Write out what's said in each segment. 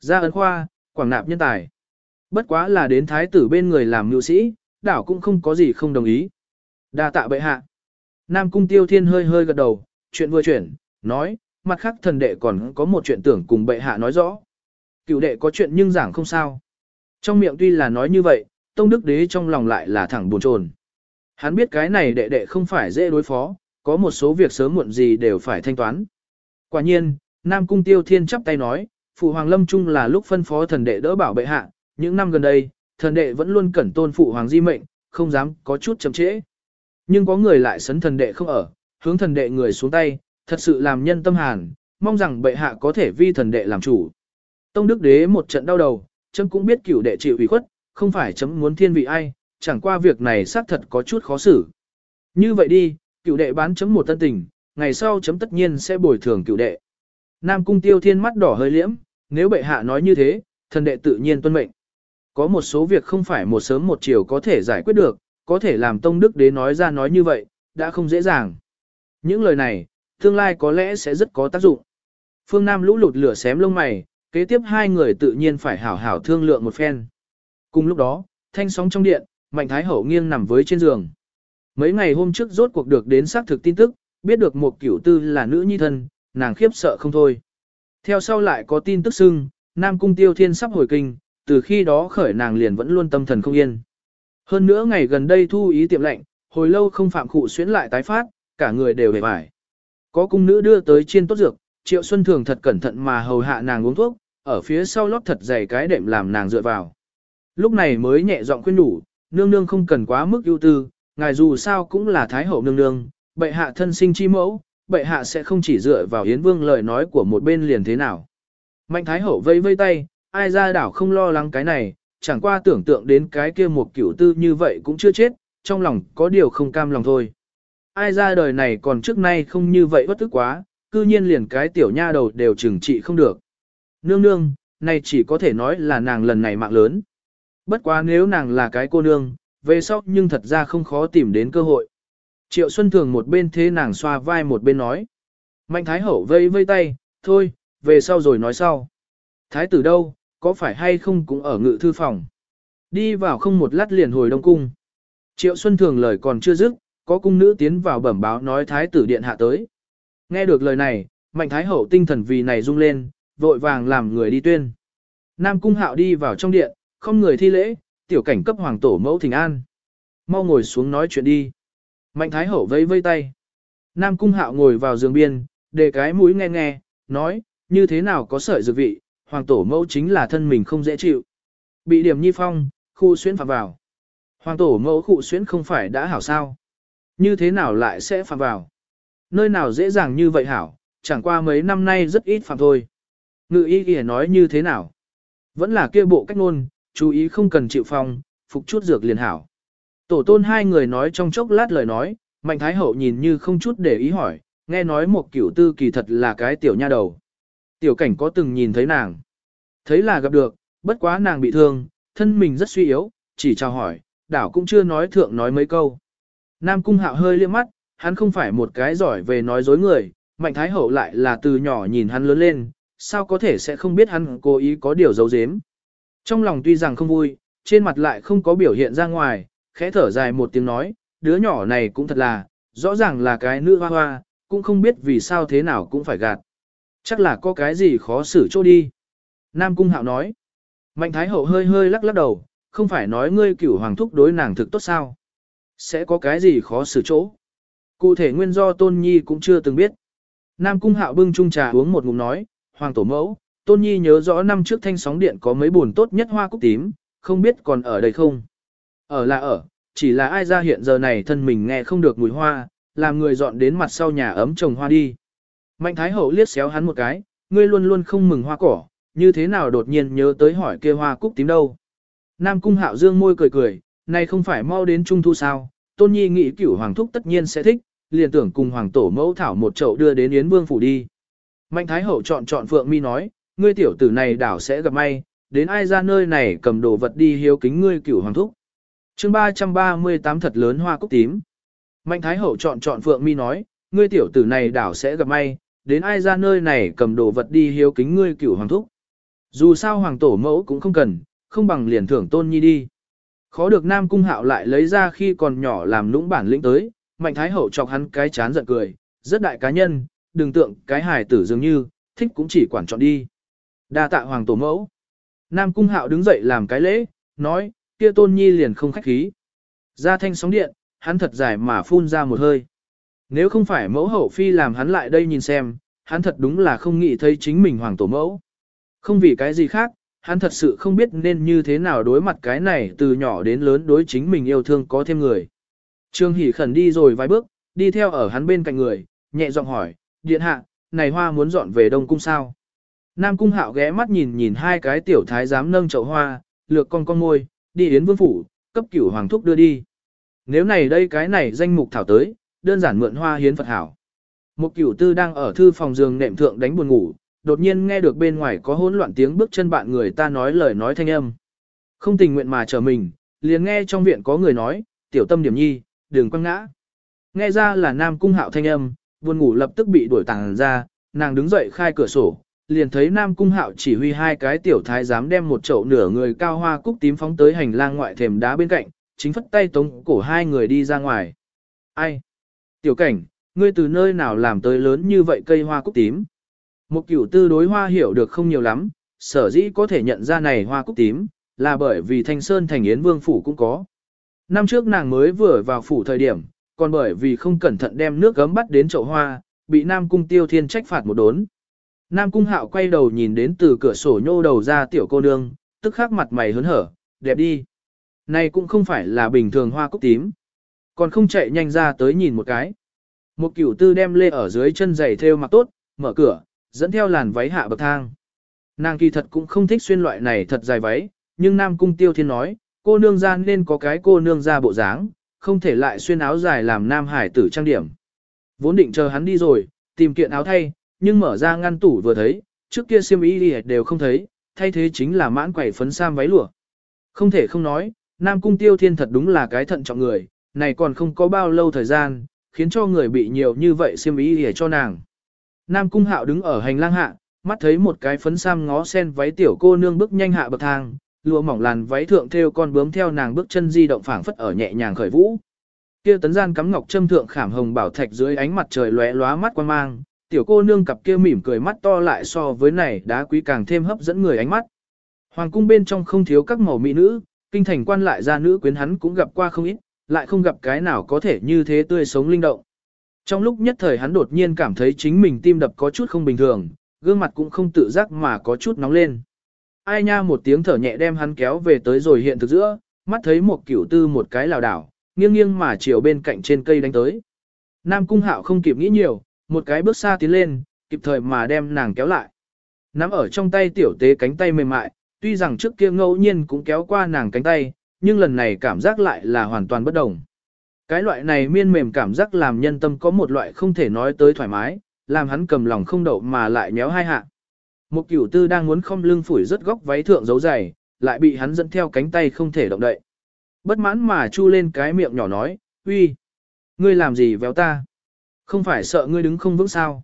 Gia ấn khoa, quảng nạp nhân tài. Bất quá là đến thái tử bên người làm nữ sĩ, đảo cũng không có gì không đồng ý. đa tạ bệ hạ. Nam cung tiêu thiên hơi hơi gật đầu, chuyện vừa chuyển, nói, mặt khác thần đệ còn có một chuyện tưởng cùng bệ hạ nói rõ. Cựu đệ có chuyện nhưng giảng không sao. Trong miệng tuy là nói như vậy, tông đức đế trong lòng lại là thẳng buồn chồn. Hắn biết cái này đệ đệ không phải dễ đối phó, có một số việc sớm muộn gì đều phải thanh toán. Quả nhiên, Nam Cung Tiêu Thiên chắp tay nói, Phụ Hoàng Lâm Trung là lúc phân phó thần đệ đỡ bảo bệ hạ, những năm gần đây, thần đệ vẫn luôn cẩn tôn Phụ Hoàng di mệnh, không dám có chút chậm trễ. Nhưng có người lại sấn thần đệ không ở, hướng thần đệ người xuống tay, thật sự làm nhân tâm hàn, mong rằng bệ hạ có thể vi thần đệ làm chủ. Tông Đức Đế một trận đau đầu, chấm cũng biết cửu đệ chịu ủy khuất, không phải chấm muốn thiên vị ai, chẳng qua việc này xác thật có chút khó xử. Như vậy đi, cửu đệ bán chấm một tân tình, ngày sau chấm tất nhiên sẽ bồi thường cửu đệ. Nam cung tiêu thiên mắt đỏ hơi liễm, nếu bệ hạ nói như thế, thần đệ tự nhiên tuân mệnh. Có một số việc không phải một sớm một chiều có thể giải quyết được, có thể làm tông đức đế nói ra nói như vậy, đã không dễ dàng. Những lời này, tương lai có lẽ sẽ rất có tác dụng. Phương Nam lũ lụt lửa xém lông mày, kế tiếp hai người tự nhiên phải hảo hảo thương lượng một phen. Cùng lúc đó, thanh sóng trong điện, Mạnh Thái Hậu nghiêng nằm với trên giường. Mấy ngày hôm trước rốt cuộc được đến xác thực tin tức, biết được một cửu tư là nữ nhi thân, nàng khiếp sợ không thôi. Theo sau lại có tin tức xưng, Nam Cung Tiêu Thiên sắp hồi kinh, từ khi đó khởi nàng liền vẫn luôn tâm thần không yên. Hơn nữa ngày gần đây thu ý tiệm lệnh, hồi lâu không phạm khụ xuyến lại tái phát, cả người đều hề vải. Có cung nữ đưa tới chiên tốt dược, Triệu Xuân Thường thật cẩn thận mà hầu hạ nàng uống thuốc, ở phía sau lót thật dày cái đệm làm nàng dựa vào. Lúc này mới nhẹ giọng khuyên đủ, nương nương không cần quá mức ưu tư, ngài dù sao cũng là thái hậu nương nương, bệ hạ thân sinh chi mẫu, bệ hạ sẽ không chỉ dựa vào Yến Vương lời nói của một bên liền thế nào. Mạnh thái hậu vây vây tay, ai ra đảo không lo lắng cái này, chẳng qua tưởng tượng đến cái kia một cửu tư như vậy cũng chưa chết, trong lòng có điều không cam lòng thôi. Ai ra đời này còn trước nay không như vậy bất tức quá, cư nhiên liền cái tiểu nha đầu đều trừng trị không được. Nương nương, này chỉ có thể nói là nàng lần này mạng lớn. Bất quá nếu nàng là cái cô nương, về sau nhưng thật ra không khó tìm đến cơ hội. Triệu Xuân Thường một bên thế nàng xoa vai một bên nói. Mạnh Thái Hậu vây vây tay, thôi, về sau rồi nói sau. Thái tử đâu, có phải hay không cũng ở ngự thư phòng. Đi vào không một lát liền hồi đông cung. Triệu Xuân Thường lời còn chưa dứt, có cung nữ tiến vào bẩm báo nói Thái tử điện hạ tới. Nghe được lời này, Mạnh Thái Hậu tinh thần vì này rung lên, vội vàng làm người đi tuyên. Nam Cung Hạo đi vào trong điện, không người thi lễ, tiểu cảnh cấp hoàng tổ mẫu thỉnh an. Mau ngồi xuống nói chuyện đi. Mạnh Thái Hậu vẫy vây tay. Nam Cung Hạo ngồi vào giường biên, để cái mũi nghe nghe, nói, như thế nào có sợi dược vị, hoàng tổ mẫu chính là thân mình không dễ chịu. Bị điểm nhi phong, khu xuyến phạm vào. Hoàng tổ mẫu khu xuyến không phải đã hảo sao. Như thế nào lại sẽ phạm vào. Nơi nào dễ dàng như vậy hảo, chẳng qua mấy năm nay rất ít phạm thôi. Ngự y kìa nói như thế nào. Vẫn là kia bộ cách ngôn, chú ý không cần chịu phong, phục chút dược liền hảo. Tổ tôn hai người nói trong chốc lát lời nói, Mạnh Thái Hậu nhìn như không chút để ý hỏi, nghe nói một cửu tư kỳ thật là cái tiểu nha đầu. Tiểu cảnh có từng nhìn thấy nàng. Thấy là gặp được, bất quá nàng bị thương, thân mình rất suy yếu, chỉ chào hỏi, đảo cũng chưa nói thượng nói mấy câu. Nam cung hạo hơi liếc mắt, hắn không phải một cái giỏi về nói dối người, Mạnh Thái Hậu lại là từ nhỏ nhìn hắn lớn lên, sao có thể sẽ không biết hắn cố ý có điều giấu giếm. Trong lòng tuy rằng không vui, trên mặt lại không có biểu hiện ra ngoài, khẽ thở dài một tiếng nói, đứa nhỏ này cũng thật là, rõ ràng là cái nữ hoa hoa, cũng không biết vì sao thế nào cũng phải gạt. Chắc là có cái gì khó xử chỗ đi. Nam Cung Hạo nói. Mạnh Thái Hậu hơi hơi lắc lắc đầu, không phải nói ngươi cửu hoàng thúc đối nàng thực tốt sao. Sẽ có cái gì khó xử chỗ. Cụ thể nguyên do Tôn Nhi cũng chưa từng biết. Nam Cung Hạo bưng chung trà uống một ngụm nói, Hoàng Tổ Mẫu, Tôn Nhi nhớ rõ năm trước thanh sóng điện có mấy buồn tốt nhất hoa cúc tím, không biết còn ở đây không? Ở là ở, chỉ là ai ra hiện giờ này thân mình nghe không được mùi hoa, làm người dọn đến mặt sau nhà ấm trồng hoa đi. Mạnh Thái Hậu liếc xéo hắn một cái, ngươi luôn luôn không mừng hoa cỏ, như thế nào đột nhiên nhớ tới hỏi kia hoa cúc tím đâu. Nam Cung Hạo dương môi cười cười, này không phải mau đến trung thu sao, Tôn Nhi nghĩ cửu hoàng thúc tất nhiên sẽ thích, liền tưởng cùng hoàng tổ mẫu thảo một chậu đưa đến Yến Vương phủ đi. Mạnh Thái Hậu chọn chọn Phượng Mi nói, ngươi tiểu tử này đảo sẽ gặp may, đến ai ra nơi này cầm đồ vật đi hiếu kính ngươi cửu hoàng thúc chương 338 thật lớn hoa cúc tím. Mạnh Thái Hậu chọn chọn Phượng Mi nói, ngươi tiểu tử này đảo sẽ gặp may, đến ai ra nơi này cầm đồ vật đi hiếu kính ngươi cửu hoàng thúc. Dù sao hoàng tổ mẫu cũng không cần, không bằng liền thưởng tôn nhi đi. Khó được Nam Cung Hạo lại lấy ra khi còn nhỏ làm lũng bản lĩnh tới, Mạnh Thái Hậu chọc hắn cái chán giận cười, rất đại cá nhân, đừng tượng cái hài tử dường như, thích cũng chỉ quản chọn đi. Đa tạ hoàng tổ mẫu. Nam Cung Hạo đứng dậy làm cái lễ, nói, kia tôn nhi liền không khách khí. Ra thanh sóng điện, hắn thật dài mà phun ra một hơi. Nếu không phải mẫu hậu phi làm hắn lại đây nhìn xem, hắn thật đúng là không nghĩ thấy chính mình hoàng tổ mẫu. Không vì cái gì khác, hắn thật sự không biết nên như thế nào đối mặt cái này từ nhỏ đến lớn đối chính mình yêu thương có thêm người. Trương Hỷ khẩn đi rồi vài bước, đi theo ở hắn bên cạnh người, nhẹ giọng hỏi, điện hạ, này hoa muốn dọn về Đông Cung sao? Nam Cung hạo ghé mắt nhìn nhìn hai cái tiểu thái giám nâng chậu hoa, lược con con môi, đi yến vương phủ, cấp cửu hoàng thúc đưa đi. Nếu này đây cái này danh mục thảo tới, đơn giản mượn hoa hiến Phật hảo. Một cửu tư đang ở thư phòng giường nệm thượng đánh buồn ngủ, đột nhiên nghe được bên ngoài có hỗn loạn tiếng bước chân bạn người ta nói lời nói thanh âm. Không tình nguyện mà chờ mình, liền nghe trong viện có người nói, tiểu tâm điểm nhi, đừng quăng ngã. Nghe ra là nam cung hạo thanh âm, buồn ngủ lập tức bị đuổi tàng ra, nàng đứng dậy khai cửa sổ, liền thấy nam cung hạo chỉ huy hai cái tiểu thái dám đem một chậu nửa người cao hoa cúc tím phóng tới hành lang ngoại thềm đá bên cạnh, chính phất tay tống cổ hai người đi ra ngoài. Ai? Tiểu cảnh, ngươi từ nơi nào làm tới lớn như vậy cây hoa cúc tím? Một cửu tư đối hoa hiểu được không nhiều lắm, sở dĩ có thể nhận ra này hoa cúc tím, là bởi vì thanh sơn thành yến vương phủ cũng có. Năm trước nàng mới vừa vào phủ thời điểm, còn bởi vì không cẩn thận đem nước gấm bắt đến chậu hoa, bị Nam Cung Tiêu Thiên trách phạt một đốn. Nam Cung Hạo quay đầu nhìn đến từ cửa sổ nhô đầu ra tiểu cô nương, tức khắc mặt mày hớn hở, đẹp đi. Này cũng không phải là bình thường hoa cúc tím. Còn không chạy nhanh ra tới nhìn một cái. Một cửu tư đem lê ở dưới chân giày theo mặc tốt, mở cửa, dẫn theo làn váy hạ bậc thang. Nàng kỳ thật cũng không thích xuyên loại này thật dài váy, nhưng Nam Cung Tiêu Thiên nói, cô nương ra nên có cái cô nương ra bộ dáng, không thể lại xuyên áo dài làm Nam Hải tử trang điểm. Vốn định chờ hắn đi rồi, tìm kiện áo thay, nhưng mở ra ngăn tủ vừa thấy, trước kia xiêm y đều không thấy, thay thế chính là mãn quẩy phấn sam váy lụa. Không thể không nói, Nam Cung Tiêu Thiên thật đúng là cái thận trọng người, này còn không có bao lâu thời gian, khiến cho người bị nhiều như vậy xiêm y để cho nàng. Nam Cung Hạo đứng ở hành lang hạ, mắt thấy một cái phấn sam ngó sen váy tiểu cô nương bước nhanh hạ bậc thang, lụa mỏng làn váy thượng theo con bướm theo nàng bước chân di động phảng phất ở nhẹ nhàng khởi vũ. Kia tấn gian cắm ngọc châm thượng khảm hồng bảo thạch dưới ánh mặt trời lóe lóa mắt quan mang, tiểu cô nương cặp kia mỉm cười mắt to lại so với này đá quý càng thêm hấp dẫn người ánh mắt. Hoàng cung bên trong không thiếu các màu mỹ nữ, kinh thành quan lại gia nữ quyến hắn cũng gặp qua không ít, lại không gặp cái nào có thể như thế tươi sống linh động. Trong lúc nhất thời hắn đột nhiên cảm thấy chính mình tim đập có chút không bình thường, gương mặt cũng không tự giác mà có chút nóng lên. Ai nha một tiếng thở nhẹ đem hắn kéo về tới rồi hiện thực giữa, mắt thấy một cửu tư một cái lào đảo, nghiêng nghiêng mà chiều bên cạnh trên cây đánh tới. Nam cung hạo không kịp nghĩ nhiều, một cái bước xa tiến lên, kịp thời mà đem nàng kéo lại. Nắm ở trong tay tiểu tế cánh tay mềm mại, tuy rằng trước kia ngẫu nhiên cũng kéo qua nàng cánh tay, nhưng lần này cảm giác lại là hoàn toàn bất đồng. Cái loại này miên mềm cảm giác làm nhân tâm có một loại không thể nói tới thoải mái, làm hắn cầm lòng không đậu mà lại nhéo hai hạ. Một cửu tư đang muốn không lưng phủi rất góc váy thượng dấu dày, lại bị hắn dẫn theo cánh tay không thể động đậy. Bất mãn mà chu lên cái miệng nhỏ nói, uy, ngươi làm gì véo ta? Không phải sợ ngươi đứng không vững sao?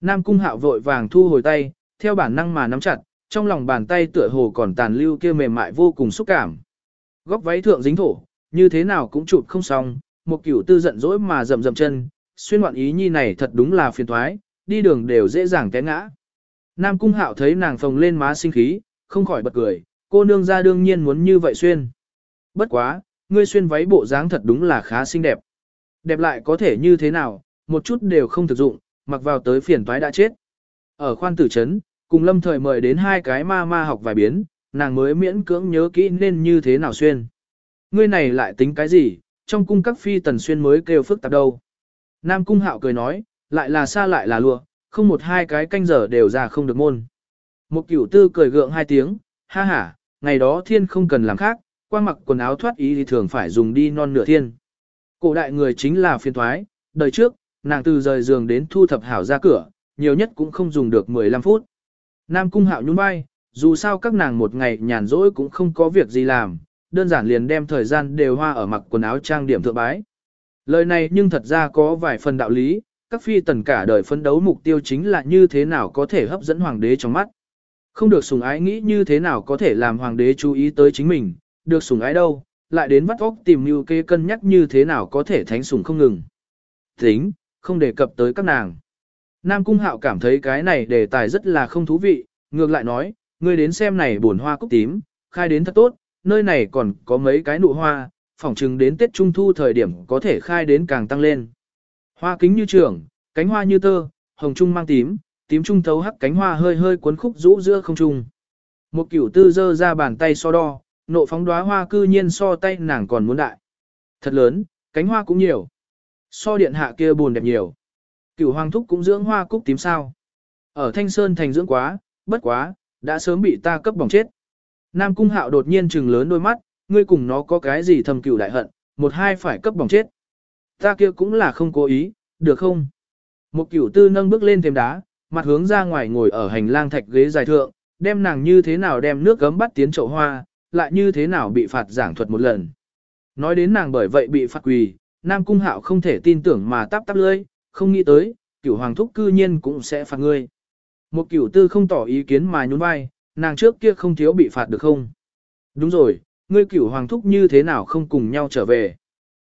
Nam cung hạo vội vàng thu hồi tay, theo bản năng mà nắm chặt, trong lòng bàn tay tựa hồ còn tàn lưu kia mềm mại vô cùng xúc cảm. Góc váy thượng dính thổ, như thế nào cũng chụp không xong, một kiểu tư giận dỗi mà rầm rầm chân, xuyên loạn ý nhi này thật đúng là phiền thoái, đi đường đều dễ dàng té ngã. Nam cung hạo thấy nàng phồng lên má sinh khí, không khỏi bật cười, cô nương ra đương nhiên muốn như vậy xuyên. Bất quá, ngươi xuyên váy bộ dáng thật đúng là khá xinh đẹp. Đẹp lại có thể như thế nào, một chút đều không thực dụng, mặc vào tới phiền toái đã chết. Ở khoan tử trấn, cùng lâm thời mời đến hai cái ma ma học vài biến, nàng mới miễn cưỡng nhớ kỹ nên như thế nào xuyên. Ngươi này lại tính cái gì, trong cung các phi tần xuyên mới kêu phức tạp đâu. Nam cung hạo cười nói, lại là xa lại là lùa, không một hai cái canh giờ đều ra không được môn. Một cửu tư cười gượng hai tiếng, ha ha, ngày đó thiên không cần làm khác, qua mặc quần áo thoát ý thì thường phải dùng đi non nửa thiên. Cổ đại người chính là phiên thoái, đời trước, nàng từ rời giường đến thu thập hảo ra cửa, nhiều nhất cũng không dùng được 15 phút. Nam cung hạo nhún vai, dù sao các nàng một ngày nhàn rỗi cũng không có việc gì làm, đơn giản liền đem thời gian đều hoa ở mặc quần áo trang điểm thượng bái. Lời này nhưng thật ra có vài phần đạo lý, các phi tần cả đời phấn đấu mục tiêu chính là như thế nào có thể hấp dẫn hoàng đế trong mắt. Không được sủng ái nghĩ như thế nào có thể làm hoàng đế chú ý tới chính mình, được sủng ái đâu, lại đến vắt óc tìm như kê cân nhắc như thế nào có thể thánh sủng không ngừng. Tính, không đề cập tới các nàng. Nam Cung Hạo cảm thấy cái này đề tài rất là không thú vị, ngược lại nói, ngươi đến xem này buồn hoa cúc tím, khai đến thật tốt, nơi này còn có mấy cái nụ hoa, phỏng chừng đến Tết Trung Thu thời điểm có thể khai đến càng tăng lên. Hoa kính như trưởng, cánh hoa như tơ, hồng trung mang tím, tím trung thấu hắc cánh hoa hơi hơi cuốn khúc rũ giữa không trung. Một cửu tư dơ ra bàn tay so đo, nộ phóng đóa hoa cư nhiên so tay nàng còn muốn đại. Thật lớn, cánh hoa cũng nhiều. So điện hạ kia buồn đẹp nhiều. Cửu hoàng thúc cũng dưỡng hoa cúc tím sao. Ở Thanh Sơn thành dưỡng quá, bất quá, đã sớm bị ta cấp bỏng chết. Nam cung hạo đột nhiên trừng lớn đôi mắt, ngươi cùng nó có cái gì thầm cửu đại hận, một hai phải cấp bỏng chết. Ta kia cũng là không cố ý, được không? Một cửu tư nâng bước lên thêm đá, mặt hướng ra ngoài ngồi ở hành lang thạch ghế dài thượng, đem nàng như thế nào đem nước gấm bắt tiến chậu hoa, lại như thế nào bị phạt giảng thuật một lần. Nói đến nàng bởi vậy bị phạt quỳ, Nam Cung Hạo không thể tin tưởng mà tắp tắp lưỡi, không nghĩ tới, cửu hoàng thúc cư nhiên cũng sẽ phạt ngươi. Một cửu tư không tỏ ý kiến mà nhún vai, nàng trước kia không thiếu bị phạt được không? Đúng rồi, ngươi cửu hoàng thúc như thế nào không cùng nhau trở về?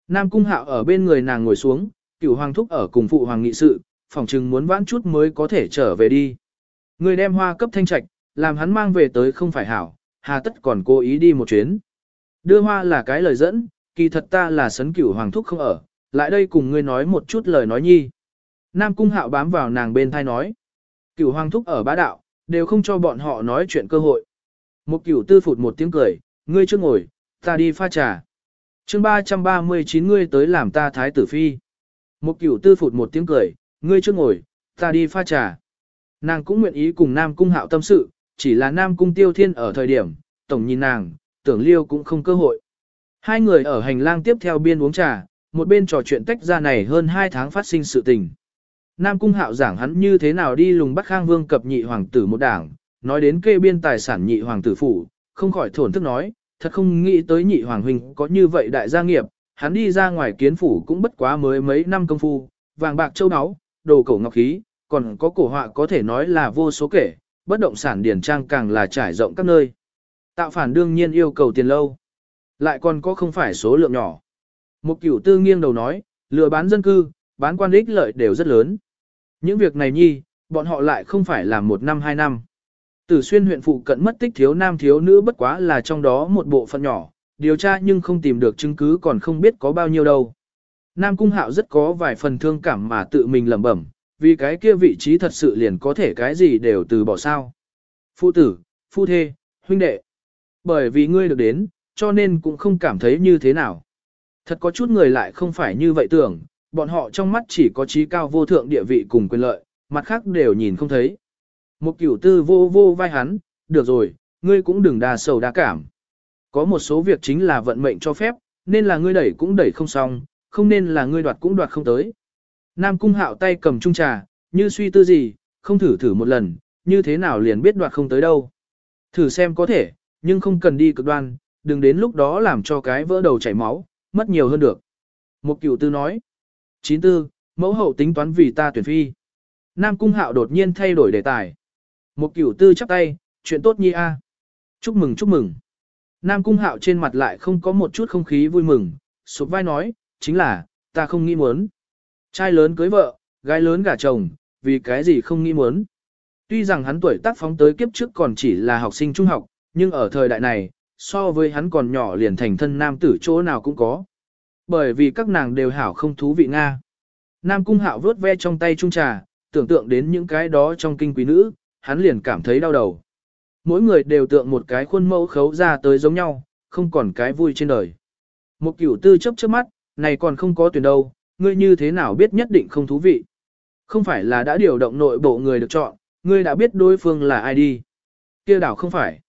Nam Cung Hạo ở bên người nàng ngồi xuống, cửu hoàng thúc ở cùng phụ hoàng nghị sự, phỏng chừng muốn vãn chút mới có thể trở về đi. Ngươi đem hoa cấp thanh trạch, làm hắn mang về tới không phải hảo, hà tất còn cố ý đi một chuyến. Đưa hoa là cái lời dẫn, kỳ thật ta là sấn cửu hoàng thúc không ở, lại đây cùng ngươi nói một chút lời nói nhi. Nam cung hạo bám vào nàng bên thai nói. Cửu hoàng thúc ở bá đạo, đều không cho bọn họ nói chuyện cơ hội. Một cửu tư phụt một tiếng cười, ngươi chưa ngồi, ta đi pha trà. chương 339 ngươi tới làm ta thái tử phi. Một cửu tư phụt một tiếng cười, ngươi chưa ngồi, ta đi pha trà. Nàng cũng nguyện ý cùng Nam cung hạo tâm sự, chỉ là Nam cung tiêu thiên ở thời điểm, tổng nhìn nàng, tưởng liêu cũng không cơ hội. Hai người ở hành lang tiếp theo biên uống trà, một bên trò chuyện tách ra này hơn hai tháng phát sinh sự tình. Nam Cung Hạo giảng hắn như thế nào đi lùng bắt Khang Vương cập nhị hoàng tử một đảng, nói đến kê biên tài sản nhị hoàng tử phủ, không khỏi thổn thức nói, thật không nghĩ tới nhị hoàng huynh có như vậy đại gia nghiệp, hắn đi ra ngoài kiến phủ cũng bất quá mới mấy năm công phu, vàng bạc châu áo, đồ cổ ngọc khí, còn có cổ họa có thể nói là vô số kể, bất động sản điển trang càng là trải rộng các nơi. Tạo phản đương nhiên yêu cầu tiền lâu. Lại còn có không phải số lượng nhỏ. Một cửu tư nghiêng đầu nói, lừa bán dân cư, bán quan ích lợi đều rất lớn. Những việc này nhi, bọn họ lại không phải làm một năm hai năm. Tử xuyên huyện phụ cận mất tích thiếu nam thiếu nữ bất quá là trong đó một bộ phận nhỏ, điều tra nhưng không tìm được chứng cứ còn không biết có bao nhiêu đâu. Nam Cung Hạo rất có vài phần thương cảm mà tự mình lẩm bẩm, vì cái kia vị trí thật sự liền có thể cái gì đều từ bỏ sao. Phụ tử, phu thê, huynh đệ. Bởi vì ngươi được đến, cho nên cũng không cảm thấy như thế nào. Thật có chút người lại không phải như vậy tưởng, bọn họ trong mắt chỉ có trí cao vô thượng địa vị cùng quyền lợi, mặt khác đều nhìn không thấy. Một cửu tư vô vô vai hắn, được rồi, ngươi cũng đừng đa sầu đa cảm. Có một số việc chính là vận mệnh cho phép, nên là ngươi đẩy cũng đẩy không xong, không nên là ngươi đoạt cũng đoạt không tới. Nam cung hạo tay cầm chung trà, như suy tư gì, không thử thử một lần, như thế nào liền biết đoạt không tới đâu. Thử xem có thể, nhưng không cần đi cực đoan, đừng đến lúc đó làm cho cái vỡ đầu chảy máu, mất nhiều hơn được. Một cửu tư nói. 94, mẫu hậu tính toán vì ta tuyển phi. Nam cung hạo đột nhiên thay đổi đề tài. Một cửu tư chắp tay, chuyện tốt nhi a. À. Chúc mừng chúc mừng. Nam cung hạo trên mặt lại không có một chút không khí vui mừng, sụp vai nói, chính là, ta không nghĩ muốn. Trai lớn cưới vợ, gái lớn gả chồng, vì cái gì không nghĩ muốn. Tuy rằng hắn tuổi tác phóng tới kiếp trước còn chỉ là học sinh trung học, nhưng ở thời đại này, so với hắn còn nhỏ liền thành thân nam tử chỗ nào cũng có. Bởi vì các nàng đều hảo không thú vị Nga. Nam cung hạo vớt ve trong tay trung trà, tưởng tượng đến những cái đó trong kinh quý nữ, hắn liền cảm thấy đau đầu. Mỗi người đều tượng một cái khuôn mẫu khấu ra tới giống nhau, không còn cái vui trên đời. Một cửu tư chấp trước mắt, này còn không có tuyển đâu, ngươi như thế nào biết nhất định không thú vị. Không phải là đã điều động nội bộ người được chọn, ngươi đã biết đối phương là ai đi. kia đảo không phải.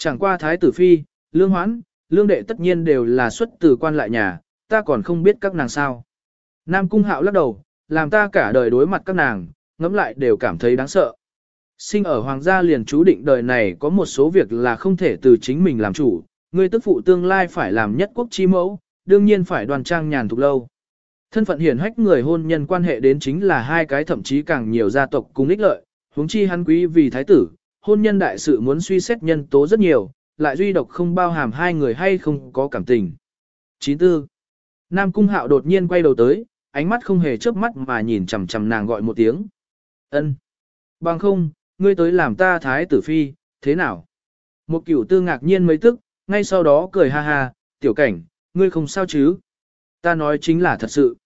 Chẳng qua thái tử phi, lương hoãn, lương đệ tất nhiên đều là xuất từ quan lại nhà, ta còn không biết các nàng sao. Nam cung hạo lắc đầu, làm ta cả đời đối mặt các nàng, ngẫm lại đều cảm thấy đáng sợ. Sinh ở hoàng gia liền chú định đời này có một số việc là không thể từ chính mình làm chủ, người tức phụ tương lai phải làm nhất quốc chi mẫu, đương nhiên phải đoàn trang nhàn thục lâu. Thân phận hiển hách người hôn nhân quan hệ đến chính là hai cái thậm chí càng nhiều gia tộc cùng ích lợi, huống chi hắn quý vì thái tử, hôn nhân đại sự muốn suy xét nhân tố rất nhiều, lại duy độc không bao hàm hai người hay không có cảm tình. 94. Nam Cung Hạo đột nhiên quay đầu tới, ánh mắt không hề chớp mắt mà nhìn chằm chằm nàng gọi một tiếng. Ân. Bằng không, ngươi tới làm ta thái tử phi, thế nào? Một cửu tư ngạc nhiên mấy tức, ngay sau đó cười ha ha, tiểu cảnh, ngươi không sao chứ? Ta nói chính là thật sự.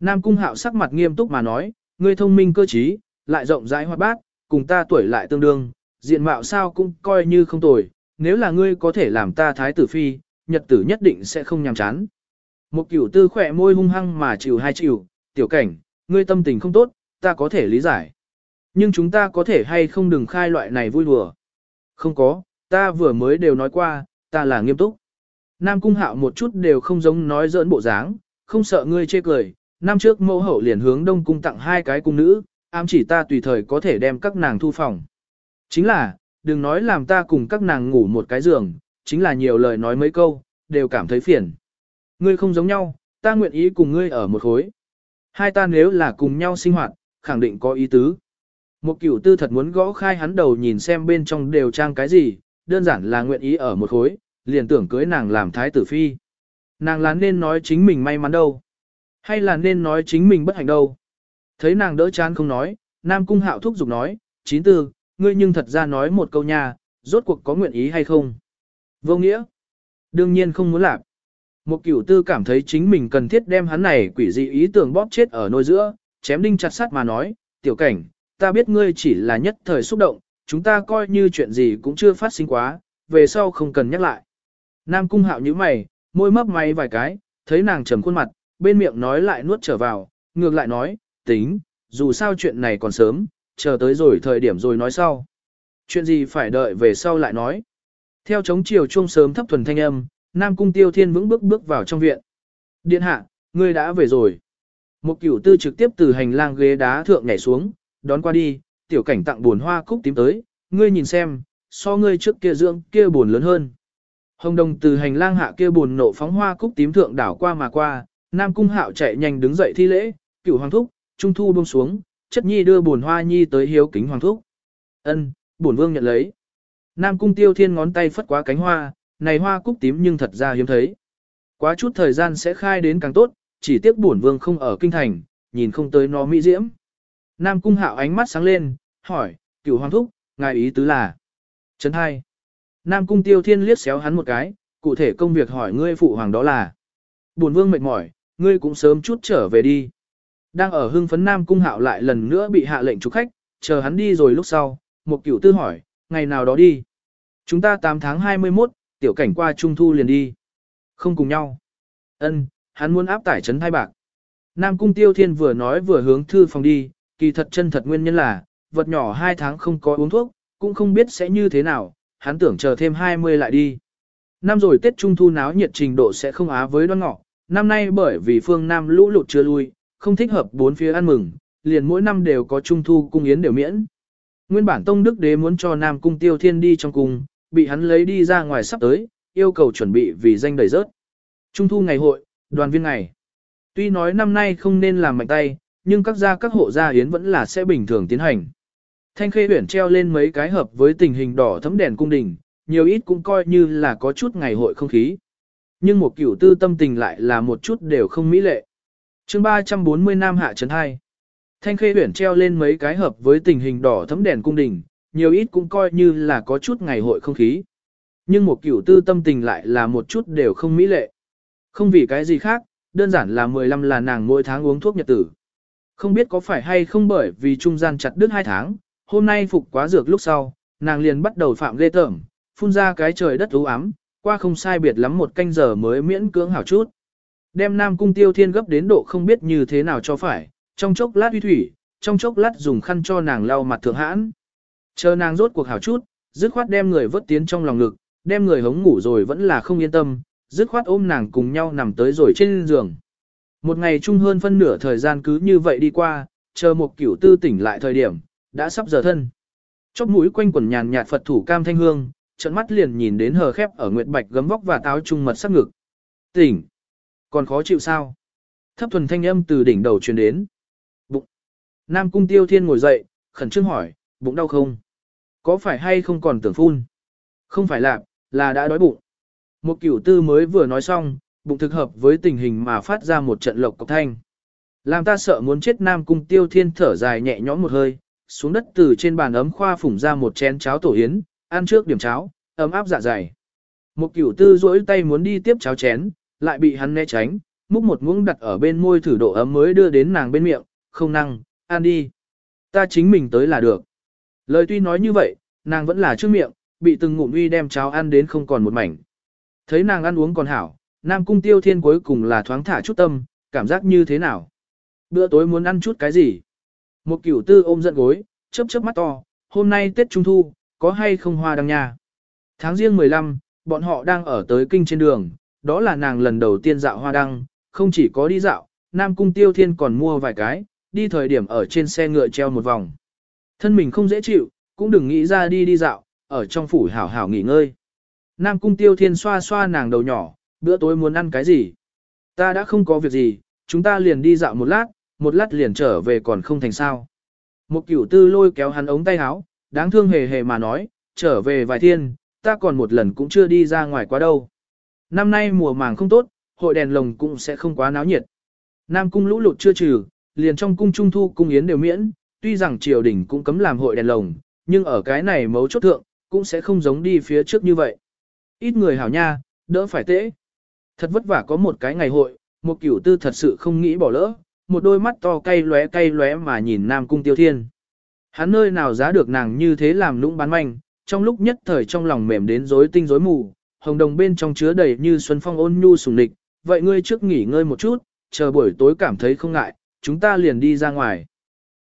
Nam Cung Hạo sắc mặt nghiêm túc mà nói, ngươi thông minh cơ trí, lại rộng rãi hoạt bát, cùng ta tuổi lại tương đương, diện mạo sao cũng coi như không tồi, nếu là ngươi có thể làm ta thái tử phi, nhật tử nhất định sẽ không nhàm chán. Một cửu tư khỏe môi hung hăng mà chịu hai chịu, tiểu cảnh, ngươi tâm tình không tốt, ta có thể lý giải. Nhưng chúng ta có thể hay không đừng khai loại này vui đùa. Không có, ta vừa mới đều nói qua, ta là nghiêm túc. Nam cung hạo một chút đều không giống nói giỡn bộ dáng, không sợ ngươi chê cười. Năm trước mẫu hậu liền hướng đông cung tặng hai cái cung nữ, ám chỉ ta tùy thời có thể đem các nàng thu phòng. Chính là, đừng nói làm ta cùng các nàng ngủ một cái giường, chính là nhiều lời nói mấy câu, đều cảm thấy phiền. Ngươi không giống nhau, ta nguyện ý cùng ngươi ở một khối. Hai ta nếu là cùng nhau sinh hoạt, khẳng định có ý tứ. Một cửu tư thật muốn gõ khai hắn đầu nhìn xem bên trong đều trang cái gì, đơn giản là nguyện ý ở một khối, liền tưởng cưới nàng làm thái tử phi. Nàng là nên nói chính mình may mắn đâu, hay là nên nói chính mình bất hạnh đâu. Thấy nàng đỡ chán không nói, Nam Cung Hạo thúc giục nói, chín tư, ngươi nhưng thật ra nói một câu nha, rốt cuộc có nguyện ý hay không. Vô nghĩa, đương nhiên không muốn làm. Một cửu tư cảm thấy chính mình cần thiết đem hắn này quỷ dị ý tưởng bóp chết ở nôi giữa, chém đinh chặt sắt mà nói, tiểu cảnh, ta biết ngươi chỉ là nhất thời xúc động, chúng ta coi như chuyện gì cũng chưa phát sinh quá, về sau không cần nhắc lại. Nam cung hạo như mày, môi mấp máy vài cái, thấy nàng trầm khuôn mặt, bên miệng nói lại nuốt trở vào, ngược lại nói, tính, dù sao chuyện này còn sớm, chờ tới rồi thời điểm rồi nói sau. Chuyện gì phải đợi về sau lại nói. Theo chống chiều chuông sớm thấp thuần thanh âm, Nam Cung Tiêu Thiên vững bước bước vào trong viện. Điện hạ, ngươi đã về rồi. Một cửu tư trực tiếp từ hành lang ghế đá thượng nhảy xuống, đón qua đi, tiểu cảnh tặng buồn hoa cúc tím tới, ngươi nhìn xem, so ngươi trước kia dưỡng kia buồn lớn hơn. Hồng đồng từ hành lang hạ kia buồn nộ phóng hoa cúc tím thượng đảo qua mà qua, Nam Cung Hạo chạy nhanh đứng dậy thi lễ, cửu hoàng thúc, trung thu buông xuống, chất nhi đưa buồn hoa nhi tới hiếu kính hoàng thúc. Ân, bổn vương nhận lấy. Nam Cung Tiêu Thiên ngón tay phất qua cánh hoa, này hoa cúc tím nhưng thật ra hiếm thấy. Quá chút thời gian sẽ khai đến càng tốt, chỉ tiếc bổn vương không ở kinh thành, nhìn không tới nó mỹ diễm. Nam cung hạo ánh mắt sáng lên, hỏi, cửu hoàng thúc, ngài ý tứ là. Chấn hai. Nam cung tiêu thiên liếc xéo hắn một cái, cụ thể công việc hỏi ngươi phụ hoàng đó là. Bổn vương mệt mỏi, ngươi cũng sớm chút trở về đi. Đang ở hưng phấn Nam cung hạo lại lần nữa bị hạ lệnh trục khách, chờ hắn đi rồi lúc sau, một cửu tư hỏi, ngày nào đó đi. Chúng ta 8 tháng 21, tiểu cảnh qua trung thu liền đi. Không cùng nhau. Ân, hắn muốn áp tải trấn thai bạc. Nam cung tiêu thiên vừa nói vừa hướng thư phòng đi, kỳ thật chân thật nguyên nhân là, vật nhỏ hai tháng không có uống thuốc, cũng không biết sẽ như thế nào, hắn tưởng chờ thêm 20 lại đi. Năm rồi Tết Trung Thu náo nhiệt trình độ sẽ không á với đoan ngọ, năm nay bởi vì phương Nam lũ lụt chưa lui, không thích hợp bốn phía ăn mừng, liền mỗi năm đều có Trung Thu cung yến đều miễn. Nguyên bản Tông Đức Đế muốn cho Nam Cung Tiêu Thiên đi trong cung, bị hắn lấy đi ra ngoài sắp tới, yêu cầu chuẩn bị vì danh đầy rớt. Trung thu ngày hội, đoàn viên ngày. Tuy nói năm nay không nên làm mạnh tay, nhưng các gia các hộ gia yến vẫn là sẽ bình thường tiến hành. Thanh khê huyển treo lên mấy cái hợp với tình hình đỏ thấm đèn cung đình, nhiều ít cũng coi như là có chút ngày hội không khí. Nhưng một kiểu tư tâm tình lại là một chút đều không mỹ lệ chương 340 Nam Hạ Trấn 2 Thanh khê huyển treo lên mấy cái hợp với tình hình đỏ thấm đèn cung đình, nhiều ít cũng coi như là có chút ngày hội không khí. Nhưng một kiểu tư tâm tình lại là một chút đều không mỹ lệ. Không vì cái gì khác, đơn giản là 15 là nàng mỗi tháng uống thuốc nhật tử. Không biết có phải hay không bởi vì trung gian chặt đứt hai tháng, hôm nay phục quá dược lúc sau, nàng liền bắt đầu phạm ghê tởm, phun ra cái trời đất u ám, qua không sai biệt lắm một canh giờ mới miễn cưỡng hảo chút. Đem Nam Cung Tiêu Thiên gấp đến độ không biết như thế nào cho phải, trong chốc lát uy thủy, trong chốc lát dùng khăn cho nàng lau mặt thượng hãn. Chờ nàng rốt cuộc hảo chút, dứt khoát đem người vớt tiến trong lòng ngực, đem người hống ngủ rồi vẫn là không yên tâm, dứt khoát ôm nàng cùng nhau nằm tới rồi trên giường. Một ngày chung hơn phân nửa thời gian cứ như vậy đi qua, chờ một kiểu tư tỉnh lại thời điểm, đã sắp giờ thân. Chóp mũi quanh quần nhàn nhạt Phật thủ cam thanh hương, trận mắt liền nhìn đến hờ khép ở nguyệt bạch gấm vóc và táo trung mật sắc ngực. Tỉnh! Còn khó chịu sao? Thấp thuần thanh âm từ đỉnh đầu truyền đến. Bụng! Nam cung tiêu thiên ngồi dậy, khẩn trương hỏi, bụng đau không? Có phải hay không còn tưởng phun? Không phải là, là đã đói bụng. Một cửu tư mới vừa nói xong, bụng thực hợp với tình hình mà phát ra một trận lộc cọc thanh. Làm ta sợ muốn chết nam cung tiêu thiên thở dài nhẹ nhõm một hơi, xuống đất từ trên bàn ấm khoa phủng ra một chén cháo tổ yến, ăn trước điểm cháo, ấm áp dạ dày. Một cửu tư duỗi tay muốn đi tiếp cháo chén, lại bị hắn né tránh, múc một muỗng đặt ở bên môi thử độ ấm mới đưa đến nàng bên miệng, không năng, ăn đi. Ta chính mình tới là được. Lời tuy nói như vậy, nàng vẫn là trước miệng, bị từng ngụm uy đem cháo ăn đến không còn một mảnh. Thấy nàng ăn uống còn hảo, Nam Cung Tiêu Thiên cuối cùng là thoáng thả chút tâm, cảm giác như thế nào? Bữa tối muốn ăn chút cái gì? Một cửu tư ôm giận gối, chớp chớp mắt to, hôm nay Tết Trung Thu, có hay không hoa đăng nha? Tháng riêng 15, bọn họ đang ở tới kinh trên đường, đó là nàng lần đầu tiên dạo hoa đăng, không chỉ có đi dạo, Nam Cung Tiêu Thiên còn mua vài cái, đi thời điểm ở trên xe ngựa treo một vòng. Thân mình không dễ chịu, cũng đừng nghĩ ra đi đi dạo, ở trong phủ hảo hảo nghỉ ngơi. Nam Cung Tiêu Thiên xoa xoa nàng đầu nhỏ, bữa tối muốn ăn cái gì? Ta đã không có việc gì, chúng ta liền đi dạo một lát, một lát liền trở về còn không thành sao. Một cửu tư lôi kéo hắn ống tay áo, đáng thương hề hề mà nói, trở về vài thiên, ta còn một lần cũng chưa đi ra ngoài quá đâu. Năm nay mùa màng không tốt, hội đèn lồng cũng sẽ không quá náo nhiệt. Nam cung lũ lụt chưa trừ, liền trong cung trung thu cung yến đều miễn, tuy rằng triều đình cũng cấm làm hội đèn lồng, nhưng ở cái này mấu chốt thượng, cũng sẽ không giống đi phía trước như vậy. Ít người hảo nha, đỡ phải tễ. Thật vất vả có một cái ngày hội, một cửu tư thật sự không nghĩ bỏ lỡ, một đôi mắt to cay lóe cay lóe mà nhìn Nam Cung Tiêu Thiên. Hắn nơi nào giá được nàng như thế làm lũng bán manh, trong lúc nhất thời trong lòng mềm đến rối tinh rối mù, hồng đồng bên trong chứa đầy như xuân phong ôn nhu sùng địch, vậy ngươi trước nghỉ ngơi một chút, chờ buổi tối cảm thấy không ngại, chúng ta liền đi ra ngoài.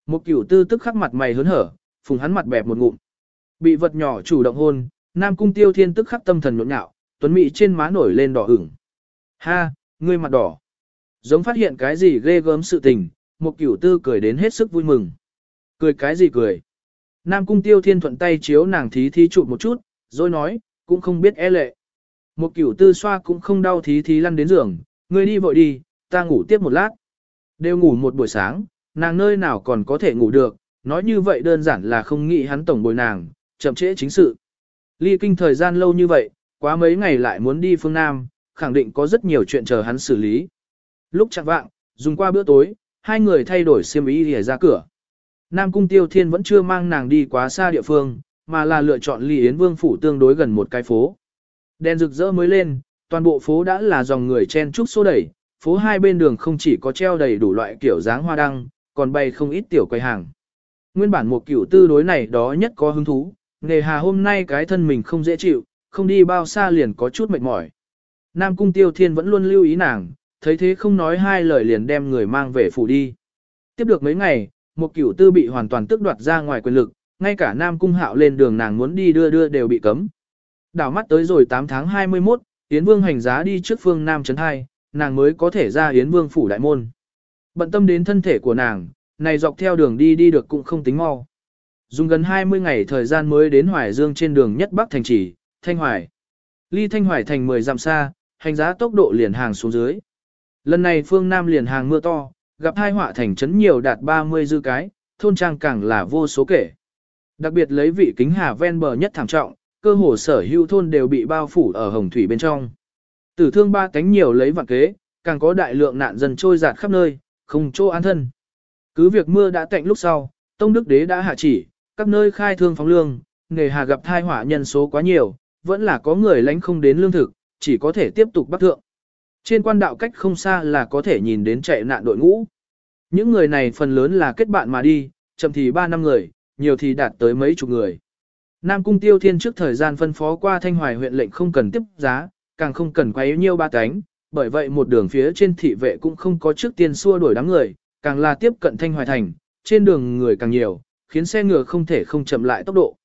Một cửu tư tức khắc mặt mày hớn hở, phùng hắn mặt bẹp một ngụm. Bị vật nhỏ chủ động hôn, Nam Cung Tiêu Thiên tức khắc tâm thần nhộn nhạo, tuấn mỹ trên má nổi lên đỏ ửng. Ha, ngươi mặt đỏ. Giống phát hiện cái gì ghê gớm sự tình, một cửu tư cười đến hết sức vui mừng. Cười cái gì cười? Nam Cung Tiêu Thiên thuận tay chiếu nàng thí thí chụp một chút, rồi nói, cũng không biết e lệ. Một cửu tư xoa cũng không đau thí thí lăn đến giường, ngươi đi vội đi, ta ngủ tiếp một lát. Đều ngủ một buổi sáng, nàng nơi nào còn có thể ngủ được, nói như vậy đơn giản là không nghĩ hắn tổng bồi nàng, chậm trễ chính sự. Ly kinh thời gian lâu như vậy, quá mấy ngày lại muốn đi phương Nam, khẳng định có rất nhiều chuyện chờ hắn xử lý. Lúc chặt vạng, dùng qua bữa tối, hai người thay đổi xiêm y để ra cửa. Nam Cung Tiêu Thiên vẫn chưa mang nàng đi quá xa địa phương, mà là lựa chọn Ly Yến Vương phủ tương đối gần một cái phố. Đèn rực rỡ mới lên, toàn bộ phố đã là dòng người chen chúc xô đẩy, phố hai bên đường không chỉ có treo đầy đủ loại kiểu dáng hoa đăng, còn bày không ít tiểu quầy hàng. Nguyên bản một kiểu tư đối này đó nhất có hứng thú, nghề hà hôm nay cái thân mình không dễ chịu, không đi bao xa liền có chút mệt mỏi. Nam Cung Tiêu Thiên vẫn luôn lưu ý nàng, thấy thế không nói hai lời liền đem người mang về phủ đi. Tiếp được mấy ngày, một kiểu tư bị hoàn toàn tước đoạt ra ngoài quyền lực, ngay cả Nam Cung Hạo lên đường nàng muốn đi đưa đưa đều bị cấm. Đảo mắt tới rồi 8 tháng 21, Yến Vương hành giá đi trước phương Nam Trấn 2, nàng mới có thể ra Yến Vương phủ đại môn. Bận tâm đến thân thể của nàng, này dọc theo đường đi đi được cũng không tính mau. Dùng gần 20 ngày thời gian mới đến Hoài Dương trên đường nhất Bắc thành chỉ, Thanh Hoài. Ly Thanh Hoài thành 10 dặm xa, hành giá tốc độ liền hàng xuống dưới. Lần này phương Nam liền hàng mưa to, gặp hai họa thành trấn nhiều đạt 30 dư cái, thôn trang càng là vô số kể. Đặc biệt lấy vị kính hà ven bờ nhất thảm trọng, cơ hồ sở hữu thôn đều bị bao phủ ở hồng thủy bên trong. Tử thương ba cánh nhiều lấy vạn kế, càng có đại lượng nạn dân trôi giạt khắp nơi, không chỗ an thân. Cứ việc mưa đã tạnh lúc sau, Tông Đức Đế đã hạ chỉ, các nơi khai thương phóng lương, nghề hà gặp thai họa nhân số quá nhiều, vẫn là có người lánh không đến lương thực, chỉ có thể tiếp tục bắt thượng. Trên quan đạo cách không xa là có thể nhìn đến chạy nạn đội ngũ. Những người này phần lớn là kết bạn mà đi, chậm thì 3 năm người, nhiều thì đạt tới mấy chục người. Nam Cung Tiêu Thiên trước thời gian phân phó qua Thanh Hoài huyện lệnh không cần tiếp giá, càng không cần quấy nhiêu ba cánh, bởi vậy một đường phía trên thị vệ cũng không có trước tiên xua đuổi đám người, càng là tiếp cận Thanh Hoài thành, trên đường người càng nhiều, khiến xe ngựa không thể không chậm lại tốc độ.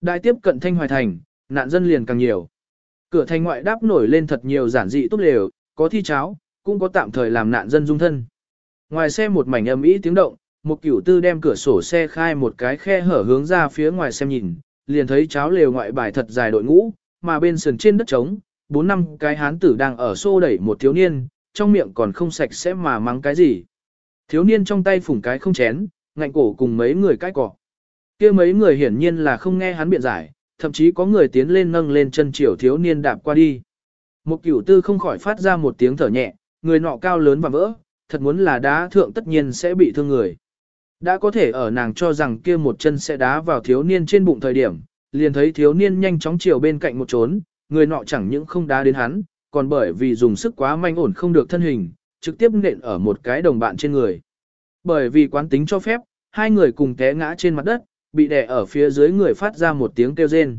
Đại tiếp cận Thanh Hoài thành, nạn dân liền càng nhiều. Cửa thành ngoại đáp nổi lên thật nhiều giản dị tốt lều, có thi cháo, cũng có tạm thời làm nạn dân dung thân. Ngoài xe một mảnh âm ý tiếng động, một cửu tư đem cửa sổ xe khai một cái khe hở hướng ra phía ngoài xem nhìn, liền thấy cháo lều ngoại bài thật dài đội ngũ, mà bên sườn trên đất trống, bốn năm cái hán tử đang ở xô đẩy một thiếu niên, trong miệng còn không sạch sẽ mà mắng cái gì. Thiếu niên trong tay phủng cái không chén, ngạnh cổ cùng mấy người cái cỏ. kia mấy người hiển nhiên là không nghe hắn biện giải, thậm chí có người tiến lên nâng lên chân chiều thiếu niên đạp qua đi. Một cửu tư không khỏi phát ra một tiếng thở nhẹ, người nọ cao lớn và vỡ, thật muốn là đá thượng tất nhiên sẽ bị thương người. Đã có thể ở nàng cho rằng kia một chân sẽ đá vào thiếu niên trên bụng thời điểm, liền thấy thiếu niên nhanh chóng chiều bên cạnh một trốn, người nọ chẳng những không đá đến hắn, còn bởi vì dùng sức quá manh ổn không được thân hình, trực tiếp nện ở một cái đồng bạn trên người. Bởi vì quán tính cho phép, hai người cùng té ngã trên mặt đất, bị đè ở phía dưới người phát ra một tiếng kêu rên.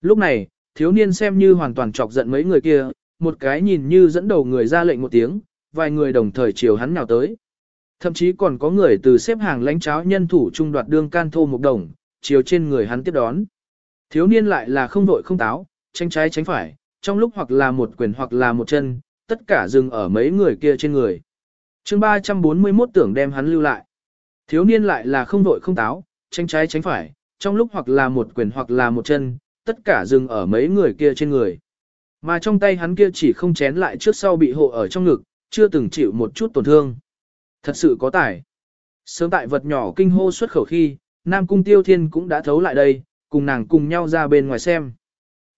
Lúc này, thiếu niên xem như hoàn toàn chọc giận mấy người kia, một cái nhìn như dẫn đầu người ra lệnh một tiếng, vài người đồng thời chiều hắn nào tới. Thậm chí còn có người từ xếp hàng lãnh cháo nhân thủ trung đoạt đương can thô một đồng, chiều trên người hắn tiếp đón. Thiếu niên lại là không vội không táo, tranh trái tránh phải, trong lúc hoặc là một quyền hoặc là một chân, tất cả dừng ở mấy người kia trên người. chương 341 tưởng đem hắn lưu lại. Thiếu niên lại là không vội không táo, tranh trái tránh phải, trong lúc hoặc là một quyền hoặc là một chân, tất cả dừng ở mấy người kia trên người. Mà trong tay hắn kia chỉ không chén lại trước sau bị hộ ở trong ngực, chưa từng chịu một chút tổn thương. Thật sự có tài. Sớm tại vật nhỏ kinh hô xuất khẩu khi, Nam Cung Tiêu Thiên cũng đã thấu lại đây, cùng nàng cùng nhau ra bên ngoài xem.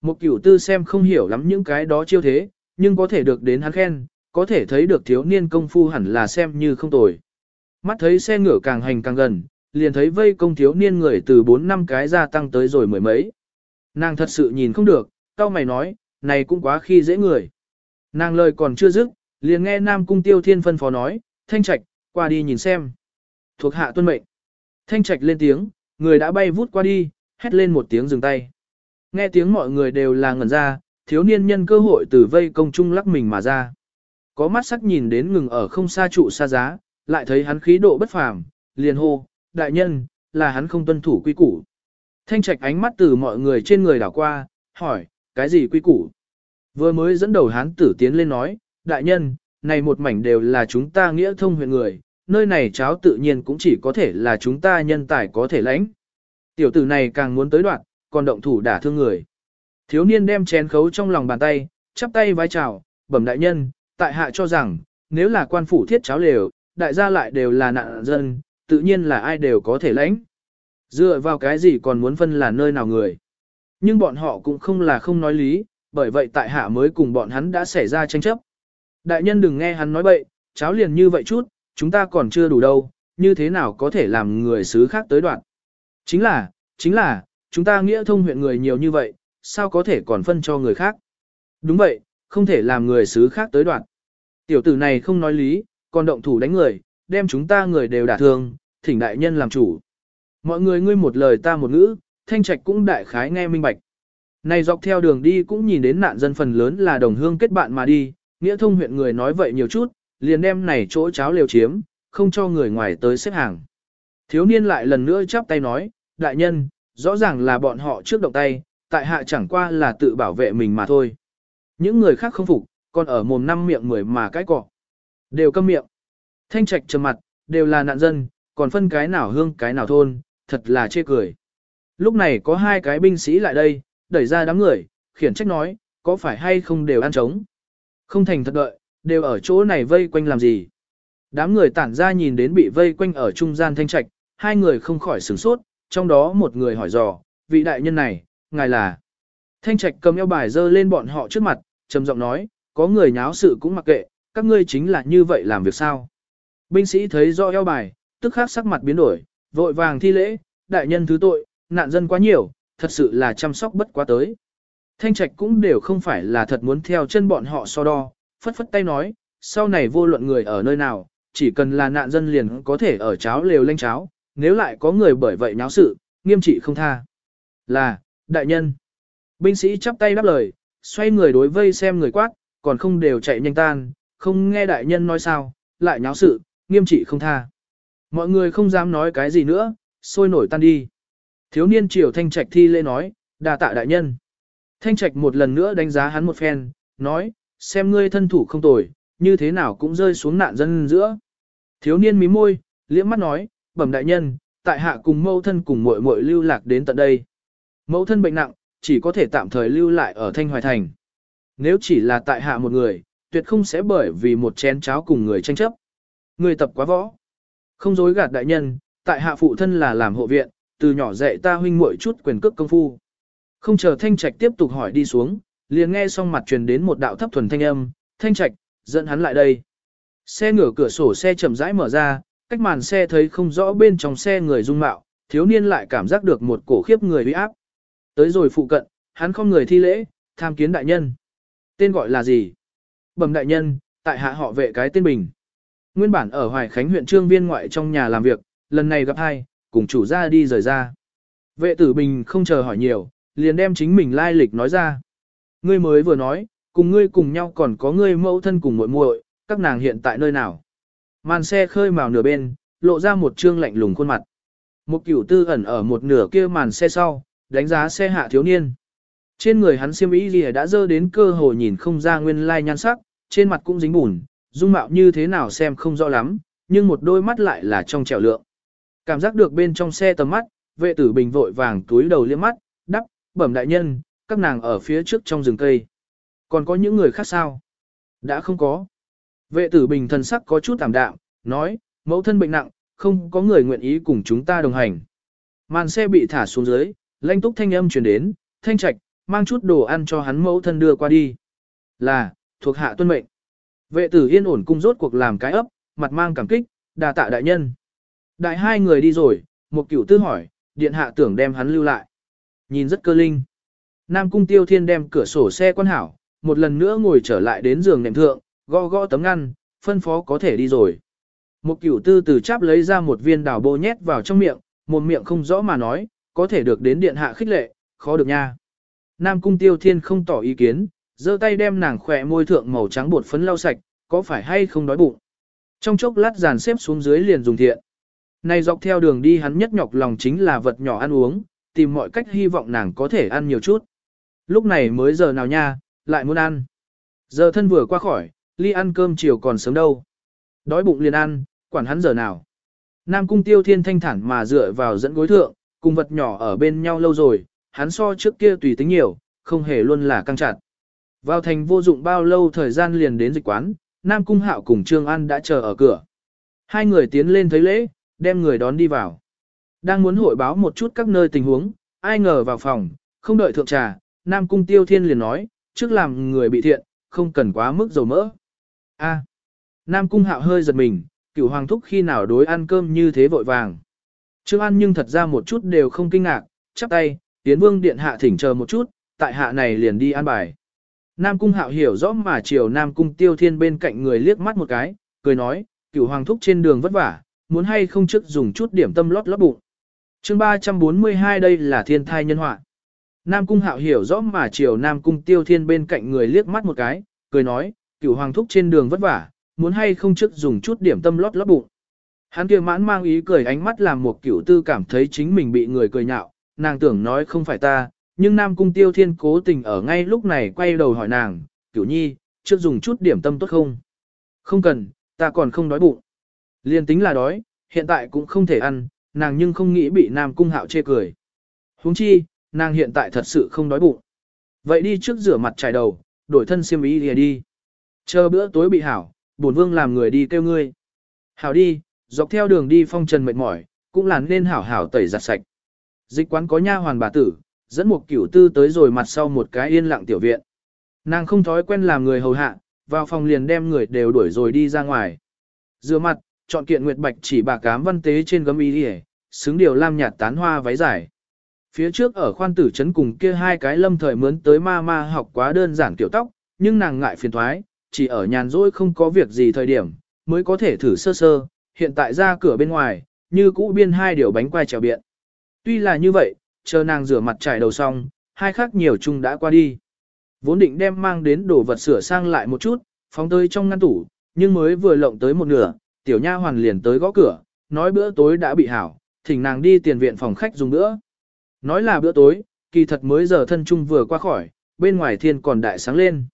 Một cửu tư xem không hiểu lắm những cái đó chiêu thế, nhưng có thể được đến hắn khen, có thể thấy được thiếu niên công phu hẳn là xem như không tồi. Mắt thấy xe ngựa càng hành càng gần, liền thấy vây công thiếu niên người từ 4 năm cái gia tăng tới rồi mười mấy. Nàng thật sự nhìn không được, cao mày nói, này cũng quá khi dễ người. Nàng lời còn chưa dứt, liền nghe Nam Cung Tiêu Thiên phân phó nói, Thanh Trạch, qua đi nhìn xem. Thuộc hạ tuân mệnh. Thanh Trạch lên tiếng, người đã bay vút qua đi, hét lên một tiếng dừng tay. Nghe tiếng mọi người đều là ngẩn ra, thiếu niên nhân cơ hội từ vây công trung lắc mình mà ra. Có mắt sắc nhìn đến ngừng ở không xa trụ xa giá, lại thấy hắn khí độ bất phàm, liền hô, đại nhân, là hắn không tuân thủ quy củ. Thanh trạch ánh mắt từ mọi người trên người đảo qua, hỏi, cái gì quy củ? Vừa mới dẫn đầu hắn tử tiến lên nói, đại nhân, này một mảnh đều là chúng ta nghĩa thông huyện người, nơi này cháo tự nhiên cũng chỉ có thể là chúng ta nhân tài có thể lãnh. Tiểu tử này càng muốn tới đoạn, còn động thủ đả thương người. Thiếu niên đem chén khấu trong lòng bàn tay, chắp tay vái chào, bẩm đại nhân, tại hạ cho rằng, nếu là quan phủ thiết cháo lều, đại gia lại đều là nạn dân, tự nhiên là ai đều có thể lãnh. Dựa vào cái gì còn muốn phân là nơi nào người. Nhưng bọn họ cũng không là không nói lý, bởi vậy tại hạ mới cùng bọn hắn đã xảy ra tranh chấp. Đại nhân đừng nghe hắn nói bậy, cháo liền như vậy chút, chúng ta còn chưa đủ đâu, như thế nào có thể làm người xứ khác tới đoạn. Chính là, chính là, chúng ta nghĩa thông huyện người nhiều như vậy, sao có thể còn phân cho người khác? Đúng vậy, không thể làm người xứ khác tới đoạn. Tiểu tử này không nói lý, còn động thủ đánh người, đem chúng ta người đều đả thương, thỉnh đại nhân làm chủ. Mọi người ngươi một lời ta một ngữ, thanh trạch cũng đại khái nghe minh bạch. Này dọc theo đường đi cũng nhìn đến nạn dân phần lớn là đồng hương kết bạn mà đi, nghĩa thông huyện người nói vậy nhiều chút, liền đem này chỗ cháo liều chiếm, không cho người ngoài tới xếp hàng. Thiếu niên lại lần nữa chắp tay nói, đại nhân, rõ ràng là bọn họ trước động tay, tại hạ chẳng qua là tự bảo vệ mình mà thôi. Những người khác không phục, còn ở mồm năm miệng mười mà cái cọ. Đều câm miệng. Thanh trạch trầm mặt, đều là nạn dân, còn phân cái nào hương cái nào thôn, thật là chê cười. Lúc này có hai cái binh sĩ lại đây, đẩy ra đám người, khiển trách nói, có phải hay không đều ăn trống. Không thành thật đợi, đều ở chỗ này vây quanh làm gì. Đám người tản ra nhìn đến bị vây quanh ở trung gian thanh trạch, hai người không khỏi sửng sốt, trong đó một người hỏi dò, vị đại nhân này, ngài là. Thanh trạch cầm eo bài dơ lên bọn họ trước mặt, trầm giọng nói, có người nháo sự cũng mặc kệ, các ngươi chính là như vậy làm việc sao. Binh sĩ thấy do eo bài, tức khắc sắc mặt biến đổi, vội vàng thi lễ, đại nhân thứ tội, nạn dân quá nhiều, thật sự là chăm sóc bất quá tới. Thanh trạch cũng đều không phải là thật muốn theo chân bọn họ so đo, phất phất tay nói, sau này vô luận người ở nơi nào, chỉ cần là nạn dân liền có thể ở cháo lều lanh cháo, nếu lại có người bởi vậy nháo sự, nghiêm trị không tha. Là, đại nhân. Binh sĩ chắp tay đáp lời, xoay người đối vây xem người quát, còn không đều chạy nhanh tan, không nghe đại nhân nói sao, lại nháo sự, nghiêm trị không tha. Mọi người không dám nói cái gì nữa, sôi nổi tan đi. Thiếu niên triều thanh trạch thi lễ nói, đà tạ đại nhân. Thanh trạch một lần nữa đánh giá hắn một phen, nói, xem ngươi thân thủ không tồi, như thế nào cũng rơi xuống nạn dân giữa. Thiếu niên mí môi, liễm mắt nói, bẩm đại nhân, tại hạ cùng mẫu thân cùng muội muội lưu lạc đến tận đây. Mẫu thân bệnh nặng, chỉ có thể tạm thời lưu lại ở Thanh Hoài Thành. Nếu chỉ là tại hạ một người, tuyệt không sẽ bởi vì một chén cháo cùng người tranh chấp. Người tập quá võ. Không dối gạt đại nhân, tại hạ phụ thân là làm hộ viện, từ nhỏ dạy ta huynh muội chút quyền cước công phu. Không chờ Thanh Trạch tiếp tục hỏi đi xuống, liền nghe xong mặt truyền đến một đạo thấp thuần thanh âm, Thanh Trạch, dẫn hắn lại đây. Xe ngửa cửa sổ xe chậm rãi mở ra, cách màn xe thấy không rõ bên trong xe người dung mạo, thiếu niên lại cảm giác được một cổ khiếp người uy áp. Tới rồi phụ cận, hắn không người thi lễ, tham kiến đại nhân. Tên gọi là gì? Bẩm đại nhân, tại hạ họ vệ cái tên bình. Nguyên bản ở Hoài Khánh huyện trương viên ngoại trong nhà làm việc, lần này gặp hai, cùng chủ gia đi rời ra. Vệ tử bình không chờ hỏi nhiều, liền đem chính mình lai lịch nói ra. Ngươi mới vừa nói, cùng ngươi cùng nhau còn có ngươi mẫu thân cùng muội muội, các nàng hiện tại nơi nào. Màn xe khơi màu nửa bên, lộ ra một trương lạnh lùng khuôn mặt. Một cửu tư ẩn ở một nửa kia màn xe sau, đánh giá xe hạ thiếu niên. Trên người hắn xiêm y gì đã dơ đến cơ hồ nhìn không ra nguyên lai nhan sắc, trên mặt cũng dính bùn, dung mạo như thế nào xem không rõ lắm, nhưng một đôi mắt lại là trong trẻo lượng. Cảm giác được bên trong xe tầm mắt, vệ tử bình vội vàng túi đầu liếc mắt, đắp, bẩm đại nhân, các nàng ở phía trước trong rừng cây. Còn có những người khác sao? Đã không có. Vệ tử bình thần sắc có chút tạm đạm, nói, mẫu thân bệnh nặng, không có người nguyện ý cùng chúng ta đồng hành. Màn xe bị thả xuống dưới, lanh túc thanh âm truyền đến, thanh trạch, mang chút đồ ăn cho hắn mẫu thân đưa qua đi. Là, thuộc hạ tuân mệnh. Vệ tử yên ổn cung rốt cuộc làm cái ấp, mặt mang cảm kích, đà tạ đại nhân. Đại hai người đi rồi, một cửu tư hỏi, điện hạ tưởng đem hắn lưu lại. Nhìn rất cơ linh. Nam cung tiêu thiên đem cửa sổ xe quan hảo, một lần nữa ngồi trở lại đến giường nệm thượng, gõ gõ tấm ngăn, phân phó có thể đi rồi. Một cửu tư từ cháp lấy ra một viên đào bô nhét vào trong miệng, một miệng không rõ mà nói, có thể được đến điện hạ khích lệ, khó được nha. Nam cung tiêu thiên không tỏ ý kiến, giơ tay đem nàng khỏe môi thượng màu trắng bột phấn lau sạch, có phải hay không đói bụng. Trong chốc lát dàn xếp xuống dưới liền dùng thiện. Này dọc theo đường đi hắn nhất nhọc lòng chính là vật nhỏ ăn uống, tìm mọi cách hy vọng nàng có thể ăn nhiều chút. Lúc này mới giờ nào nha, lại muốn ăn. Giờ thân vừa qua khỏi, ly ăn cơm chiều còn sớm đâu. Đói bụng liền ăn, quản hắn giờ nào. Nam cung tiêu thiên thanh thản mà dựa vào dẫn gối thượng, cùng vật nhỏ ở bên nhau lâu rồi, hắn so trước kia tùy tính nhiều, không hề luôn là căng chặt. Vào thành vô dụng bao lâu thời gian liền đến dịch quán, Nam cung hạo cùng Trương An đã chờ ở cửa. Hai người tiến lên thấy lễ, đem người đón đi vào. Đang muốn hội báo một chút các nơi tình huống, ai ngờ vào phòng, không đợi thượng trà, Nam cung tiêu thiên liền nói, trước làm người bị thiện, không cần quá mức dầu mỡ. A. À, Nam cung hạo hơi giật mình, cửu hoàng thúc khi nào đối ăn cơm như thế vội vàng. Trương An nhưng thật ra một chút đều không kinh ngạc, chắp tay, tiến vương điện hạ thỉnh chờ một chút, tại hạ này liền đi ăn bài. Nam cung hạo hiểu rõ mà chiều Nam cung tiêu thiên bên cạnh người liếc mắt một cái, cười nói, cửu hoàng thúc trên đường vất vả, muốn hay không trước dùng chút điểm tâm lót lót bụng. chương 342 đây là thiên thai nhân họa. Nam cung hạo hiểu rõ mà chiều Nam cung tiêu thiên bên cạnh người liếc mắt một cái, cười nói, cửu hoàng thúc trên đường vất vả, muốn hay không trước dùng chút điểm tâm lót lót bụng. Hắn kia mãn mang ý cười ánh mắt làm một cửu tư cảm thấy chính mình bị người cười nhạo, nàng tưởng nói không phải ta, nhưng Nam Cung Tiêu Thiên cố tình ở ngay lúc này quay đầu hỏi nàng, cửu nhi, trước dùng chút điểm tâm tốt không? Không cần, ta còn không đói bụng. Liên tính là đói, hiện tại cũng không thể ăn, nàng nhưng không nghĩ bị Nam Cung Hạo chê cười. huống chi, nàng hiện tại thật sự không đói bụng. Vậy đi trước rửa mặt trải đầu, đổi thân xiêm y lìa đi. Chờ bữa tối bị hảo, bổn vương làm người đi kêu ngươi. Hảo đi, dọc theo đường đi phong trần mệt mỏi, cũng là nên hảo hảo tẩy giặt sạch. Dịch quán có nha hoàn bà tử, dẫn một cửu tư tới rồi mặt sau một cái yên lặng tiểu viện. Nàng không thói quen làm người hầu hạ, vào phòng liền đem người đều đuổi rồi đi ra ngoài. Rửa mặt, chọn kiện nguyệt bạch chỉ bà cám văn tế trên gấm y đi xứng điều lam nhạt tán hoa váy dài. Phía trước ở khoan tử trấn cùng kia hai cái lâm thời mướn tới ma ma học quá đơn giản tiểu tóc, nhưng nàng ngại phiền thoái, chỉ ở nhàn rỗi không có việc gì thời điểm, mới có thể thử sơ sơ, hiện tại ra cửa bên ngoài, như cũ biên hai điều bánh quai trèo biện. Tuy là như vậy, chờ nàng rửa mặt trải đầu xong, hai khác nhiều chung đã qua đi. Vốn định đem mang đến đồ vật sửa sang lại một chút, phóng tới trong ngăn tủ, nhưng mới vừa lộng tới một nửa, tiểu nha hoàn liền tới gõ cửa, nói bữa tối đã bị hảo, thỉnh nàng đi tiền viện phòng khách dùng bữa. Nói là bữa tối, kỳ thật mới giờ thân chung vừa qua khỏi, bên ngoài thiên còn đại sáng lên.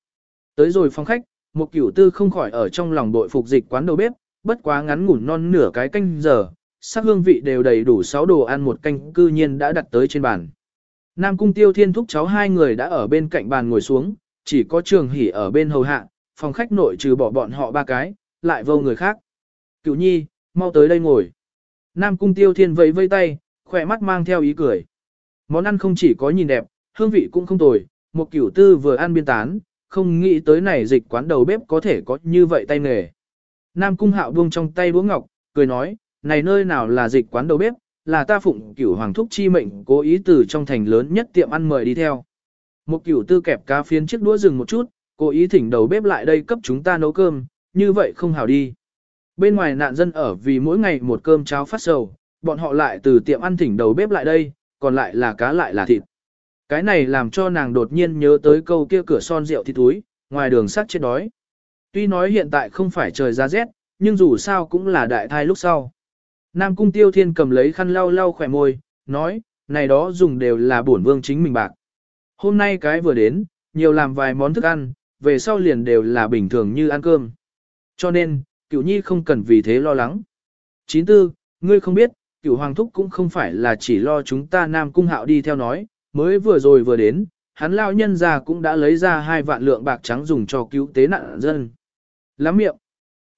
Tới rồi phòng khách, một cửu tư không khỏi ở trong lòng bội phục dịch quán đầu bếp, bất quá ngắn ngủn non nửa cái canh giờ, sắc hương vị đều đầy đủ 6 đồ ăn một canh cư nhiên đã đặt tới trên bàn. Nam cung tiêu thiên thúc cháu hai người đã ở bên cạnh bàn ngồi xuống, chỉ có trường hỉ ở bên hầu hạ, phòng khách nội trừ bỏ bọn họ ba cái, lại vô người khác. cửu nhi, mau tới đây ngồi. Nam cung tiêu thiên vẫy vây tay, khỏe mắt mang theo ý cười. Món ăn không chỉ có nhìn đẹp, hương vị cũng không tồi, một cửu tư vừa ăn biên tán, không nghĩ tới này dịch quán đầu bếp có thể có như vậy tay nghề. Nam cung hạo buông trong tay đũa ngọc, cười nói, này nơi nào là dịch quán đầu bếp, là ta phụng cửu hoàng thúc chi mệnh cố ý từ trong thành lớn nhất tiệm ăn mời đi theo. Một cửu tư kẹp cá phiến chiếc đũa dừng một chút, cố ý thỉnh đầu bếp lại đây cấp chúng ta nấu cơm, như vậy không hảo đi. Bên ngoài nạn dân ở vì mỗi ngày một cơm cháo phát sầu, bọn họ lại từ tiệm ăn thỉnh đầu bếp lại đây, còn lại là cá lại là thịt. Cái này làm cho nàng đột nhiên nhớ tới câu kia cửa son rượu thịt túi, ngoài đường sắt chết đói. Tuy nói hiện tại không phải trời ra rét, nhưng dù sao cũng là đại thai lúc sau. Nam cung tiêu thiên cầm lấy khăn lau lau khỏe môi, nói, này đó dùng đều là bổn vương chính mình bạc. Hôm nay cái vừa đến, nhiều làm vài món thức ăn, về sau liền đều là bình thường như ăn cơm. Cho nên, cựu nhi không cần vì thế lo lắng. Chín tư, ngươi không biết, cửu hoàng thúc cũng không phải là chỉ lo chúng ta nam cung hạo đi theo nói, mới vừa rồi vừa đến, hắn lao nhân ra cũng đã lấy ra hai vạn lượng bạc trắng dùng cho cứu tế nạn dân. Lắm miệng.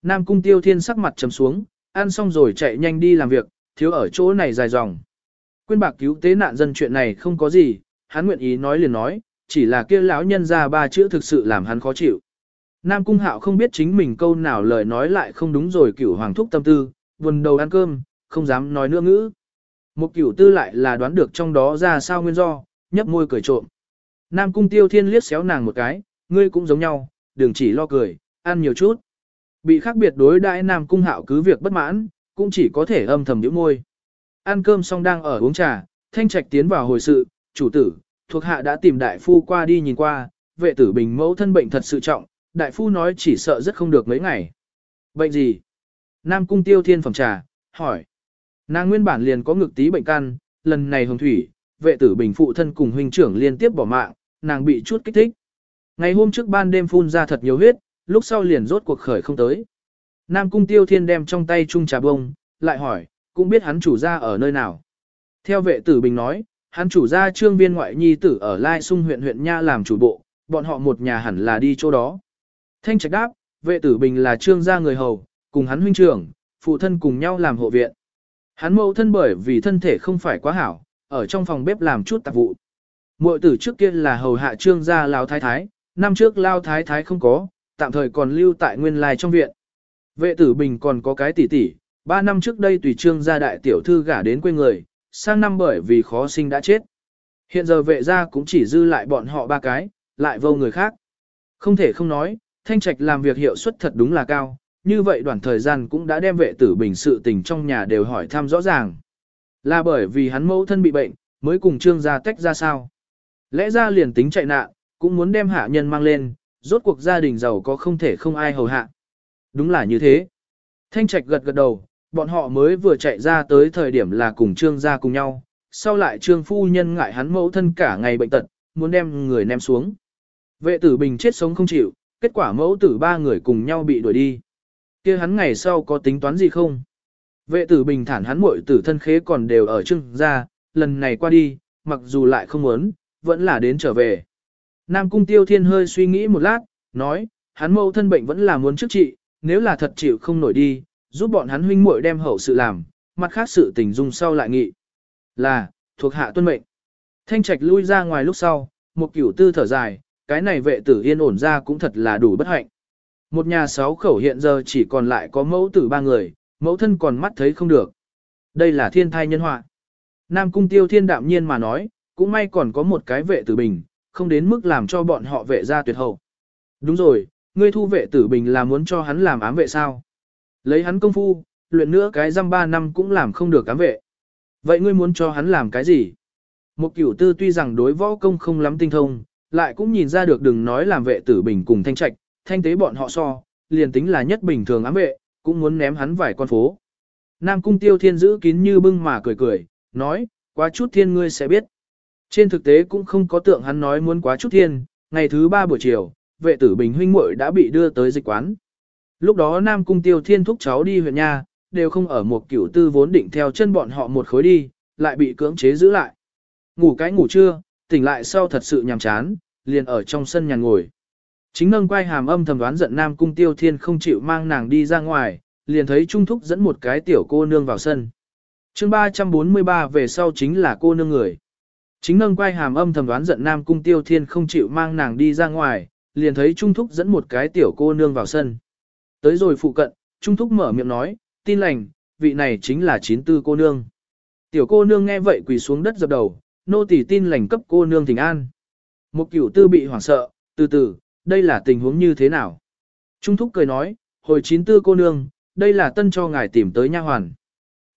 Nam cung tiêu thiên sắc mặt trầm xuống, ăn xong rồi chạy nhanh đi làm việc, thiếu ở chỗ này dài dòng. Quyên bạc cứu tế nạn dân chuyện này không có gì, hắn nguyện ý nói liền nói, chỉ là kia lão nhân ra ba chữ thực sự làm hắn khó chịu. Nam cung hạo không biết chính mình câu nào lời nói lại không đúng rồi cửu hoàng thúc tâm tư, buồn đầu ăn cơm, không dám nói nữa ngữ. Một cửu tư lại là đoán được trong đó ra sao nguyên do, nhấp môi cười trộm. Nam cung tiêu thiên liếc xéo nàng một cái, ngươi cũng giống nhau, đừng chỉ lo cười, ăn nhiều chút. Bị khác biệt đối đãi Nam cung hạo cứ việc bất mãn, cũng chỉ có thể âm thầm nhíu môi. Ăn cơm xong đang ở uống trà, thanh trạch tiến vào hồi sự, chủ tử, thuộc hạ đã tìm đại phu qua đi nhìn qua, vệ tử bình mẫu thân bệnh thật sự trọng, đại phu nói chỉ sợ rất không được mấy ngày. Bệnh gì? Nam cung tiêu thiên phẩm trà, hỏi. Nàng nguyên bản liền có ngực tí bệnh căn, lần này hồng thủy, vệ tử bình phụ thân cùng huynh trưởng liên tiếp bỏ mạng, nàng bị chút kích thích. Ngày hôm trước ban đêm phun ra thật nhiều huyết, lúc sau liền rốt cuộc khởi không tới. Nam cung tiêu thiên đem trong tay chung trà bông, lại hỏi, cũng biết hắn chủ gia ở nơi nào. Theo vệ tử bình nói, hắn chủ gia trương viên ngoại nhi tử ở Lai Sung huyện huyện Nha làm chủ bộ, bọn họ một nhà hẳn là đi chỗ đó. Thanh trạch đáp, vệ tử bình là trương gia người hầu, cùng hắn huynh trưởng, phụ thân cùng nhau làm hộ viện. Hắn mẫu thân bởi vì thân thể không phải quá hảo, ở trong phòng bếp làm chút tạp vụ. Muội tử trước kia là hầu hạ trương gia lao thái thái, năm trước lao thái thái không có, tạm thời còn lưu tại nguyên lai trong viện. Vệ tử bình còn có cái tỷ tỷ, ba năm trước đây tùy trương gia đại tiểu thư gả đến quê người, sang năm bởi vì khó sinh đã chết. Hiện giờ vệ gia cũng chỉ dư lại bọn họ ba cái, lại vô người khác. Không thể không nói, thanh trạch làm việc hiệu suất thật đúng là cao, như vậy đoạn thời gian cũng đã đem vệ tử bình sự tình trong nhà đều hỏi thăm rõ ràng. Là bởi vì hắn mẫu thân bị bệnh, mới cùng trương gia tách ra sao. Lẽ ra liền tính chạy nạn, cũng muốn đem hạ nhân mang lên, rốt cuộc gia đình giàu có không thể không ai hầu hạ. Đúng là như thế. Thanh trạch gật gật đầu, bọn họ mới vừa chạy ra tới thời điểm là cùng trương gia cùng nhau, sau lại trương phu nhân ngại hắn mẫu thân cả ngày bệnh tật, muốn đem người ném xuống. Vệ tử bình chết sống không chịu, kết quả mẫu tử ba người cùng nhau bị đuổi đi kia hắn ngày sau có tính toán gì không? Vệ tử bình thản hắn muội tử thân khế còn đều ở trưng ra, lần này qua đi, mặc dù lại không muốn, vẫn là đến trở về. Nam cung tiêu thiên hơi suy nghĩ một lát, nói, hắn mâu thân bệnh vẫn là muốn trước trị, nếu là thật chịu không nổi đi, giúp bọn hắn huynh muội đem hậu sự làm, mặt khác sự tình dung sau lại nghị. Là, thuộc hạ tuân mệnh. Thanh trạch lui ra ngoài lúc sau, một cửu tư thở dài, cái này vệ tử yên ổn ra cũng thật là đủ bất hạnh. Một nhà sáu khẩu hiện giờ chỉ còn lại có mẫu tử ba người, mẫu thân còn mắt thấy không được. Đây là thiên thai nhân họa. Nam cung tiêu thiên đạm nhiên mà nói, cũng may còn có một cái vệ tử bình, không đến mức làm cho bọn họ vệ ra tuyệt hậu. Đúng rồi, ngươi thu vệ tử bình là muốn cho hắn làm ám vệ sao? Lấy hắn công phu, luyện nữa cái răm ba năm cũng làm không được ám vệ. Vậy ngươi muốn cho hắn làm cái gì? Một cửu tư tuy rằng đối võ công không lắm tinh thông, lại cũng nhìn ra được đừng nói làm vệ tử bình cùng thanh trạch, thanh tế bọn họ so, liền tính là nhất bình thường ám vệ, cũng muốn ném hắn vài con phố. Nam cung tiêu thiên giữ kín như bưng mà cười cười, nói, quá chút thiên ngươi sẽ biết. Trên thực tế cũng không có tượng hắn nói muốn quá chút thiên, ngày thứ ba buổi chiều, vệ tử bình huynh muội đã bị đưa tới dịch quán. Lúc đó Nam cung tiêu thiên thúc cháu đi huyện nhà đều không ở một cửu tư vốn định theo chân bọn họ một khối đi, lại bị cưỡng chế giữ lại. Ngủ cái ngủ trưa, tỉnh lại sau thật sự nhàm chán, liền ở trong sân nhàn ngồi. Chính nâng quay hàm âm thầm đoán giận Nam Cung Tiêu Thiên không chịu mang nàng đi ra ngoài, liền thấy Trung Thúc dẫn một cái tiểu cô nương vào sân. chương 343 về sau chính là cô nương người. Chính nâng quay hàm âm thầm đoán giận Nam Cung Tiêu Thiên không chịu mang nàng đi ra ngoài, liền thấy Trung Thúc dẫn một cái tiểu cô nương vào sân. Tới rồi phụ cận, Trung Thúc mở miệng nói, tin lành, vị này chính là chín tư cô nương. Tiểu cô nương nghe vậy quỳ xuống đất dập đầu, nô tỳ tin lành cấp cô nương thỉnh an. Một cửu tư bị hoảng sợ, từ từ, đây là tình huống như thế nào? Trung Thúc cười nói, hồi chín tư cô nương, đây là tân cho ngài tìm tới nha hoàn.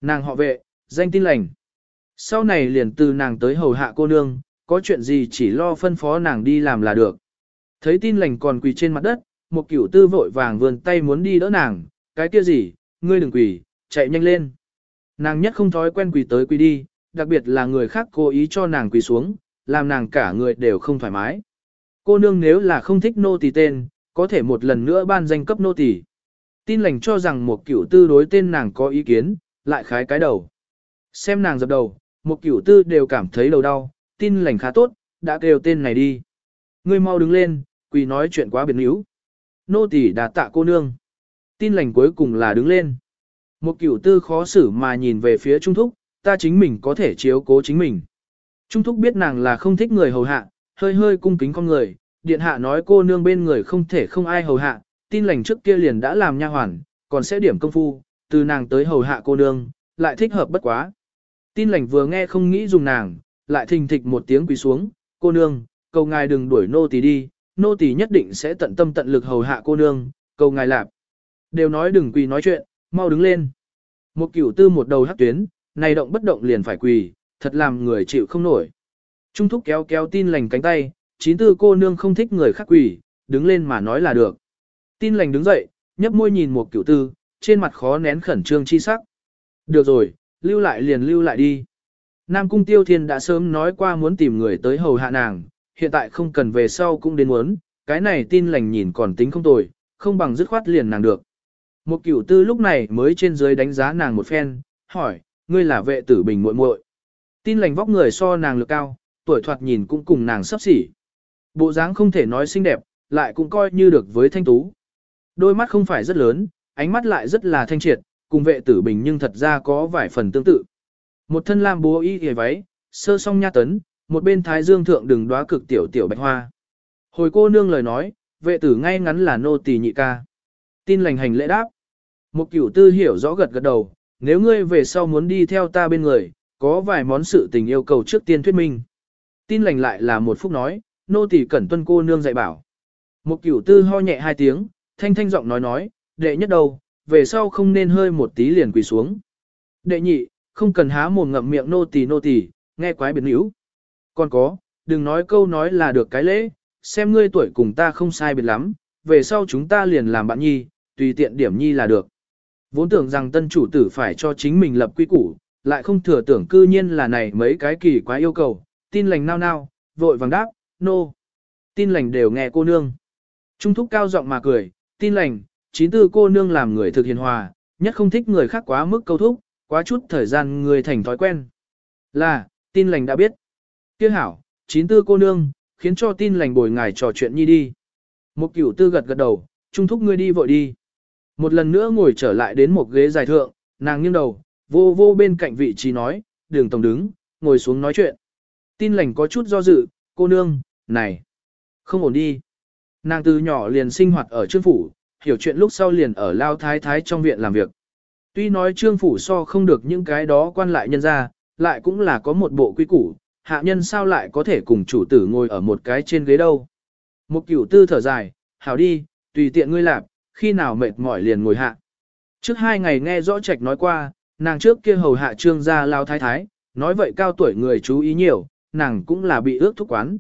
Nàng họ vệ, danh tin lành. Sau này liền từ nàng tới hầu hạ cô nương, có chuyện gì chỉ lo phân phó nàng đi làm là được. Thấy tin lành còn quỳ trên mặt đất, một cửu tư vội vàng vươn tay muốn đi đỡ nàng, cái kia gì, ngươi đừng quỳ, chạy nhanh lên. Nàng nhất không thói quen quỳ tới quỳ đi, đặc biệt là người khác cố ý cho nàng quỳ xuống, làm nàng cả người đều không thoải mái. Cô nương nếu là không thích nô tỳ tên, có thể một lần nữa ban danh cấp nô tỳ. Tin lành cho rằng một cửu tư đối tên nàng có ý kiến, lại khái cái đầu. Xem nàng dập đầu, một cửu tư đều cảm thấy đầu đau, tin lành khá tốt, đã kêu tên này đi. Ngươi mau đứng lên, quỳ nói chuyện quá biệt níu. Nô tỳ đã tạ cô nương. Tin lành cuối cùng là đứng lên. Một cửu tư khó xử mà nhìn về phía Trung Thúc, ta chính mình có thể chiếu cố chính mình. Trung Thúc biết nàng là không thích người hầu hạ, hơi hơi cung kính con người, điện hạ nói cô nương bên người không thể không ai hầu hạ, tin lành trước kia liền đã làm nha hoàn, còn sẽ điểm công phu, từ nàng tới hầu hạ cô nương, lại thích hợp bất quá. Tin lành vừa nghe không nghĩ dùng nàng, lại thình thịch một tiếng quỳ xuống, cô nương, cầu ngài đừng đuổi nô tỳ đi, nô tỳ nhất định sẽ tận tâm tận lực hầu hạ cô nương, cầu ngài lạp. Đều nói đừng quỳ nói chuyện, mau đứng lên. Một cửu tư một đầu hắc tuyến, này động bất động liền phải quỳ, thật làm người chịu không nổi. Trung thúc kéo kéo tin lành cánh tay, chín tư cô nương không thích người khác quỷ, đứng lên mà nói là được. Tin lành đứng dậy, nhấp môi nhìn một cửu tư, trên mặt khó nén khẩn trương chi sắc. Được rồi, lưu lại liền lưu lại đi. Nam Cung Tiêu Thiên đã sớm nói qua muốn tìm người tới hầu hạ nàng, hiện tại không cần về sau cũng đến muốn, cái này tin lành nhìn còn tính không tồi, không bằng dứt khoát liền nàng được. Một cửu tư lúc này mới trên dưới đánh giá nàng một phen, hỏi, ngươi là vệ tử bình muội muội. Tin lành vóc người so nàng lực cao, tuổi thoạt nhìn cũng cùng nàng sắp xỉ. Bộ dáng không thể nói xinh đẹp, lại cũng coi như được với thanh tú. Đôi mắt không phải rất lớn, ánh mắt lại rất là thanh triệt, cùng vệ tử bình nhưng thật ra có vài phần tương tự. Một thân lam bố y hề váy, sơ song nha tấn, một bên thái dương thượng đừng đóa cực tiểu tiểu bạch hoa. Hồi cô nương lời nói, vệ tử ngay ngắn là nô tỳ nhị ca. Tin lành hành lễ đáp. Một cửu tư hiểu rõ gật gật đầu, nếu ngươi về sau muốn đi theo ta bên người, có vài món sự tình yêu cầu trước tiên thuyết minh. Tin lành lại là một phút nói, nô tỳ cẩn tuân cô nương dạy bảo. Một cửu tư ho nhẹ hai tiếng, thanh thanh giọng nói nói, đệ nhất đầu, về sau không nên hơi một tí liền quỳ xuống. Đệ nhị, không cần há mồm ngậm miệng nô tỳ nô tỳ, nghe quái biến níu. Còn có, đừng nói câu nói là được cái lễ, xem ngươi tuổi cùng ta không sai biệt lắm, về sau chúng ta liền làm bạn nhi, tùy tiện điểm nhi là được. Vốn tưởng rằng tân chủ tử phải cho chính mình lập quy củ, lại không thừa tưởng cư nhiên là này mấy cái kỳ quá yêu cầu, tin lành nao nao, vội vàng đáp, nô. No. Tin lành đều nghe cô nương. Trung thúc cao giọng mà cười, tin lành, chín tư cô nương làm người thực hiền hòa, nhất không thích người khác quá mức câu thúc, quá chút thời gian người thành thói quen. Là, tin lành đã biết. Tiếc hảo, chín tư cô nương, khiến cho tin lành bồi ngài trò chuyện nhi đi. Một cửu tư gật gật đầu, trung thúc ngươi đi vội đi. Một lần nữa ngồi trở lại đến một ghế dài thượng, nàng nghiêng đầu, vô vô bên cạnh vị trí nói, đường tổng đứng, ngồi xuống nói chuyện. Tin lành có chút do dự, cô nương, này, không ổn đi. Nàng từ nhỏ liền sinh hoạt ở trương phủ, hiểu chuyện lúc sau liền ở lao thái thái trong viện làm việc. Tuy nói trương phủ so không được những cái đó quan lại nhân ra, lại cũng là có một bộ quy củ, hạ nhân sao lại có thể cùng chủ tử ngồi ở một cái trên ghế đâu. Một cửu tư thở dài, hảo đi, tùy tiện ngươi lạp, khi nào mệt mỏi liền ngồi hạ. Trước hai ngày nghe rõ trạch nói qua, nàng trước kia hầu hạ trương gia lao thái thái, nói vậy cao tuổi người chú ý nhiều, nàng cũng là bị ước thúc quán.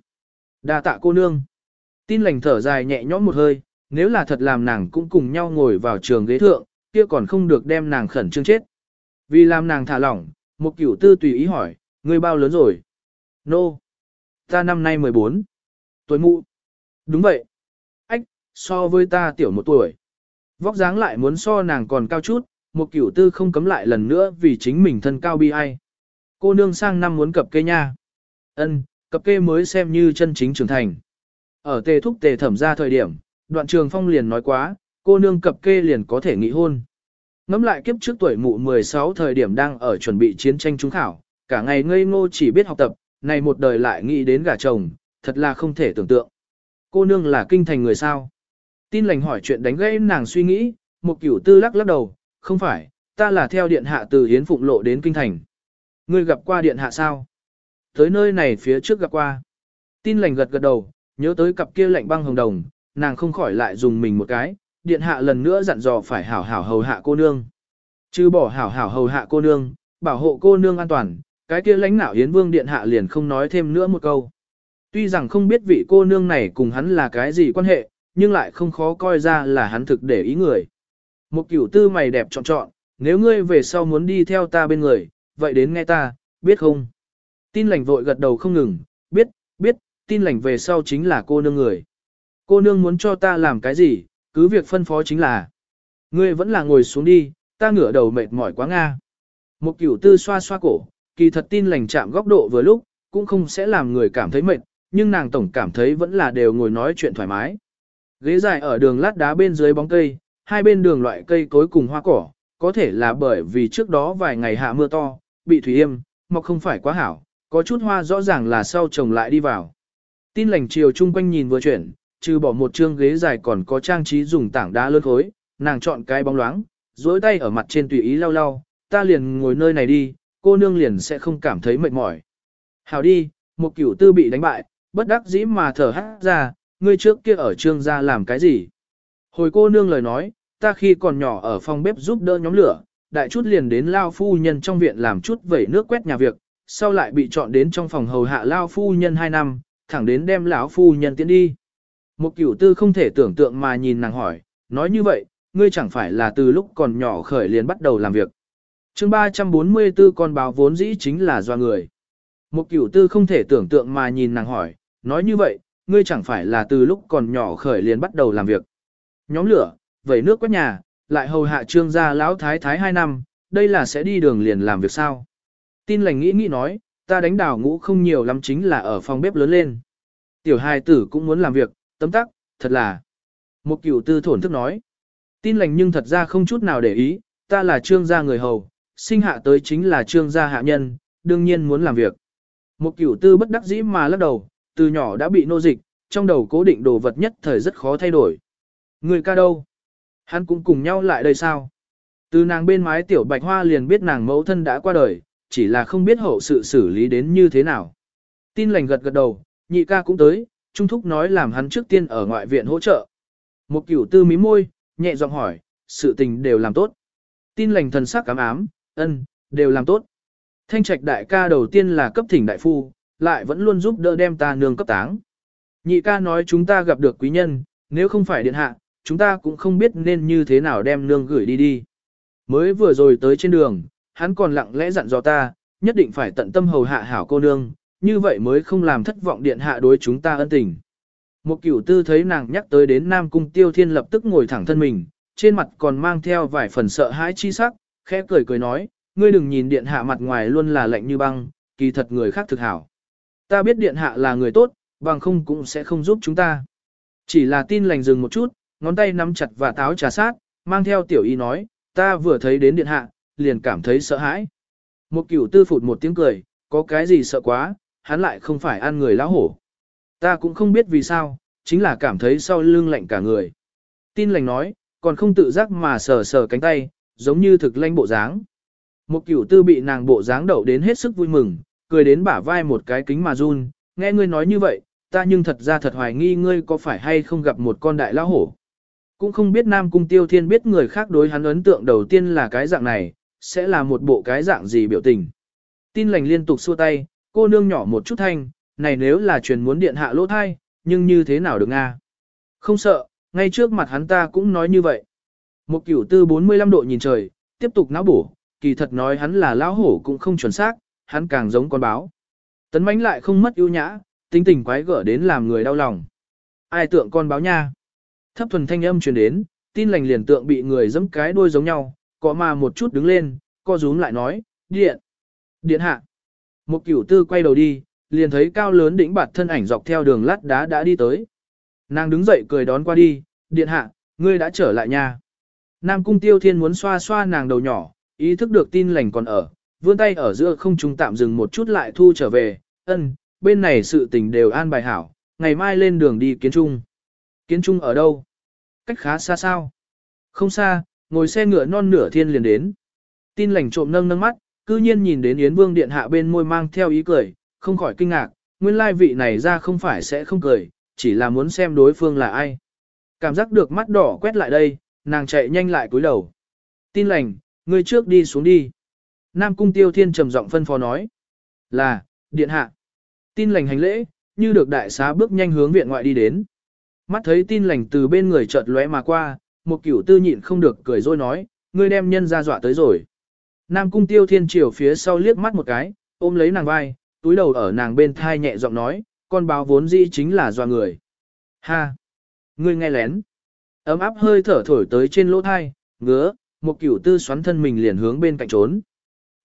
đa tạ cô nương. Tin lành thở dài nhẹ nhõm một hơi, nếu là thật làm nàng cũng cùng nhau ngồi vào trường ghế thượng, kia còn không được đem nàng khẩn trương chết. Vì làm nàng thả lỏng, một cửu tư tùy ý hỏi, ngươi bao lớn rồi? Nô. No. Ta năm nay 14. Tuổi mụ. Đúng vậy. Ách, so với ta tiểu một tuổi. Vóc dáng lại muốn so nàng còn cao chút, một cửu tư không cấm lại lần nữa vì chính mình thân cao bi ai. Cô nương sang năm muốn cập kê nha. Ân, cập kê mới xem như chân chính trưởng thành. Ở tề thúc tề thẩm ra thời điểm, đoạn trường phong liền nói quá, cô nương cập kê liền có thể nghị hôn. Ngắm lại kiếp trước tuổi mụ 16 thời điểm đang ở chuẩn bị chiến tranh trúng khảo, cả ngày ngây ngô chỉ biết học tập, này một đời lại nghĩ đến gả chồng, thật là không thể tưởng tượng. Cô nương là kinh thành người sao? Tin lành hỏi chuyện đánh gãy nàng suy nghĩ, một cửu tư lắc lắc đầu, không phải, ta là theo điện hạ từ Hiến Phụng Lộ đến kinh thành. Ngươi gặp qua điện hạ sao? Tới nơi này phía trước gặp qua. Tin lành gật gật đầu, nhớ tới cặp kia lạnh băng hồng đồng, nàng không khỏi lại dùng mình một cái, điện hạ lần nữa dặn dò phải hảo hảo hầu hạ cô nương. Chứ bỏ hảo hảo hầu hạ cô nương, bảo hộ cô nương an toàn, cái kia lãnh nạo Yến Vương điện hạ liền không nói thêm nữa một câu. Tuy rằng không biết vị cô nương này cùng hắn là cái gì quan hệ, nhưng lại không khó coi ra là hắn thực để ý người. Một kiểu tư mày đẹp trọn trọn nếu ngươi về sau muốn đi theo ta bên người, vậy đến nghe ta, biết không? Tin lành vội gật đầu không ngừng, biết, biết, tin lành về sau chính là cô nương người. Cô nương muốn cho ta làm cái gì, cứ việc phân phó chính là. Ngươi vẫn là ngồi xuống đi, ta ngửa đầu mệt mỏi quá nga. Một cửu tư xoa xoa cổ, kỳ thật tin lành chạm góc độ vừa lúc, cũng không sẽ làm người cảm thấy mệt, nhưng nàng tổng cảm thấy vẫn là đều ngồi nói chuyện thoải mái. Ghế dài ở đường lát đá bên dưới bóng cây, hai bên đường loại cây cối cùng hoa cỏ, có thể là bởi vì trước đó vài ngày hạ mưa to, bị thủy yêm, mọc không phải quá hảo, có chút hoa rõ ràng là sau chồng lại đi vào. Tin lành chiều chung quanh nhìn vừa chuyển, trừ bỏ một chương ghế dài còn có trang trí dùng tảng đá lớn khối, nàng chọn cái bóng loáng, duỗi tay ở mặt trên tùy ý lau lau, ta liền ngồi nơi này đi, cô nương liền sẽ không cảm thấy mệt mỏi. Hảo đi, một cửu tư bị đánh bại, bất đắc dĩ mà thở hát ra, ngươi trước kia ở trương gia làm cái gì? Hồi cô nương lời nói, ta khi còn nhỏ ở phòng bếp giúp đỡ nhóm lửa, đại chút liền đến lao phu nhân trong viện làm chút vẩy nước quét nhà việc, sau lại bị chọn đến trong phòng hầu hạ lao phu nhân 2 năm, thẳng đến đem lão phu nhân tiến đi. Một cửu tư không thể tưởng tượng mà nhìn nàng hỏi, nói như vậy, ngươi chẳng phải là từ lúc còn nhỏ khởi liền bắt đầu làm việc. chương 344 con báo vốn dĩ chính là do người. Một cửu tư không thể tưởng tượng mà nhìn nàng hỏi, nói như vậy, ngươi chẳng phải là từ lúc còn nhỏ khởi liền bắt đầu làm việc. Nhóm lửa, vẩy nước quét nhà, lại hầu hạ trương gia lão thái thái 2 năm, đây là sẽ đi đường liền làm việc sao. Tin lành nghĩ nghĩ nói, ta đánh đảo ngũ không nhiều lắm chính là ở phòng bếp lớn lên. Tiểu hài tử cũng muốn làm việc, tấm tắc, thật là. Một cửu tư thổn thức nói. Tin lành nhưng thật ra không chút nào để ý, ta là trương gia người hầu, sinh hạ tới chính là trương gia hạ nhân, đương nhiên muốn làm việc. Một cửu tư bất đắc dĩ mà lắc đầu, từ nhỏ đã bị nô dịch, trong đầu cố định đồ vật nhất thời rất khó thay đổi. Người ca đâu? Hắn cũng cùng nhau lại đây sao? Từ nàng bên mái tiểu bạch hoa liền biết nàng mẫu thân đã qua đời, chỉ là không biết hậu sự xử lý đến như thế nào. Tin lành gật gật đầu, nhị ca cũng tới, Trung Thúc nói làm hắn trước tiên ở ngoại viện hỗ trợ. Một cửu tư mí môi, nhẹ giọng hỏi, sự tình đều làm tốt. Tin lành thần sắc cám ám, ân, đều làm tốt. Thanh trạch đại ca đầu tiên là cấp thỉnh đại phu, lại vẫn luôn giúp đỡ đem ta nương cấp táng. Nhị ca nói chúng ta gặp được quý nhân, nếu không phải điện hạ, chúng ta cũng không biết nên như thế nào đem nương gửi đi đi. Mới vừa rồi tới trên đường, hắn còn lặng lẽ dặn dò ta, nhất định phải tận tâm hầu hạ hảo cô nương, như vậy mới không làm thất vọng điện hạ đối chúng ta ân tình. Một cửu tư thấy nàng nhắc tới đến Nam Cung Tiêu Thiên lập tức ngồi thẳng thân mình, trên mặt còn mang theo vài phần sợ hãi chi sắc, khẽ cười cười nói, ngươi đừng nhìn điện hạ mặt ngoài luôn là lạnh như băng, kỳ thật người khác thực hảo. Ta biết điện hạ là người tốt, bằng không cũng sẽ không giúp chúng ta. Chỉ là tin lành dừng một chút, ngón tay nắm chặt và táo trà sát, mang theo tiểu y nói, ta vừa thấy đến điện hạ, liền cảm thấy sợ hãi. Một cửu tư phụt một tiếng cười, có cái gì sợ quá, hắn lại không phải ăn người lão hổ. Ta cũng không biết vì sao, chính là cảm thấy sau lưng lạnh cả người. Tin lành nói, còn không tự giác mà sờ sờ cánh tay, giống như thực lanh bộ dáng. Một cửu tư bị nàng bộ dáng đậu đến hết sức vui mừng, cười đến bả vai một cái kính mà run, nghe ngươi nói như vậy, ta nhưng thật ra thật hoài nghi ngươi có phải hay không gặp một con đại lão hổ. Cũng không biết Nam Cung Tiêu Thiên biết người khác đối hắn ấn tượng đầu tiên là cái dạng này, sẽ là một bộ cái dạng gì biểu tình. Tin lành liên tục xua tay, cô nương nhỏ một chút thanh, này nếu là truyền muốn điện hạ lỗ thai, nhưng như thế nào được Nga? Không sợ, ngay trước mặt hắn ta cũng nói như vậy. Một cửu tư 45 độ nhìn trời, tiếp tục não bổ, kỳ thật nói hắn là lão hổ cũng không chuẩn xác, hắn càng giống con báo. Tấn mãnh lại không mất ưu nhã, tính tình quái gở đến làm người đau lòng. Ai tượng con báo nha? Thấp thuần thanh âm truyền đến, tin lành liền tượng bị người dẫm cái đuôi giống nhau, có mà một chút đứng lên, co rúm lại nói, điện, điện hạ. Một cửu tư quay đầu đi, liền thấy cao lớn đỉnh bạt thân ảnh dọc theo đường lát đá đã đi tới. Nàng đứng dậy cười đón qua đi, điện hạ, ngươi đã trở lại nhà, Nam Cung Tiêu Thiên muốn xoa xoa nàng đầu nhỏ, ý thức được tin lành còn ở, vươn tay ở giữa không trung tạm dừng một chút lại thu trở về, ân, bên này sự tình đều an bài hảo, ngày mai lên đường đi kiến trung. Kiến trung ở đâu? Cách khá xa sao? Không xa, ngồi xe ngựa non nửa thiên liền đến. Tin lành trộm nâng nâng mắt, cư nhiên nhìn đến Yến Vương Điện Hạ bên môi mang theo ý cười, không khỏi kinh ngạc, nguyên lai vị này ra không phải sẽ không cười, chỉ là muốn xem đối phương là ai. Cảm giác được mắt đỏ quét lại đây, nàng chạy nhanh lại cúi đầu. Tin lành, ngươi trước đi xuống đi. Nam Cung Tiêu Thiên trầm giọng phân phó nói. Là, Điện Hạ. Tin lành hành lễ, như được đại xá bước nhanh hướng viện ngoại đi đến. Mắt thấy tin lành từ bên người chợt lóe mà qua, một cửu tư nhịn không được cười rồi nói, ngươi đem nhân ra dọa tới rồi. Nam cung tiêu thiên triều phía sau liếc mắt một cái, ôm lấy nàng vai, túi đầu ở nàng bên thai nhẹ giọng nói, con báo vốn dĩ chính là dọa người. Ha! Ngươi nghe lén. Ấm áp hơi thở thổi tới trên lỗ thai, ngứa, một cửu tư xoắn thân mình liền hướng bên cạnh trốn.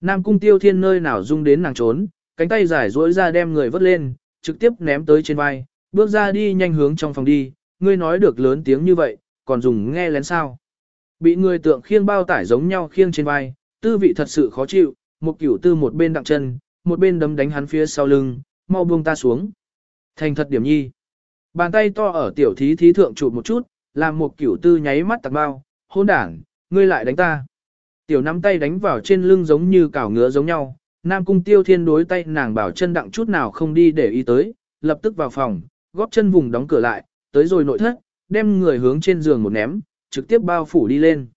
Nam cung tiêu thiên nơi nào dung đến nàng trốn, cánh tay giải duỗi ra đem người vớt lên, trực tiếp ném tới trên vai, bước ra đi nhanh hướng trong phòng đi, ngươi nói được lớn tiếng như vậy, còn dùng nghe lén sao. Bị người tượng khiêng bao tải giống nhau khiêng trên vai, tư vị thật sự khó chịu, một cửu tư một bên đặng chân, một bên đấm đánh hắn phía sau lưng, mau buông ta xuống. Thành thật điểm nhi. Bàn tay to ở tiểu thí thí thượng chụp một chút, làm một cửu tư nháy mắt tạc bao, hôn đảng, ngươi lại đánh ta. Tiểu nắm tay đánh vào trên lưng giống như cào ngứa giống nhau, Nam cung tiêu thiên đối tay nàng bảo chân đặng chút nào không đi để ý tới, lập tức vào phòng, góp chân vùng đóng cửa lại, tới rồi nội thất, đem người hướng trên giường một ném, trực tiếp bao phủ đi lên.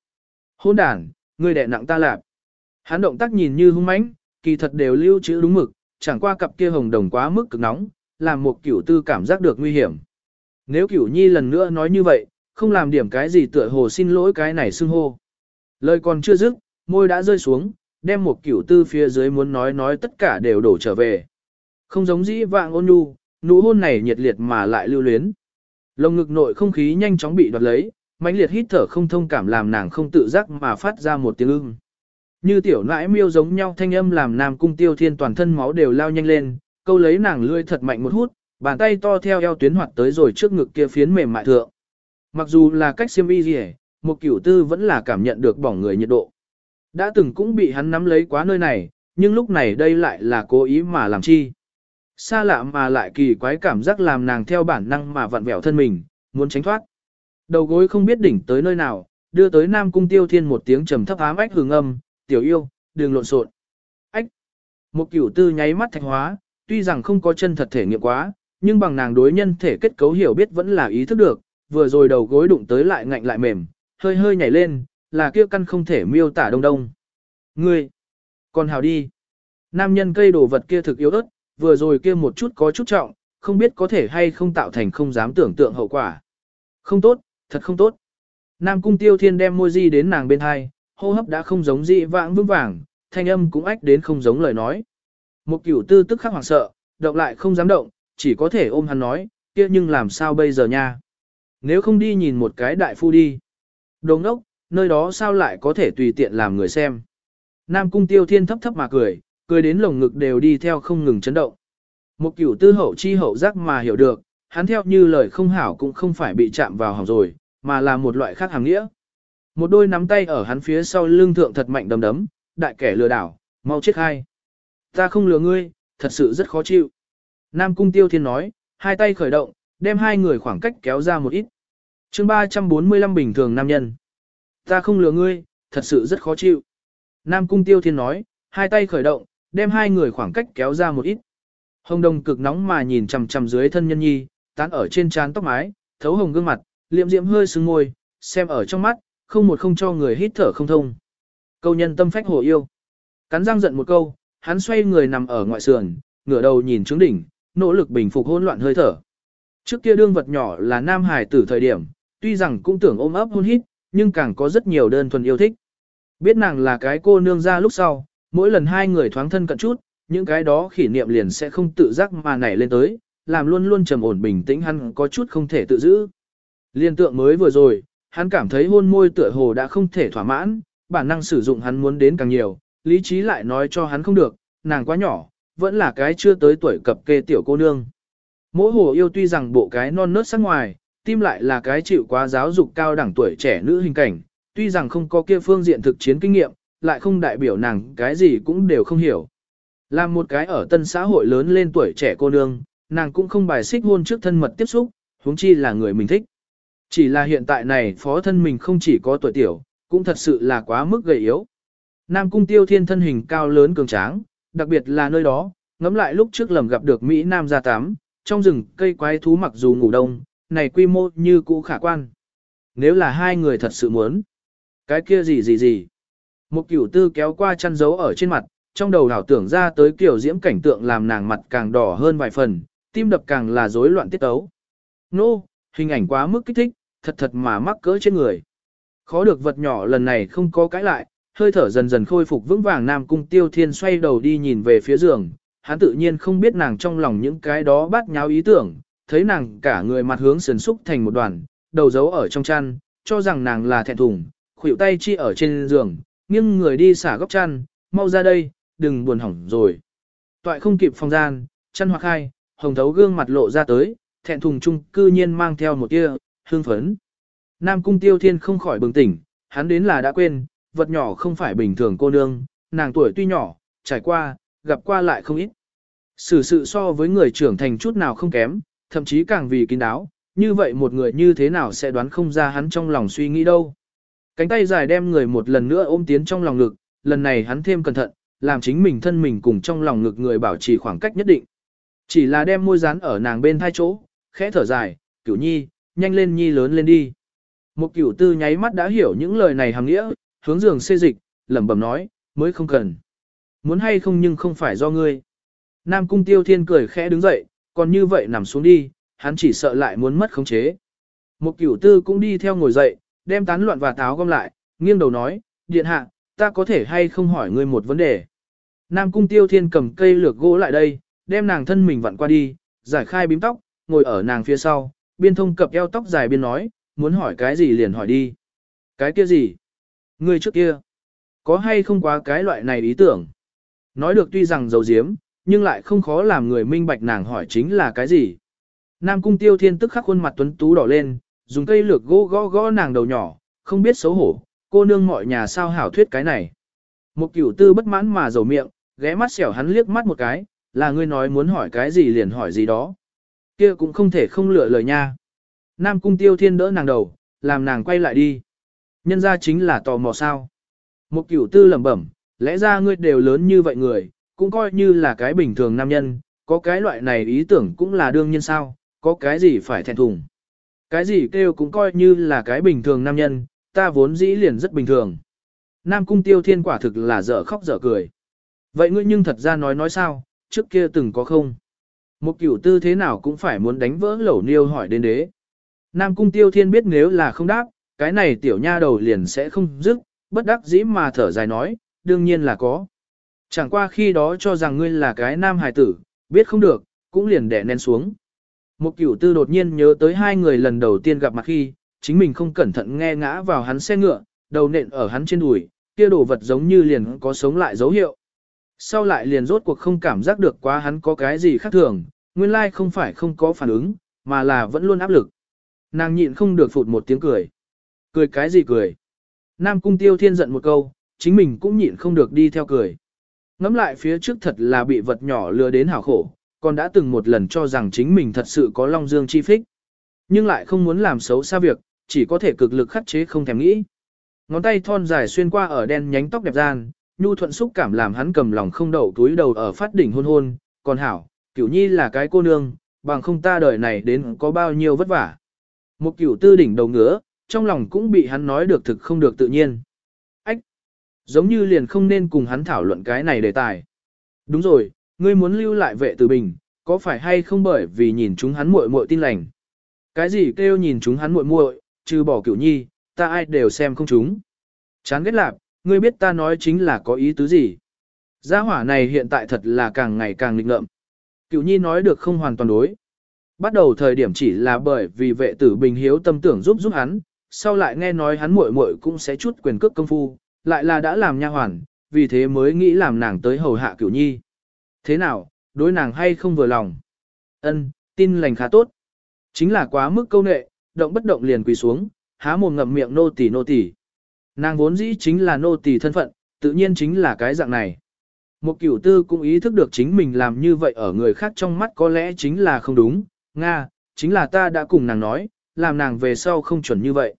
Hôn đàn, người đẻ nặng ta lạp. Hắn động tác nhìn như hung mãnh, kỳ thật đều lưu trữ đúng mực, chẳng qua cặp kia hồng đồng quá mức cực nóng, làm một cửu tư cảm giác được nguy hiểm. Nếu cửu nhi lần nữa nói như vậy, không làm điểm cái gì tựa hồ xin lỗi cái này xưng hô. Lời còn chưa dứt, môi đã rơi xuống, đem một cửu tư phía dưới muốn nói nói tất cả đều đổ trở về. Không giống dĩ vạng ôn nhu, nụ hôn này nhiệt liệt mà lại lưu luyến. Lồng ngực nội không khí nhanh chóng bị đoạt lấy, mãnh liệt hít thở không thông cảm làm nàng không tự giác mà phát ra một tiếng ưng. Như tiểu nãi miêu giống nhau thanh âm làm nam cung tiêu thiên toàn thân máu đều lao nhanh lên, câu lấy nàng lươi thật mạnh một hút, bàn tay to theo eo tuyến hoạt tới rồi trước ngực kia phiến mềm mại thượng. Mặc dù là cách xiêm y gì một cửu tư vẫn là cảm nhận được bỏng người nhiệt độ. Đã từng cũng bị hắn nắm lấy quá nơi này, nhưng lúc này đây lại là cố ý mà làm chi. Xa lạ mà lại kỳ quái cảm giác làm nàng theo bản năng mà vặn vẹo thân mình, muốn tránh thoát. Đầu gối không biết đỉnh tới nơi nào, đưa tới Nam Cung Tiêu Thiên một tiếng trầm thấp ám ách hưởng âm, tiểu yêu, đừng lộn xộn. Ách! Một cửu tư nháy mắt thạch hóa, tuy rằng không có chân thật thể nghiệm quá, nhưng bằng nàng đối nhân thể kết cấu hiểu biết vẫn là ý thức được, vừa rồi đầu gối đụng tới lại ngạnh lại mềm, hơi hơi nhảy lên, là kia căn không thể miêu tả đông đông. Ngươi, còn hào đi. Nam nhân cây đồ vật kia thực yếu ớt, vừa rồi kia một chút có chút trọng, không biết có thể hay không tạo thành không dám tưởng tượng hậu quả. Không tốt, thật không tốt. Nam cung tiêu thiên đem môi di đến nàng bên hai, hô hấp đã không giống dị vãng vững vàng, thanh âm cũng ách đến không giống lời nói. Một cửu tư tức khắc hoảng sợ, động lại không dám động, chỉ có thể ôm hắn nói, kia nhưng làm sao bây giờ nha. Nếu không đi nhìn một cái đại phu đi. Đồ ngốc, nơi đó sao lại có thể tùy tiện làm người xem. Nam cung tiêu thiên thấp thấp mà cười, cười đến lồng ngực đều đi theo không ngừng chấn động. Một cửu tư hậu chi hậu giác mà hiểu được, hắn theo như lời không hảo cũng không phải bị chạm vào hỏng rồi, mà là một loại khác hàng nghĩa. Một đôi nắm tay ở hắn phía sau lưng thượng thật mạnh đấm đấm, đại kẻ lừa đảo, mau chết hai. Ta không lừa ngươi, thật sự rất khó chịu. Nam cung tiêu thiên nói, hai tay khởi động, đem hai người khoảng cách kéo ra một ít. chương 345 bình thường nam nhân. Ta không lừa ngươi, thật sự rất khó chịu. Nam cung tiêu thiên nói, hai tay khởi động, đem hai người khoảng cách kéo ra một ít. Hồng đồng cực nóng mà nhìn chằm chằm dưới thân nhân nhi, tán ở trên trán tóc mái, thấu hồng gương mặt, liệm diễm hơi sưng môi, xem ở trong mắt, không một không cho người hít thở không thông. Câu nhân tâm phách hồ yêu. Cắn răng giận một câu, hắn xoay người nằm ở ngoại sườn, ngửa đầu nhìn trướng đỉnh, nỗ lực bình phục hỗn loạn hơi thở. Trước kia đương vật nhỏ là nam hải tử thời điểm, tuy rằng cũng tưởng ôm ấp hôn hít, nhưng càng có rất nhiều đơn thuần yêu thích. Biết nàng là cái cô nương ra lúc sau, mỗi lần hai người thoáng thân cận chút, những cái đó kỷ niệm liền sẽ không tự giác mà nảy lên tới, làm luôn luôn trầm ổn bình tĩnh hắn có chút không thể tự giữ. Liên tượng mới vừa rồi, hắn cảm thấy hôn môi tựa hồ đã không thể thỏa mãn, bản năng sử dụng hắn muốn đến càng nhiều, lý trí lại nói cho hắn không được, nàng quá nhỏ, vẫn là cái chưa tới tuổi cập kê tiểu cô nương. Mỗi hồ yêu tuy rằng bộ cái non nớt sắc ngoài, tim lại là cái chịu quá giáo dục cao đẳng tuổi trẻ nữ hình cảnh, tuy rằng không có kia phương diện thực chiến kinh nghiệm, lại không đại biểu nàng cái gì cũng đều không hiểu. Làm một cái ở tân xã hội lớn lên tuổi trẻ cô nương, nàng cũng không bài xích hôn trước thân mật tiếp xúc, huống chi là người mình thích. Chỉ là hiện tại này phó thân mình không chỉ có tuổi tiểu, cũng thật sự là quá mức gầy yếu. Nam cung tiêu thiên thân hình cao lớn cường tráng, đặc biệt là nơi đó, ngẫm lại lúc trước lầm gặp được Mỹ Nam gia tám, trong rừng cây quái thú mặc dù ngủ đông, này quy mô như cũ khả quan. Nếu là hai người thật sự muốn, cái kia gì gì gì. Một cửu tư kéo qua chăn dấu ở trên mặt, trong đầu đảo tưởng ra tới kiểu diễm cảnh tượng làm nàng mặt càng đỏ hơn vài phần, tim đập càng là rối loạn tiết tấu. Nô, hình ảnh quá mức kích thích, thật thật mà mắc cỡ trên người. Khó được vật nhỏ lần này không có cãi lại, hơi thở dần dần khôi phục vững vàng Nam Cung Tiêu Thiên xoay đầu đi nhìn về phía giường, hắn tự nhiên không biết nàng trong lòng những cái đó bắt nháo ý tưởng, thấy nàng cả người mặt hướng sườn xúc thành một đoàn, đầu giấu ở trong chăn, cho rằng nàng là thẹn thùng, khuỷu tay chi ở trên giường, nghiêng người đi xả góc chăn, mau ra đây, đừng buồn hỏng rồi. Toại không kịp phòng gian, chăn hoặc hai, hồng thấu gương mặt lộ ra tới, thẹn thùng chung cư nhiên mang theo một tia, hương phấn. Nam cung tiêu thiên không khỏi bừng tỉnh, hắn đến là đã quên, vật nhỏ không phải bình thường cô nương, nàng tuổi tuy nhỏ, trải qua, gặp qua lại không ít. Xử sự so với người trưởng thành chút nào không kém, thậm chí càng vì kín đáo, như vậy một người như thế nào sẽ đoán không ra hắn trong lòng suy nghĩ đâu. Cánh tay dài đem người một lần nữa ôm tiến trong lòng ngực, lần này hắn thêm cẩn thận, làm chính mình thân mình cùng trong lòng ngực người bảo trì khoảng cách nhất định. Chỉ là đem môi dán ở nàng bên thai chỗ, khẽ thở dài, cửu nhi, nhanh lên nhi lớn lên đi. Một cửu tư nháy mắt đã hiểu những lời này hàng nghĩa, hướng giường xê dịch, lẩm bẩm nói, mới không cần. Muốn hay không nhưng không phải do ngươi. Nam cung tiêu thiên cười khẽ đứng dậy, còn như vậy nằm xuống đi, hắn chỉ sợ lại muốn mất khống chế. Một cửu tư cũng đi theo ngồi dậy, đem tán loạn và táo gom lại, nghiêng đầu nói, điện hạ, ta có thể hay không hỏi ngươi một vấn đề. Nam cung tiêu thiên cầm cây lược gỗ lại đây, đem nàng thân mình vặn qua đi, giải khai bím tóc, ngồi ở nàng phía sau, biên thông cập eo tóc dài biên nói, muốn hỏi cái gì liền hỏi đi. Cái kia gì? Ngươi trước kia, có hay không quá cái loại này ý tưởng? Nói được tuy rằng dầu diếm, nhưng lại không khó làm người minh bạch nàng hỏi chính là cái gì. Nam cung tiêu thiên tức khắc khuôn mặt tuấn tú đỏ lên, dùng cây lược gỗ gõ gõ nàng đầu nhỏ, không biết xấu hổ, cô nương mọi nhà sao hảo thuyết cái này. Một cửu tư bất mãn mà dầu miệng, ghé mắt xẻo hắn liếc mắt một cái, là ngươi nói muốn hỏi cái gì liền hỏi gì đó. Kia cũng không thể không lựa lời nha. Nam cung tiêu thiên đỡ nàng đầu, làm nàng quay lại đi. Nhân ra chính là tò mò sao. Một cửu tư lẩm bẩm, lẽ ra ngươi đều lớn như vậy người, cũng coi như là cái bình thường nam nhân, có cái loại này ý tưởng cũng là đương nhiên sao, có cái gì phải thẹn thùng. Cái gì kêu cũng coi như là cái bình thường nam nhân, ta vốn dĩ liền rất bình thường. Nam cung tiêu thiên quả thực là dở khóc dở cười. Vậy ngươi nhưng thật ra nói nói sao, trước kia từng có không? Một cửu tư thế nào cũng phải muốn đánh vỡ lẩu niêu hỏi đến đế. Nam cung tiêu thiên biết nếu là không đáp, cái này tiểu nha đầu liền sẽ không dứt, bất đắc dĩ mà thở dài nói, đương nhiên là có. Chẳng qua khi đó cho rằng ngươi là cái nam hài tử, biết không được, cũng liền đẻ nén xuống. Một cửu tư đột nhiên nhớ tới hai người lần đầu tiên gặp mặt khi, chính mình không cẩn thận nghe ngã vào hắn xe ngựa, đầu nện ở hắn trên đùi, kia đồ vật giống như liền có sống lại dấu hiệu. Sau lại liền rốt cuộc không cảm giác được quá hắn có cái gì khác thường, nguyên lai không phải không có phản ứng, mà là vẫn luôn áp lực. Nàng nhịn không được phụt một tiếng cười. Cười cái gì cười? Nam cung tiêu thiên giận một câu, chính mình cũng nhịn không được đi theo cười. Ngắm lại phía trước thật là bị vật nhỏ lừa đến hảo khổ, còn đã từng một lần cho rằng chính mình thật sự có long dương chi phích. Nhưng lại không muốn làm xấu xa việc, chỉ có thể cực lực khắc chế không thèm nghĩ. Ngón tay thon dài xuyên qua ở đen nhánh tóc đẹp gian, nhu thuận xúc cảm làm hắn cầm lòng không đậu túi đầu ở phát đỉnh hôn hôn, còn hảo, cửu nhi là cái cô nương, bằng không ta đời này đến có bao nhiêu vất vả. Một cửu tư đỉnh đầu ngứa, trong lòng cũng bị hắn nói được thực không được tự nhiên. Ách! Giống như liền không nên cùng hắn thảo luận cái này đề tài. Đúng rồi, ngươi muốn lưu lại vệ tử bình, có phải hay không bởi vì nhìn chúng hắn muội muội tin lành. Cái gì kêu nhìn chúng hắn muội muội, trừ bỏ cửu nhi, ta ai đều xem không chúng. Chán ghét lạp, ngươi biết ta nói chính là có ý tứ gì. Gia hỏa này hiện tại thật là càng ngày càng nghịch ngợm. Cửu nhi nói được không hoàn toàn đối. Bắt đầu thời điểm chỉ là bởi vì vệ tử bình hiếu tâm tưởng giúp giúp hắn, sau lại nghe nói hắn muội muội cũng sẽ chút quyền cước công phu, lại là đã làm nha hoàn, vì thế mới nghĩ làm nàng tới hầu hạ cửu nhi. Thế nào, đối nàng hay không vừa lòng? Ân, tin lành khá tốt. Chính là quá mức câu nệ, động bất động liền quỳ xuống, há mồm ngậm miệng nô tỳ nô tỳ. Nàng vốn dĩ chính là nô tỳ thân phận, tự nhiên chính là cái dạng này. Một cửu tư cũng ý thức được chính mình làm như vậy ở người khác trong mắt có lẽ chính là không đúng, Nga, chính là ta đã cùng nàng nói, làm nàng về sau không chuẩn như vậy.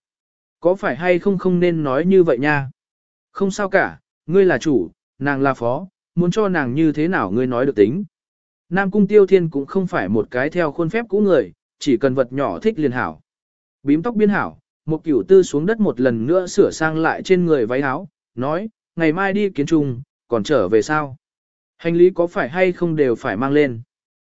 Có phải hay không không nên nói như vậy nha? Không sao cả, ngươi là chủ, nàng là phó, muốn cho nàng như thế nào ngươi nói được tính. Nam Cung Tiêu Thiên cũng không phải một cái theo khuôn phép cũ người, chỉ cần vật nhỏ thích liền hảo. Bím tóc biên hảo, một cửu tư xuống đất một lần nữa sửa sang lại trên người váy áo, nói, ngày mai đi kiến trung, còn trở về sao? Hành lý có phải hay không đều phải mang lên.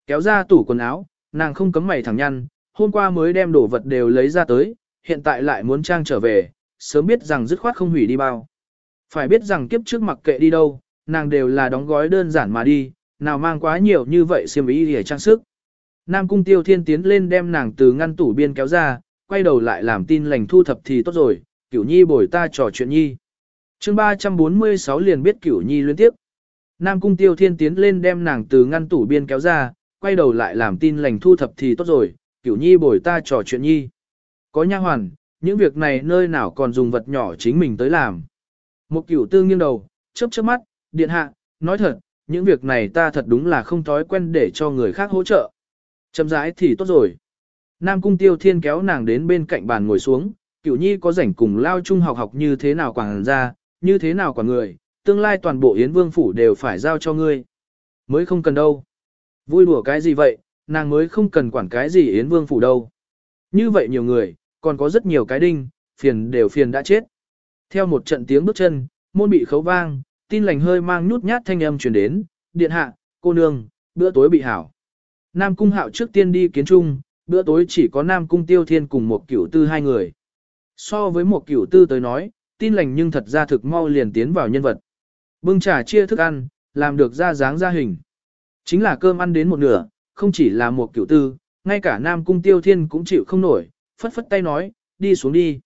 Kéo ra tủ quần áo, nàng không cấm mày thẳng nhăn, hôm qua mới đem đồ vật đều lấy ra tới, hiện tại lại muốn trang trở về, sớm biết rằng dứt khoát không hủy đi bao. Phải biết rằng kiếp trước mặc kệ đi đâu, nàng đều là đóng gói đơn giản mà đi, nào mang quá nhiều như vậy xiêm y để trang sức. Nam cung tiêu thiên tiến lên đem nàng từ ngăn tủ biên kéo ra, quay đầu lại làm tin lành thu thập thì tốt rồi, cửu nhi bồi ta trò chuyện nhi. chương 346 liền biết cửu nhi liên tiếp. Nam cung tiêu thiên tiến lên đem nàng từ ngăn tủ biên kéo ra, quay đầu lại làm tin lành thu thập thì tốt rồi, cửu nhi bồi ta trò chuyện nhi. Có nha hoàn, những việc này nơi nào còn dùng vật nhỏ chính mình tới làm. Một cửu tư nghiêng đầu, chớp chớp mắt, điện hạ, nói thật, những việc này ta thật đúng là không thói quen để cho người khác hỗ trợ. Chậm rãi thì tốt rồi. Nam cung tiêu thiên kéo nàng đến bên cạnh bàn ngồi xuống, cửu nhi có rảnh cùng lao Trung học học như thế nào quảng ra, như thế nào quản người, tương lai toàn bộ Yến Vương Phủ đều phải giao cho ngươi. Mới không cần đâu. Vui đùa cái gì vậy, nàng mới không cần quản cái gì Yến Vương Phủ đâu. Như vậy nhiều người, còn có rất nhiều cái đinh, phiền đều phiền đã chết. Theo một trận tiếng bước chân, môn bị khấu vang, tin lành hơi mang nhút nhát thanh âm truyền đến, điện hạ, cô nương, bữa tối bị hảo. Nam cung hạo trước tiên đi kiến trung, bữa tối chỉ có Nam cung tiêu thiên cùng một cửu tư hai người. So với một cửu tư tới nói, tin lành nhưng thật ra thực mau liền tiến vào nhân vật. Bưng trà chia thức ăn, làm được ra dáng ra hình. Chính là cơm ăn đến một nửa, không chỉ là một cửu tư, ngay cả Nam Cung Tiêu Thiên cũng chịu không nổi, phất phất tay nói, đi xuống đi.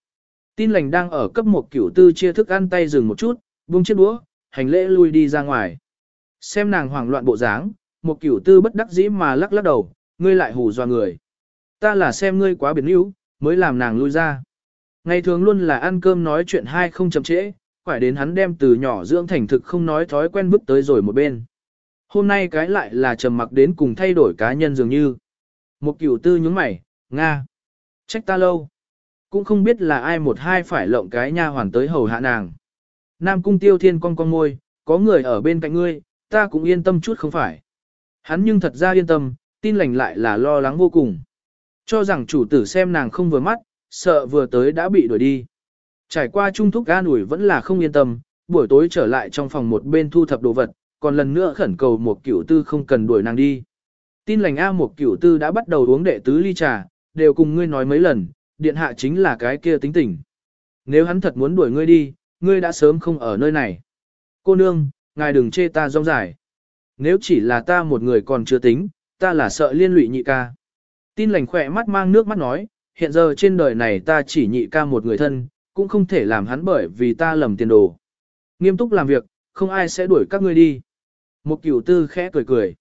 Tin lành đang ở cấp một cửu tư chia thức ăn tay dừng một chút, buông chiếc đũa, hành lễ lui đi ra ngoài. Xem nàng hoảng loạn bộ dáng, một cửu tư bất đắc dĩ mà lắc lắc đầu, ngươi lại hù dọa người. Ta là xem ngươi quá biến yếu, mới làm nàng lui ra. Ngày thường luôn là ăn cơm nói chuyện hai không chậm trễ, phải đến hắn đem từ nhỏ dưỡng thành thực không nói thói quen bước tới rồi một bên. Hôm nay cái lại là trầm mặc đến cùng thay đổi cá nhân dường như. Một cửu tư nhướng mày, Nga. Trách ta lâu. Cũng không biết là ai một hai phải lộng cái nha hoàn tới hầu hạ nàng. Nam cung tiêu thiên con con môi, có người ở bên cạnh ngươi, ta cũng yên tâm chút không phải. Hắn nhưng thật ra yên tâm, tin lành lại là lo lắng vô cùng. Cho rằng chủ tử xem nàng không vừa mắt, sợ vừa tới đã bị đuổi đi. Trải qua trung thúc ga ủi vẫn là không yên tâm, buổi tối trở lại trong phòng một bên thu thập đồ vật, còn lần nữa khẩn cầu một cửu tư không cần đuổi nàng đi. Tin lành A một cửu tư đã bắt đầu uống đệ tứ ly trà, đều cùng ngươi nói mấy lần, điện hạ chính là cái kia tính tình. Nếu hắn thật muốn đuổi ngươi đi, ngươi đã sớm không ở nơi này. Cô nương, ngài đừng chê ta rong dài. Nếu chỉ là ta một người còn chưa tính, ta là sợ liên lụy nhị ca. Tin lành khỏe mắt mang nước mắt nói, hiện giờ trên đời này ta chỉ nhị ca một người thân, cũng không thể làm hắn bởi vì ta lầm tiền đồ. Nghiêm túc làm việc, không ai sẽ đuổi các ngươi đi. Một cửu tư khẽ cười cười.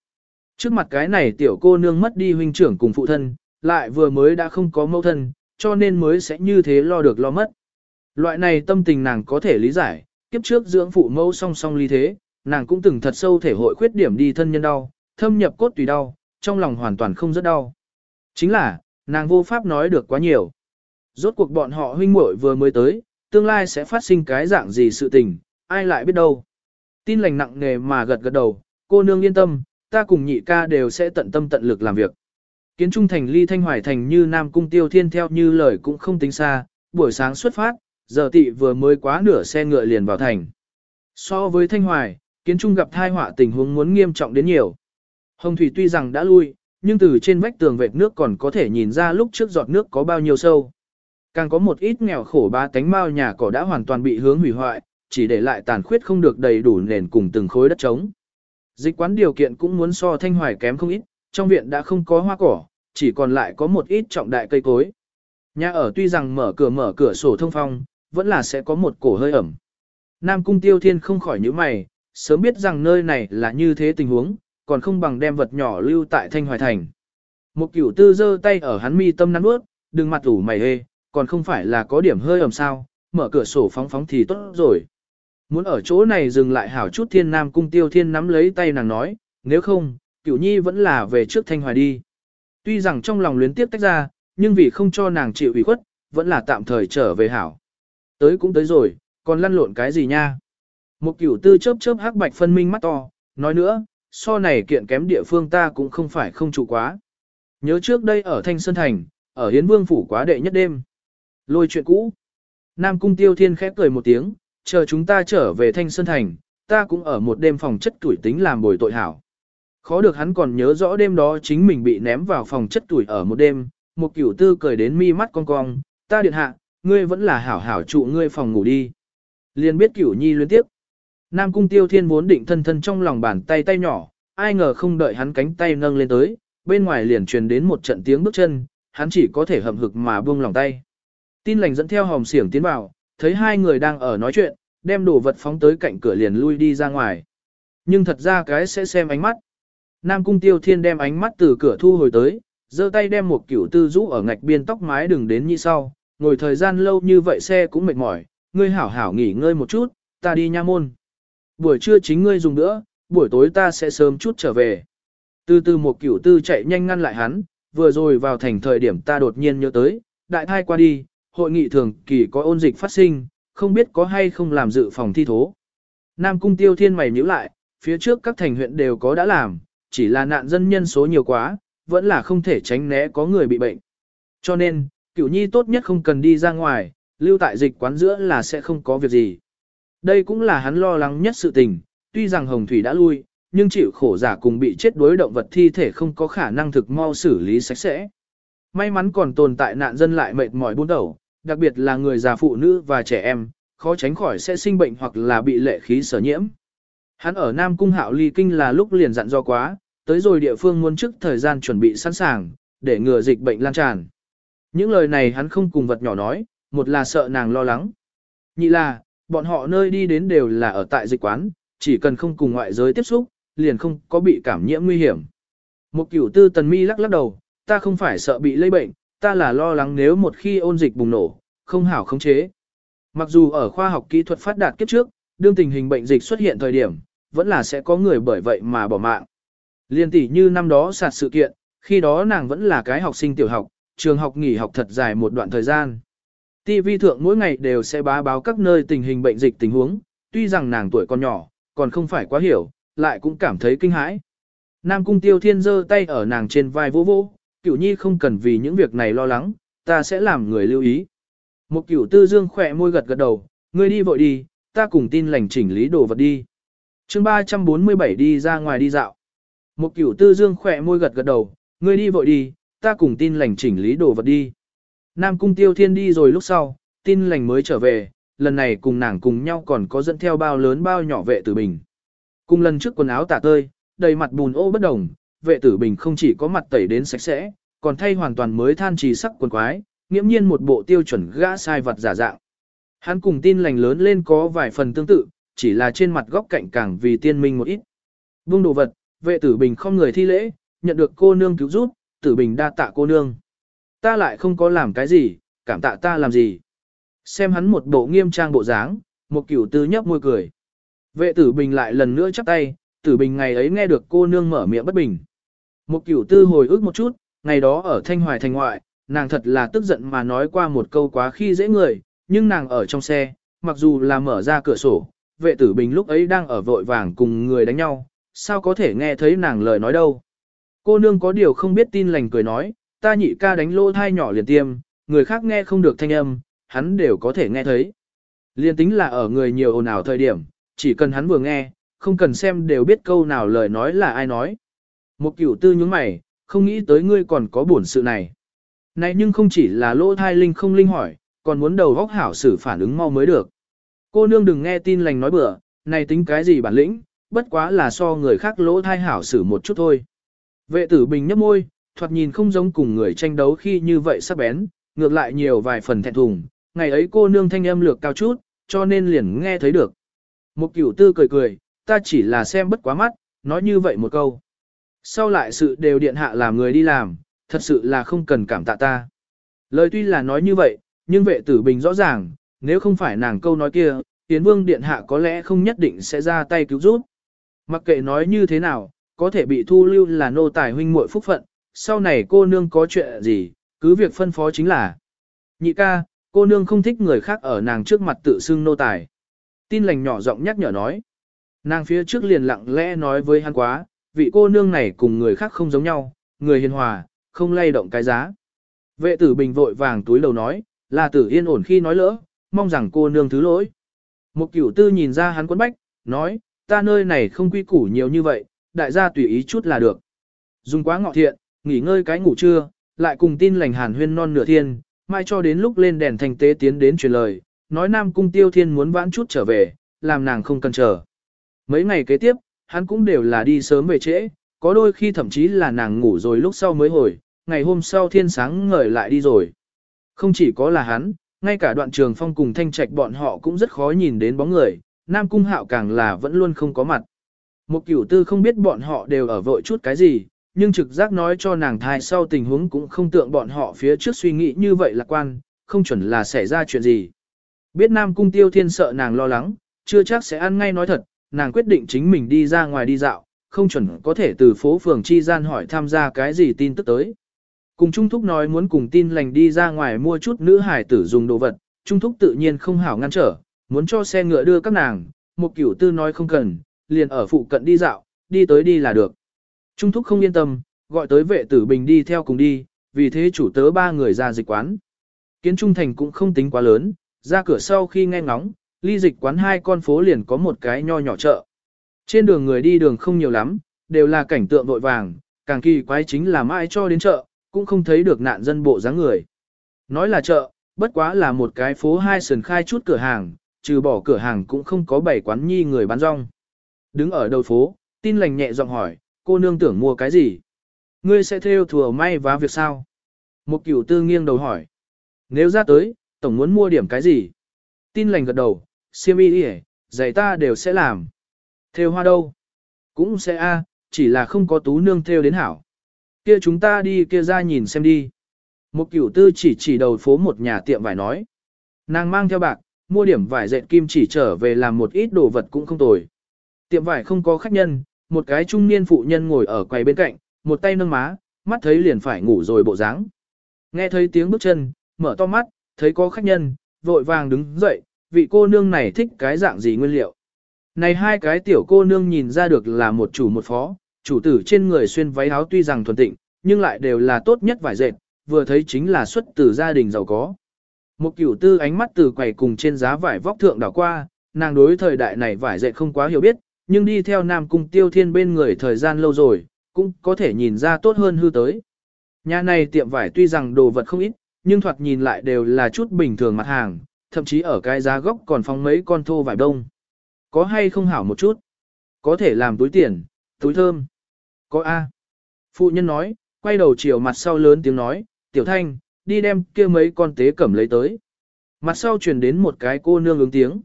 Trước mặt cái này tiểu cô nương mất đi huynh trưởng cùng phụ thân, lại vừa mới đã không có mẫu thân, cho nên mới sẽ như thế lo được lo mất. Loại này tâm tình nàng có thể lý giải, kiếp trước dưỡng phụ mẫu song song ly thế, nàng cũng từng thật sâu thể hội khuyết điểm đi thân nhân đau, thâm nhập cốt tùy đau, trong lòng hoàn toàn không rất đau. Chính là, nàng vô pháp nói được quá nhiều. Rốt cuộc bọn họ huynh muội vừa mới tới, tương lai sẽ phát sinh cái dạng gì sự tình, ai lại biết đâu. Tin lành nặng nề mà gật gật đầu, cô nương yên tâm, ta cùng nhị ca đều sẽ tận tâm tận lực làm việc. Kiến trung thành ly thanh hoài thành như Nam Cung Tiêu Thiên theo như lời cũng không tính xa, buổi sáng xuất phát, giờ tị vừa mới quá nửa xe ngựa liền vào thành. So với thanh hoài, kiến trung gặp thai họa tình huống muốn nghiêm trọng đến nhiều. Hồng Thủy tuy rằng đã lui, nhưng từ trên vách tường vệt nước còn có thể nhìn ra lúc trước giọt nước có bao nhiêu sâu. Càng có một ít nghèo khổ ba tánh mao nhà cỏ đã hoàn toàn bị hướng hủy hoại, chỉ để lại tàn khuyết không được đầy đủ nền cùng từng khối đất trống. Dịch quán điều kiện cũng muốn so thanh hoài kém không ít, trong viện đã không có hoa cỏ, chỉ còn lại có một ít trọng đại cây cối. Nhà ở tuy rằng mở cửa mở cửa sổ thông phong, vẫn là sẽ có một cổ hơi ẩm. Nam cung tiêu thiên không khỏi nhíu mày, sớm biết rằng nơi này là như thế tình huống, còn không bằng đem vật nhỏ lưu tại thanh hoài thành. Một cửu tư giơ tay ở hắn mi tâm nắn bước, đừng mặt ủ mày hê, còn không phải là có điểm hơi ẩm sao, mở cửa sổ phóng phóng thì tốt rồi. Muốn ở chỗ này dừng lại hảo chút thiên nam cung tiêu thiên nắm lấy tay nàng nói, nếu không, cửu nhi vẫn là về trước thanh hoài đi. Tuy rằng trong lòng luyến tiếp tách ra, nhưng vì không cho nàng chịu ủy khuất, vẫn là tạm thời trở về hảo. Tới cũng tới rồi, còn lăn lộn cái gì nha? Một cửu tư chớp chớp hắc bạch phân minh mắt to, nói nữa, so này kiện kém địa phương ta cũng không phải không trụ quá. Nhớ trước đây ở Thanh Sơn Thành, ở Hiến Vương Phủ quá đệ nhất đêm. Lôi chuyện cũ. Nam Cung Tiêu Thiên khép cười một tiếng, chờ chúng ta trở về Thanh Sơn Thành, ta cũng ở một đêm phòng chất tuổi tính làm bồi tội hảo. Khó được hắn còn nhớ rõ đêm đó chính mình bị ném vào phòng chất tuổi ở một đêm, một cửu tư cười đến mi mắt cong cong, ta điện hạ, ngươi vẫn là hảo hảo trụ ngươi phòng ngủ đi. Liền biết cửu nhi liên tiếp. Nam cung tiêu thiên vốn định thân thân trong lòng bàn tay tay nhỏ, ai ngờ không đợi hắn cánh tay nâng lên tới, bên ngoài liền truyền đến một trận tiếng bước chân, hắn chỉ có thể hậm hực mà buông lòng tay. Tin lành dẫn theo hòm xiển tiến vào, thấy hai người đang ở nói chuyện, đem đồ vật phóng tới cạnh cửa liền lui đi ra ngoài. Nhưng thật ra cái sẽ xem ánh mắt. Nam cung tiêu thiên đem ánh mắt từ cửa thu hồi tới, giơ tay đem một kiểu tư rũ ở ngạch biên tóc mái đừng đến như sau, ngồi thời gian lâu như vậy xe cũng mệt mỏi, ngươi hảo hảo nghỉ ngơi một chút, ta đi nha môn. Buổi trưa chính ngươi dùng nữa, buổi tối ta sẽ sớm chút trở về. Từ từ một kiểu tư chạy nhanh ngăn lại hắn, vừa rồi vào thành thời điểm ta đột nhiên nhớ tới, đại thai qua đi, hội nghị thường kỳ có ôn dịch phát sinh, không biết có hay không làm dự phòng thi thố. Nam cung tiêu thiên mày nhíu lại, phía trước các thành huyện đều có đã làm, chỉ là nạn dân nhân số nhiều quá, vẫn là không thể tránh né có người bị bệnh. Cho nên, cửu nhi tốt nhất không cần đi ra ngoài, lưu tại dịch quán giữa là sẽ không có việc gì. Đây cũng là hắn lo lắng nhất sự tình, tuy rằng hồng thủy đã lui, nhưng chịu khổ giả cùng bị chết đối động vật thi thể không có khả năng thực mau xử lý sạch sẽ. May mắn còn tồn tại nạn dân lại mệt mỏi buôn đầu, đặc biệt là người già phụ nữ và trẻ em, khó tránh khỏi sẽ sinh bệnh hoặc là bị lệ khí sở nhiễm. Hắn ở Nam Cung Hạo Ly Kinh là lúc liền dặn do quá, tới rồi địa phương muốn trước thời gian chuẩn bị sẵn sàng, để ngừa dịch bệnh lan tràn. Những lời này hắn không cùng vật nhỏ nói, một là sợ nàng lo lắng. Nhị là, bọn họ nơi đi đến đều là ở tại dịch quán, chỉ cần không cùng ngoại giới tiếp xúc, liền không có bị cảm nhiễm nguy hiểm. Một cửu tư tần mi lắc lắc đầu, ta không phải sợ bị lây bệnh, ta là lo lắng nếu một khi ôn dịch bùng nổ, không hảo khống chế. Mặc dù ở khoa học kỹ thuật phát đạt kiếp trước, đương tình hình bệnh dịch xuất hiện thời điểm, vẫn là sẽ có người bởi vậy mà bỏ mạng. Liên tỷ như năm đó sạt sự kiện, khi đó nàng vẫn là cái học sinh tiểu học, trường học nghỉ học thật dài một đoạn thời gian. TV thượng mỗi ngày đều sẽ bá báo các nơi tình hình bệnh dịch tình huống, tuy rằng nàng tuổi còn nhỏ, còn không phải quá hiểu, lại cũng cảm thấy kinh hãi. Nam cung tiêu thiên giơ tay ở nàng trên vai vô vô, cửu nhi không cần vì những việc này lo lắng, ta sẽ làm người lưu ý. Một cửu tư dương khỏe môi gật gật đầu, ngươi đi vội đi, ta cùng tin lành chỉnh lý đồ vật đi. chương 347 đi ra ngoài đi dạo. Một cửu tư dương khỏe môi gật gật đầu, ngươi đi vội đi, ta cùng tin lành chỉnh lý đồ vật đi. Nam cung tiêu thiên đi rồi lúc sau, tin lành mới trở về, lần này cùng nàng cùng nhau còn có dẫn theo bao lớn bao nhỏ vệ tử bình. Cùng lần trước quần áo tả tơi, đầy mặt bùn ô bất đồng, vệ tử bình không chỉ có mặt tẩy đến sạch sẽ, còn thay hoàn toàn mới than trì sắc quần quái, nghiễm nhiên một bộ tiêu chuẩn gã sai vật giả dạng. Hắn cùng tin lành lớn lên có vài phần tương tự, chỉ là trên mặt góc cạnh càng vì tiên minh một ít. Vương đồ vật, vệ tử bình không người thi lễ, nhận được cô nương cứu giúp, tử bình đa tạ cô nương. Ta lại không có làm cái gì, cảm tạ ta làm gì. Xem hắn một bộ nghiêm trang bộ dáng, một kiểu tư nhấp môi cười. Vệ tử bình lại lần nữa chắp tay, tử bình ngày ấy nghe được cô nương mở miệng bất bình. Một kiểu tư hồi ức một chút, ngày đó ở Thanh Hoài thành ngoại, nàng thật là tức giận mà nói qua một câu quá khi dễ người, nhưng nàng ở trong xe, mặc dù là mở ra cửa sổ, vệ tử bình lúc ấy đang ở vội vàng cùng người đánh nhau, sao có thể nghe thấy nàng lời nói đâu. Cô nương có điều không biết tin lành cười nói, ta nhị ca đánh lô thai nhỏ liền tiêm, người khác nghe không được thanh âm, hắn đều có thể nghe thấy. Liên tính là ở người nhiều ồn ào thời điểm, chỉ cần hắn vừa nghe, không cần xem đều biết câu nào lời nói là ai nói. Một cửu tư nhướng mày, không nghĩ tới ngươi còn có buồn sự này. Này nhưng không chỉ là lỗ thai linh không linh hỏi, còn muốn đầu góc hảo xử phản ứng mau mới được. Cô nương đừng nghe tin lành nói bừa, này tính cái gì bản lĩnh, bất quá là so người khác lỗ thai hảo xử một chút thôi. Vệ tử bình nhấp môi, thoạt nhìn không giống cùng người tranh đấu khi như vậy sắc bén, ngược lại nhiều vài phần thẹn thùng, ngày ấy cô nương thanh âm lược cao chút, cho nên liền nghe thấy được. Một cửu tư cười cười, ta chỉ là xem bất quá mắt, nói như vậy một câu. Sau lại sự đều điện hạ làm người đi làm, thật sự là không cần cảm tạ ta. Lời tuy là nói như vậy, nhưng vệ tử bình rõ ràng, nếu không phải nàng câu nói kia, Tiến Vương Điện Hạ có lẽ không nhất định sẽ ra tay cứu giúp. Mặc kệ nói như thế nào, có thể bị thu lưu là nô tài huynh muội phúc phận, sau này cô nương có chuyện gì, cứ việc phân phó chính là. Nhị ca, cô nương không thích người khác ở nàng trước mặt tự xưng nô tài. Tin lành nhỏ giọng nhắc nhở nói. Nàng phía trước liền lặng lẽ nói với hắn quá, vị cô nương này cùng người khác không giống nhau, người hiền hòa, không lay động cái giá. Vệ tử bình vội vàng túi đầu nói, là tử yên ổn khi nói lỡ, mong rằng cô nương thứ lỗi. Một cửu tư nhìn ra hắn quấn bách, nói, ta nơi này không quy củ nhiều như vậy, đại gia tùy ý chút là được. Dùng quá ngọ thiện, nghỉ ngơi cái ngủ trưa, lại cùng tin lành hàn huyên non nửa thiên, mai cho đến lúc lên đèn thành tế tiến đến truyền lời, nói Nam Cung Tiêu Thiên muốn vãn chút trở về, làm nàng không cần chờ. Mấy ngày kế tiếp, hắn cũng đều là đi sớm về trễ, có đôi khi thậm chí là nàng ngủ rồi lúc sau mới hồi, ngày hôm sau thiên sáng ngời lại đi rồi. Không chỉ có là hắn, ngay cả đoạn trường phong cùng thanh trạch bọn họ cũng rất khó nhìn đến bóng người, Nam Cung Hạo càng là vẫn luôn không có mặt. Một cửu tư không biết bọn họ đều ở vội chút cái gì, nhưng trực giác nói cho nàng thai sau tình huống cũng không tượng bọn họ phía trước suy nghĩ như vậy lạc quan, không chuẩn là xảy ra chuyện gì. Biết Nam Cung Tiêu Thiên sợ nàng lo lắng, chưa chắc sẽ ăn ngay nói thật, nàng quyết định chính mình đi ra ngoài đi dạo, không chuẩn có thể từ phố phường chi gian hỏi tham gia cái gì tin tức tới. Cùng Trung Thúc nói muốn cùng tin lành đi ra ngoài mua chút nữ hải tử dùng đồ vật, Trung Thúc tự nhiên không hảo ngăn trở, muốn cho xe ngựa đưa các nàng, một cửu tư nói không cần, liền ở phụ cận đi dạo, đi tới đi là được. Trung Thúc không yên tâm, gọi tới vệ tử bình đi theo cùng đi, vì thế chủ tớ ba người ra dịch quán. Kiến Trung Thành cũng không tính quá lớn, ra cửa sau khi nghe ngóng, ly dịch quán hai con phố liền có một cái nho nhỏ chợ. Trên đường người đi đường không nhiều lắm, đều là cảnh tượng vội vàng, càng kỳ quái chính là mãi cho đến chợ, cũng không thấy được nạn dân bộ dáng người. Nói là chợ, bất quá là một cái phố hai sườn khai chút cửa hàng, trừ bỏ cửa hàng cũng không có bảy quán nhi người bán rong. Đứng ở đầu phố, tin lành nhẹ giọng hỏi, cô nương tưởng mua cái gì? Ngươi sẽ theo thừa may vá việc sao? Một cửu tư nghiêng đầu hỏi. Nếu ra tới, tổng muốn mua điểm cái gì? Tin lành gật đầu, siêm y đi giày ta đều sẽ làm. Theo hoa đâu? Cũng sẽ a, chỉ là không có tú nương theo đến hảo. Kia chúng ta đi kia ra nhìn xem đi. Một cửu tư chỉ chỉ đầu phố một nhà tiệm vải nói. Nàng mang theo bạc, mua điểm vải dệt kim chỉ trở về làm một ít đồ vật cũng không tồi. Tiệm vải không có khách nhân, một cái trung niên phụ nhân ngồi ở quầy bên cạnh, một tay nâng má, mắt thấy liền phải ngủ rồi bộ dáng. Nghe thấy tiếng bước chân, mở to mắt, thấy có khách nhân, vội vàng đứng dậy, vị cô nương này thích cái dạng gì nguyên liệu. Này hai cái tiểu cô nương nhìn ra được là một chủ một phó, chủ tử trên người xuyên váy áo tuy rằng thuần tịnh, nhưng lại đều là tốt nhất vải dệt, vừa thấy chính là xuất từ gia đình giàu có. Một cửu tư ánh mắt từ quầy cùng trên giá vải vóc thượng đảo qua, nàng đối thời đại này vải dệt không quá hiểu biết, nhưng đi theo Nam Cung Tiêu Thiên bên người thời gian lâu rồi, cũng có thể nhìn ra tốt hơn hư tới. Nhà này tiệm vải tuy rằng đồ vật không ít, nhưng thoạt nhìn lại đều là chút bình thường mặt hàng, thậm chí ở cái giá gốc còn phóng mấy con thô vải đông. Có hay không hảo một chút? Có thể làm túi tiền, túi thơm. Có A. Phụ nhân nói, quay đầu chiều mặt sau lớn tiếng nói, tiểu thanh, đi đem kia mấy con tế cẩm lấy tới. Mặt sau truyền đến một cái cô nương ứng tiếng.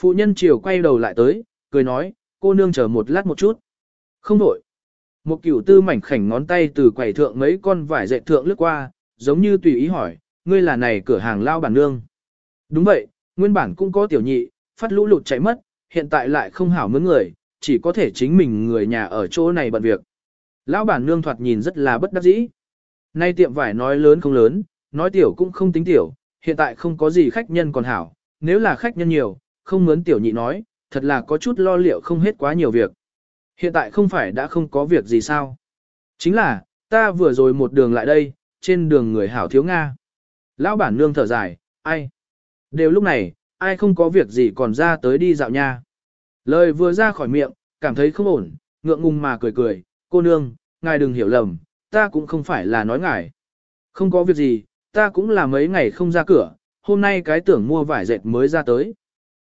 Phụ nhân chiều quay đầu lại tới, cười nói, cô nương chờ một lát một chút. Không đổi. Một cửu tư mảnh khảnh ngón tay từ quầy thượng mấy con vải dệt thượng lướt qua, giống như tùy ý hỏi, ngươi là này cửa hàng lao bản nương. Đúng vậy, nguyên bản cũng có tiểu nhị, phát lũ lụt chạy mất, hiện tại lại không hảo mướn người, chỉ có thể chính mình người nhà ở chỗ này bận việc. Lão bản nương thoạt nhìn rất là bất đắc dĩ. Nay tiệm vải nói lớn không lớn, nói tiểu cũng không tính tiểu, hiện tại không có gì khách nhân còn hảo, nếu là khách nhân nhiều, không mướn tiểu nhị nói, thật là có chút lo liệu không hết quá nhiều việc. Hiện tại không phải đã không có việc gì sao? Chính là, ta vừa rồi một đường lại đây, trên đường người hảo thiếu Nga. Lão bản nương thở dài, ai? Đều lúc này, ai không có việc gì còn ra tới đi dạo nha. Lời vừa ra khỏi miệng, cảm thấy không ổn, ngượng ngùng mà cười cười, cô nương, ngài đừng hiểu lầm, ta cũng không phải là nói ngài. Không có việc gì, ta cũng là mấy ngày không ra cửa, hôm nay cái tưởng mua vải dệt mới ra tới.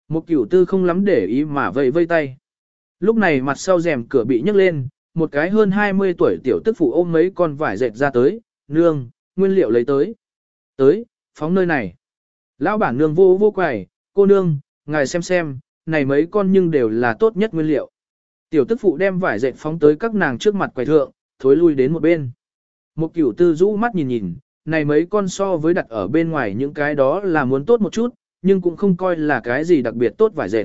Một cửu tư không lắm để ý mà vây vây tay. Lúc này mặt sau rèm cửa bị nhấc lên, một cái hơn 20 tuổi tiểu tức phụ ôm mấy con vải dệt ra tới, nương, nguyên liệu lấy tới. Tới, phóng nơi này. Lão bản nương vô vô quầy, cô nương, ngài xem xem, này mấy con nhưng đều là tốt nhất nguyên liệu. Tiểu tức phụ đem vải dệt phóng tới các nàng trước mặt quầy thượng, thối lui đến một bên. Một cửu tư rũ mắt nhìn nhìn, này mấy con so với đặt ở bên ngoài những cái đó là muốn tốt một chút, nhưng cũng không coi là cái gì đặc biệt tốt vải dệt.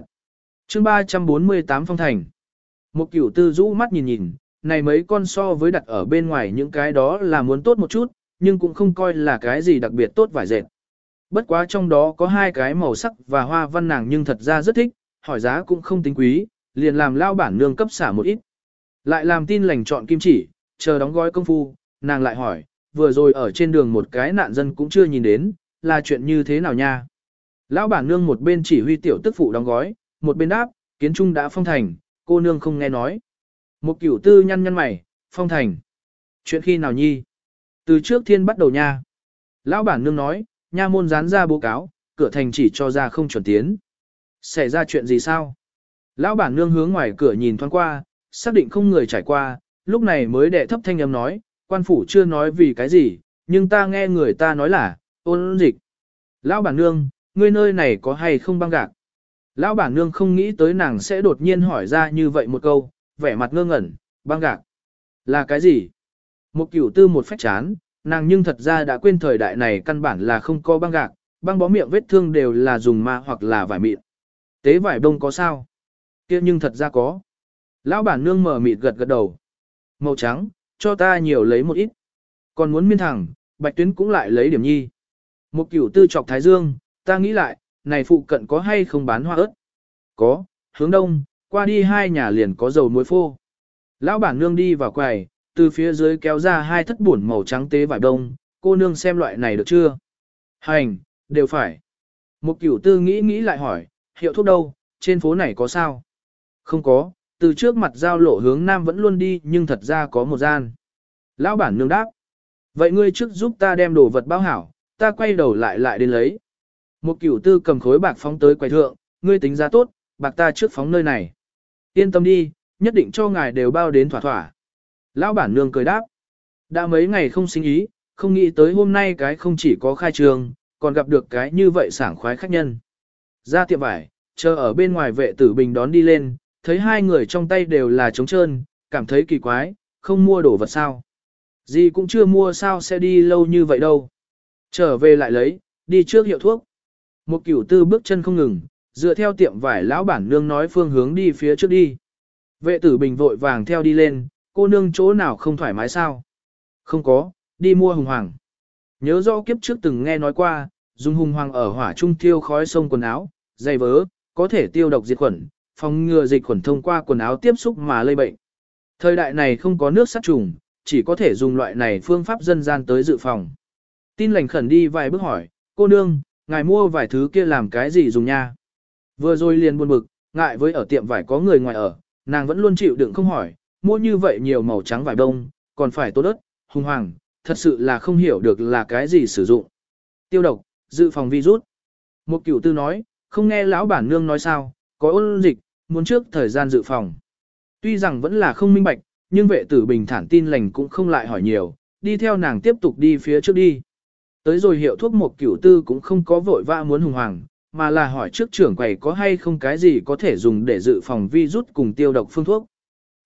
chương 348 phong thành. Một cửu tư rũ mắt nhìn nhìn, này mấy con so với đặt ở bên ngoài những cái đó là muốn tốt một chút, nhưng cũng không coi là cái gì đặc biệt tốt vải dệt. Bất quá trong đó có hai cái màu sắc và hoa văn nàng nhưng thật ra rất thích, hỏi giá cũng không tính quý, liền làm lao bản nương cấp xả một ít. Lại làm tin lành chọn kim chỉ, chờ đóng gói công phu, nàng lại hỏi, vừa rồi ở trên đường một cái nạn dân cũng chưa nhìn đến, là chuyện như thế nào nha. Lão bản nương một bên chỉ huy tiểu tức phụ đóng gói, một bên đáp, kiến trung đã phong thành, cô nương không nghe nói. Một cửu tư nhăn nhăn mày, phong thành. Chuyện khi nào nhi? Từ trước thiên bắt đầu nha. Lão bản nương nói, nha môn dán ra báo cáo, cửa thành chỉ cho ra không chuẩn tiến. Xảy ra chuyện gì sao? Lão bản nương hướng ngoài cửa nhìn thoáng qua, xác định không người trải qua, lúc này mới đệ thấp thanh âm nói, quan phủ chưa nói vì cái gì, nhưng ta nghe người ta nói là, ôn dịch. Lão bản nương, ngươi nơi này có hay không băng gạc? Lão bản nương không nghĩ tới nàng sẽ đột nhiên hỏi ra như vậy một câu, vẻ mặt ngơ ngẩn, băng gạc. Là cái gì? Một cửu tư một phách chán, nàng nhưng thật ra đã quên thời đại này căn bản là không có băng gạc, băng bó miệng vết thương đều là dùng ma hoặc là vải mịn. Tế vải đông có sao? kia nhưng thật ra có. Lão bản nương mở mịt gật gật đầu. Màu trắng, cho ta nhiều lấy một ít. Còn muốn miên thẳng, bạch tuyến cũng lại lấy điểm nhi. Một cửu tư chọc thái dương, ta nghĩ lại, này phụ cận có hay không bán hoa ớt? Có, hướng đông, qua đi hai nhà liền có dầu muối phô. Lão bản nương đi vào quầy, từ phía dưới kéo ra hai thất buồn màu trắng tế vải đông, cô nương xem loại này được chưa? Hành, đều phải. Một cửu tư nghĩ nghĩ lại hỏi, hiệu thuốc đâu, trên phố này có sao? Không có, từ trước mặt giao lộ hướng nam vẫn luôn đi nhưng thật ra có một gian. Lão bản nương đáp. Vậy ngươi trước giúp ta đem đồ vật bao hảo, ta quay đầu lại lại đến lấy. Một cửu tư cầm khối bạc phóng tới quầy thượng, ngươi tính giá tốt, bạc ta trước phóng nơi này. Yên tâm đi, nhất định cho ngài đều bao đến thỏa thỏa. Lão bản nương cười đáp. Đã mấy ngày không sinh ý, không nghĩ tới hôm nay cái không chỉ có khai trường, còn gặp được cái như vậy sảng khoái khách nhân. Ra tiệm vải, chờ ở bên ngoài vệ tử bình đón đi lên, thấy hai người trong tay đều là trống trơn, cảm thấy kỳ quái, không mua đồ vật sao. Gì cũng chưa mua sao sẽ đi lâu như vậy đâu. Trở về lại lấy, đi trước hiệu thuốc. Một cửu tư bước chân không ngừng, dựa theo tiệm vải lão bản nương nói phương hướng đi phía trước đi. Vệ tử bình vội vàng theo đi lên, cô nương chỗ nào không thoải mái sao? Không có, đi mua hùng hoàng. Nhớ rõ kiếp trước từng nghe nói qua, dùng hùng hoàng ở hỏa trung tiêu khói sông quần áo, dày vớ, có thể tiêu độc diệt khuẩn, phòng ngừa dịch khuẩn thông qua quần áo tiếp xúc mà lây bệnh. Thời đại này không có nước sát trùng, chỉ có thể dùng loại này phương pháp dân gian tới dự phòng. Tin lành khẩn đi vài bước hỏi, cô nương, ngài mua vài thứ kia làm cái gì dùng nha? Vừa rồi liền buồn bực, ngại với ở tiệm vải có người ngoài ở, nàng vẫn luôn chịu đựng không hỏi, mua như vậy nhiều màu trắng vải đông, còn phải tốt đất, hung hoàng, thật sự là không hiểu được là cái gì sử dụng. Tiêu độc, dự phòng virus. Một cửu tư nói, không nghe lão bản nương nói sao, có ôn dịch, muốn trước thời gian dự phòng. Tuy rằng vẫn là không minh bạch, nhưng vệ tử bình thản tin lành cũng không lại hỏi nhiều, đi theo nàng tiếp tục đi phía trước đi. Tới rồi hiệu thuốc một cửu tư cũng không có vội vã muốn hùng hoàng, mà là hỏi trước trưởng quầy có hay không cái gì có thể dùng để dự phòng virus cùng tiêu độc phương thuốc.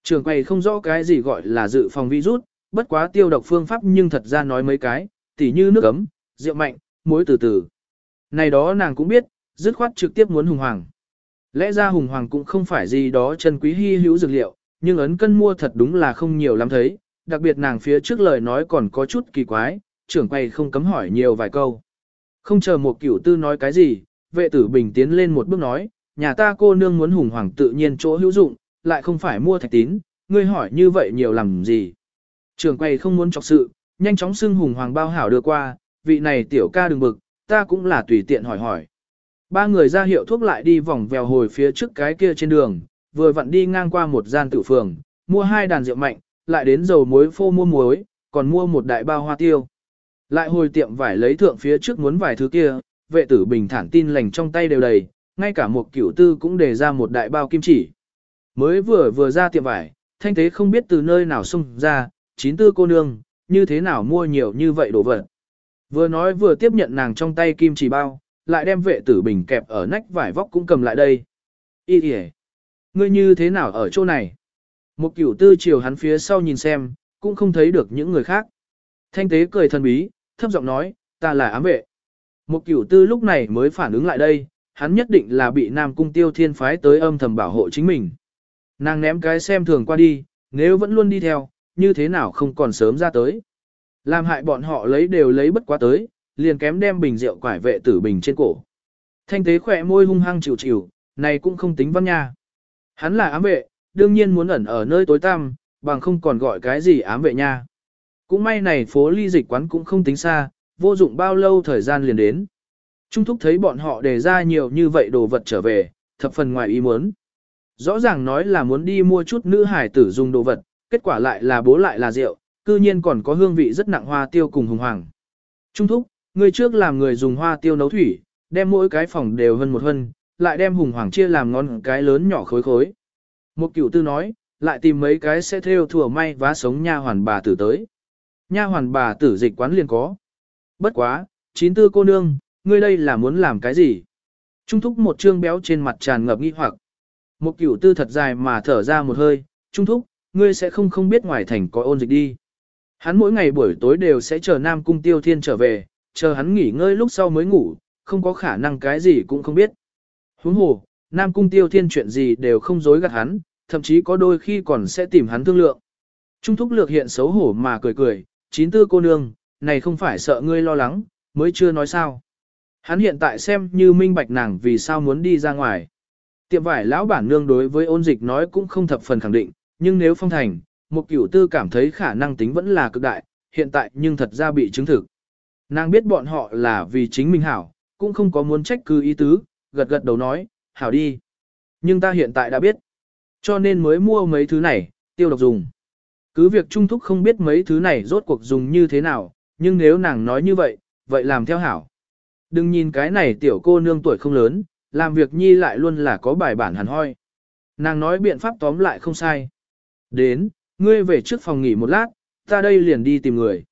Trưởng quầy không rõ cái gì gọi là dự phòng virus, bất quá tiêu độc phương pháp nhưng thật ra nói mấy cái, tỉ như nước ấm, rượu mạnh, muối từ từ. Này đó nàng cũng biết, dứt khoát trực tiếp muốn hùng hoàng. Lẽ ra hùng hoàng cũng không phải gì đó chân quý hy hữu dược liệu, nhưng ấn cân mua thật đúng là không nhiều lắm thấy, đặc biệt nàng phía trước lời nói còn có chút kỳ quái, trưởng quay không cấm hỏi nhiều vài câu. Không chờ một cửu tư nói cái gì, vệ tử bình tiến lên một bước nói, nhà ta cô nương muốn hùng hoàng tự nhiên chỗ hữu dụng, lại không phải mua thạch tín, ngươi hỏi như vậy nhiều làm gì. Trưởng quay không muốn chọc sự, nhanh chóng xưng hùng hoàng bao hảo đưa qua, vị này tiểu ca đừng bực, ta cũng là tùy tiện hỏi hỏi. Ba người ra hiệu thuốc lại đi vòng vèo hồi phía trước cái kia trên đường, vừa vặn đi ngang qua một gian tử phường, mua hai đàn rượu mạnh, lại đến dầu muối phô mua muối, còn mua một đại bao hoa tiêu. Lại hồi tiệm vải lấy thượng phía trước muốn vài thứ kia, vệ tử bình thản tin lành trong tay đều đầy, ngay cả một cửu tư cũng đề ra một đại bao kim chỉ. Mới vừa vừa ra tiệm vải, thanh tế không biết từ nơi nào xung ra, chín tư cô nương, như thế nào mua nhiều như vậy đồ vật. Vừa nói vừa tiếp nhận nàng trong tay kim chỉ bao, lại đem vệ tử bình kẹp ở nách vải vóc cũng cầm lại đây. Ý kìa! Ngươi như thế nào ở chỗ này? Một cửu tư chiều hắn phía sau nhìn xem, cũng không thấy được những người khác. Thanh tế cười thần bí, thấp giọng nói, ta là ám vệ. Một cửu tư lúc này mới phản ứng lại đây, hắn nhất định là bị Nam Cung Tiêu Thiên phái tới âm thầm bảo hộ chính mình. Nàng ném cái xem thường qua đi, nếu vẫn luôn đi theo, như thế nào không còn sớm ra tới. Làm hại bọn họ lấy đều lấy bất quá tới, liền kém đem bình rượu quải vệ tử bình trên cổ. Thanh tế khỏe môi hung hăng chịu chịu, này cũng không tính văn nha. Hắn là ám vệ, đương nhiên muốn ẩn ở nơi tối tăm, bằng không còn gọi cái gì ám vệ nha. Cũng may này phố ly dịch quán cũng không tính xa, vô dụng bao lâu thời gian liền đến. Trung thúc thấy bọn họ đề ra nhiều như vậy đồ vật trở về, thập phần ngoài ý muốn. Rõ ràng nói là muốn đi mua chút nữ hải tử dùng đồ vật, kết quả lại là bố lại là rượu, cư nhiên còn có hương vị rất nặng hoa tiêu cùng hùng hoàng. Trung thúc, người trước làm người dùng hoa tiêu nấu thủy, đem mỗi cái phòng đều hơn một hơn lại đem hùng hoàng chia làm ngon cái lớn nhỏ khối khối. Một cửu tư nói, lại tìm mấy cái sẽ theo thừa may vá sống nha hoàn bà tử tới. Nha hoàn bà tử dịch quán liền có. Bất quá, chín tư cô nương, ngươi đây là muốn làm cái gì? Trung thúc một trương béo trên mặt tràn ngập nghi hoặc. Một cửu tư thật dài mà thở ra một hơi, Trung thúc, ngươi sẽ không không biết ngoài thành có ôn dịch đi. Hắn mỗi ngày buổi tối đều sẽ chờ Nam Cung Tiêu Thiên trở về, chờ hắn nghỉ ngơi lúc sau mới ngủ, không có khả năng cái gì cũng không biết. Huống hồ, Nam Cung Tiêu Thiên chuyện gì đều không dối gạt hắn, thậm chí có đôi khi còn sẽ tìm hắn thương lượng. Trung thúc lược hiện xấu hổ mà cười cười, chín tư cô nương, này không phải sợ ngươi lo lắng, mới chưa nói sao. Hắn hiện tại xem như minh bạch nàng vì sao muốn đi ra ngoài. Tiệm vải lão bản nương đối với ôn dịch nói cũng không thập phần khẳng định, nhưng nếu phong thành, một cửu tư cảm thấy khả năng tính vẫn là cực đại, hiện tại nhưng thật ra bị chứng thực. Nàng biết bọn họ là vì chính mình hảo, cũng không có muốn trách cứ ý tứ, gật gật đầu nói, hảo đi. Nhưng ta hiện tại đã biết, cho nên mới mua mấy thứ này, tiêu độc dùng. Cứ việc trung thúc không biết mấy thứ này rốt cuộc dùng như thế nào, nhưng nếu nàng nói như vậy, vậy làm theo hảo. Đừng nhìn cái này tiểu cô nương tuổi không lớn, làm việc nhi lại luôn là có bài bản hẳn hoi. Nàng nói biện pháp tóm lại không sai. Đến, ngươi về trước phòng nghỉ một lát, ta đây liền đi tìm người.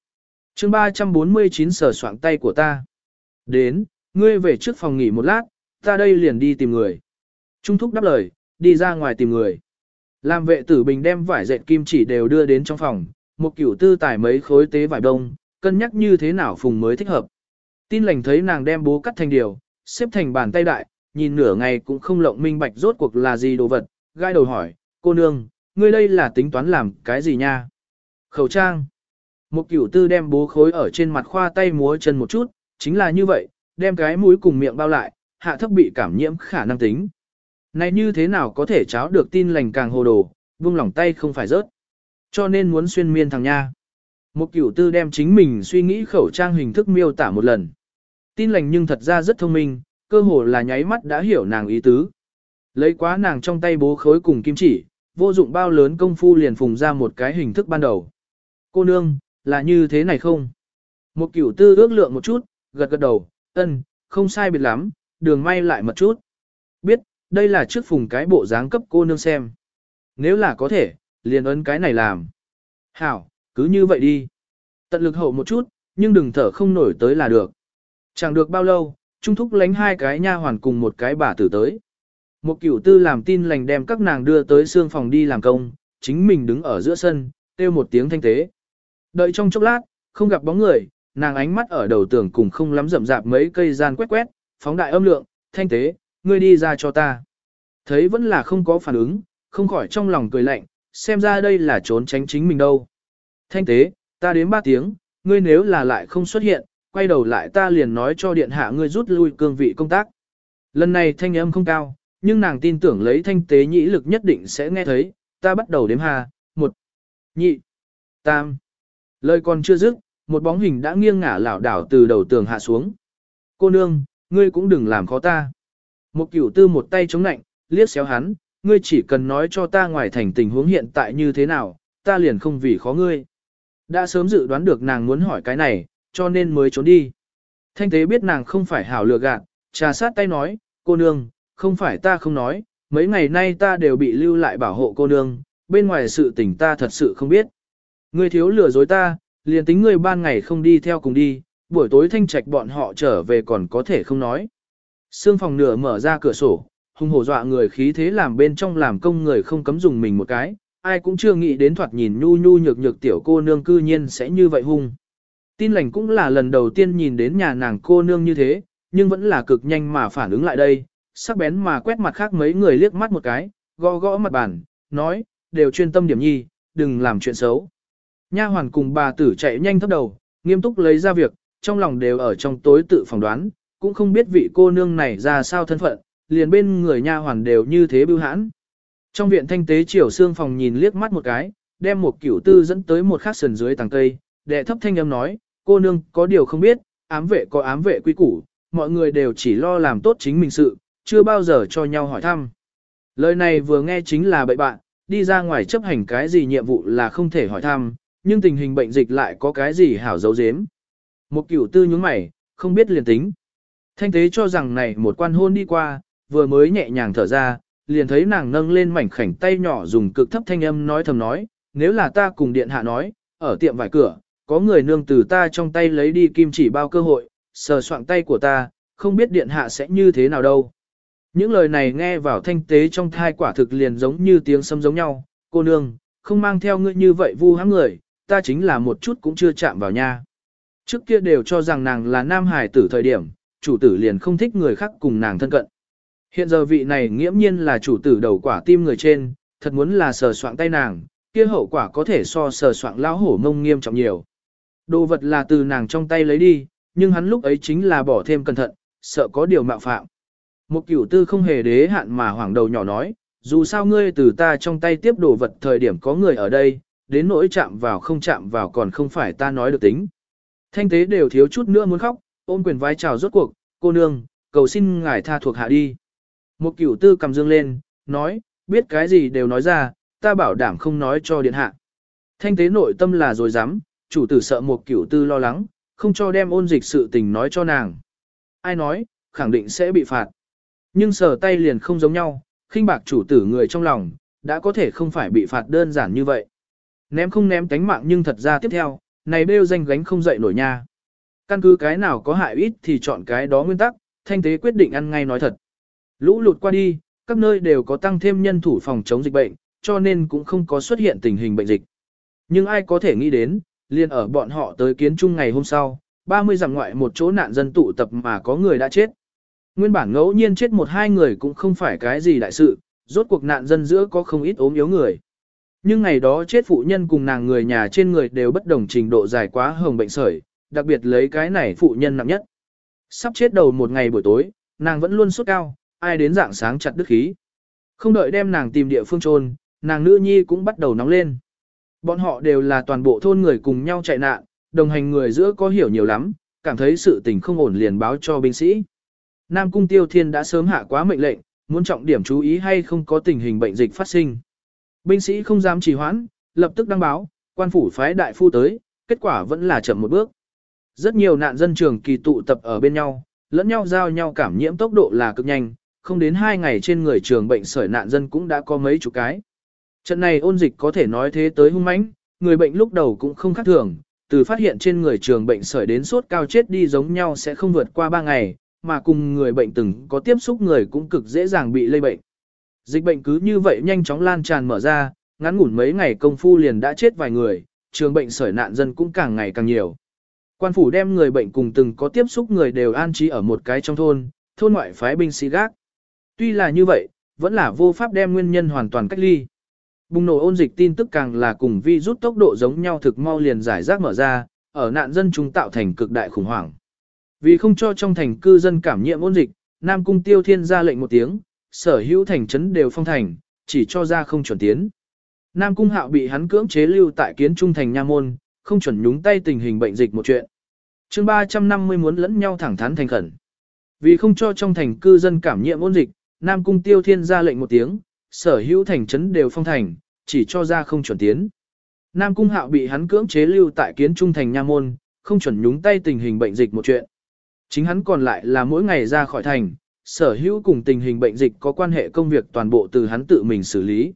chương 349 sở soạn tay của ta. Đến, ngươi về trước phòng nghỉ một lát, ta đây liền đi tìm người. Trung thúc đáp lời, đi ra ngoài tìm người. Làm vệ tử bình đem vải dệt kim chỉ đều đưa đến trong phòng, một kiểu tư tải mấy khối tế vải đông, cân nhắc như thế nào phùng mới thích hợp. Tin lành thấy nàng đem bố cắt thành điều, xếp thành bàn tay đại, nhìn nửa ngày cũng không lộng minh bạch rốt cuộc là gì đồ vật, gai đầu hỏi, cô nương, ngươi đây là tính toán làm cái gì nha? Khẩu trang. Một cửu tư đem bố khối ở trên mặt khoa tay múa chân một chút, chính là như vậy, đem cái mũi cùng miệng bao lại, hạ thấp bị cảm nhiễm khả năng tính. Này như thế nào có thể cháo được tin lành càng hồ đồ, buông lỏng tay không phải rớt. Cho nên muốn xuyên miên thằng nha. Một cửu tư đem chính mình suy nghĩ khẩu trang hình thức miêu tả một lần. Tin lành nhưng thật ra rất thông minh, cơ hồ là nháy mắt đã hiểu nàng ý tứ. Lấy quá nàng trong tay bố khối cùng kim chỉ, vô dụng bao lớn công phu liền phùng ra một cái hình thức ban đầu. Cô nương, là như thế này không? Một cửu tư ước lượng một chút, gật gật đầu, ân, không sai biệt lắm, đường may lại một chút. Biết, đây là trước phùng cái bộ dáng cấp cô nương xem. Nếu là có thể, liền ấn cái này làm. Hảo, cứ như vậy đi. Tận lực hậu một chút, nhưng đừng thở không nổi tới là được. Chẳng được bao lâu, Trung Thúc lánh hai cái nha hoàn cùng một cái bà tử tới. Một cửu tư làm tin lành đem các nàng đưa tới xương phòng đi làm công, chính mình đứng ở giữa sân, kêu một tiếng thanh tế. Đợi trong chốc lát, không gặp bóng người, nàng ánh mắt ở đầu tường cùng không lắm rậm rạp mấy cây gian quét quét, phóng đại âm lượng, thanh tế, ngươi đi ra cho ta. Thấy vẫn là không có phản ứng, không khỏi trong lòng cười lạnh, xem ra đây là trốn tránh chính mình đâu. Thanh tế, ta đến ba tiếng, ngươi nếu là lại không xuất hiện, quay đầu lại ta liền nói cho điện hạ ngươi rút lui cương vị công tác. Lần này thanh âm không cao, nhưng nàng tin tưởng lấy thanh tế nhĩ lực nhất định sẽ nghe thấy, ta bắt đầu đếm hà, một, nhị, tam. Lời còn chưa dứt, một bóng hình đã nghiêng ngả lảo đảo từ đầu tường hạ xuống. Cô nương, ngươi cũng đừng làm khó ta. Một cửu tư một tay chống nạnh, liếc xéo hắn, ngươi chỉ cần nói cho ta ngoài thành tình huống hiện tại như thế nào, ta liền không vì khó ngươi. Đã sớm dự đoán được nàng muốn hỏi cái này, cho nên mới trốn đi. Thanh tế biết nàng không phải hảo lừa gạt, trà sát tay nói, cô nương, không phải ta không nói, mấy ngày nay ta đều bị lưu lại bảo hộ cô nương, bên ngoài sự tình ta thật sự không biết. Ngươi thiếu lừa dối ta, liền tính ngươi ban ngày không đi theo cùng đi, buổi tối thanh trạch bọn họ trở về còn có thể không nói. Sương phòng nửa mở ra cửa sổ, hung hổ dọa người khí thế làm bên trong làm công người không cấm dùng mình một cái, ai cũng chưa nghĩ đến thoạt nhìn nhu nhu nhược nhược tiểu cô nương cư nhiên sẽ như vậy hung. Tin lành cũng là lần đầu tiên nhìn đến nhà nàng cô nương như thế, nhưng vẫn là cực nhanh mà phản ứng lại đây, sắc bén mà quét mặt khác mấy người liếc mắt một cái, gõ gõ mặt bàn, nói, đều chuyên tâm điểm nhi, đừng làm chuyện xấu. Nha hoàn cùng bà tử chạy nhanh thấp đầu, nghiêm túc lấy ra việc, trong lòng đều ở trong tối tự phỏng đoán, cũng không biết vị cô nương này ra sao thân phận, liền bên người nha hoàn đều như thế bưu hãn. Trong viện thanh tế triều xương phòng nhìn liếc mắt một cái, đem một cửu tư dẫn tới một khắc sườn dưới tầng cây, đệ thấp thanh âm nói, cô nương có điều không biết, ám vệ có ám vệ quy củ, mọi người đều chỉ lo làm tốt chính mình sự, chưa bao giờ cho nhau hỏi thăm. Lời này vừa nghe chính là bậy bạn, đi ra ngoài chấp hành cái gì nhiệm vụ là không thể hỏi thăm, nhưng tình hình bệnh dịch lại có cái gì hảo dấu dếm. Một cửu tư nhướng mày, không biết liền tính. Thanh tế cho rằng này một quan hôn đi qua, vừa mới nhẹ nhàng thở ra, liền thấy nàng nâng lên mảnh khảnh tay nhỏ dùng cực thấp thanh âm nói thầm nói, nếu là ta cùng điện hạ nói, ở tiệm vải cửa, có người nương từ ta trong tay lấy đi kim chỉ bao cơ hội, sờ soạng tay của ta, không biết điện hạ sẽ như thế nào đâu. Những lời này nghe vào thanh tế trong thai quả thực liền giống như tiếng sấm giống nhau, cô nương, không mang theo ngươi như vậy vu hãm người, ta chính là một chút cũng chưa chạm vào nha. Trước kia đều cho rằng nàng là nam hải tử thời điểm, chủ tử liền không thích người khác cùng nàng thân cận. Hiện giờ vị này nghiễm nhiên là chủ tử đầu quả tim người trên, thật muốn là sờ soạng tay nàng, kia hậu quả có thể so sờ soạng lão hổ mông nghiêm trọng nhiều. Đồ vật là từ nàng trong tay lấy đi, nhưng hắn lúc ấy chính là bỏ thêm cẩn thận, sợ có điều mạo phạm. Một cửu tư không hề đế hạn mà hoảng đầu nhỏ nói, dù sao ngươi từ ta trong tay tiếp đồ vật thời điểm có người ở đây, đến nỗi chạm vào không chạm vào còn không phải ta nói được tính. Thanh tế đều thiếu chút nữa muốn khóc, ôm quyền vai chào rốt cuộc, cô nương, cầu xin ngài tha thuộc hạ đi. Một cửu tư cầm dương lên, nói, biết cái gì đều nói ra, ta bảo đảm không nói cho điện hạ. Thanh tế nội tâm là rồi dám, chủ tử sợ một cửu tư lo lắng, không cho đem ôn dịch sự tình nói cho nàng. Ai nói, khẳng định sẽ bị phạt. Nhưng sờ tay liền không giống nhau, khinh bạc chủ tử người trong lòng, đã có thể không phải bị phạt đơn giản như vậy. Ném không ném tánh mạng nhưng thật ra tiếp theo, này bêu danh gánh không dậy nổi nha. Căn cứ cái nào có hại ít thì chọn cái đó nguyên tắc, thanh tế quyết định ăn ngay nói thật. Lũ lụt qua đi, các nơi đều có tăng thêm nhân thủ phòng chống dịch bệnh, cho nên cũng không có xuất hiện tình hình bệnh dịch. Nhưng ai có thể nghĩ đến, liền ở bọn họ tới kiến trung ngày hôm sau, 30 dặm ngoại một chỗ nạn dân tụ tập mà có người đã chết. Nguyên bản ngẫu nhiên chết một hai người cũng không phải cái gì đại sự, rốt cuộc nạn dân giữa có không ít ốm yếu người. Nhưng ngày đó chết phụ nhân cùng nàng người nhà trên người đều bất đồng trình độ dài quá hồng bệnh sởi, đặc biệt lấy cái này phụ nhân nặng nhất. Sắp chết đầu một ngày buổi tối, nàng vẫn luôn sốt cao, ai đến dạng sáng chặt đứt khí. Không đợi đem nàng tìm địa phương trôn, nàng nữ nhi cũng bắt đầu nóng lên. Bọn họ đều là toàn bộ thôn người cùng nhau chạy nạn, đồng hành người giữa có hiểu nhiều lắm, cảm thấy sự tình không ổn liền báo cho binh sĩ. Nam Cung Tiêu Thiên đã sớm hạ quá mệnh lệnh, muốn trọng điểm chú ý hay không có tình hình bệnh dịch phát sinh. Binh sĩ không dám trì hoãn, lập tức đăng báo, quan phủ phái đại phu tới, kết quả vẫn là chậm một bước. Rất nhiều nạn dân trường kỳ tụ tập ở bên nhau, lẫn nhau giao nhau cảm nhiễm tốc độ là cực nhanh, không đến hai ngày trên người trường bệnh sởi nạn dân cũng đã có mấy chục cái. Trận này ôn dịch có thể nói thế tới hung mãnh, người bệnh lúc đầu cũng không khác thường, từ phát hiện trên người trường bệnh sởi đến sốt cao chết đi giống nhau sẽ không vượt qua 3 ngày, mà cùng người bệnh từng có tiếp xúc người cũng cực dễ dàng bị lây bệnh. Dịch bệnh cứ như vậy nhanh chóng lan tràn mở ra, ngắn ngủn mấy ngày công phu liền đã chết vài người, trường bệnh sởi nạn dân cũng càng ngày càng nhiều. Quan phủ đem người bệnh cùng từng có tiếp xúc người đều an trí ở một cái trong thôn, thôn ngoại phái binh sĩ gác. Tuy là như vậy, vẫn là vô pháp đem nguyên nhân hoàn toàn cách ly. Bùng nổ ôn dịch tin tức càng là cùng vi rút tốc độ giống nhau thực mau liền giải rác mở ra, ở nạn dân chúng tạo thành cực đại khủng hoảng. Vì không cho trong thành cư dân cảm nhiễm ôn dịch, Nam Cung Tiêu Thiên ra lệnh một tiếng, sở hữu thành trấn đều phong thành, chỉ cho ra không chuẩn tiến. Nam Cung Hạo bị hắn cưỡng chế lưu tại kiến trung thành nha môn, không chuẩn nhúng tay tình hình bệnh dịch một chuyện chương 350 muốn lẫn nhau thẳng thắn thành khẩn. Vì không cho trong thành cư dân cảm nhiễm ôn dịch, Nam Cung Tiêu Thiên ra lệnh một tiếng, sở hữu thành trấn đều phong thành, chỉ cho ra không chuẩn tiến. Nam Cung Hạo bị hắn cưỡng chế lưu tại kiến trung thành nha môn, không chuẩn nhúng tay tình hình bệnh dịch một chuyện. Chính hắn còn lại là mỗi ngày ra khỏi thành, sở hữu cùng tình hình bệnh dịch có quan hệ công việc toàn bộ từ hắn tự mình xử lý.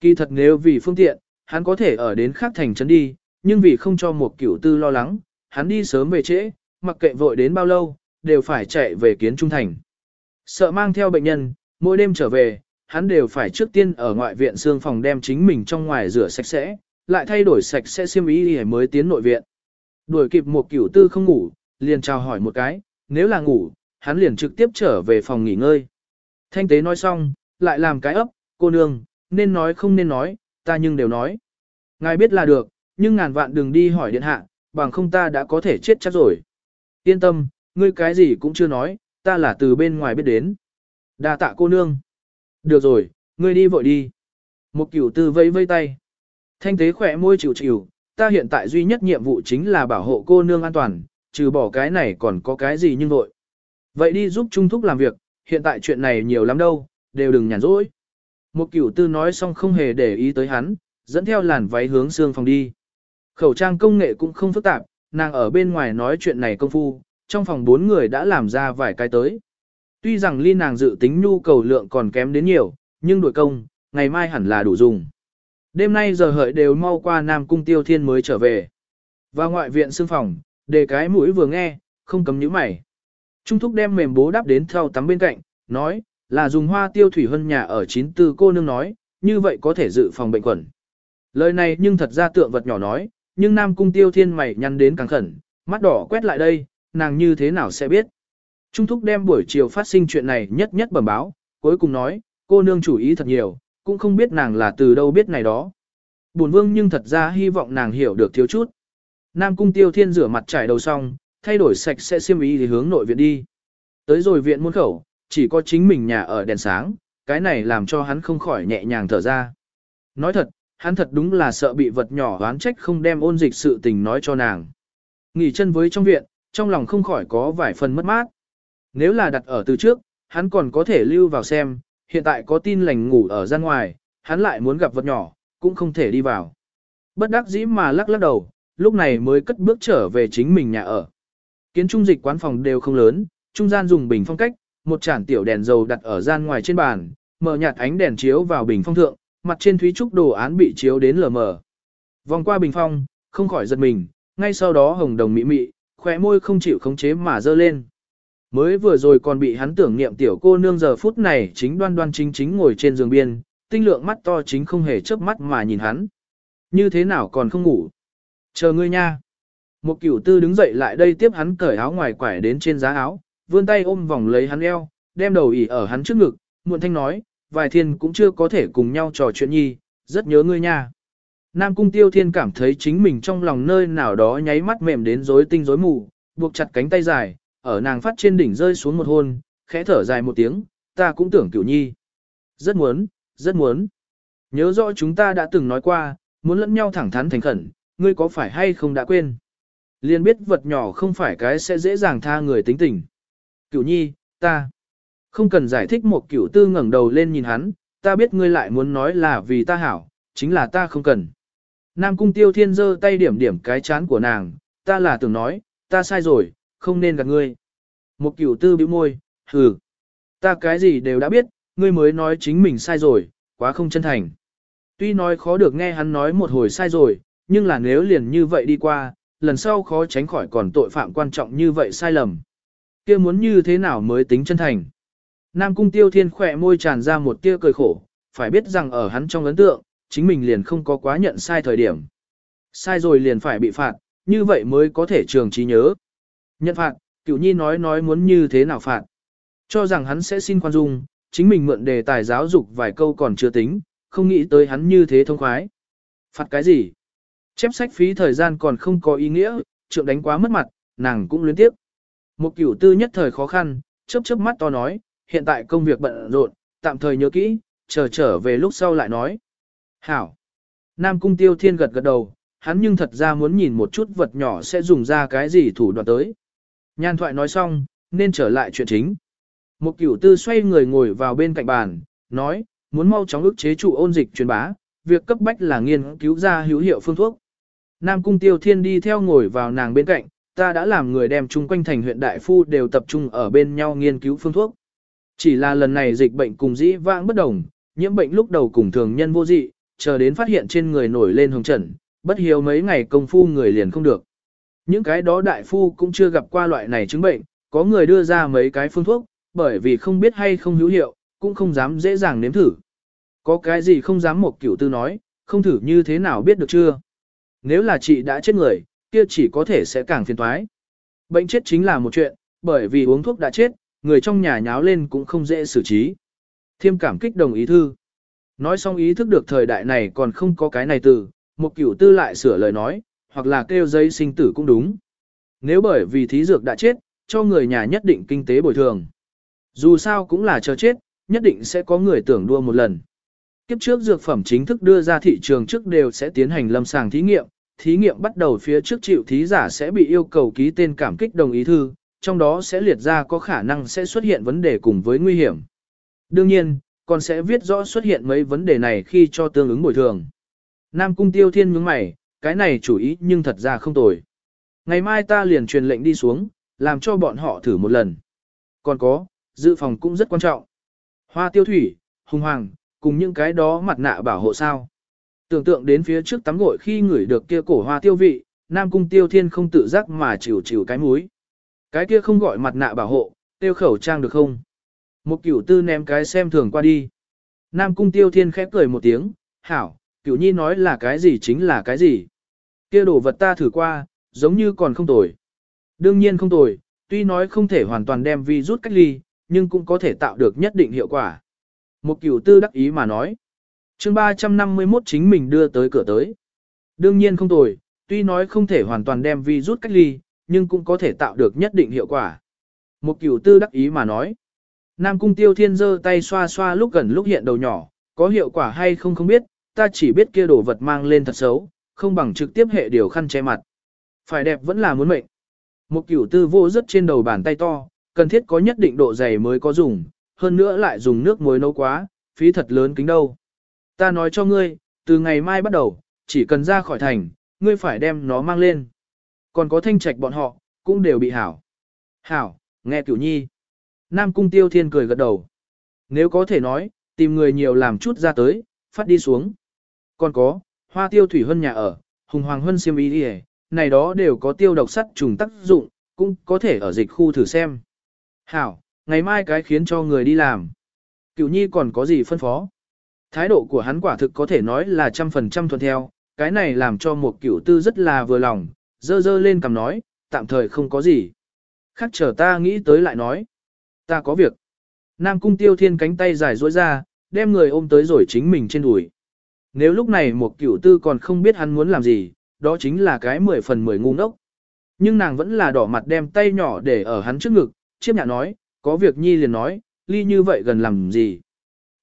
Kỳ thật nếu vì phương tiện, hắn có thể ở đến khác thành trấn đi, nhưng vì không cho một cửu tư lo lắng, hắn đi sớm về trễ, mặc kệ vội đến bao lâu, đều phải chạy về kiến trung thành. Sợ mang theo bệnh nhân, mỗi đêm trở về, hắn đều phải trước tiên ở ngoại viện xương phòng đem chính mình trong ngoài rửa sạch sẽ, lại thay đổi sạch sẽ xiêm y để mới tiến nội viện. Đuổi kịp một cửu tư không ngủ, liền chào hỏi một cái, nếu là ngủ, hắn liền trực tiếp trở về phòng nghỉ ngơi. Thanh tế nói xong, lại làm cái ấp, cô nương, nên nói không nên nói, ta nhưng đều nói. Ngài biết là được, nhưng ngàn vạn đừng đi hỏi điện hạ, bằng không ta đã có thể chết chắc rồi. Yên tâm, ngươi cái gì cũng chưa nói, ta là từ bên ngoài biết đến. đa tạ cô nương. Được rồi, ngươi đi vội đi. Một cửu tư vẫy vây tay. Thanh tế khỏe môi chịu chịu, ta hiện tại duy nhất nhiệm vụ chính là bảo hộ cô nương an toàn, trừ bỏ cái này còn có cái gì nhưng vội. Vậy đi giúp Trung Thúc làm việc, hiện tại chuyện này nhiều lắm đâu, đều đừng nhàn rỗi. Một cửu tư nói xong không hề để ý tới hắn, dẫn theo làn váy hướng xương phòng đi. Khẩu trang công nghệ cũng không phức tạp, nàng ở bên ngoài nói chuyện này công phu, trong phòng bốn người đã làm ra vài cái tới. Tuy rằng ly nàng dự tính nhu cầu lượng còn kém đến nhiều, nhưng đổi công, ngày mai hẳn là đủ dùng. Đêm nay giờ hợi đều mau qua Nam Cung Tiêu Thiên mới trở về. Vào ngoại viện xương phòng, để cái mũi vừa nghe, không cấm nhíu mày. Trung thúc đem mềm bố đắp đến theo tắm bên cạnh, nói, là dùng hoa tiêu thủy hân nhà ở chín tư cô nương nói, như vậy có thể dự phòng bệnh quẩn. Lời này nhưng thật ra tượng vật nhỏ nói, nhưng Nam Cung Tiêu Thiên mày nhăn đến càng khẩn, mắt đỏ quét lại đây, nàng như thế nào sẽ biết. Trung thúc đem buổi chiều phát sinh chuyện này nhất nhất bẩm báo, cuối cùng nói, cô nương chủ ý thật nhiều, cũng không biết nàng là từ đâu biết này đó. Bổn vương nhưng thật ra hy vọng nàng hiểu được thiếu chút. Nam cung tiêu thiên rửa mặt trải đầu xong, thay đổi sạch sẽ xiêm y thì hướng nội viện đi. Tới rồi viện môn khẩu, chỉ có chính mình nhà ở đèn sáng, cái này làm cho hắn không khỏi nhẹ nhàng thở ra. Nói thật, hắn thật đúng là sợ bị vật nhỏ oán trách không đem ôn dịch sự tình nói cho nàng. Nghỉ chân với trong viện, trong lòng không khỏi có vài phần mất mát. Nếu là đặt ở từ trước, hắn còn có thể lưu vào xem, hiện tại có tin lành ngủ ở gian ngoài, hắn lại muốn gặp vật nhỏ, cũng không thể đi vào. Bất đắc dĩ mà lắc lắc đầu, lúc này mới cất bước trở về chính mình nhà ở. Kiến trung dịch quán phòng đều không lớn, trung gian dùng bình phong cách, một chản tiểu đèn dầu đặt ở gian ngoài trên bàn, mở nhạt ánh đèn chiếu vào bình phong thượng, mặt trên thúy trúc đồ án bị chiếu đến lờ mờ. Vòng qua bình phong, không khỏi giật mình, ngay sau đó hồng đồng mị mị, khóe môi không chịu khống chế mà dơ lên. Mới vừa rồi còn bị hắn tưởng niệm tiểu cô nương giờ phút này chính đoan đoan chính chính ngồi trên giường biên, tinh lượng mắt to chính không hề chớp mắt mà nhìn hắn. Như thế nào còn không ngủ? Chờ ngươi nha. Một cửu tư đứng dậy lại đây tiếp hắn cởi áo ngoài quải đến trên giá áo, vươn tay ôm vòng lấy hắn eo, đem đầu ỉ ở hắn trước ngực, muộn thanh nói, vài thiên cũng chưa có thể cùng nhau trò chuyện nhi, rất nhớ ngươi nha. Nam cung tiêu thiên cảm thấy chính mình trong lòng nơi nào đó nháy mắt mềm đến rối tinh rối mù, buộc chặt cánh tay dài, ở nàng phát trên đỉnh rơi xuống một hôn, khẽ thở dài một tiếng, ta cũng tưởng cửu nhi. Rất muốn, rất muốn. Nhớ rõ chúng ta đã từng nói qua, muốn lẫn nhau thẳng thắn thành khẩn, ngươi có phải hay không đã quên. Liên biết vật nhỏ không phải cái sẽ dễ dàng tha người tính tình. Cửu nhi, ta. Không cần giải thích một cửu tư ngẩng đầu lên nhìn hắn, ta biết ngươi lại muốn nói là vì ta hảo, chính là ta không cần. Nam cung tiêu thiên giơ tay điểm điểm cái chán của nàng, ta là tưởng nói, ta sai rồi, không nên gặp ngươi. Một cửu tư bĩu môi, hừ. Ta cái gì đều đã biết, ngươi mới nói chính mình sai rồi, quá không chân thành. Tuy nói khó được nghe hắn nói một hồi sai rồi, nhưng là nếu liền như vậy đi qua, lần sau khó tránh khỏi còn tội phạm quan trọng như vậy sai lầm. kia muốn như thế nào mới tính chân thành. Nam cung tiêu thiên khỏe môi tràn ra một tia cười khổ, phải biết rằng ở hắn trong ấn tượng, chính mình liền không có quá nhận sai thời điểm. Sai rồi liền phải bị phạt, như vậy mới có thể trường trí nhớ. Nhận phạt, Cựu nhi nói nói muốn như thế nào phạt. Cho rằng hắn sẽ xin khoan dung, chính mình mượn đề tài giáo dục vài câu còn chưa tính, không nghĩ tới hắn như thế thông khoái. Phạt cái gì? Chép sách phí thời gian còn không có ý nghĩa, trượng đánh quá mất mặt, nàng cũng luyến tiếp. Một cửu tư nhất thời khó khăn, chớp chớp mắt to nói, hiện tại công việc bận rộn, tạm thời nhớ kỹ, chờ trở về lúc sau lại nói. Hảo. Nam cung tiêu thiên gật gật đầu, hắn nhưng thật ra muốn nhìn một chút vật nhỏ sẽ dùng ra cái gì thủ đoạn tới. Nhan thoại nói xong, nên trở lại chuyện chính. Một cửu tư xoay người ngồi vào bên cạnh bàn, nói, muốn mau chóng ức chế trụ ôn dịch truyền bá, việc cấp bách là nghiên cứu ra hữu hiệu phương thuốc. Nam cung tiêu thiên đi theo ngồi vào nàng bên cạnh, ta đã làm người đem chung quanh thành huyện đại phu đều tập trung ở bên nhau nghiên cứu phương thuốc. Chỉ là lần này dịch bệnh cùng dĩ vãng bất đồng, nhiễm bệnh lúc đầu cùng thường nhân vô dị, chờ đến phát hiện trên người nổi lên hồng trần, bất hiếu mấy ngày công phu người liền không được. Những cái đó đại phu cũng chưa gặp qua loại này chứng bệnh, có người đưa ra mấy cái phương thuốc, bởi vì không biết hay không hữu hiệu, cũng không dám dễ dàng nếm thử. Có cái gì không dám một kiểu tư nói, không thử như thế nào biết được chưa? Nếu là chị đã chết người, kia chỉ có thể sẽ càng phiền toái. Bệnh chết chính là một chuyện, bởi vì uống thuốc đã chết, người trong nhà nháo lên cũng không dễ xử trí. Thiêm cảm kích đồng ý thư. Nói xong ý thức được thời đại này còn không có cái này từ, một cửu tư lại sửa lời nói, hoặc là kêu giấy sinh tử cũng đúng. Nếu bởi vì thí dược đã chết, cho người nhà nhất định kinh tế bồi thường. Dù sao cũng là chờ chết, nhất định sẽ có người tưởng đua một lần. Kiếp trước dược phẩm chính thức đưa ra thị trường trước đều sẽ tiến hành lâm sàng thí nghiệm, thí nghiệm bắt đầu phía trước chịu thí giả sẽ bị yêu cầu ký tên cảm kích đồng ý thư, trong đó sẽ liệt ra có khả năng sẽ xuất hiện vấn đề cùng với nguy hiểm. Đương nhiên, còn sẽ viết rõ xuất hiện mấy vấn đề này khi cho tương ứng bồi thường. Nam Cung Tiêu Thiên nhướng mày, cái này chủ ý nhưng thật ra không tồi. Ngày mai ta liền truyền lệnh đi xuống, làm cho bọn họ thử một lần. Còn có, dự phòng cũng rất quan trọng. Hoa tiêu thủy, hùng hoàng, cùng những cái đó mặt nạ bảo hộ sao. Tưởng tượng đến phía trước tắm gội khi ngửi được kia cổ hoa tiêu vị, Nam Cung Tiêu Thiên không tự giác mà chịu chịu cái mũi. Cái kia không gọi mặt nạ bảo hộ, tiêu khẩu trang được không? Một cửu tư ném cái xem thường qua đi. Nam Cung Tiêu Thiên khép cười một tiếng, hảo, cửu nhi nói là cái gì chính là cái gì. Kia đồ vật ta thử qua, giống như còn không tồi. Đương nhiên không tồi, tuy nói không thể hoàn toàn đem vi rút cách ly, nhưng cũng có thể tạo được nhất định hiệu quả. Một cửu tư đắc ý mà nói. chương 351 chính mình đưa tới cửa tới. Đương nhiên không tồi, tuy nói không thể hoàn toàn đem vi rút cách ly, nhưng cũng có thể tạo được nhất định hiệu quả. Một cửu tư đắc ý mà nói. Nam cung tiêu thiên giơ tay xoa xoa lúc gần lúc hiện đầu nhỏ, có hiệu quả hay không không biết, ta chỉ biết kia đồ vật mang lên thật xấu, không bằng trực tiếp hệ điều khăn che mặt. Phải đẹp vẫn là muốn mệnh. Một cửu tư vô rất trên đầu bàn tay to, cần thiết có nhất định độ dày mới có dùng, hơn nữa lại dùng nước muối nấu quá, phí thật lớn kính đâu. Ta nói cho ngươi, từ ngày mai bắt đầu, chỉ cần ra khỏi thành, ngươi phải đem nó mang lên. Còn có thanh trạch bọn họ, cũng đều bị hảo. Hảo, nghe cửu nhi. Nam cung tiêu thiên cười gật đầu. Nếu có thể nói, tìm người nhiều làm chút ra tới, phát đi xuống. Còn có, hoa tiêu thủy hân nhà ở, hùng hoàng hân siêm ý đi này đó đều có tiêu độc sắt trùng tác dụng, cũng có thể ở dịch khu thử xem. Hảo, ngày mai cái khiến cho người đi làm. Cửu nhi còn có gì phân phó? Thái độ của hắn quả thực có thể nói là trăm phần trăm thuận theo, cái này làm cho một cửu tư rất là vừa lòng, dơ dơ lên cầm nói, tạm thời không có gì. Khắc chờ ta nghĩ tới lại nói. Ta có việc. Nam cung tiêu thiên cánh tay dài duỗi ra, đem người ôm tới rồi chính mình trên đùi. Nếu lúc này một cửu tư còn không biết hắn muốn làm gì, đó chính là cái mười phần mười ngu ngốc. Nhưng nàng vẫn là đỏ mặt đem tay nhỏ để ở hắn trước ngực, chiếc nhạc nói, có việc nhi liền nói, ly như vậy gần làm gì.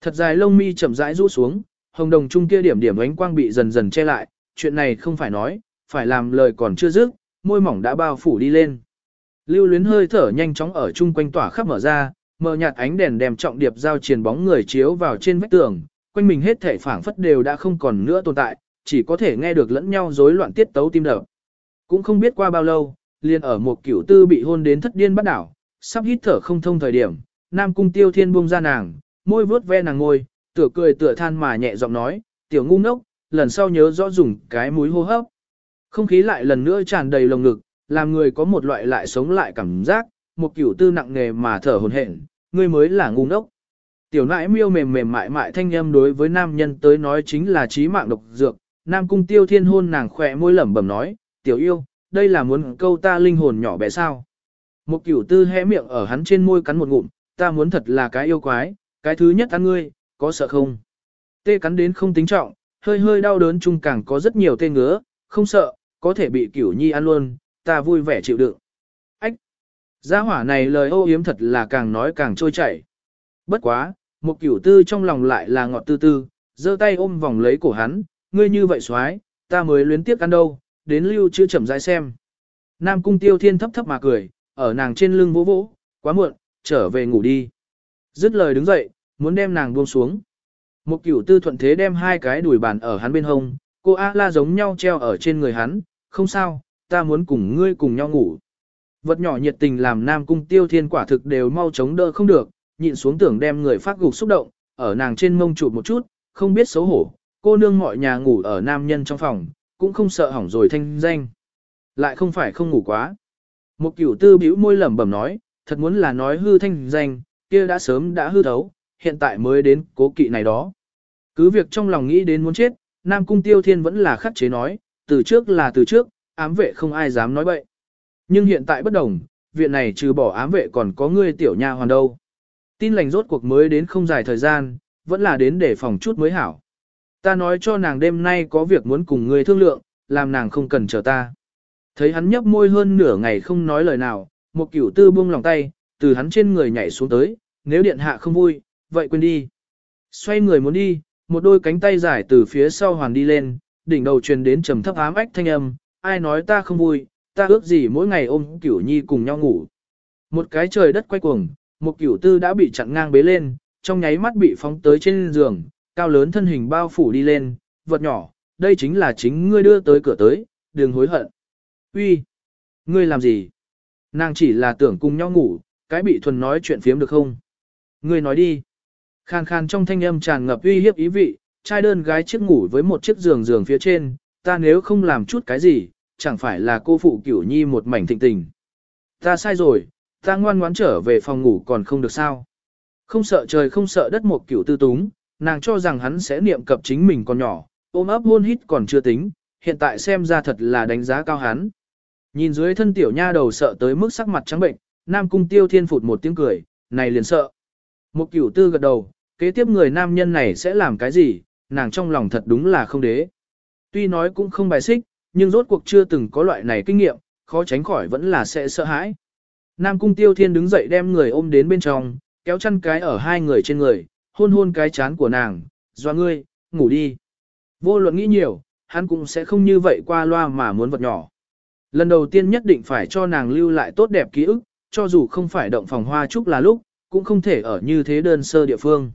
Thật dài lông mi chậm rãi rũ xuống, hồng đồng trung kia điểm điểm ánh quang bị dần dần che lại, chuyện này không phải nói, phải làm lời còn chưa dứt, môi mỏng đã bao phủ đi lên. Lưu luyến hơi thở nhanh chóng ở chung quanh tỏa khắp mở ra, mờ nhạt ánh đèn đem trọng điệp giao triền bóng người chiếu vào trên vách tường, quanh mình hết thể phảng phất đều đã không còn nữa tồn tại, chỉ có thể nghe được lẫn nhau rối loạn tiết tấu tim đập. Cũng không biết qua bao lâu, liền ở một cửu tư bị hôn đến thất điên bắt đảo, sắp hít thở không thông thời điểm, Nam Cung Tiêu Thiên buông ra nàng, môi vuốt ve nàng ngôi, tựa cười tựa than mà nhẹ giọng nói, tiểu ngu ngốc, lần sau nhớ rõ dùng cái mũi hô hấp. Không khí lại lần nữa tràn đầy lồng ngực, làm người có một loại lại sống lại cảm giác, một kiểu tư nặng nghề mà thở hồn hển, ngươi mới là ngu ngốc. Tiểu nãi miêu mềm mềm mại mại thanh âm đối với nam nhân tới nói chính là trí mạng độc dược, Nam cung tiêu thiên hôn nàng khỏe môi lẩm bẩm nói, tiểu yêu, đây là muốn câu ta linh hồn nhỏ bé sao. Một kiểu tư hé miệng ở hắn trên môi cắn một ngụm, ta muốn thật là cái yêu quái, cái thứ nhất ăn ngươi, có sợ không? Tê cắn đến không tính trọng, hơi hơi đau đớn chung càng có rất nhiều tê ngứa, không sợ, có thể bị cửu nhi ăn luôn, ta vui vẻ chịu đựng. Ách! Gia hỏa này lời ô yếm thật là càng nói càng trôi chảy. Bất quá, một cửu tư trong lòng lại là ngọt tư tư, giơ tay ôm vòng lấy cổ hắn, ngươi như vậy xoái, ta mới luyến tiếc ăn đâu, đến lưu chưa chậm rãi xem. Nam cung tiêu thiên thấp thấp mà cười, ở nàng trên lưng vỗ vỗ, quá muộn, trở về ngủ đi. Dứt lời đứng dậy, muốn đem nàng buông xuống. Một cửu tư thuận thế đem hai cái đùi bàn ở hắn bên hông, cô A la giống nhau treo ở trên người hắn, không sao, ta muốn cùng ngươi cùng nhau ngủ. Vật nhỏ nhiệt tình làm nam cung tiêu thiên quả thực đều mau chống đỡ không được, nhịn xuống tưởng đem người phát gục xúc động, ở nàng trên mông chụp một chút, không biết xấu hổ, cô nương mọi nhà ngủ ở nam nhân trong phòng, cũng không sợ hỏng rồi thanh danh. Lại không phải không ngủ quá. Một cửu tư bĩu môi lẩm bẩm nói, thật muốn là nói hư thanh danh, kia đã sớm đã hư thấu, hiện tại mới đến cố kỵ này đó. Cứ việc trong lòng nghĩ đến muốn chết, Nam Cung Tiêu Thiên vẫn là khắc chế nói, từ trước là từ trước, ám vệ không ai dám nói bậy. Nhưng hiện tại bất đồng, viện này trừ bỏ ám vệ còn có ngươi tiểu nha hoàn đâu. Tin lành rốt cuộc mới đến không dài thời gian, vẫn là đến để phòng chút mới hảo. Ta nói cho nàng đêm nay có việc muốn cùng ngươi thương lượng, làm nàng không cần chờ ta. Thấy hắn nhấp môi hơn nửa ngày không nói lời nào, một cửu tư buông lòng tay, từ hắn trên người nhảy xuống tới, nếu điện hạ không vui, vậy quên đi. Xoay người muốn đi, một đôi cánh tay dài từ phía sau hoàn đi lên, đỉnh đầu truyền đến trầm thấp ám ách thanh âm, ai nói ta không vui, ta ước gì mỗi ngày ôm cửu nhi cùng nhau ngủ. Một cái trời đất quay cuồng, một cửu tư đã bị chặn ngang bế lên, trong nháy mắt bị phóng tới trên giường, cao lớn thân hình bao phủ đi lên, vật nhỏ, đây chính là chính ngươi đưa tới cửa tới, đừng hối hận. Uy, ngươi làm gì? Nàng chỉ là tưởng cùng nhau ngủ, cái bị thuần nói chuyện phiếm được không? Ngươi nói đi. Khàn khàn trong thanh âm tràn ngập uy hiếp ý vị, trai đơn gái chiếc ngủ với một chiếc giường giường phía trên, ta nếu không làm chút cái gì, chẳng phải là cô phụ cửu nhi một mảnh thịnh tình. Ta sai rồi, ta ngoan ngoãn trở về phòng ngủ còn không được sao. Không sợ trời không sợ đất một cửu tư túng, nàng cho rằng hắn sẽ niệm cập chính mình còn nhỏ, ôm ấp hôn hít còn chưa tính, hiện tại xem ra thật là đánh giá cao hắn. Nhìn dưới thân tiểu nha đầu sợ tới mức sắc mặt trắng bệnh, nam cung tiêu thiên phụt một tiếng cười, này liền sợ. Một cửu tư gật đầu, kế tiếp người nam nhân này sẽ làm cái gì, nàng trong lòng thật đúng là không đế. Tuy nói cũng không bài xích, nhưng rốt cuộc chưa từng có loại này kinh nghiệm, khó tránh khỏi vẫn là sẽ sợ hãi. Nam cung tiêu thiên đứng dậy đem người ôm đến bên trong, kéo chăn cái ở hai người trên người, hôn hôn cái chán của nàng, doa ngươi, ngủ đi. Vô luận nghĩ nhiều, hắn cũng sẽ không như vậy qua loa mà muốn vật nhỏ. Lần đầu tiên nhất định phải cho nàng lưu lại tốt đẹp ký ức, cho dù không phải động phòng hoa chúc là lúc, cũng không thể ở như thế đơn sơ địa phương.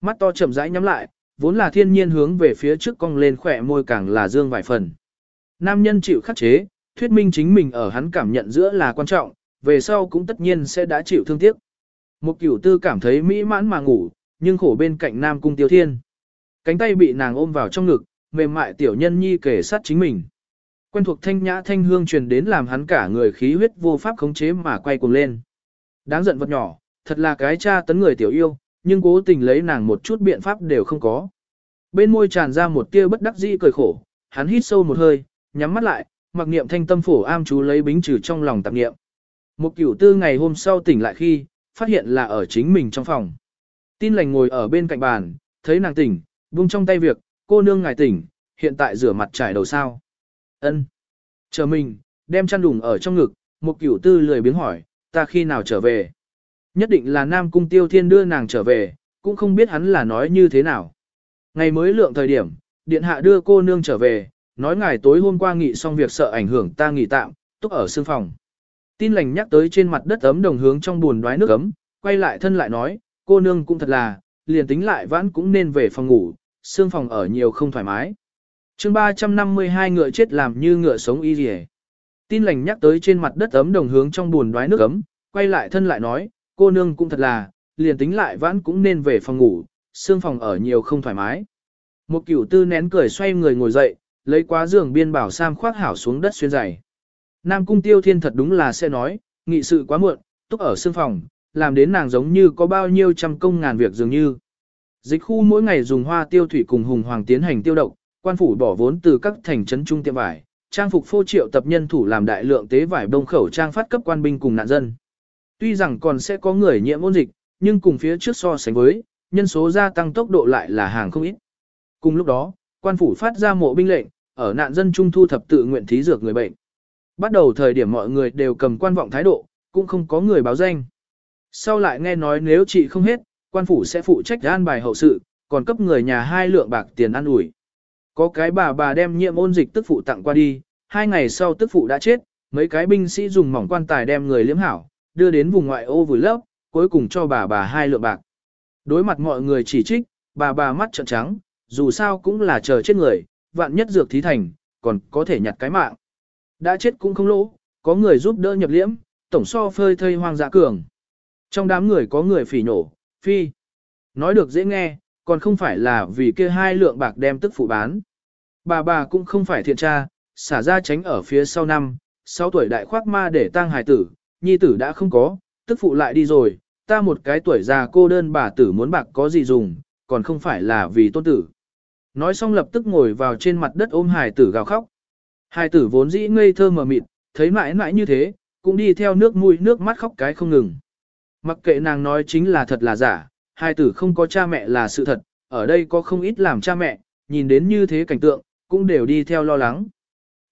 Mắt to chậm rãi nhắm lại, vốn là thiên nhiên hướng về phía trước cong lên khỏe môi càng là dương vài phần. Nam nhân chịu khắc chế, thuyết minh chính mình ở hắn cảm nhận giữa là quan trọng, về sau cũng tất nhiên sẽ đã chịu thương tiếc. Một cửu tư cảm thấy mỹ mãn mà ngủ, nhưng khổ bên cạnh Nam Cung Tiêu Thiên. Cánh tay bị nàng ôm vào trong ngực, mềm mại tiểu nhân nhi kể sát chính mình. Quen thuộc thanh nhã thanh hương truyền đến làm hắn cả người khí huyết vô pháp khống chế mà quay cuồng lên. Đáng giận vật nhỏ, thật là cái cha tấn người tiểu yêu, nhưng cố tình lấy nàng một chút biện pháp đều không có. Bên môi tràn ra một tia bất đắc dĩ cười khổ, hắn hít sâu một hơi, nhắm mắt lại, mặc niệm thanh tâm phổ am chú lấy bính trừ trong lòng tạp niệm. Một cửu tư ngày hôm sau tỉnh lại khi, phát hiện là ở chính mình trong phòng. Tin lành ngồi ở bên cạnh bàn, thấy nàng tỉnh, buông trong tay việc, cô nương ngài tỉnh, hiện tại rửa mặt trải đầu sao. ân Chờ mình, đem chăn đùng ở trong ngực, một cửu tư lười biếng hỏi, ta khi nào trở về. Nhất định là Nam Cung Tiêu Thiên đưa nàng trở về, cũng không biết hắn là nói như thế nào. Ngày mới lượng thời điểm, điện hạ đưa cô nương trở về, nói ngài tối hôm qua nghỉ xong việc sợ ảnh hưởng ta nghỉ tạm, túc ở sương phòng. Tin lành nhắc tới trên mặt đất ấm đồng hướng trong buồn đoái nước ấm, quay lại thân lại nói, cô nương cũng thật là, liền tính lại vãn cũng nên về phòng ngủ, sương phòng ở nhiều không thoải mái. chương 352 ngựa chết làm như ngựa sống y rỉ. Tin lành nhắc tới trên mặt đất ấm đồng hướng trong buồn đoái nước ấm, quay lại thân lại nói, cô nương cũng thật là, liền tính lại vãn cũng nên về phòng ngủ, xương phòng ở nhiều không thoải mái. Một cửu tư nén cười xoay người ngồi dậy, lấy quá giường biên bảo sam khoác hảo xuống đất xuyên giày. Nam cung tiêu thiên thật đúng là sẽ nói, nghị sự quá muộn, túc ở xương phòng, làm đến nàng giống như có bao nhiêu trăm công ngàn việc dường như. Dịch khu mỗi ngày dùng hoa tiêu thủy cùng hùng hoàng tiến hành tiêu độc, quan phủ bỏ vốn từ các thành trấn trung tiệm vải, trang phục phô triệu tập nhân thủ làm đại lượng tế vải đông khẩu trang phát cấp quan binh cùng nạn dân. Tuy rằng còn sẽ có người nhiễm ôn dịch, nhưng cùng phía trước so sánh với, nhân số gia tăng tốc độ lại là hàng không ít. Cùng lúc đó, quan phủ phát ra mộ binh lệnh, ở nạn dân trung thu thập tự nguyện thí dược người bệnh. Bắt đầu thời điểm mọi người đều cầm quan vọng thái độ, cũng không có người báo danh. Sau lại nghe nói nếu trị không hết, quan phủ sẽ phụ trách an bài hậu sự, còn cấp người nhà hai lượng bạc tiền ăn ủi. Có cái bà bà đem nhiễm ôn dịch tức phụ tặng qua đi, hai ngày sau tức phụ đã chết, mấy cái binh sĩ dùng mỏng quan tài đem người liếm hảo, đưa đến vùng ngoại ô vùi lấp, cuối cùng cho bà bà hai lượng bạc. Đối mặt mọi người chỉ trích, bà bà mắt trợn trắng, dù sao cũng là chờ chết người, vạn nhất dược thí thành, còn có thể nhặt cái mạng. Đã chết cũng không lỗ, có người giúp đỡ nhập liễm, tổng so phơi thây hoang dã cường. Trong đám người có người phỉ nổ, phi. Nói được dễ nghe, còn không phải là vì kia hai lượng bạc đem tức phụ bán. Bà bà cũng không phải thiện tra, xả ra tránh ở phía sau năm, 6 tuổi đại khoác ma để tang hài tử, nhi tử đã không có, tức phụ lại đi rồi, ta một cái tuổi già cô đơn bà tử muốn bạc có gì dùng, còn không phải là vì tôn tử. Nói xong lập tức ngồi vào trên mặt đất ôm hài tử gào khóc. Hài tử vốn dĩ ngây thơ mờ mịt, thấy mãi mãi như thế, cũng đi theo nước mũi nước mắt khóc cái không ngừng. Mặc kệ nàng nói chính là thật là giả, hài tử không có cha mẹ là sự thật, ở đây có không ít làm cha mẹ, nhìn đến như thế cảnh tượng, cũng đều đi theo lo lắng.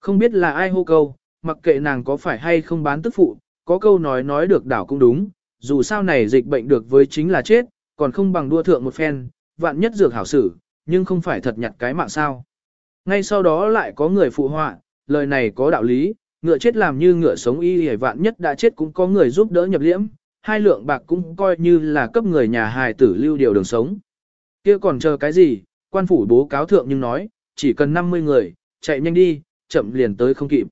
Không biết là ai hô câu, mặc kệ nàng có phải hay không bán tức phụ, có câu nói nói được đảo cũng đúng, dù sao này dịch bệnh được với chính là chết, còn không bằng đua thượng một phen, vạn nhất dược hảo sử, nhưng không phải thật nhặt cái mạng sao. Ngay sau đó lại có người phụ họa, lời này có đạo lý, ngựa chết làm như ngựa sống y hề vạn nhất đã chết cũng có người giúp đỡ nhập liễm, hai lượng bạc cũng coi như là cấp người nhà hài tử lưu điều đường sống. kia còn chờ cái gì, quan phủ bố cáo thượng nhưng nói, chỉ cần 50 người, chạy nhanh đi, chậm liền tới không kịp.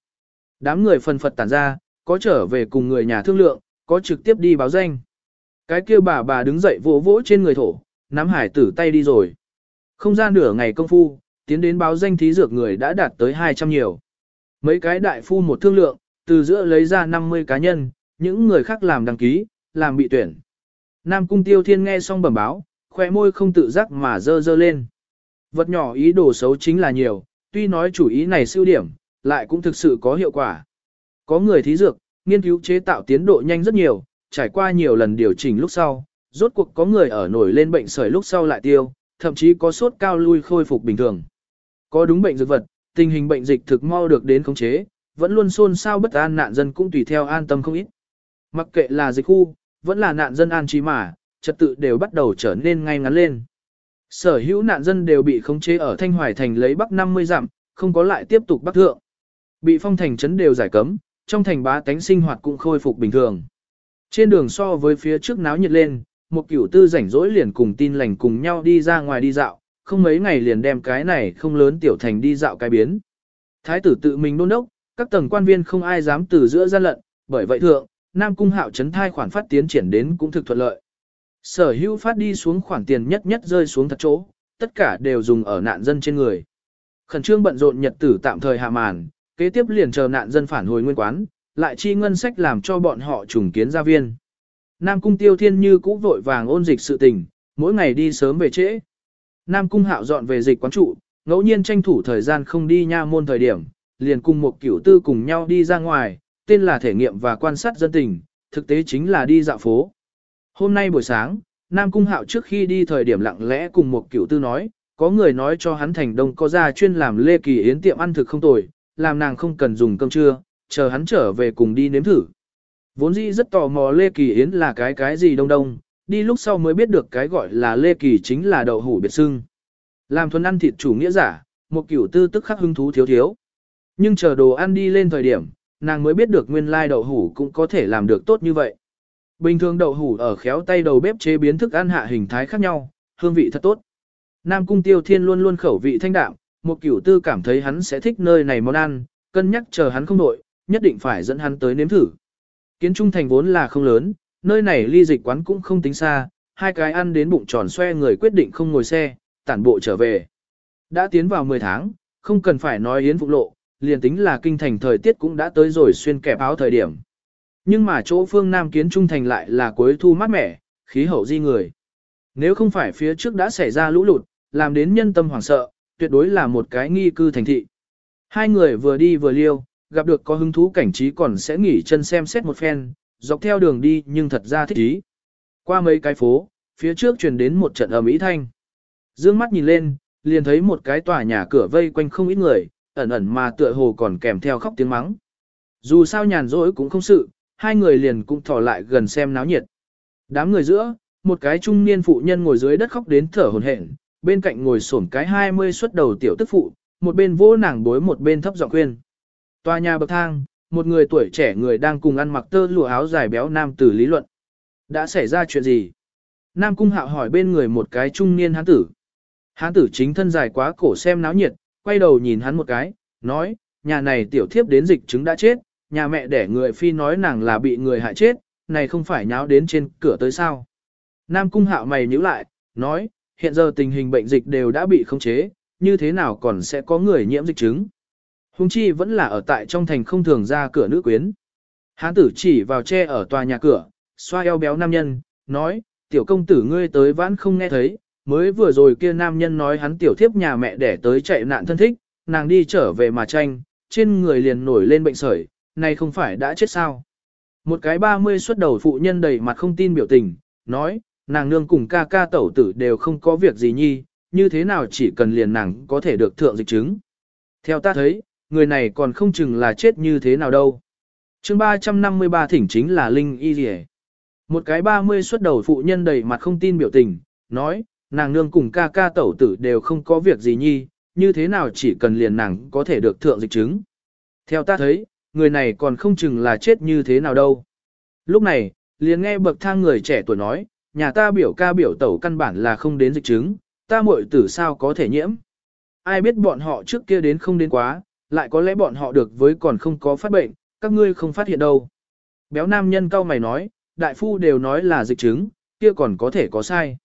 Đám người phần phật tản ra, có trở về cùng người nhà thương lượng, có trực tiếp đi báo danh. Cái kia bà bà đứng dậy vỗ vỗ trên người thổ, nắm hải tử tay đi rồi. Không ra nửa ngày công phu, tiến đến báo danh thí dược người đã đạt tới 200 nhiều. Mấy cái đại phu một thương lượng, từ giữa lấy ra 50 cá nhân, những người khác làm đăng ký, làm bị tuyển. Nam Cung Tiêu Thiên nghe xong bẩm báo, khoe môi không tự giác mà dơ dơ lên. Vật nhỏ ý đồ xấu chính là nhiều, tuy nói chủ ý này siêu điểm, lại cũng thực sự có hiệu quả. Có người thí dược, nghiên cứu chế tạo tiến độ nhanh rất nhiều, trải qua nhiều lần điều chỉnh lúc sau, rốt cuộc có người ở nổi lên bệnh sởi lúc sau lại tiêu, thậm chí có sốt cao lui khôi phục bình thường. Có đúng bệnh dược vật, tình hình bệnh dịch thực mau được đến khống chế, vẫn luôn xôn xao bất an nạn dân cũng tùy theo an tâm không ít. Mặc kệ là dịch khu, vẫn là nạn dân an trí mà, trật tự đều bắt đầu trở nên ngay ngắn lên. Sở hữu nạn dân đều bị khống chế ở Thanh Hoài thành lấy bắc 50 dặm, không có lại tiếp tục bắc thượng. Bị phong thành trấn đều giải cấm, trong thành bá tánh sinh hoạt cũng khôi phục bình thường. Trên đường so với phía trước náo nhiệt lên, một cửu tư rảnh rỗi liền cùng tin lành cùng nhau đi ra ngoài đi dạo, không mấy ngày liền đem cái này không lớn tiểu thành đi dạo cái biến. Thái tử tự mình đôn đốc, các tầng quan viên không ai dám từ giữa gian lận, bởi vậy thượng, Nam Cung hạo chấn thai khoản phát tiến triển đến cũng thực thuận lợi. Sở hữu phát đi xuống khoản tiền nhất nhất rơi xuống thật chỗ, tất cả đều dùng ở nạn dân trên người. Khẩn trương bận rộn nhật tử tạm thời hạ màn, kế tiếp liền chờ nạn dân phản hồi nguyên quán, lại chi ngân sách làm cho bọn họ trùng kiến gia viên. Nam Cung Tiêu Thiên như cũ vội vàng ôn dịch sự tình, mỗi ngày đi sớm về trễ. Nam Cung Hạo dọn về dịch quán trụ, ngẫu nhiên tranh thủ thời gian không đi nha môn thời điểm, liền cùng một cửu tư cùng nhau đi ra ngoài, tên là thể nghiệm và quan sát dân tình, thực tế chính là đi dạo phố. Hôm nay buổi sáng, Nam Cung Hạo trước khi đi thời điểm lặng lẽ cùng một cửu tư nói, có người nói cho hắn thành đông có ra chuyên làm lê kỳ yến tiệm ăn thực không tồi, làm nàng không cần dùng cơm trưa, chờ hắn trở về cùng đi nếm thử. Vốn dĩ rất tò mò Lê Kỳ Yến là cái cái gì đông đông, đi lúc sau mới biết được cái gọi là Lê Kỳ chính là đậu hủ biệt sưng. Làm thuần ăn thịt chủ nghĩa giả, một kiểu tư tức khắc hứng thú thiếu thiếu. Nhưng chờ đồ ăn đi lên thời điểm, nàng mới biết được nguyên lai đậu hủ cũng có thể làm được tốt như vậy. Bình thường đậu hủ ở khéo tay đầu bếp chế biến thức ăn hạ hình thái khác nhau, hương vị thật tốt. Nam Cung Tiêu Thiên luôn luôn khẩu vị thanh đạm, một Cửu tư cảm thấy hắn sẽ thích nơi này món ăn, cân nhắc chờ hắn không đội, nhất định phải dẫn hắn tới nếm thử. Kiến trung thành vốn là không lớn, nơi này ly dịch quán cũng không tính xa, hai cái ăn đến bụng tròn xoe người quyết định không ngồi xe, tản bộ trở về. Đã tiến vào 10 tháng, không cần phải nói yến phục lộ, liền tính là kinh thành thời tiết cũng đã tới rồi xuyên kẹp áo thời điểm. Nhưng mà chỗ phương Nam kiến trung thành lại là cuối thu mát mẻ, khí hậu di người. Nếu không phải phía trước đã xảy ra lũ lụt, làm đến nhân tâm hoảng sợ, tuyệt đối là một cái nghi cư thành thị. Hai người vừa đi vừa liêu, gặp được có hứng thú cảnh trí còn sẽ nghỉ chân xem xét một phen, dọc theo đường đi nhưng thật ra thích ý. Qua mấy cái phố, phía trước truyền đến một trận ầm ĩ thanh. Dương mắt nhìn lên, liền thấy một cái tòa nhà cửa vây quanh không ít người, ẩn ẩn mà tựa hồ còn kèm theo khóc tiếng mắng. Dù sao nhàn rỗi cũng không sự, hai người liền cũng thò lại gần xem náo nhiệt. Đám người giữa, một cái trung niên phụ nhân ngồi dưới đất khóc đến thở hổn hển, bên cạnh ngồi xổm cái 20 xuất đầu tiểu tức phụ, một bên vô nàng bối một bên thấp giọng khuyên. Tòa nhà bậc thang, một người tuổi trẻ người đang cùng ăn mặc tơ lụa áo dài béo nam tử lý luận. Đã xảy ra chuyện gì? Nam cung hạo hỏi bên người một cái trung niên hán tử. Hán tử chính thân dài quá cổ xem náo nhiệt, quay đầu nhìn hắn một cái, nói, nhà này tiểu thiếp đến dịch chứng đã chết, nhà mẹ đẻ người phi nói nàng là bị người hại chết, này không phải nháo đến trên cửa tới sao. Nam cung hạo mày nhíu lại, nói, hiện giờ tình hình bệnh dịch đều đã bị khống chế, như thế nào còn sẽ có người nhiễm dịch chứng. Hùng chi vẫn là ở tại trong thành không thường ra cửa nữ quyến. Hán tử chỉ vào tre ở tòa nhà cửa, xoa eo béo nam nhân, nói, tiểu công tử ngươi tới vãn không nghe thấy, mới vừa rồi kia nam nhân nói hắn tiểu thiếp nhà mẹ để tới chạy nạn thân thích, nàng đi trở về mà tranh, trên người liền nổi lên bệnh sởi, này không phải đã chết sao. Một cái 30 xuất đầu phụ nhân đầy mặt không tin biểu tình, nói, nàng nương cùng ca ca tẩu tử đều không có việc gì nhi, như thế nào chỉ cần liền nàng có thể được thượng dịch chứng. Theo ta thấy, người này còn không chừng là chết như thế nào đâu. chương 353 thỉnh chính là Linh Y Dì Một cái 30 xuất đầu phụ nhân đầy mặt không tin biểu tình, nói, nàng nương cùng ca ca tẩu tử đều không có việc gì nhi, như thế nào chỉ cần liền nàng có thể được thượng dịch chứng. Theo ta thấy, người này còn không chừng là chết như thế nào đâu. Lúc này, liền nghe bậc thang người trẻ tuổi nói, nhà ta biểu ca biểu tẩu căn bản là không đến dịch chứng, ta muội tử sao có thể nhiễm. Ai biết bọn họ trước kia đến không đến quá, lại có lẽ bọn họ được với còn không có phát bệnh, các ngươi không phát hiện đâu. Béo nam nhân cao mày nói, đại phu đều nói là dịch chứng, kia còn có thể có sai.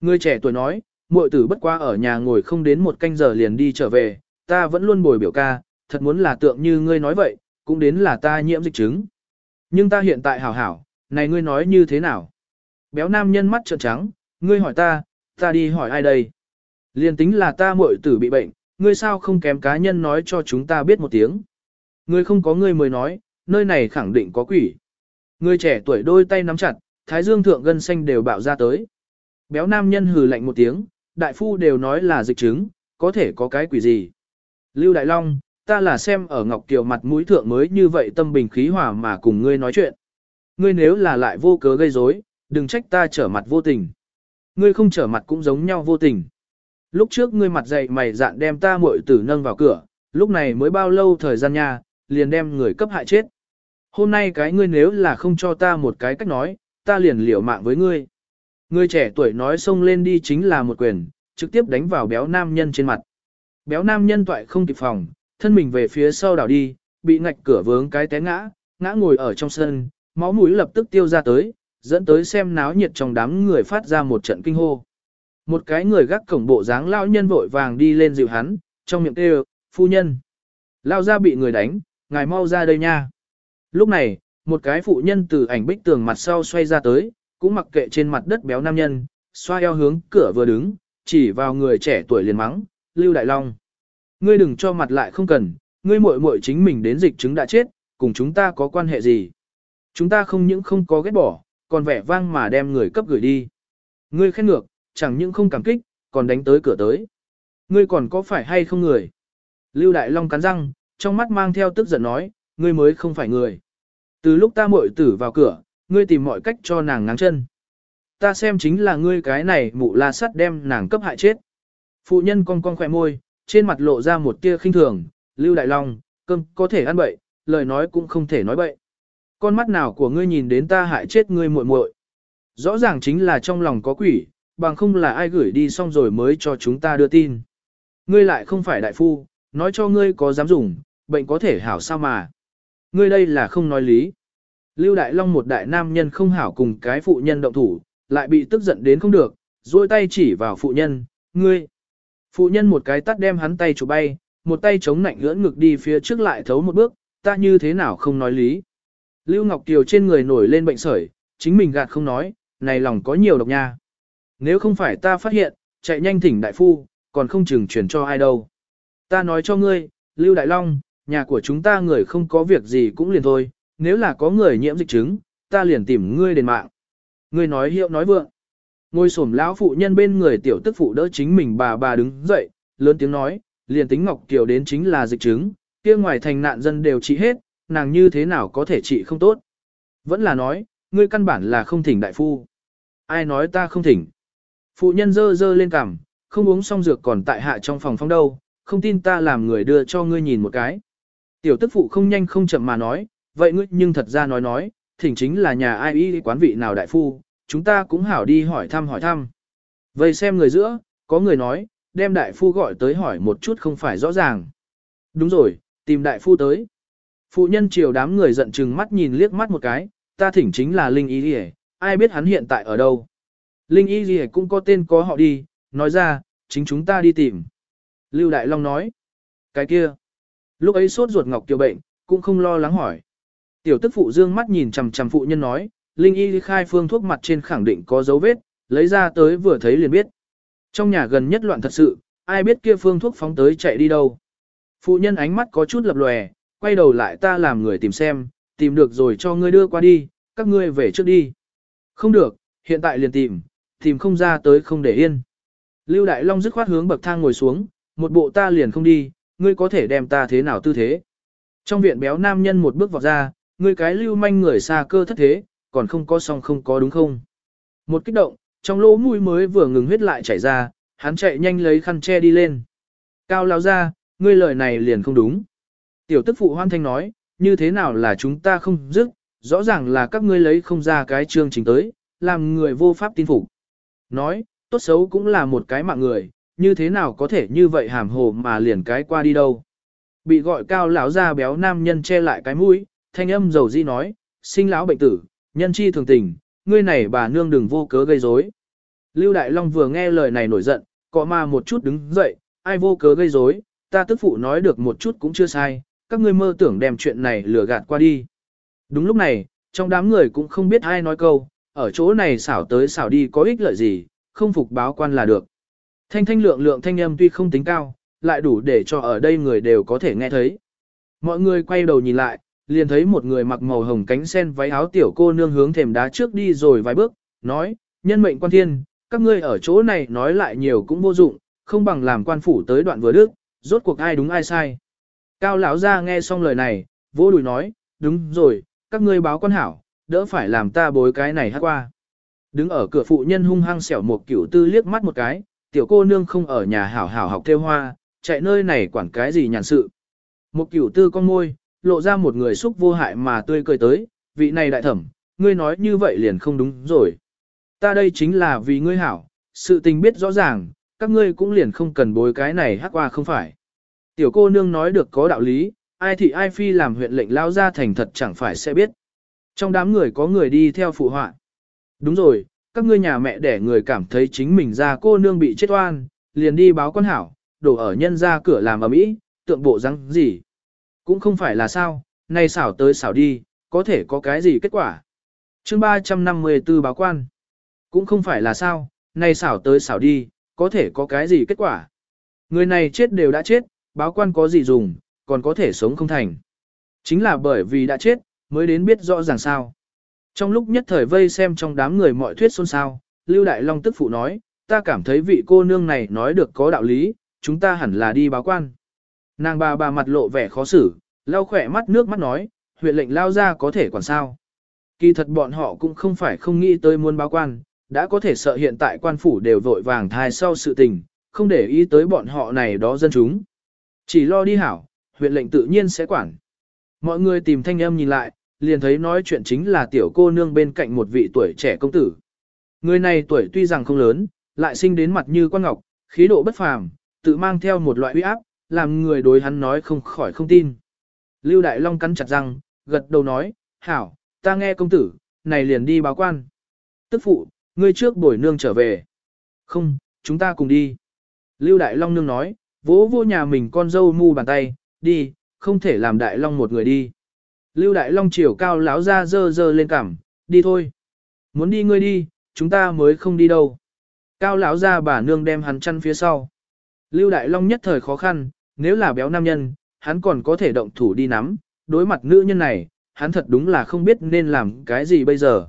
Người trẻ tuổi nói, muội tử bất qua ở nhà ngồi không đến một canh giờ liền đi trở về, ta vẫn luôn bồi biểu ca, thật muốn là tượng như ngươi nói vậy, cũng đến là ta nhiễm dịch chứng. Nhưng ta hiện tại hảo hảo, này ngươi nói như thế nào? Béo nam nhân mắt trợn trắng, ngươi hỏi ta, ta đi hỏi ai đây? Liên tính là ta muội tử bị bệnh, ngươi sao không kém cá nhân nói cho chúng ta biết một tiếng? Ngươi không có ngươi mới nói, nơi này khẳng định có quỷ. Ngươi trẻ tuổi đôi tay nắm chặt, thái dương thượng gân xanh đều bạo ra tới. Béo nam nhân hừ lạnh một tiếng, đại phu đều nói là dịch chứng, có thể có cái quỷ gì. Lưu Đại Long, ta là xem ở Ngọc Kiều mặt mũi thượng mới như vậy tâm bình khí hòa mà cùng ngươi nói chuyện. Ngươi nếu là lại vô cớ gây rối, đừng trách ta trở mặt vô tình. Ngươi không trở mặt cũng giống nhau vô tình. Lúc trước ngươi mặt dày mày dạn đem ta muội tử nâng vào cửa, lúc này mới bao lâu thời gian nha, liền đem người cấp hại chết. Hôm nay cái ngươi nếu là không cho ta một cái cách nói, ta liền liều mạng với ngươi. Ngươi trẻ tuổi nói xông lên đi chính là một quyền, trực tiếp đánh vào béo nam nhân trên mặt. Béo nam nhân toại không kịp phòng, thân mình về phía sau đảo đi, bị ngạch cửa vướng cái té ngã, ngã ngồi ở trong sân, máu mũi lập tức tiêu ra tới, dẫn tới xem náo nhiệt trong đám người phát ra một trận kinh hô. Một cái người gác cổng bộ dáng lão nhân vội vàng đi lên dịu hắn, trong miệng kêu, phu nhân. Lao ra bị người đánh, ngài mau ra đây nha. Lúc này, một cái phụ nhân từ ảnh bích tường mặt sau xoay ra tới, cũng mặc kệ trên mặt đất béo nam nhân, xoa eo hướng cửa vừa đứng, chỉ vào người trẻ tuổi liền mắng, Lưu Đại Long. Ngươi đừng cho mặt lại không cần, ngươi muội muội chính mình đến dịch chứng đã chết, cùng chúng ta có quan hệ gì. Chúng ta không những không có ghét bỏ, còn vẻ vang mà đem người cấp gửi đi. Ngươi khen ngược, chẳng những không cảm kích, còn đánh tới cửa tới. Ngươi còn có phải hay không người? Lưu Đại Long cắn răng, trong mắt mang theo tức giận nói, ngươi mới không phải người. Từ lúc ta muội tử vào cửa, ngươi tìm mọi cách cho nàng ngáng chân. Ta xem chính là ngươi cái này mụ la sắt đem nàng cấp hại chết. Phụ nhân cong cong khỏe môi, trên mặt lộ ra một tia khinh thường, Lưu Đại Long, cơm có thể ăn bậy, lời nói cũng không thể nói bậy. Con mắt nào của ngươi nhìn đến ta hại chết ngươi muội muội? Rõ ràng chính là trong lòng có quỷ, bằng không là ai gửi đi xong rồi mới cho chúng ta đưa tin. Ngươi lại không phải đại phu, nói cho ngươi có dám dùng, bệnh có thể hảo sao mà. Ngươi đây là không nói lý. Lưu Đại Long một đại nam nhân không hảo cùng cái phụ nhân động thủ, lại bị tức giận đến không được, duỗi tay chỉ vào phụ nhân, ngươi. Phụ nhân một cái tắt đem hắn tay chụp bay, một tay chống nạnh ngưỡng ngực đi phía trước lại thấu một bước, ta như thế nào không nói lý. Lưu Ngọc Kiều trên người nổi lên bệnh sởi, chính mình gạt không nói, này lòng có nhiều độc nha. Nếu không phải ta phát hiện, chạy nhanh thỉnh đại phu, còn không chừng chuyển cho ai đâu. Ta nói cho ngươi, Lưu Đại Long, nhà của chúng ta người không có việc gì cũng liền thôi, nếu là có người nhiễm dịch chứng, ta liền tìm ngươi đền mạng. Ngươi nói hiệu nói vượng. Ngôi sổm lão phụ nhân bên người tiểu tức phụ đỡ chính mình bà bà đứng dậy, lớn tiếng nói, liền tính Ngọc Kiều đến chính là dịch chứng, kia ngoài thành nạn dân đều trị hết, nàng như thế nào có thể trị không tốt. Vẫn là nói, ngươi căn bản là không thỉnh đại phu. Ai nói ta không thỉnh. Phụ nhân dơ dơ lên cằm, không uống xong dược còn tại hạ trong phòng phong đâu, không tin ta làm người đưa cho ngươi nhìn một cái. Tiểu tức phụ không nhanh không chậm mà nói, vậy ngươi nhưng thật ra nói nói, thỉnh chính là nhà ai y quán vị nào đại phu, chúng ta cũng hảo đi hỏi thăm hỏi thăm. Vậy xem người giữa, có người nói, đem đại phu gọi tới hỏi một chút không phải rõ ràng. Đúng rồi, tìm đại phu tới. Phụ nhân chiều đám người giận chừng mắt nhìn liếc mắt một cái, ta thỉnh chính là Linh Y Lì ai biết hắn hiện tại ở đâu. Linh Y Lì cũng có tên có họ đi, nói ra, chính chúng ta đi tìm. Lưu Đại Long nói, cái kia. Lúc ấy sốt ruột Ngọc Kiều bệnh, cũng không lo lắng hỏi. Tiểu tức phụ dương mắt nhìn chằm chằm phụ nhân nói, Linh Y khai phương thuốc mặt trên khẳng định có dấu vết, lấy ra tới vừa thấy liền biết. Trong nhà gần nhất loạn thật sự, ai biết kia phương thuốc phóng tới chạy đi đâu. Phụ nhân ánh mắt có chút lập lòe, quay đầu lại ta làm người tìm xem, tìm được rồi cho ngươi đưa qua đi, các ngươi về trước đi. Không được, hiện tại liền tìm, tìm không ra tới không để yên. Lưu Đại Long dứt khoát hướng bậc thang ngồi xuống, một bộ ta liền không đi, ngươi có thể đem ta thế nào tư thế. Trong viện béo nam nhân một bước vọt ra, ngươi cái lưu manh người xa cơ thất thế, còn không có song không có đúng không. Một kích động, trong lỗ mũi mới vừa ngừng huyết lại chảy ra, hắn chạy nhanh lấy khăn che đi lên. Cao lao ra, ngươi lời này liền không đúng. Tiểu tức phụ hoan thanh nói, như thế nào là chúng ta không dứt, rõ ràng là các ngươi lấy không ra cái chương trình tới, làm người vô pháp tin phục. Nói, tốt xấu cũng là một cái mạng người, như thế nào có thể như vậy hàm hồ mà liền cái qua đi đâu. Bị gọi cao lão ra béo nam nhân che lại cái mũi, thanh âm dầu di nói, sinh lão bệnh tử, nhân chi thường tình, ngươi này bà nương đừng vô cớ gây rối. Lưu Đại Long vừa nghe lời này nổi giận, cọ ma một chút đứng dậy, ai vô cớ gây rối, ta tức phụ nói được một chút cũng chưa sai, các ngươi mơ tưởng đem chuyện này lừa gạt qua đi. Đúng lúc này, trong đám người cũng không biết ai nói câu, ở chỗ này xảo tới xảo đi có ích lợi gì, không phục báo quan là được. Thanh thanh lượng lượng thanh âm tuy không tính cao, lại đủ để cho ở đây người đều có thể nghe thấy. Mọi người quay đầu nhìn lại, liền thấy một người mặc màu hồng cánh sen váy áo tiểu cô nương hướng thềm đá trước đi rồi vài bước, nói, nhân mệnh quan thiên, các ngươi ở chỗ này nói lại nhiều cũng vô dụng, không bằng làm quan phủ tới đoạn vừa đức, rốt cuộc ai đúng ai sai. Cao lão ra nghe xong lời này, vô đùi nói, đúng rồi, các ngươi báo quan hảo, đỡ phải làm ta bối cái này hát qua. Đứng ở cửa phụ nhân hung hăng xẻo một cửu tư liếc mắt một cái, tiểu cô nương không ở nhà hảo hảo học theo hoa, chạy nơi này quản cái gì nhàn sự. Một cửu tư con môi, lộ ra một người xúc vô hại mà tươi cười tới, vị này đại thẩm, ngươi nói như vậy liền không đúng rồi. Ta đây chính là vì ngươi hảo, sự tình biết rõ ràng, các ngươi cũng liền không cần bối cái này hát qua không phải. Tiểu cô nương nói được có đạo lý, ai thị ai phi làm huyện lệnh lao ra thành thật chẳng phải sẽ biết. Trong đám người có người đi theo phụ họa. Đúng rồi, các ngươi nhà mẹ để người cảm thấy chính mình ra cô nương bị chết oan, liền đi báo quan hảo, đổ ở nhân ra cửa làm ở mỹ, tượng bộ răng gì. Cũng không phải là sao, nay xảo tới xảo đi, có thể có cái gì kết quả. chương 354 báo quan. Cũng không phải là sao, nay xảo tới xảo đi, có thể có cái gì kết quả. Người này chết đều đã chết, báo quan có gì dùng, còn có thể sống không thành. Chính là bởi vì đã chết, mới đến biết rõ ràng sao. Trong lúc nhất thời vây xem trong đám người mọi thuyết xôn xao, Lưu Đại Long tức phụ nói, ta cảm thấy vị cô nương này nói được có đạo lý, chúng ta hẳn là đi báo quan. Nàng bà bà mặt lộ vẻ khó xử, lau khỏe mắt nước mắt nói, huyện lệnh lao ra có thể còn sao. Kỳ thật bọn họ cũng không phải không nghĩ tới muốn báo quan, đã có thể sợ hiện tại quan phủ đều vội vàng thai sau sự tình, không để ý tới bọn họ này đó dân chúng. Chỉ lo đi hảo, huyện lệnh tự nhiên sẽ quản. Mọi người tìm thanh âm nhìn lại, liền thấy nói chuyện chính là tiểu cô nương bên cạnh một vị tuổi trẻ công tử. Người này tuổi tuy rằng không lớn, lại sinh đến mặt như quan ngọc, khí độ bất phàm, tự mang theo một loại uy áp, làm người đối hắn nói không khỏi không tin. Lưu Đại Long cắn chặt răng, gật đầu nói, hảo, ta nghe công tử, này liền đi báo quan. Tức phụ, ngươi trước bồi nương trở về. Không, chúng ta cùng đi. Lưu Đại Long nương nói, vỗ vô nhà mình con dâu mu bàn tay, đi, không thể làm Đại Long một người đi. Lưu Đại Long chiều cao láo ra dơ dơ lên cằm, đi thôi. Muốn đi ngươi đi, chúng ta mới không đi đâu. Cao lão ra bà nương đem hắn chăn phía sau. Lưu Đại Long nhất thời khó khăn, nếu là béo nam nhân, hắn còn có thể động thủ đi nắm, đối mặt nữ nhân này, hắn thật đúng là không biết nên làm cái gì bây giờ.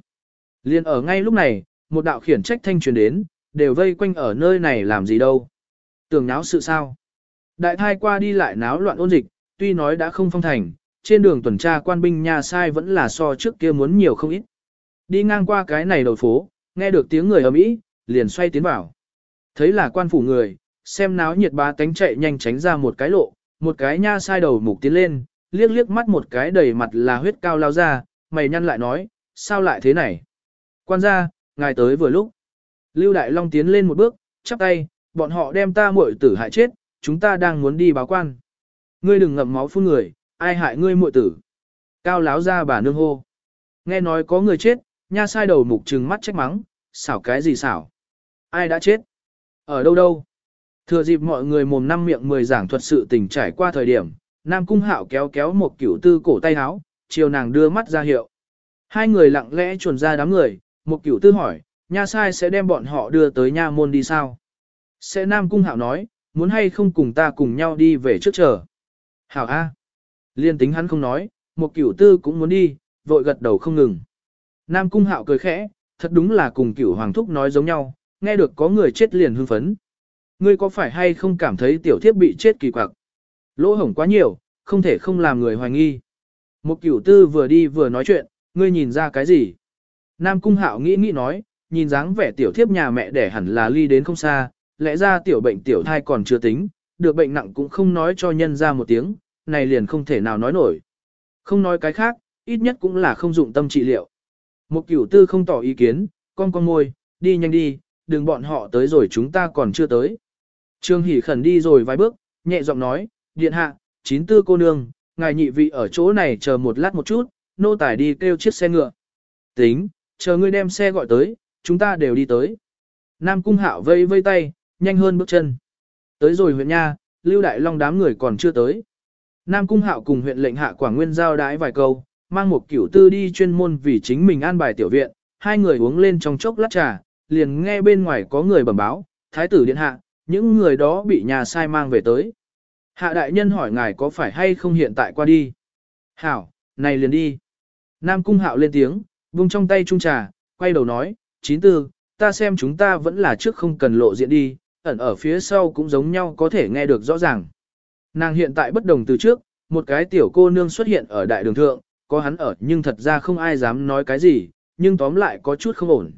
Liên ở ngay lúc này, một đạo khiển trách thanh truyền đến, đều vây quanh ở nơi này làm gì đâu. Tưởng náo sự sao. Đại thai qua đi lại náo loạn ôn dịch, tuy nói đã không phong thành, trên đường tuần tra quan binh nhà sai vẫn là so trước kia muốn nhiều không ít. Đi ngang qua cái này đầu phố, nghe được tiếng người ầm ĩ, liền xoay tiến vào. Thấy là quan phủ người, xem náo nhiệt bá tánh chạy nhanh tránh ra một cái lộ, một cái nha sai đầu mục tiến lên, liếc liếc mắt một cái đầy mặt là huyết cao lao ra, mày nhăn lại nói, sao lại thế này? Quan gia, ngài tới vừa lúc. Lưu Đại Long tiến lên một bước, chắp tay, bọn họ đem ta muội tử hại chết, chúng ta đang muốn đi báo quan. Ngươi đừng ngậm máu phun người, ai hại ngươi muội tử. Cao láo ra bà nương hô. Nghe nói có người chết, nha sai đầu mục trừng mắt trách mắng, xảo cái gì xảo. Ai đã chết? Ở đâu đâu? Thừa dịp mọi người mồm năm miệng mười giảng thuật sự tình trải qua thời điểm, Nam Cung Hạo kéo kéo một cửu tư cổ tay áo, chiều nàng đưa mắt ra hiệu. Hai người lặng lẽ chuồn ra đám người, một cửu tư hỏi, nha sai sẽ đem bọn họ đưa tới nha môn đi sao? Sẽ Nam Cung Hạo nói, muốn hay không cùng ta cùng nhau đi về trước chờ. Hảo A. Liên tính hắn không nói, một cửu tư cũng muốn đi, vội gật đầu không ngừng. Nam cung hạo cười khẽ, thật đúng là cùng cửu hoàng thúc nói giống nhau, nghe được có người chết liền hưng phấn. Ngươi có phải hay không cảm thấy tiểu thiếp bị chết kỳ quặc? Lỗ hổng quá nhiều, không thể không làm người hoài nghi. Một cửu tư vừa đi vừa nói chuyện, ngươi nhìn ra cái gì? Nam cung hạo nghĩ nghĩ nói, nhìn dáng vẻ tiểu thiếp nhà mẹ đẻ hẳn là ly đến không xa, lẽ ra tiểu bệnh tiểu thai còn chưa tính, được bệnh nặng cũng không nói cho nhân ra một tiếng, này liền không thể nào nói nổi. Không nói cái khác, ít nhất cũng là không dụng tâm trị liệu. Một cửu tư không tỏ ý kiến, con con môi, đi nhanh đi, đừng bọn họ tới rồi chúng ta còn chưa tới. Trương Hỷ khẩn đi rồi vài bước, nhẹ giọng nói, điện hạ, chín tư cô nương, ngài nhị vị ở chỗ này chờ một lát một chút, nô tài đi kêu chiếc xe ngựa. Tính, chờ ngươi đem xe gọi tới, chúng ta đều đi tới. Nam Cung Hạo vây vây tay, nhanh hơn bước chân. Tới rồi huyện nha, Lưu Đại Long đám người còn chưa tới. Nam Cung Hạo cùng huyện lệnh hạ Quảng Nguyên giao đái vài câu, mang một kiểu tư đi chuyên môn vì chính mình an bài tiểu viện, hai người uống lên trong chốc lát trà, liền nghe bên ngoài có người bẩm báo, thái tử điện hạ, những người đó bị nhà sai mang về tới. Hạ đại nhân hỏi ngài có phải hay không hiện tại qua đi. Hảo, này liền đi. Nam Cung Hạo lên tiếng, vung trong tay trung trà, quay đầu nói, chín tư, ta xem chúng ta vẫn là trước không cần lộ diện đi, ẩn ở phía sau cũng giống nhau có thể nghe được rõ ràng. Nàng hiện tại bất đồng từ trước, một cái tiểu cô nương xuất hiện ở đại đường thượng, có hắn ở nhưng thật ra không ai dám nói cái gì, nhưng tóm lại có chút không ổn.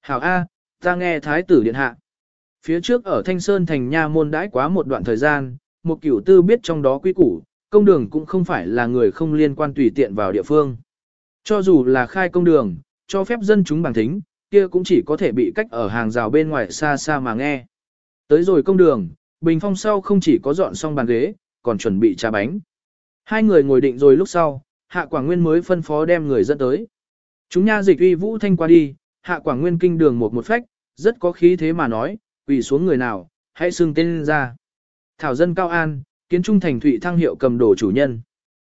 Hảo A, ta nghe thái tử điện hạ. Phía trước ở Thanh Sơn thành nha môn đãi quá một đoạn thời gian, một cửu tư biết trong đó quy củ, công đường cũng không phải là người không liên quan tùy tiện vào địa phương. Cho dù là khai công đường, cho phép dân chúng bằng thính, kia cũng chỉ có thể bị cách ở hàng rào bên ngoài xa xa mà nghe. Tới rồi công đường, Bình Phong sau không chỉ có dọn xong bàn ghế, còn chuẩn bị trà bánh. Hai người ngồi định rồi lúc sau, Hạ Quảng Nguyên mới phân phó đem người dẫn tới. Chúng nha dịch uy vũ thanh qua đi, Hạ Quảng Nguyên kinh đường một một phách, rất có khí thế mà nói, quỳ xuống người nào, hãy xưng tên ra. Thảo dân Cao An, kiến trung thành thụy thăng hiệu cầm đồ chủ nhân.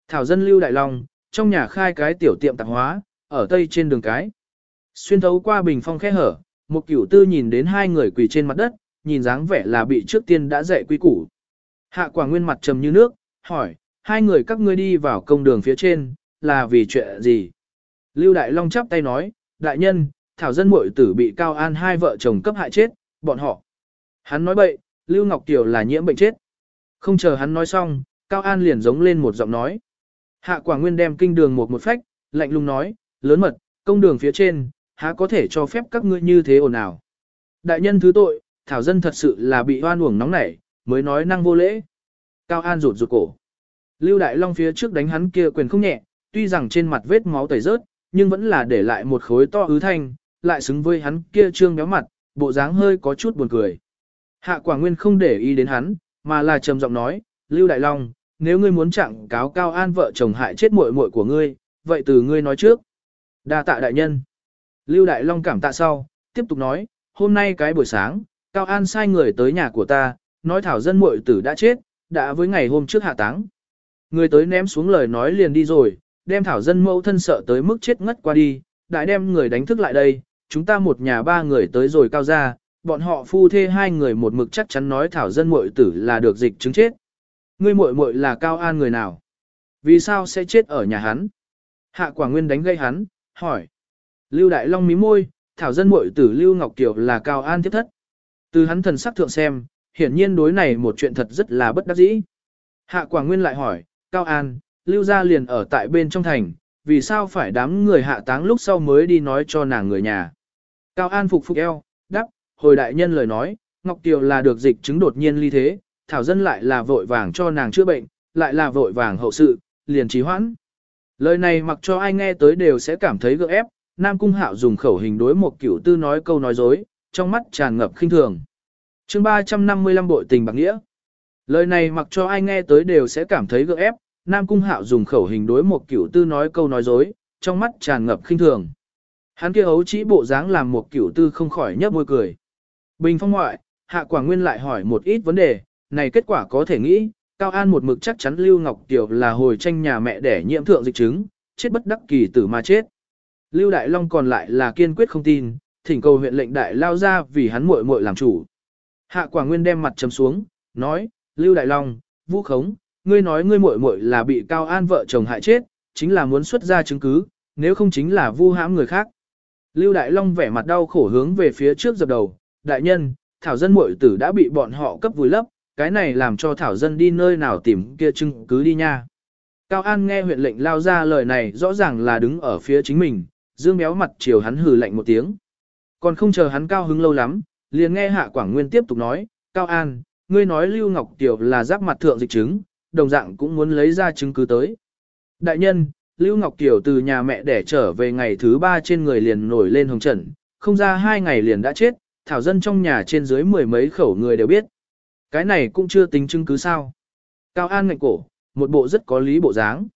Thảo dân Lưu Đại Long, trong nhà khai cái tiểu tiệm tạp hóa, ở tây trên đường cái. Xuyên thấu qua bình phong khẽ hở, một cửu tư nhìn đến hai người quỳ trên mặt đất, nhìn dáng vẻ là bị trước tiên đã dạy quy củ. Hạ quả nguyên mặt trầm như nước, hỏi, hai người các ngươi đi vào công đường phía trên, là vì chuyện gì? Lưu Đại Long chắp tay nói, đại nhân, thảo dân muội tử bị Cao An hai vợ chồng cấp hại chết, bọn họ. Hắn nói bậy, Lưu Ngọc Kiều là nhiễm bệnh chết. Không chờ hắn nói xong, Cao An liền giống lên một giọng nói. Hạ quả nguyên đem kinh đường một một phách, lạnh lùng nói, lớn mật, công đường phía trên, há có thể cho phép các ngươi như thế ồn ào. Đại nhân thứ tội, thảo dân thật sự là bị hoan uổng nóng nảy, mới nói năng vô lễ. Cao An rụt rụt cổ. Lưu Đại Long phía trước đánh hắn kia quyền không nhẹ, tuy rằng trên mặt vết máu tẩy rớt, nhưng vẫn là để lại một khối to ứ thanh, lại xứng với hắn kia trương béo mặt, bộ dáng hơi có chút buồn cười. Hạ Quả Nguyên không để ý đến hắn, mà là trầm giọng nói, Lưu Đại Long, nếu ngươi muốn trạng cáo Cao An vợ chồng hại chết muội muội của ngươi, vậy từ ngươi nói trước. Đa tạ đại nhân. Lưu Đại Long cảm tạ sau, tiếp tục nói, hôm nay cái buổi sáng, Cao An sai người tới nhà của ta, nói thảo dân muội tử đã chết, đã với ngày hôm trước hạ táng. Người tới ném xuống lời nói liền đi rồi, đem thảo dân mẫu thân sợ tới mức chết ngất qua đi, đại đem người đánh thức lại đây, chúng ta một nhà ba người tới rồi cao ra, bọn họ phu thê hai người một mực chắc chắn nói thảo dân muội tử là được dịch chứng chết. Ngươi muội muội là cao an người nào? Vì sao sẽ chết ở nhà hắn? Hạ quả nguyên đánh gây hắn, hỏi. Lưu Đại Long mí môi, thảo dân muội tử Lưu Ngọc Kiều là cao an tiếp thất. Từ hắn thần sắc thượng xem, hiển nhiên đối này một chuyện thật rất là bất đắc dĩ. Hạ quả nguyên lại hỏi, cao an, Lưu gia liền ở tại bên trong thành, vì sao phải đám người hạ táng lúc sau mới đi nói cho nàng người nhà. Cao an phục phục eo, đáp, hồi đại nhân lời nói, Ngọc Kiều là được dịch chứng đột nhiên ly thế, thảo dân lại là vội vàng cho nàng chữa bệnh, lại là vội vàng hậu sự, liền trì hoãn. Lời này mặc cho ai nghe tới đều sẽ cảm thấy gượng ép, Nam Cung Hạo dùng khẩu hình đối một cửu tư nói câu nói dối, trong mắt tràn ngập khinh thường chương 355 bội tình bạc nghĩa. Lời này mặc cho ai nghe tới đều sẽ cảm thấy gượng ép, Nam Cung Hạo dùng khẩu hình đối một cửu tư nói câu nói dối, trong mắt tràn ngập khinh thường. Hắn kia ấu chỉ bộ dáng làm một cửu tư không khỏi nhấp môi cười. Bình phong ngoại, Hạ Quảng Nguyên lại hỏi một ít vấn đề, này kết quả có thể nghĩ, Cao An một mực chắc chắn Lưu Ngọc Kiều là hồi tranh nhà mẹ đẻ nhiễm thượng dịch chứng, chết bất đắc kỳ tử mà chết. Lưu Đại Long còn lại là kiên quyết không tin, thỉnh cầu huyện lệnh đại lao ra vì hắn muội muội làm chủ. Hạ quả Nguyên đem mặt trầm xuống, nói, Lưu Đại Long, Vũ Khống, ngươi nói ngươi muội muội là bị Cao An vợ chồng hại chết, chính là muốn xuất ra chứng cứ, nếu không chính là vu hãm người khác. Lưu Đại Long vẻ mặt đau khổ hướng về phía trước dập đầu, đại nhân, thảo dân muội tử đã bị bọn họ cấp vùi lấp, cái này làm cho thảo dân đi nơi nào tìm kia chứng cứ đi nha. Cao An nghe huyện lệnh lao ra lời này rõ ràng là đứng ở phía chính mình, dương béo mặt chiều hắn hừ lạnh một tiếng. Còn không chờ hắn cao hứng lâu lắm, liền nghe Hạ Quảng Nguyên tiếp tục nói, Cao An, ngươi nói Lưu Ngọc Tiểu là giáp mặt thượng dịch chứng, đồng dạng cũng muốn lấy ra chứng cứ tới. Đại nhân, Lưu Ngọc Tiểu từ nhà mẹ đẻ trở về ngày thứ ba trên người liền nổi lên hồng trần, không ra hai ngày liền đã chết, thảo dân trong nhà trên dưới mười mấy khẩu người đều biết. Cái này cũng chưa tính chứng cứ sao. Cao An ngạnh cổ, một bộ rất có lý bộ dáng.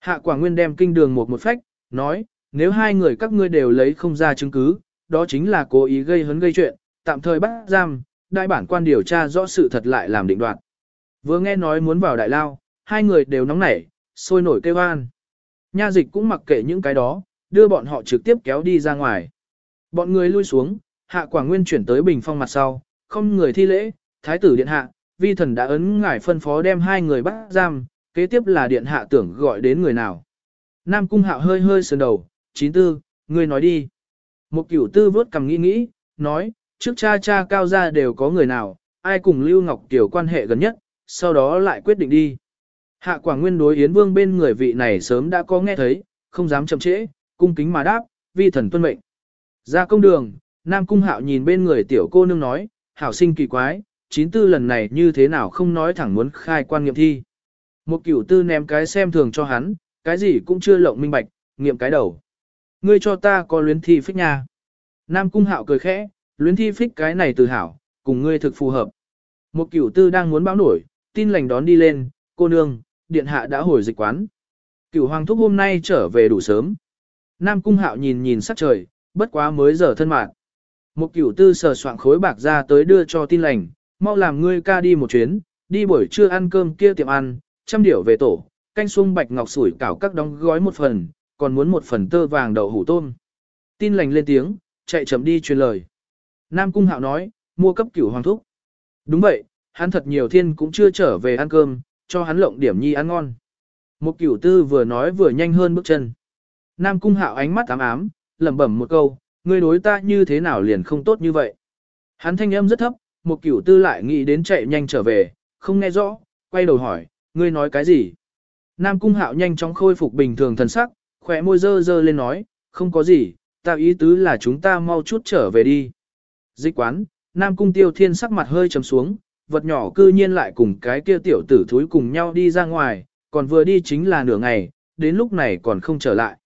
Hạ Quảng Nguyên đem kinh đường một một phách, nói, nếu hai người các ngươi đều lấy không ra chứng cứ, đó chính là cố ý gây hấn gây chuyện, tạm thời bắt giam, đại bản quan điều tra rõ sự thật lại làm định đoạt. Vừa nghe nói muốn vào đại lao, hai người đều nóng nảy, sôi nổi kêu an. Nha dịch cũng mặc kệ những cái đó, đưa bọn họ trực tiếp kéo đi ra ngoài. Bọn người lui xuống, hạ quả nguyên chuyển tới bình phong mặt sau, không người thi lễ, thái tử điện hạ, vi thần đã ấn ngải phân phó đem hai người bắt giam, kế tiếp là điện hạ tưởng gọi đến người nào. Nam cung hạo hơi hơi sườn đầu, chín tư, người nói đi. Một cửu tư vớt cầm nghĩ nghĩ, nói, trước cha cha cao gia đều có người nào, ai cùng Lưu Ngọc Tiểu quan hệ gần nhất, sau đó lại quyết định đi. Hạ Quảng Nguyên đối Yến Vương bên người vị này sớm đã có nghe thấy, không dám chậm trễ, cung kính mà đáp, vi thần tuân mệnh. Ra công đường, Nam Cung Hạo nhìn bên người tiểu cô nương nói, hảo sinh kỳ quái, chín tư lần này như thế nào không nói thẳng muốn khai quan nghiệm thi. Một cửu tư ném cái xem thường cho hắn, cái gì cũng chưa lộng minh bạch, nghiệm cái đầu. Ngươi cho ta có luyến thi phích nha. Nam Cung Hạo cười khẽ, luyến thi phích cái này từ hảo, cùng ngươi thực phù hợp. Một cửu tư đang muốn báo nổi, tin lành đón đi lên, cô nương, điện hạ đã hồi dịch quán. Cửu hoàng thúc hôm nay trở về đủ sớm. Nam cung hạo nhìn nhìn sắc trời, bất quá mới giờ thân mạng. Một cửu tư sờ soạn khối bạc ra tới đưa cho tin lành, mau làm ngươi ca đi một chuyến, đi buổi trưa ăn cơm kia tiệm ăn, trăm điểu về tổ, canh xuông bạch ngọc sủi cảo các đóng gói một phần, còn muốn một phần tơ vàng đậu hủ tôm. Tin lành lên tiếng, chạy chậm đi truyền lời. Nam cung hạo nói, mua cấp cửu hoàng thúc. Đúng vậy, hắn thật nhiều thiên cũng chưa trở về ăn cơm, cho hắn lộng điểm nhi ăn ngon. Một cửu tư vừa nói vừa nhanh hơn bước chân. Nam cung hạo ánh mắt ám ám, lẩm bẩm một câu, ngươi đối ta như thế nào liền không tốt như vậy. Hắn thanh âm rất thấp, một cửu tư lại nghĩ đến chạy nhanh trở về, không nghe rõ, quay đầu hỏi, ngươi nói cái gì? Nam cung hạo nhanh chóng khôi phục bình thường thần sắc, khỏe môi dơ dơ lên nói, không có gì, ta ý tứ là chúng ta mau chút trở về đi. Dịch quán, Nam cung tiêu thiên sắc mặt hơi trầm xuống, vật nhỏ cư nhiên lại cùng cái kia tiểu tử thúi cùng nhau đi ra ngoài, còn vừa đi chính là nửa ngày, đến lúc này còn không trở lại.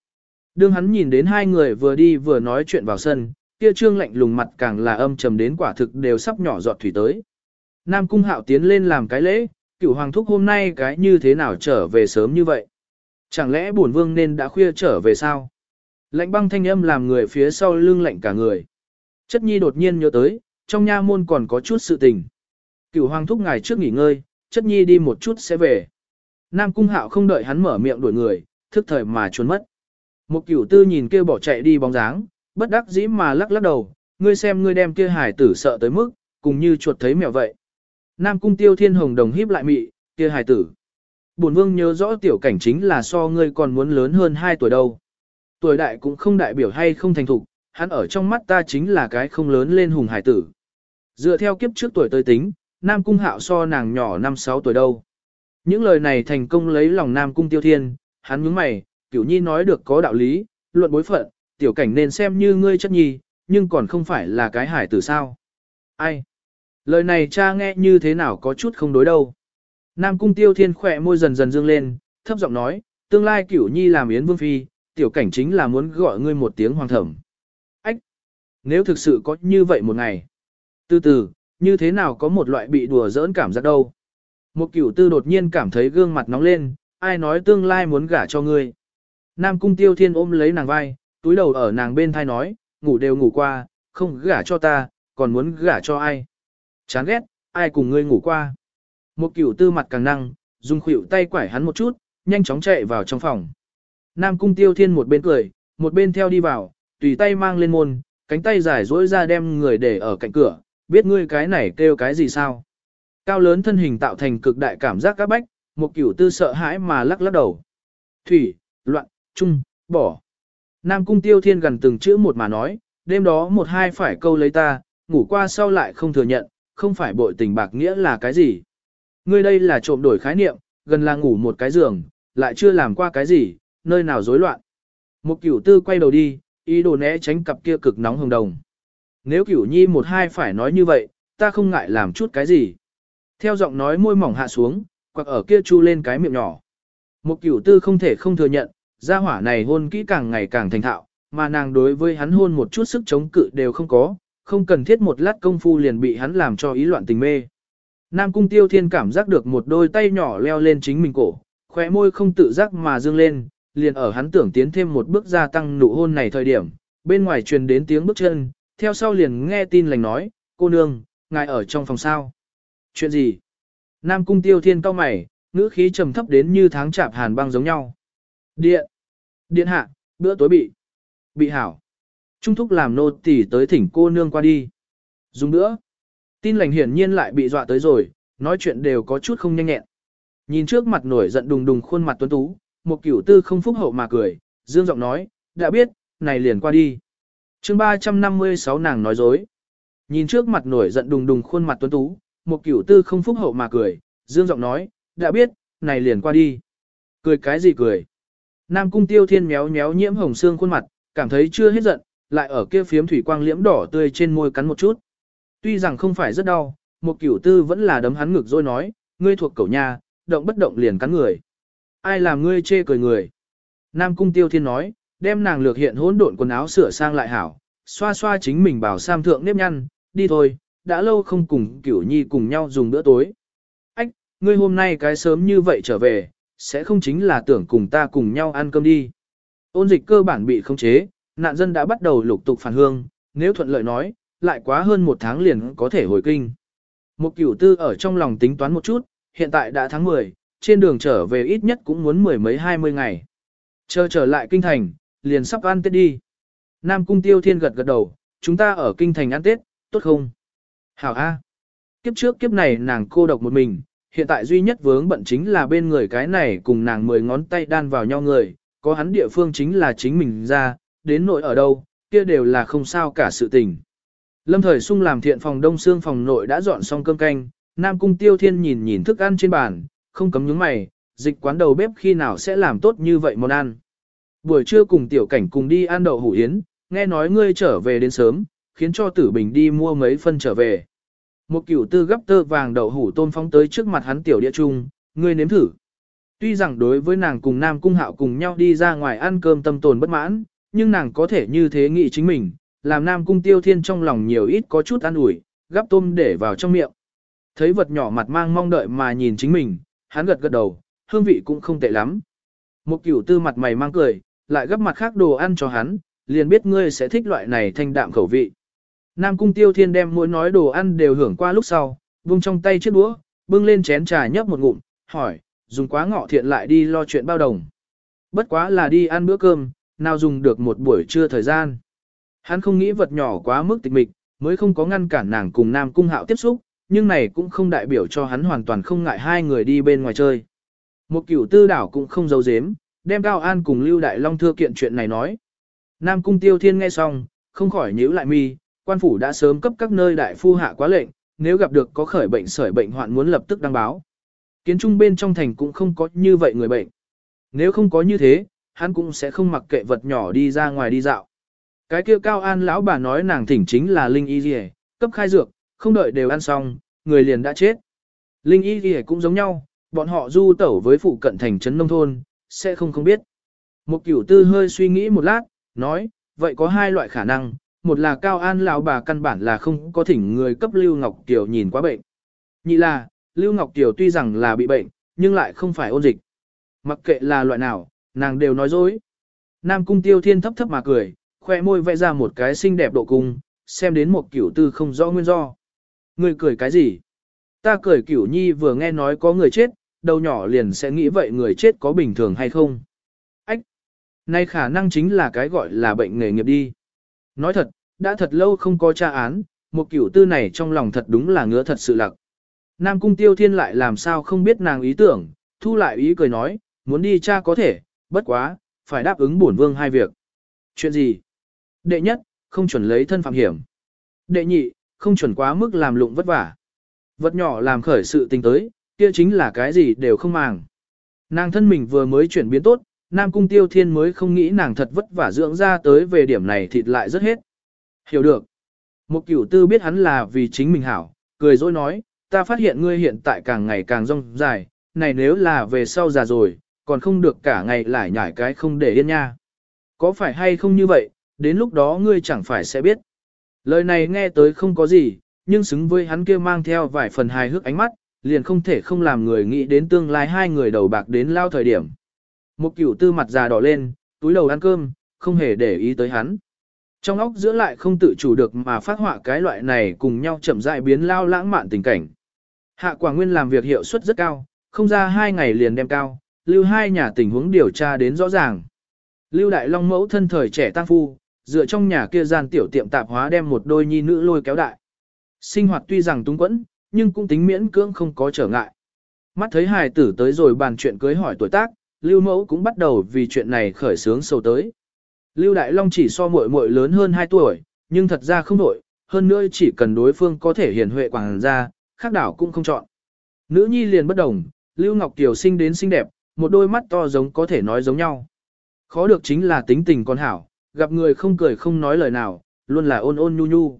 Đương hắn nhìn đến hai người vừa đi vừa nói chuyện vào sân, kia trương lạnh lùng mặt càng là âm trầm đến quả thực đều sắp nhỏ giọt thủy tới. Nam cung hạo tiến lên làm cái lễ, cửu hoàng thúc hôm nay cái như thế nào trở về sớm như vậy? Chẳng lẽ bổn vương nên đã khuya trở về sao? Lạnh băng thanh âm làm người phía sau lưng lạnh cả người. Chất nhi đột nhiên nhớ tới, trong nha môn còn có chút sự tình. Cửu hoàng thúc ngài trước nghỉ ngơi, chất nhi đi một chút sẽ về. Nam cung hạo không đợi hắn mở miệng đuổi người, thức thời mà trốn mất. Một cửu tư nhìn kia bỏ chạy đi bóng dáng, bất đắc dĩ mà lắc lắc đầu, ngươi xem ngươi đem kia hải tử sợ tới mức, cùng như chuột thấy mèo vậy. Nam cung tiêu thiên hồng đồng híp lại mị, kia hải tử. Bổn vương nhớ rõ tiểu cảnh chính là so ngươi còn muốn lớn hơn 2 tuổi đâu. Tuổi đại cũng không đại biểu hay không thành thục, hắn ở trong mắt ta chính là cái không lớn lên hùng hải tử. Dựa theo kiếp trước tuổi tới tính, Nam Cung Hạo so nàng nhỏ 5-6 tuổi đâu. Những lời này thành công lấy lòng Nam Cung Tiêu Thiên, hắn nhướng mày, Cửu Nhi nói được có đạo lý, luận bối phận, tiểu cảnh nên xem như ngươi chất nhi, nhưng còn không phải là cái hải tử sao. Ai? Lời này cha nghe như thế nào có chút không đối đâu. Nam Cung Tiêu Thiên khỏe môi dần dần dương lên, thấp giọng nói, tương lai Cửu Nhi làm Yến Vương Phi, tiểu cảnh chính là muốn gọi ngươi một tiếng hoàng thẩm. Nếu thực sự có như vậy một ngày. Từ từ, như thế nào có một loại bị đùa giỡn cảm giác đâu. Một cửu tư đột nhiên cảm thấy gương mặt nóng lên, ai nói tương lai muốn gả cho ngươi. Nam cung tiêu thiên ôm lấy nàng vai, túi đầu ở nàng bên thai nói, ngủ đều ngủ qua, không gả cho ta, còn muốn gả cho ai. Chán ghét, ai cùng ngươi ngủ qua. Một cửu tư mặt càng năng, dùng khuỷu tay quải hắn một chút, nhanh chóng chạy vào trong phòng. Nam cung tiêu thiên một bên cười, một bên theo đi vào, tùy tay mang lên môn, cánh tay dài dỗi ra đem người để ở cạnh cửa, biết ngươi cái này kêu cái gì sao? Cao lớn thân hình tạo thành cực đại cảm giác các bách, một kiểu tư sợ hãi mà lắc lắc đầu. Thủy, loạn, trung, bỏ. Nam cung tiêu thiên gần từng chữ một mà nói, đêm đó một hai phải câu lấy ta, ngủ qua sau lại không thừa nhận, không phải bội tình bạc nghĩa là cái gì. Ngươi đây là trộm đổi khái niệm, gần là ngủ một cái giường, lại chưa làm qua cái gì, nơi nào rối loạn. Một cửu tư quay đầu đi, ý đồ né tránh cặp kia cực nóng hồng đồng. Nếu cửu nhi một hai phải nói như vậy, ta không ngại làm chút cái gì. Theo giọng nói môi mỏng hạ xuống, quặc ở kia chu lên cái miệng nhỏ. Một cửu tư không thể không thừa nhận, gia hỏa này hôn kỹ càng ngày càng thành thạo, mà nàng đối với hắn hôn một chút sức chống cự đều không có, không cần thiết một lát công phu liền bị hắn làm cho ý loạn tình mê. Nam cung tiêu thiên cảm giác được một đôi tay nhỏ leo lên chính mình cổ, khóe môi không tự giác mà dương lên, liền ở hắn tưởng tiến thêm một bước gia tăng nụ hôn này thời điểm, bên ngoài truyền đến tiếng bước chân, theo sau liền nghe tin lành nói, cô nương, ngài ở trong phòng sao. Chuyện gì? Nam cung tiêu thiên cao mày, ngữ khí trầm thấp đến như tháng chạp hàn băng giống nhau. Điện! Điện hạ, bữa tối bị. Bị hảo. Trung thúc làm nô tỳ tới thỉnh cô nương qua đi. Dùng nữa. Tin lành hiển nhiên lại bị dọa tới rồi, nói chuyện đều có chút không nhanh nhẹn. Nhìn trước mặt nổi giận đùng đùng khuôn mặt tuấn tú, một cửu tư không phúc hậu mà cười, dương giọng nói, đã biết, này liền qua đi. chương 356 nàng nói dối. Nhìn trước mặt nổi giận đùng đùng khuôn mặt tuấn tú, một cửu tư không phúc hậu mà cười, dương giọng nói, đã biết, này liền qua đi. Cười cái gì cười? Nam cung tiêu thiên méo méo nhiễm hồng xương khuôn mặt, cảm thấy chưa hết giận, lại ở kia phiếm thủy quang liễm đỏ tươi trên môi cắn một chút. Tuy rằng không phải rất đau, một cửu tư vẫn là đấm hắn ngực rồi nói, ngươi thuộc cẩu nhà, động bất động liền cắn người. Ai làm ngươi chê cười người? Nam cung tiêu thiên nói, đem nàng lược hiện hỗn độn quần áo sửa sang lại hảo, xoa xoa chính mình bảo sam thượng nếp nhăn, đi thôi, đã lâu không cùng cửu nhi cùng nhau dùng bữa tối. Ách, ngươi hôm nay cái sớm như vậy trở về, sẽ không chính là tưởng cùng ta cùng nhau ăn cơm đi. Ôn dịch cơ bản bị khống chế, nạn dân đã bắt đầu lục tục phản hương, nếu thuận lợi nói, lại quá hơn một tháng liền có thể hồi kinh. Một cửu tư ở trong lòng tính toán một chút, hiện tại đã tháng 10, trên đường trở về ít nhất cũng muốn mười mấy hai mươi ngày. Chờ trở lại kinh thành, liền sắp ăn Tết đi. Nam Cung Tiêu Thiên gật gật đầu, chúng ta ở kinh thành ăn Tết, tốt không? Hảo A. Kiếp trước kiếp này nàng cô độc một mình, hiện tại duy nhất vướng bận chính là bên người cái này cùng nàng mười ngón tay đan vào nhau người, có hắn địa phương chính là chính mình ra, đến nội ở đâu, kia đều là không sao cả sự tình. Lâm thời sung làm thiện phòng đông xương phòng nội đã dọn xong cơm canh, Nam Cung Tiêu Thiên nhìn nhìn thức ăn trên bàn, không cấm nhướng mày, dịch quán đầu bếp khi nào sẽ làm tốt như vậy món ăn. Buổi trưa cùng tiểu cảnh cùng đi ăn đậu hủ yến, nghe nói ngươi trở về đến sớm, khiến cho tử bình đi mua mấy phân trở về. Một cửu tư gấp tơ vàng đậu hủ tôm phóng tới trước mặt hắn tiểu địa trung, ngươi nếm thử. Tuy rằng đối với nàng cùng Nam Cung Hạo cùng nhau đi ra ngoài ăn cơm tâm tồn bất mãn, nhưng nàng có thể như thế nghĩ chính mình, làm Nam Cung Tiêu Thiên trong lòng nhiều ít có chút ăn ủi, gắp tôm để vào trong miệng. Thấy vật nhỏ mặt mang mong đợi mà nhìn chính mình, hắn gật gật đầu, hương vị cũng không tệ lắm. Một cửu tư mặt mày mang cười, lại gấp mặt khác đồ ăn cho hắn, liền biết ngươi sẽ thích loại này thanh đạm khẩu vị. Nam cung tiêu thiên đem mỗi nói đồ ăn đều hưởng qua lúc sau, vung trong tay chiếc đũa, bưng lên chén trà nhấp một ngụm, hỏi, dùng quá ngọ thiện lại đi lo chuyện bao đồng. Bất quá là đi ăn bữa cơm, nào dùng được một buổi trưa thời gian. Hắn không nghĩ vật nhỏ quá mức tịch mịch, mới không có ngăn cản nàng cùng Nam cung hạo tiếp xúc, nhưng này cũng không đại biểu cho hắn hoàn toàn không ngại hai người đi bên ngoài chơi. Một cửu tư đảo cũng không giấu giếm, đem Cao An cùng Lưu Đại Long thưa kiện chuyện này nói. Nam Cung Tiêu Thiên nghe xong, không khỏi nhíu lại mi, quan phủ đã sớm cấp các nơi đại phu hạ quá lệnh, nếu gặp được có khởi bệnh sởi bệnh hoạn muốn lập tức đăng báo. Kiến trung bên trong thành cũng không có như vậy người bệnh. Nếu không có như thế, hắn cũng sẽ không mặc kệ vật nhỏ đi ra ngoài đi dạo. Cái kia Cao An lão bà nói nàng thỉnh chính là Linh Y Dì cấp khai dược, không đợi đều ăn xong, người liền đã chết. Linh y thì cũng giống nhau, bọn họ du tẩu với phụ cận thành trấn nông thôn, sẽ không không biết. Một cửu tư hơi suy nghĩ một lát, nói, vậy có hai loại khả năng, một là cao an lão bà căn bản là không có thỉnh người cấp Lưu Ngọc Kiều nhìn quá bệnh. Nhị là, Lưu Ngọc Kiều tuy rằng là bị bệnh, nhưng lại không phải ôn dịch. Mặc kệ là loại nào, nàng đều nói dối. Nam cung tiêu thiên thấp thấp mà cười, khoe môi vẽ ra một cái xinh đẹp độ cung, xem đến một kiểu tư không rõ nguyên do. Ngươi cười cái gì? Ta cười cửu nhi vừa nghe nói có người chết, đầu nhỏ liền sẽ nghĩ vậy người chết có bình thường hay không? Ách! Nay khả năng chính là cái gọi là bệnh nghề nghiệp đi. Nói thật, đã thật lâu không có tra án, một cửu tư này trong lòng thật đúng là ngứa thật sự lặc. Nam cung tiêu thiên lại làm sao không biết nàng ý tưởng, thu lại ý cười nói, muốn đi cha có thể, bất quá, phải đáp ứng bổn vương hai việc. Chuyện gì? Đệ nhất, không chuẩn lấy thân phạm hiểm. Đệ nhị, không chuẩn quá mức làm lụng vất vả. Vật nhỏ làm khởi sự tình tới, kia chính là cái gì đều không màng. Nàng thân mình vừa mới chuyển biến tốt, Nam Cung Tiêu Thiên mới không nghĩ nàng thật vất vả dưỡng ra tới về điểm này thịt lại rất hết. Hiểu được. Một cửu tư biết hắn là vì chính mình hảo, cười dối nói, ta phát hiện ngươi hiện tại càng ngày càng rong dài, này nếu là về sau già rồi, còn không được cả ngày lại nhảy cái không để yên nha. Có phải hay không như vậy, đến lúc đó ngươi chẳng phải sẽ biết. Lời này nghe tới không có gì, nhưng xứng với hắn kia mang theo vài phần hài hước ánh mắt, liền không thể không làm người nghĩ đến tương lai hai người đầu bạc đến lao thời điểm. Một cửu tư mặt già đỏ lên, túi đầu ăn cơm, không hề để ý tới hắn. Trong óc giữa lại không tự chủ được mà phát họa cái loại này cùng nhau chậm rãi biến lao lãng mạn tình cảnh. Hạ quả nguyên làm việc hiệu suất rất cao, không ra hai ngày liền đem cao, lưu hai nhà tình huống điều tra đến rõ ràng. Lưu Đại Long mẫu thân thời trẻ tăng phu, dựa trong nhà kia gian tiểu tiệm tạp hóa đem một đôi nhi nữ lôi kéo đại. Sinh hoạt tuy rằng túng quẫn, nhưng cũng tính miễn cưỡng không có trở ngại. Mắt thấy hài tử tới rồi bàn chuyện cưới hỏi tuổi tác, Lưu Mẫu cũng bắt đầu vì chuyện này khởi sướng sầu tới. Lưu Đại Long chỉ so muội muội lớn hơn 2 tuổi, nhưng thật ra không đổi, hơn nữa chỉ cần đối phương có thể hiền huệ quảng ra, khác đảo cũng không chọn. Nữ nhi liền bất đồng, Lưu Ngọc Kiều sinh đến xinh đẹp, một đôi mắt to giống có thể nói giống nhau. Khó được chính là tính tình con hảo, gặp người không cười không nói lời nào, luôn là ôn ôn nhu nhu.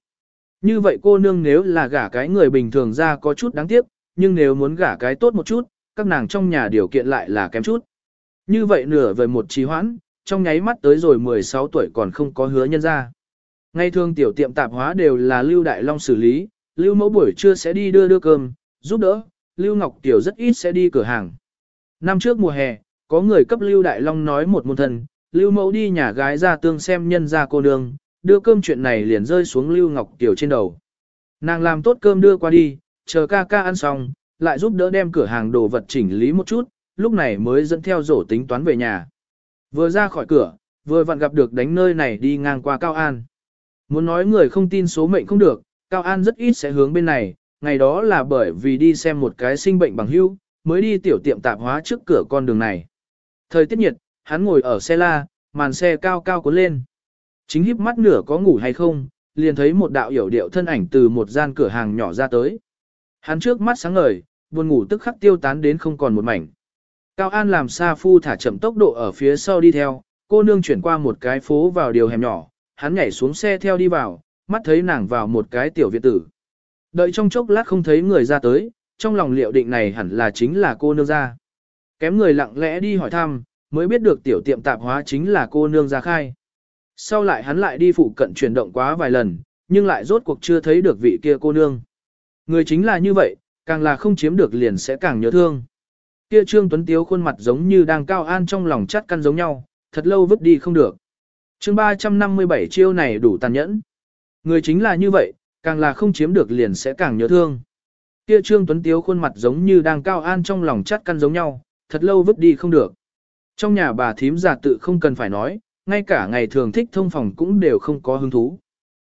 Như vậy cô nương nếu là gả cái người bình thường ra có chút đáng tiếc, nhưng nếu muốn gả cái tốt một chút, các nàng trong nhà điều kiện lại là kém chút. Như vậy nửa vời một trí hoãn, trong nháy mắt tới rồi 16 tuổi còn không có hứa nhân ra. Ngay thường tiểu tiệm tạp hóa đều là Lưu Đại Long xử lý, Lưu Mẫu buổi trưa sẽ đi đưa đưa cơm, giúp đỡ, Lưu Ngọc Tiểu rất ít sẽ đi cửa hàng. Năm trước mùa hè, có người cấp Lưu Đại Long nói một môn thần, Lưu Mẫu đi nhà gái ra tương xem nhân ra cô nương, đưa cơm chuyện này liền rơi xuống Lưu Ngọc Tiểu trên đầu. Nàng làm tốt cơm đưa qua đi, chờ ca ca ăn xong, lại giúp đỡ đem cửa hàng đồ vật chỉnh lý một chút, lúc này mới dẫn theo rổ tính toán về nhà. Vừa ra khỏi cửa, vừa vặn gặp được đánh nơi này đi ngang qua Cao An. Muốn nói người không tin số mệnh không được, Cao An rất ít sẽ hướng bên này, ngày đó là bởi vì đi xem một cái sinh bệnh bằng hưu, mới đi tiểu tiệm tạp hóa trước cửa con đường này. Thời tiết nhiệt, hắn ngồi ở xe la, màn xe cao cao cuốn lên. Chính híp mắt nửa có ngủ hay không, liền thấy một đạo hiểu điệu thân ảnh từ một gian cửa hàng nhỏ ra tới. Hắn trước mắt sáng ngời, buồn ngủ tức khắc tiêu tán đến không còn một mảnh. Cao An làm xa phu thả chậm tốc độ ở phía sau đi theo, cô nương chuyển qua một cái phố vào điều hẻm nhỏ, hắn nhảy xuống xe theo đi vào, mắt thấy nàng vào một cái tiểu viện tử. Đợi trong chốc lát không thấy người ra tới, trong lòng liệu định này hẳn là chính là cô nương ra. Kém người lặng lẽ đi hỏi thăm, mới biết được tiểu tiệm tạp hóa chính là cô nương ra khai. Sau lại hắn lại đi phụ cận chuyển động quá vài lần, nhưng lại rốt cuộc chưa thấy được vị kia cô nương. Người chính là như vậy, càng là không chiếm được liền sẽ càng nhớ thương. Kia Trương Tuấn Tiếu khuôn mặt giống như đang cao an trong lòng chắt căn giống nhau, thật lâu vứt đi không được. chương 357 chiêu này đủ tàn nhẫn. Người chính là như vậy, càng là không chiếm được liền sẽ càng nhớ thương. Kia Trương Tuấn Tiếu khuôn mặt giống như đang cao an trong lòng chắt căn giống nhau, thật lâu vứt đi không được. Trong nhà bà thím già tự không cần phải nói, ngay cả ngày thường thích thông phòng cũng đều không có hứng thú.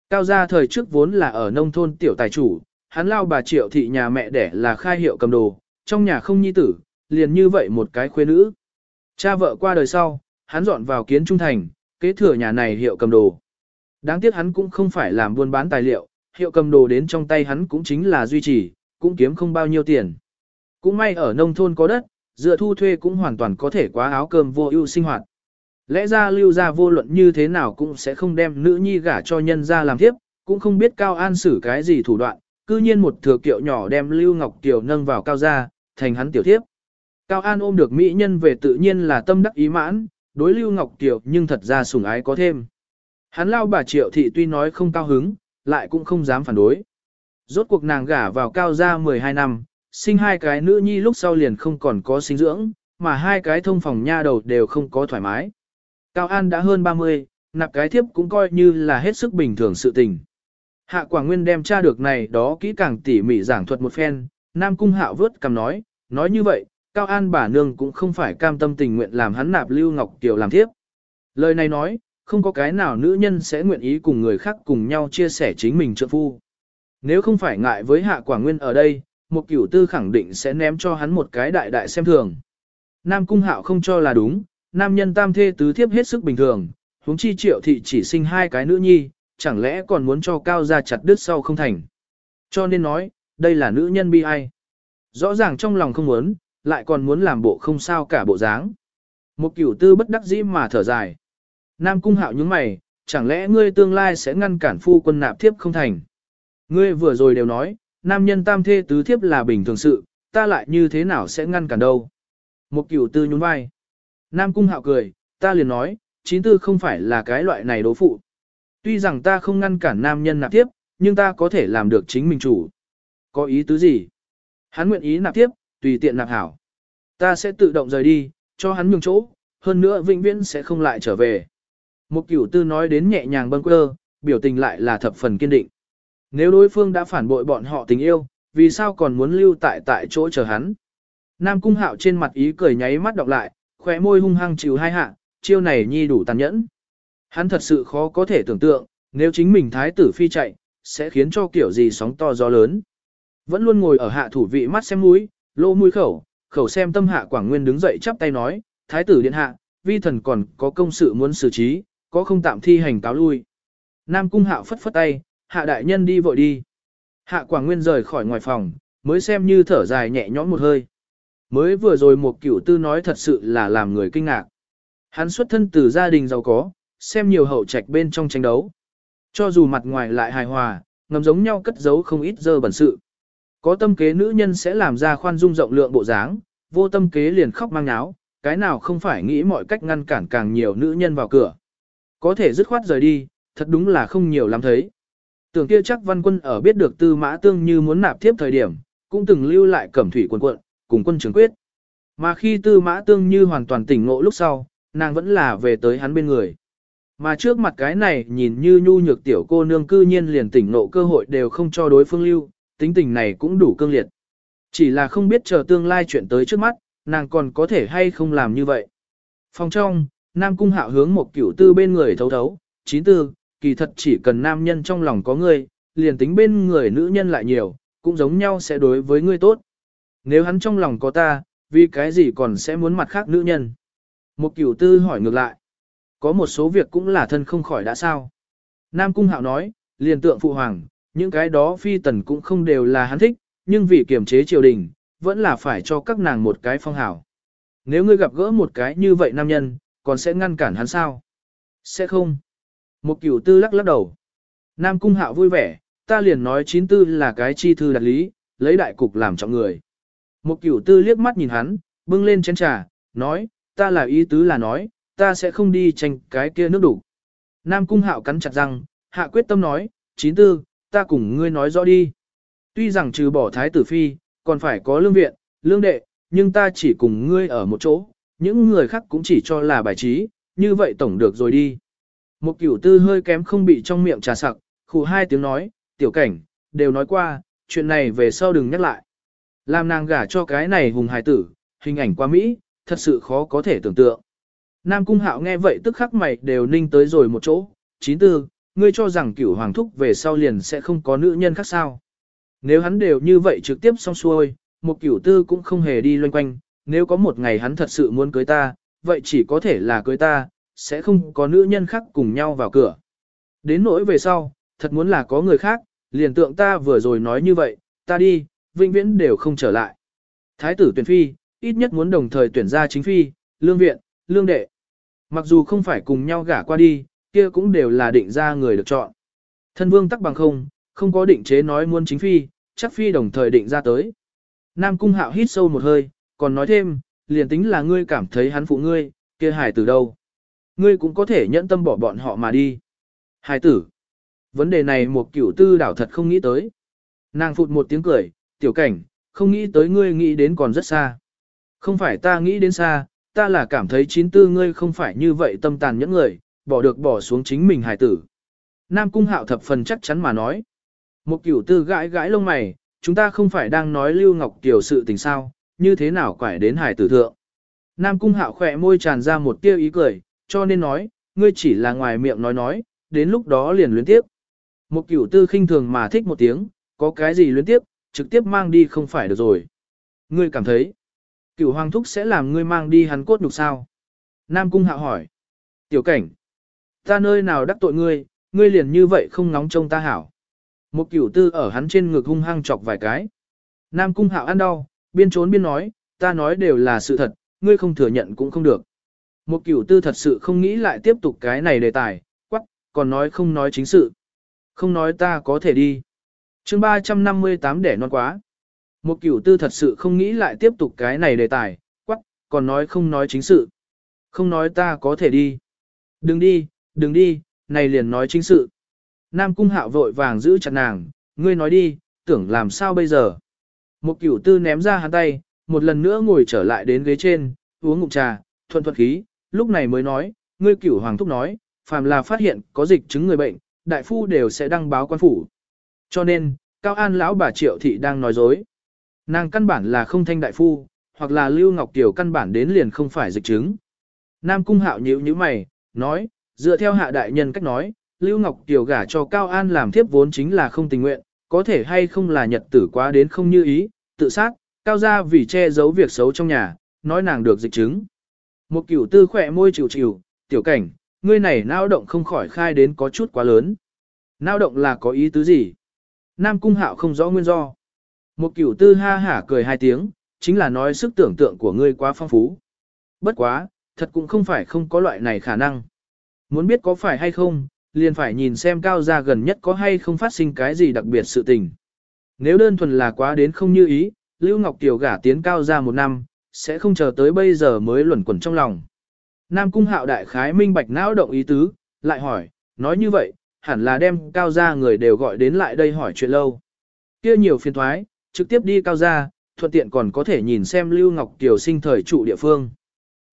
Cao gia thời trước vốn là ở nông thôn tiểu tài chủ, hắn lao bà triệu thị nhà mẹ đẻ là khai hiệu cầm đồ, trong nhà không nhi tử, liền như vậy một cái khuê nữ. Cha vợ qua đời sau, hắn dọn vào kiến trung thành, kế thừa nhà này hiệu cầm đồ. Đáng tiếc hắn cũng không phải làm buôn bán tài liệu, hiệu cầm đồ đến trong tay hắn cũng chính là duy trì, cũng kiếm không bao nhiêu tiền. Cũng may ở nông thôn có đất, dựa thu thuê cũng hoàn toàn có thể quá áo cơm vô ưu sinh hoạt. Lẽ ra lưu ra vô luận như thế nào cũng sẽ không đem nữ nhi gả cho nhân ra làm tiếp, cũng không biết cao an xử cái gì thủ đoạn, cư nhiên một thừa kiệu nhỏ đem lưu ngọc kiều nâng vào cao gia, thành hắn tiểu thiếp. Cao An ôm được mỹ nhân về tự nhiên là tâm đắc ý mãn, đối Lưu Ngọc Kiều nhưng thật ra sủng ái có thêm. Hắn lao bà triệu thị tuy nói không cao hứng, lại cũng không dám phản đối. Rốt cuộc nàng gả vào cao gia 12 năm, sinh hai cái nữ nhi lúc sau liền không còn có sinh dưỡng, mà hai cái thông phòng nha đầu đều không có thoải mái. Cao An đã hơn 30, nạp cái thiếp cũng coi như là hết sức bình thường sự tình. Hạ Quảng Nguyên đem tra được này đó kỹ càng tỉ mỉ giảng thuật một phen, Nam Cung Hạo vớt cầm nói, nói như vậy, Cao An bà nương cũng không phải cam tâm tình nguyện làm hắn nạp Lưu Ngọc Kiều làm thiếp. Lời này nói, không có cái nào nữ nhân sẽ nguyện ý cùng người khác cùng nhau chia sẻ chính mình trợ phu. Nếu không phải ngại với Hạ Quảng Nguyên ở đây, một cửu tư khẳng định sẽ ném cho hắn một cái đại đại xem thường. Nam Cung Hạo không cho là đúng, nam nhân tam thê tứ thiếp hết sức bình thường, huống chi triệu thị chỉ sinh hai cái nữ nhi, chẳng lẽ còn muốn cho cao ra chặt đứt sau không thành. Cho nên nói, đây là nữ nhân bi ai. Rõ ràng trong lòng không muốn, lại còn muốn làm bộ không sao cả bộ dáng. Một cửu tư bất đắc dĩ mà thở dài. Nam cung hạo những mày, chẳng lẽ ngươi tương lai sẽ ngăn cản phu quân nạp thiếp không thành. Ngươi vừa rồi đều nói, nam nhân tam thê tứ thiếp là bình thường sự, ta lại như thế nào sẽ ngăn cản đâu. Một cửu tư nhún vai. Nam cung hạo cười, ta liền nói, chín tư không phải là cái loại này đố phụ. Tuy rằng ta không ngăn cản nam nhân nạp tiếp, nhưng ta có thể làm được chính mình chủ. Có ý tứ gì? Hắn nguyện ý nạp tiếp, tùy tiện nạp hảo. Ta sẽ tự động rời đi, cho hắn nhường chỗ, hơn nữa vĩnh viễn sẽ không lại trở về. Một cửu tư nói đến nhẹ nhàng bâng quơ, biểu tình lại là thập phần kiên định. Nếu đối phương đã phản bội bọn họ tình yêu, vì sao còn muốn lưu tại tại chỗ chờ hắn? Nam cung hạo trên mặt ý cười nháy mắt đọc lại, khóe môi hung hăng chịu hai hạ, chiêu này nhi đủ tàn nhẫn. Hắn thật sự khó có thể tưởng tượng, nếu chính mình thái tử phi chạy, sẽ khiến cho kiểu gì sóng to gió lớn. Vẫn luôn ngồi ở hạ thủ vị mắt xem mũi, lô mũi khẩu, khẩu xem tâm hạ quảng nguyên đứng dậy chắp tay nói, thái tử điện hạ, vi thần còn có công sự muốn xử trí, có không tạm thi hành cáo lui. Nam cung hạo phất phất tay, hạ đại nhân đi vội đi. Hạ quảng nguyên rời khỏi ngoài phòng, mới xem như thở dài nhẹ nhõm một hơi. Mới vừa rồi một cửu tư nói thật sự là làm người kinh ngạc. Hắn xuất thân từ gia đình giàu có, xem nhiều hậu trạch bên trong tranh đấu. Cho dù mặt ngoài lại hài hòa, ngầm giống nhau cất giấu không ít dơ bẩn sự. Có tâm kế nữ nhân sẽ làm ra khoan dung rộng lượng bộ dáng, vô tâm kế liền khóc mang náo, cái nào không phải nghĩ mọi cách ngăn cản càng nhiều nữ nhân vào cửa. Có thể dứt khoát rời đi, thật đúng là không nhiều lắm thấy. Tưởng kia chắc văn quân ở biết được tư mã tương như muốn nạp tiếp thời điểm, cũng từng lưu lại cẩm thủy quân quận, cùng quân trường quyết. Mà khi tư mã tương như hoàn toàn tỉnh ngộ lúc sau, nàng vẫn là về tới hắn bên người. Mà trước mặt cái này nhìn như nhu nhược tiểu cô nương cư nhiên liền tỉnh ngộ cơ hội đều không cho đối phương lưu, tính tình này cũng đủ cương liệt. Chỉ là không biết chờ tương lai chuyện tới trước mắt, nàng còn có thể hay không làm như vậy. Phòng trong, Nam Cung Hạo hướng một cửu tư bên người thấu thấu, chín tư, kỳ thật chỉ cần nam nhân trong lòng có ngươi, liền tính bên người nữ nhân lại nhiều, cũng giống nhau sẽ đối với ngươi tốt. Nếu hắn trong lòng có ta, vì cái gì còn sẽ muốn mặt khác nữ nhân? Một cửu tư hỏi ngược lại. Có một số việc cũng là thân không khỏi đã sao. Nam Cung Hạo nói, liền tượng phụ hoàng, những cái đó phi tần cũng không đều là hắn thích, nhưng vì kiềm chế triều đình, vẫn là phải cho các nàng một cái phong hảo. Nếu ngươi gặp gỡ một cái như vậy nam nhân, còn sẽ ngăn cản hắn sao? Sẽ không. Một cửu tư lắc lắc đầu. Nam Cung Hạo vui vẻ, ta liền nói chín tư là cái chi thư đặt lý, lấy đại cục làm trọng người. Một cửu tư liếc mắt nhìn hắn, bưng lên chén trà, nói, ta là ý tứ là nói, ta sẽ không đi tranh cái kia nước đủ. Nam cung hạo cắn chặt răng, hạ quyết tâm nói, chín tư, ta cùng ngươi nói rõ đi. Tuy rằng trừ bỏ thái tử phi, còn phải có lương viện, lương đệ, nhưng ta chỉ cùng ngươi ở một chỗ, những người khác cũng chỉ cho là bài trí, như vậy tổng được rồi đi. Một cửu tư hơi kém không bị trong miệng trà sặc, khủ hai tiếng nói, tiểu cảnh, đều nói qua, chuyện này về sau đừng nhắc lại. Làm nàng gả cho cái này hùng hài tử, hình ảnh quá Mỹ, thật sự khó có thể tưởng tượng. Nam Cung Hạo nghe vậy tức khắc mày đều ninh tới rồi một chỗ, chín tư, ngươi cho rằng cửu hoàng thúc về sau liền sẽ không có nữ nhân khác sao. Nếu hắn đều như vậy trực tiếp xong xuôi, một cửu tư cũng không hề đi loanh quanh, nếu có một ngày hắn thật sự muốn cưới ta, vậy chỉ có thể là cưới ta, sẽ không có nữ nhân khác cùng nhau vào cửa. Đến nỗi về sau, thật muốn là có người khác, liền tượng ta vừa rồi nói như vậy, ta đi, vĩnh viễn đều không trở lại. Thái tử tuyển phi, ít nhất muốn đồng thời tuyển ra chính phi, lương viện, lương đệ. Mặc dù không phải cùng nhau gả qua đi, kia cũng đều là định ra người được chọn. Thân vương tắc bằng không, không có định chế nói muốn chính phi, chắc phi đồng thời định ra tới. Nam cung hạo hít sâu một hơi, còn nói thêm, liền tính là ngươi cảm thấy hắn phụ ngươi, kia hài từ đâu. Ngươi cũng có thể nhẫn tâm bỏ bọn họ mà đi. Hài tử. Vấn đề này một cửu tư đảo thật không nghĩ tới. Nàng phụt một tiếng cười, tiểu cảnh, không nghĩ tới ngươi nghĩ đến còn rất xa. Không phải ta nghĩ đến xa, ta là cảm thấy chín tư ngươi không phải như vậy tâm tàn những người, bỏ được bỏ xuống chính mình hài tử. Nam cung hạo thập phần chắc chắn mà nói. Một cửu tư gãi gãi lông mày, chúng ta không phải đang nói Lưu Ngọc Tiểu sự tình sao, như thế nào quải đến hài tử thượng. Nam cung hạo khỏe môi tràn ra một tia ý cười, cho nên nói, ngươi chỉ là ngoài miệng nói nói, đến lúc đó liền luyến tiếp. Một cửu tư khinh thường mà thích một tiếng, có cái gì luyến tiếp, trực tiếp mang đi không phải được rồi. Ngươi cảm thấy, Cửu hoàng thúc sẽ làm ngươi mang đi hắn cốt nhục sao? Nam cung hạo hỏi. Tiểu cảnh. Ta nơi nào đắc tội ngươi, ngươi liền như vậy không nóng trông ta hảo. Một cửu tư ở hắn trên ngực hung hăng chọc vài cái. Nam cung hạo ăn đau, biên trốn biên nói, ta nói đều là sự thật, ngươi không thừa nhận cũng không được. Một cửu tư thật sự không nghĩ lại tiếp tục cái này đề tài, quắc, còn nói không nói chính sự. Không nói ta có thể đi. chương 358 để non quá. Một cửu tư thật sự không nghĩ lại tiếp tục cái này đề tài, quắc, còn nói không nói chính sự. Không nói ta có thể đi. Đừng đi, đừng đi, này liền nói chính sự. Nam cung hạo vội vàng giữ chặt nàng, ngươi nói đi, tưởng làm sao bây giờ. Một cửu tư ném ra hắn tay, một lần nữa ngồi trở lại đến ghế trên, uống ngụm trà, thuận thuận khí, lúc này mới nói, ngươi cửu hoàng thúc nói, phàm là phát hiện có dịch chứng người bệnh, đại phu đều sẽ đăng báo quan phủ. Cho nên, Cao An lão bà Triệu Thị đang nói dối. Nàng căn bản là không thanh đại phu, hoặc là Lưu Ngọc tiểu căn bản đến liền không phải dịch chứng. Nam Cung Hạo nhíu nhíu mày, nói, dựa theo hạ đại nhân cách nói, Lưu Ngọc tiểu gả cho Cao An làm thiếp vốn chính là không tình nguyện, có thể hay không là nhật tử quá đến không như ý, tự sát, Cao gia vì che giấu việc xấu trong nhà, nói nàng được dịch chứng. Một cửu tư khỏe môi chịu chịu, tiểu cảnh, ngươi này nao động không khỏi khai đến có chút quá lớn. Nao động là có ý tứ gì? Nam Cung Hạo không rõ nguyên do. Một cửu tư ha hả cười hai tiếng, chính là nói sức tưởng tượng của ngươi quá phong phú. Bất quá, thật cũng không phải không có loại này khả năng. Muốn biết có phải hay không, liền phải nhìn xem cao gia gần nhất có hay không phát sinh cái gì đặc biệt sự tình. Nếu đơn thuần là quá đến không như ý, Lưu Ngọc Tiểu gả tiến cao gia một năm, sẽ không chờ tới bây giờ mới luẩn quẩn trong lòng. Nam Cung Hạo đại khái minh bạch não động ý tứ, lại hỏi, nói như vậy, hẳn là đem cao gia người đều gọi đến lại đây hỏi chuyện lâu. Kia nhiều phiền thoái, trực tiếp đi cao gia, thuận tiện còn có thể nhìn xem Lưu Ngọc Kiều sinh thời trụ địa phương.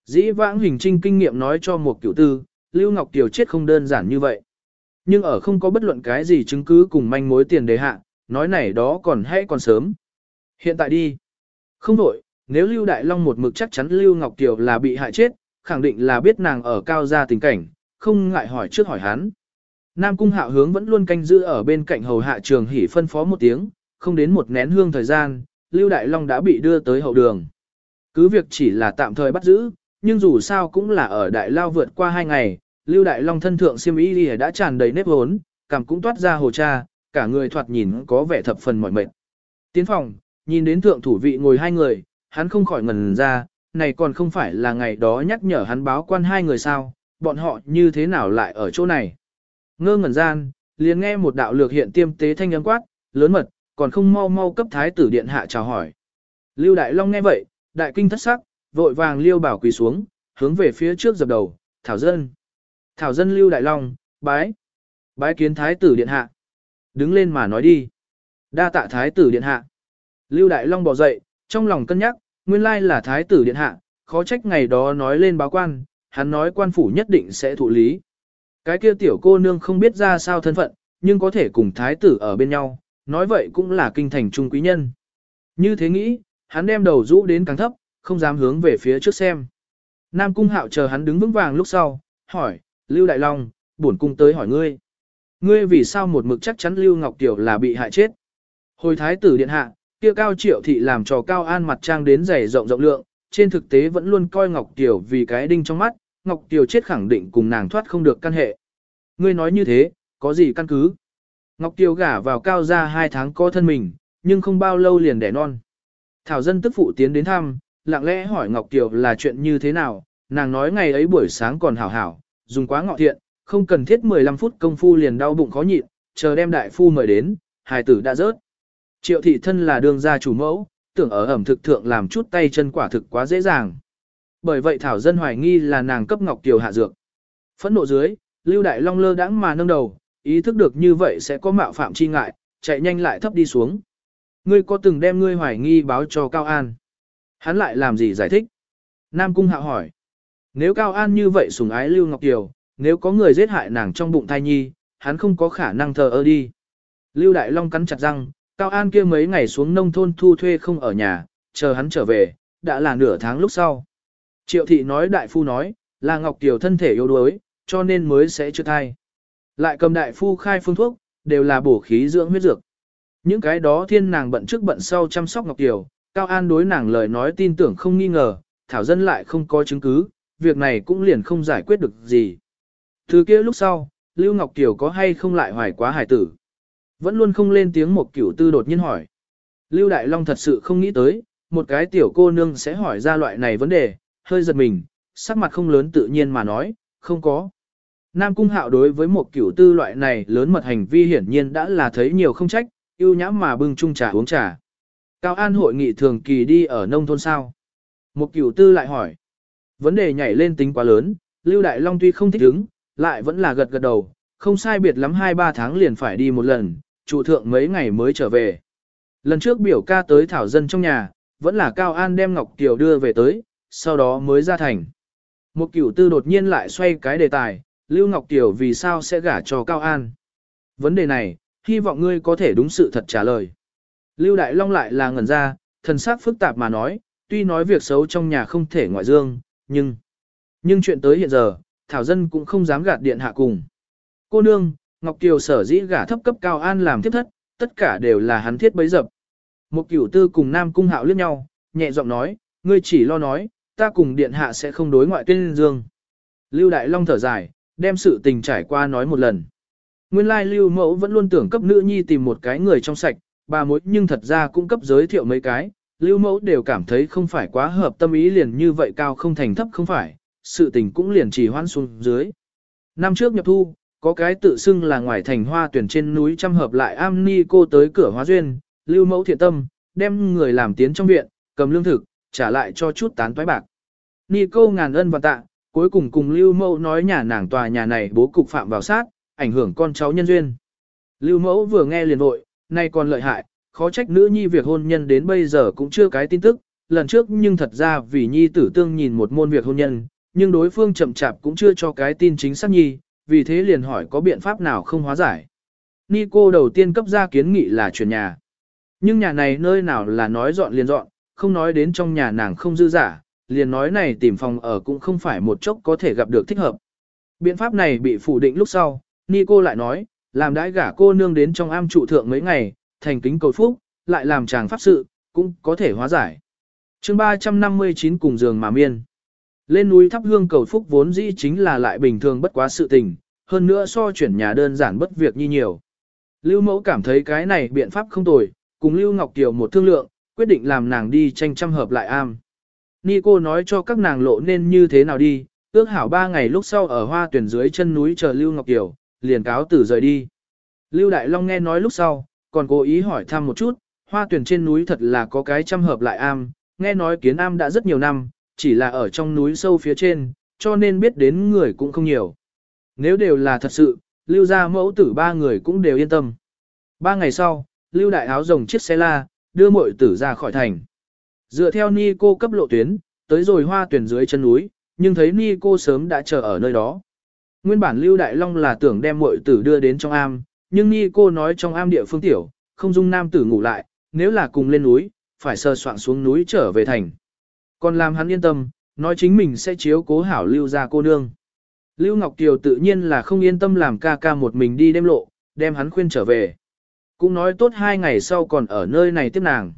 Dĩ vãng hình trinh kinh nghiệm nói cho một kiểu tư, Lưu Ngọc Kiều chết không đơn giản như vậy. Nhưng ở không có bất luận cái gì chứng cứ cùng manh mối tiền đề hạ, nói này đó còn hay còn sớm. Hiện tại đi. Không đổi, nếu Lưu Đại Long một mực chắc chắn Lưu Ngọc Kiều là bị hại chết, khẳng định là biết nàng ở cao gia tình cảnh, không ngại hỏi trước hỏi hắn. Nam Cung Hạo hướng vẫn luôn canh giữ ở bên cạnh hầu hạ trường hỉ phân phó một tiếng, không đến một nén hương thời gian, Lưu Đại Long đã bị đưa tới hậu đường. Cứ việc chỉ là tạm thời bắt giữ, nhưng dù sao cũng là ở Đại Lao vượt qua hai ngày, Lưu Đại Long thân thượng siêm y đã tràn đầy nếp hốn, cảm cũng toát ra hồ cha, cả người thoạt nhìn có vẻ thập phần mỏi mệt. Tiến phòng, nhìn đến thượng thủ vị ngồi hai người, hắn không khỏi ngần ra, này còn không phải là ngày đó nhắc nhở hắn báo quan hai người sao, bọn họ như thế nào lại ở chỗ này. Ngơ ngẩn gian, liền nghe một đạo lược hiện tiêm tế thanh âm quát, lớn mật, còn không mau mau cấp thái tử điện hạ chào hỏi. Lưu Đại Long nghe vậy, đại kinh thất sắc, vội vàng liêu bảo quỳ xuống, hướng về phía trước dập đầu, thảo dân. Thảo dân Lưu Đại Long, bái. Bái kiến thái tử điện hạ. Đứng lên mà nói đi. Đa tạ thái tử điện hạ. Lưu Đại Long bỏ dậy, trong lòng cân nhắc, nguyên lai là thái tử điện hạ, khó trách ngày đó nói lên báo quan, hắn nói quan phủ nhất định sẽ thụ lý. Cái kia tiểu cô nương không biết ra sao thân phận, nhưng có thể cùng thái tử ở bên nhau, nói vậy cũng là kinh thành trung quý nhân. Như thế nghĩ, hắn đem đầu rũ đến càng thấp, không dám hướng về phía trước xem. Nam cung hạo chờ hắn đứng vững vàng lúc sau, hỏi, Lưu Đại Long, bổn cung tới hỏi ngươi. Ngươi vì sao một mực chắc chắn Lưu Ngọc Tiểu là bị hại chết? Hồi thái tử điện hạ, kia cao triệu thị làm trò cao an mặt trang đến dày rộng rộng lượng, trên thực tế vẫn luôn coi Ngọc Tiểu vì cái đinh trong mắt, Ngọc Tiểu chết khẳng định cùng nàng thoát không được căn hệ. Ngươi nói như thế, có gì căn cứ? Ngọc Tiểu gả vào cao gia hai tháng có thân mình, nhưng không bao lâu liền đẻ non. Thảo dân tức phụ tiến đến thăm, lặng lẽ hỏi Ngọc Tiểu là chuyện như thế nào, nàng nói ngày ấy buổi sáng còn hảo hảo, dùng quá ngọ thiện, không cần thiết 15 phút công phu liền đau bụng khó nhịn, chờ đem đại phu mời đến, hài tử đã rớt. Triệu thị thân là đường gia chủ mẫu, tưởng ở ẩm thực thượng làm chút tay chân quả thực quá dễ dàng. Bởi vậy Thảo Dân hoài nghi là nàng cấp Ngọc Kiều hạ dược. Phẫn nộ dưới, Lưu Đại Long lơ đãng mà nâng đầu, ý thức được như vậy sẽ có mạo phạm chi ngại, chạy nhanh lại thấp đi xuống. Ngươi có từng đem ngươi hoài nghi báo cho Cao An? Hắn lại làm gì giải thích? Nam Cung hạ hỏi. Nếu Cao An như vậy sủng ái Lưu Ngọc Kiều, nếu có người giết hại nàng trong bụng thai nhi, hắn không có khả năng thờ ơ đi. Lưu Đại Long cắn chặt răng, Cao An kia mấy ngày xuống nông thôn thu thuê không ở nhà, chờ hắn trở về, đã là nửa tháng lúc sau. Triệu thị nói đại phu nói, là Ngọc Kiều thân thể yếu đuối, cho nên mới sẽ chưa thai. Lại cầm đại phu khai phương thuốc, đều là bổ khí dưỡng huyết dược. Những cái đó thiên nàng bận trước bận sau chăm sóc Ngọc Kiều, Cao An đối nàng lời nói tin tưởng không nghi ngờ, Thảo Dân lại không có chứng cứ, việc này cũng liền không giải quyết được gì. Từ kia lúc sau, Lưu Ngọc Kiều có hay không lại hoài quá hải tử. Vẫn luôn không lên tiếng một cửu tư đột nhiên hỏi. Lưu Đại Long thật sự không nghĩ tới, một cái tiểu cô nương sẽ hỏi ra loại này vấn đề, hơi giật mình, sắc mặt không lớn tự nhiên mà nói, không có. Nam Cung Hạo đối với một cửu tư loại này lớn mật hành vi hiển nhiên đã là thấy nhiều không trách, yêu nhãm mà bưng chung trà uống trà. Cao An hội nghị thường kỳ đi ở nông thôn sao? Một cửu tư lại hỏi. Vấn đề nhảy lên tính quá lớn, Lưu Đại Long tuy không thích ứng, lại vẫn là gật gật đầu, không sai biệt lắm 2-3 tháng liền phải đi một lần, trụ thượng mấy ngày mới trở về. Lần trước biểu ca tới thảo dân trong nhà, vẫn là Cao An đem Ngọc Kiều đưa về tới, sau đó mới ra thành. Một cửu tư đột nhiên lại xoay cái đề tài, Lưu Ngọc Kiều vì sao sẽ gả cho Cao An. Vấn đề này, hy vọng ngươi có thể đúng sự thật trả lời. Lưu Đại Long lại là ngẩn ra, thần sắc phức tạp mà nói, tuy nói việc xấu trong nhà không thể ngoại dương, nhưng... Nhưng chuyện tới hiện giờ, Thảo Dân cũng không dám gạt điện hạ cùng. Cô nương, Ngọc Kiều sở dĩ gả thấp cấp Cao An làm tiếp thất, tất cả đều là hắn thiết bấy dập. Một cửu tư cùng Nam Cung Hạo liếc nhau, nhẹ giọng nói, ngươi chỉ lo nói, ta cùng điện hạ sẽ không đối ngoại tuyên dương. Lưu Đại Long thở dài, đem sự tình trải qua nói một lần. Nguyên lai Lưu Mẫu vẫn luôn tưởng cấp nữ nhi tìm một cái người trong sạch, bà mối nhưng thật ra cũng cấp giới thiệu mấy cái, Lưu Mẫu đều cảm thấy không phải quá hợp tâm ý liền như vậy cao không thành thấp không phải, sự tình cũng liền chỉ hoan xuống dưới. Năm trước nhập thu, có cái tự xưng là ngoài thành hoa tuyển trên núi trăm hợp lại am ni cô tới cửa hóa duyên, lưu mẫu thiện tâm, đem người làm tiến trong viện, cầm lương thực, trả lại cho chút tán toái bạc. Ni cô ngàn ân và tạ, cuối cùng cùng lưu mẫu nói nhà nàng tòa nhà này bố cục phạm vào sát, ảnh hưởng con cháu nhân duyên. Lưu mẫu vừa nghe liền vội, nay còn lợi hại, khó trách nữ nhi việc hôn nhân đến bây giờ cũng chưa cái tin tức, lần trước nhưng thật ra vì nhi tử tương nhìn một môn việc hôn nhân, nhưng đối phương chậm chạp cũng chưa cho cái tin chính xác nhi, vì thế liền hỏi có biện pháp nào không hóa giải. Nico đầu tiên cấp ra kiến nghị là chuyển nhà. Nhưng nhà này nơi nào là nói dọn liền dọn, không nói đến trong nhà nàng không dư giả, liền nói này tìm phòng ở cũng không phải một chốc có thể gặp được thích hợp. Biện pháp này bị phủ định lúc sau, Nico lại nói, làm đãi gả cô nương đến trong am trụ thượng mấy ngày, thành kính cầu phúc, lại làm chàng pháp sự, cũng có thể hóa giải. chương 359 cùng giường mà miên. Lên núi thắp hương cầu phúc vốn dĩ chính là lại bình thường bất quá sự tình, hơn nữa so chuyển nhà đơn giản bất việc như nhiều. Lưu mẫu cảm thấy cái này biện pháp không tồi, cùng Lưu Ngọc Kiều một thương lượng, quyết định làm nàng đi tranh trăm hợp lại am. Ni cô nói cho các nàng lộ nên như thế nào đi, ước hảo ba ngày lúc sau ở hoa tuyển dưới chân núi chờ Lưu Ngọc Kiều, liền cáo tử rời đi. Lưu Đại Long nghe nói lúc sau, còn cố ý hỏi thăm một chút, hoa tuyển trên núi thật là có cái trăm hợp lại am, nghe nói kiến am đã rất nhiều năm, chỉ là ở trong núi sâu phía trên, cho nên biết đến người cũng không nhiều. Nếu đều là thật sự, lưu ra mẫu tử ba người cũng đều yên tâm. Ba ngày sau, lưu đại áo rồng chiếc xe la, đưa muội tử ra khỏi thành. Dựa theo ni cô cấp lộ tuyến, tới rồi hoa tuyển dưới chân núi, nhưng thấy ni cô sớm đã chờ ở nơi đó. Nguyên bản lưu đại long là tưởng đem muội tử đưa đến trong am, nhưng ni cô nói trong am địa phương tiểu, không dung nam tử ngủ lại, nếu là cùng lên núi, phải sơ soạn xuống núi trở về thành. Còn làm hắn yên tâm, nói chính mình sẽ chiếu cố hảo lưu ra cô nương. Lưu Ngọc Kiều tự nhiên là không yên tâm làm ca ca một mình đi đêm lộ, đem hắn khuyên trở về. Cũng nói tốt hai ngày sau còn ở nơi này tiếp nàng.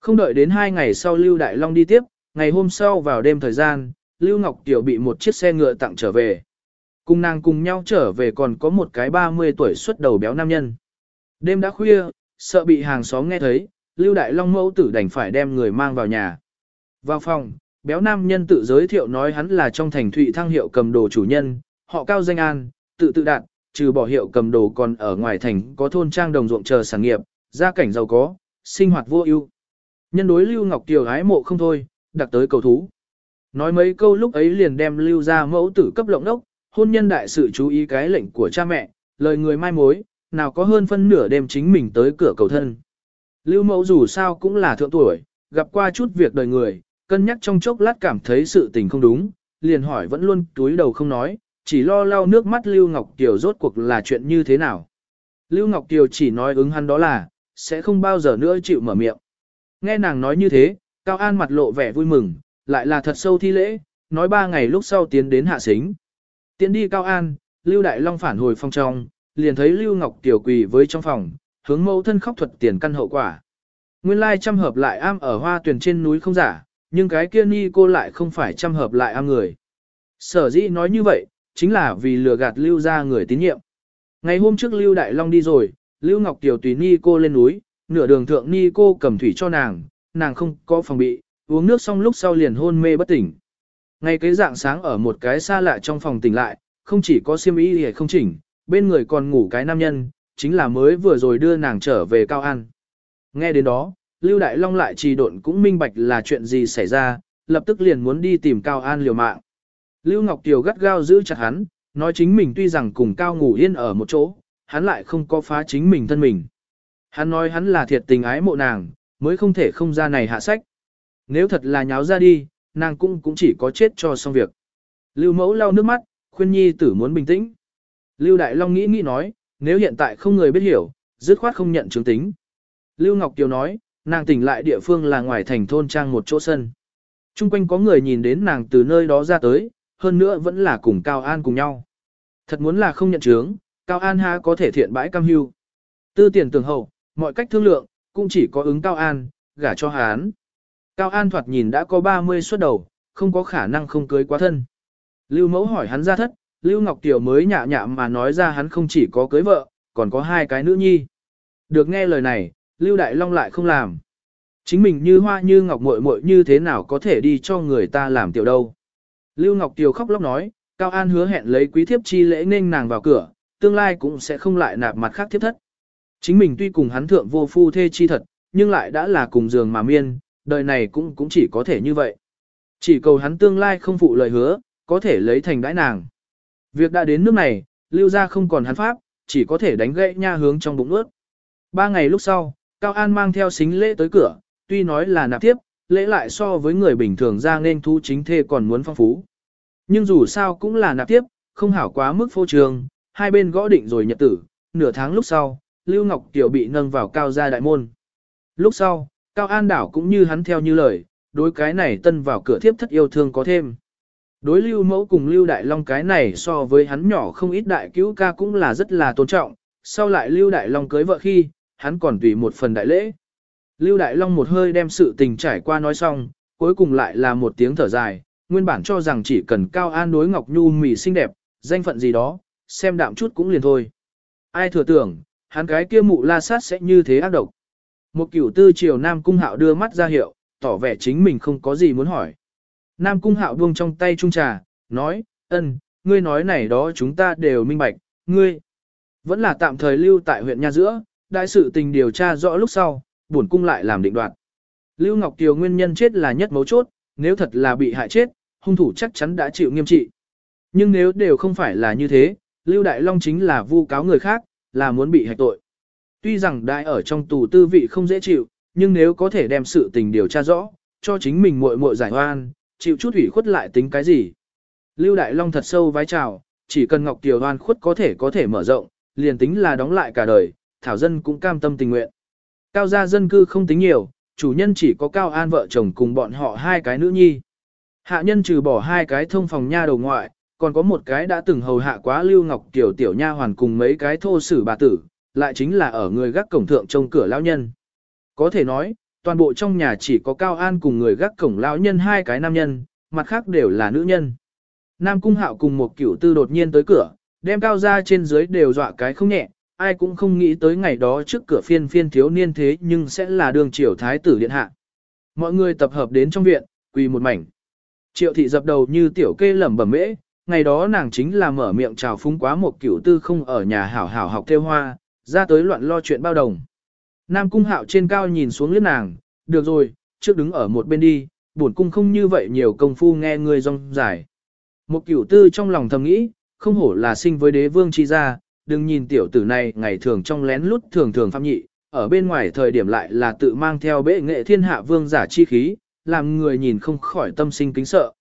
Không đợi đến hai ngày sau Lưu Đại Long đi tiếp, ngày hôm sau vào đêm thời gian, Lưu Ngọc Kiều bị một chiếc xe ngựa tặng trở về. Cùng nàng cùng nhau trở về còn có một cái 30 tuổi xuất đầu béo nam nhân. Đêm đã khuya, sợ bị hàng xóm nghe thấy, Lưu Đại Long mẫu tử đành phải đem người mang vào nhà. Vào phòng, béo nam nhân tự giới thiệu nói hắn là trong thành thụy thăng hiệu cầm đồ chủ nhân, họ cao danh an, tự tự đạt, trừ bỏ hiệu cầm đồ còn ở ngoài thành có thôn trang đồng ruộng chờ sản nghiệp, gia cảnh giàu có, sinh hoạt vô ưu. Nhân đối Lưu Ngọc Kiều ái mộ không thôi, đặt tới cầu thú. Nói mấy câu lúc ấy liền đem Lưu ra mẫu tử cấp lộng đốc, hôn nhân đại sự chú ý cái lệnh của cha mẹ, lời người mai mối, nào có hơn phân nửa đêm chính mình tới cửa cầu thân. Lưu mẫu dù sao cũng là thượng tuổi, gặp qua chút việc đời người, Cân nhắc trong chốc lát cảm thấy sự tình không đúng, liền hỏi vẫn luôn túi đầu không nói, chỉ lo lau nước mắt Lưu Ngọc Kiều rốt cuộc là chuyện như thế nào. Lưu Ngọc Kiều chỉ nói ứng hắn đó là, sẽ không bao giờ nữa chịu mở miệng. Nghe nàng nói như thế, Cao An mặt lộ vẻ vui mừng, lại là thật sâu thi lễ, nói ba ngày lúc sau tiến đến hạ xính. Tiến đi Cao An, Lưu Đại Long phản hồi phong trong, liền thấy Lưu Ngọc Kiều quỳ với trong phòng, hướng mẫu thân khóc thuật tiền căn hậu quả. Nguyên lai trăm hợp lại am ở hoa tuyển trên núi không giả, nhưng cái kia ni cô lại không phải chăm hợp lại am người. Sở dĩ nói như vậy, chính là vì lừa gạt lưu ra người tín nhiệm. Ngày hôm trước lưu đại long đi rồi, lưu ngọc tiểu tùy ni cô lên núi, nửa đường thượng ni cô cầm thủy cho nàng, nàng không có phòng bị, uống nước xong lúc sau liền hôn mê bất tỉnh. Ngay cái dạng sáng ở một cái xa lạ trong phòng tỉnh lại, không chỉ có siêm ý hề không chỉnh, bên người còn ngủ cái nam nhân, chính là mới vừa rồi đưa nàng trở về Cao An. Nghe đến đó, Lưu Đại Long lại trì độn cũng minh bạch là chuyện gì xảy ra, lập tức liền muốn đi tìm Cao An liều mạng. Lưu Ngọc Tiều gắt gao giữ chặt hắn, nói chính mình tuy rằng cùng Cao ngủ yên ở một chỗ, hắn lại không có phá chính mình thân mình. Hắn nói hắn là thiệt tình ái mộ nàng, mới không thể không ra này hạ sách. Nếu thật là nháo ra đi, nàng cũng cũng chỉ có chết cho xong việc. Lưu mẫu lau nước mắt, khuyên nhi tử muốn bình tĩnh. Lưu Đại Long nghĩ nghĩ nói, nếu hiện tại không người biết hiểu, dứt khoát không nhận chứng tính. Lưu Ngọc Kiều nói, nàng tỉnh lại địa phương là ngoài thành thôn trang một chỗ sân. Trung quanh có người nhìn đến nàng từ nơi đó ra tới, hơn nữa vẫn là cùng Cao An cùng nhau. Thật muốn là không nhận chứng, Cao An ha có thể thiện bãi cam hưu. Tư tiền tường hậu, mọi cách thương lượng, cũng chỉ có ứng Cao An, gả cho hán. Cao An thoạt nhìn đã có 30 xuất đầu, không có khả năng không cưới quá thân. Lưu mẫu hỏi hắn ra thất, Lưu Ngọc Tiểu mới nhạ nhạ mà nói ra hắn không chỉ có cưới vợ, còn có hai cái nữ nhi. Được nghe lời này, Lưu Đại Long lại không làm. Chính mình như hoa như ngọc muội muội như thế nào có thể đi cho người ta làm tiểu đâu. Lưu Ngọc Tiều khóc lóc nói, Cao An hứa hẹn lấy quý thiếp chi lễ nên nàng vào cửa, tương lai cũng sẽ không lại nạp mặt khác thiếp thất. Chính mình tuy cùng hắn thượng vô phu thê chi thật, nhưng lại đã là cùng giường mà miên, đời này cũng cũng chỉ có thể như vậy. Chỉ cầu hắn tương lai không phụ lời hứa, có thể lấy thành đãi nàng. Việc đã đến nước này, lưu ra không còn hắn pháp, chỉ có thể đánh gãy nha hướng trong bụng ướt. Ba ngày lúc sau, Cao An mang theo xính lễ tới cửa, tuy nói là nạp tiếp, lễ lại so với người bình thường ra nên thu chính thê còn muốn phong phú. Nhưng dù sao cũng là nạp tiếp, không hảo quá mức phô trường, hai bên gõ định rồi nhật tử, nửa tháng lúc sau, Lưu Ngọc Kiều bị nâng vào cao gia đại môn. Lúc sau, Cao An đảo cũng như hắn theo như lời, đối cái này tân vào cửa thiếp thất yêu thương có thêm. Đối lưu mẫu cùng lưu đại long cái này so với hắn nhỏ không ít đại cứu ca cũng là rất là tôn trọng, sau lại lưu đại long cưới vợ khi, hắn còn tùy một phần đại lễ. Lưu đại long một hơi đem sự tình trải qua nói xong, cuối cùng lại là một tiếng thở dài, nguyên bản cho rằng chỉ cần cao an đối ngọc nhu mỉ xinh đẹp, danh phận gì đó, xem đạm chút cũng liền thôi. Ai thừa tưởng, hắn cái kia mụ la sát sẽ như thế ác độc. Một cửu tư triều Nam Cung Hạo đưa mắt ra hiệu, tỏ vẻ chính mình không có gì muốn hỏi. Nam Cung Hạo buông trong tay trung trà, nói, ân, ngươi nói này đó chúng ta đều minh bạch, ngươi vẫn là tạm thời lưu tại huyện Nha Giữa, đại sự tình điều tra rõ lúc sau, bổn cung lại làm định đoạt. Lưu Ngọc Kiều nguyên nhân chết là nhất mấu chốt, nếu thật là bị hại chết, hung thủ chắc chắn đã chịu nghiêm trị. Nhưng nếu đều không phải là như thế, Lưu Đại Long chính là vu cáo người khác, là muốn bị hạch tội. Tuy rằng đại ở trong tù tư vị không dễ chịu, nhưng nếu có thể đem sự tình điều tra rõ, cho chính mình muội muội giải oan, chịu chút ủy khuất lại tính cái gì. Lưu Đại Long thật sâu vái chào, chỉ cần Ngọc Kiều oan khuất có thể có thể mở rộng, liền tính là đóng lại cả đời, Thảo Dân cũng cam tâm tình nguyện. Cao gia dân cư không tính nhiều, chủ nhân chỉ có Cao An vợ chồng cùng bọn họ hai cái nữ nhi. Hạ nhân trừ bỏ hai cái thông phòng nha đầu ngoại, còn có một cái đã từng hầu hạ quá Lưu Ngọc tiểu tiểu nha hoàn cùng mấy cái thô sử bà tử, lại chính là ở người gác cổng thượng trông cửa lão nhân. Có thể nói, toàn bộ trong nhà chỉ có Cao An cùng người gác cổng lão nhân hai cái nam nhân, mặt khác đều là nữ nhân. Nam Cung Hạo cùng một cửu tư đột nhiên tới cửa, đem Cao ra trên dưới đều dọa cái không nhẹ, ai cũng không nghĩ tới ngày đó trước cửa phiên phiên thiếu niên thế nhưng sẽ là đường triều thái tử điện hạ. Mọi người tập hợp đến trong viện, quỳ một mảnh. Triệu thị dập đầu như tiểu kê lẩm bẩm mễ, ngày đó nàng chính là mở miệng chào phúng quá một cửu tư không ở nhà hảo hảo học theo hoa, ra tới loạn lo chuyện bao đồng. Nam cung hạo trên cao nhìn xuống liếc nàng, được rồi, trước đứng ở một bên đi, bổn cung không như vậy nhiều công phu nghe người rong dài. Một cửu tư trong lòng thầm nghĩ, không hổ là sinh với đế vương chi gia, đừng nhìn tiểu tử này ngày thường trong lén lút thường thường phạm nhị, ở bên ngoài thời điểm lại là tự mang theo bệ nghệ thiên hạ vương giả chi khí, làm người nhìn không khỏi tâm sinh kính sợ.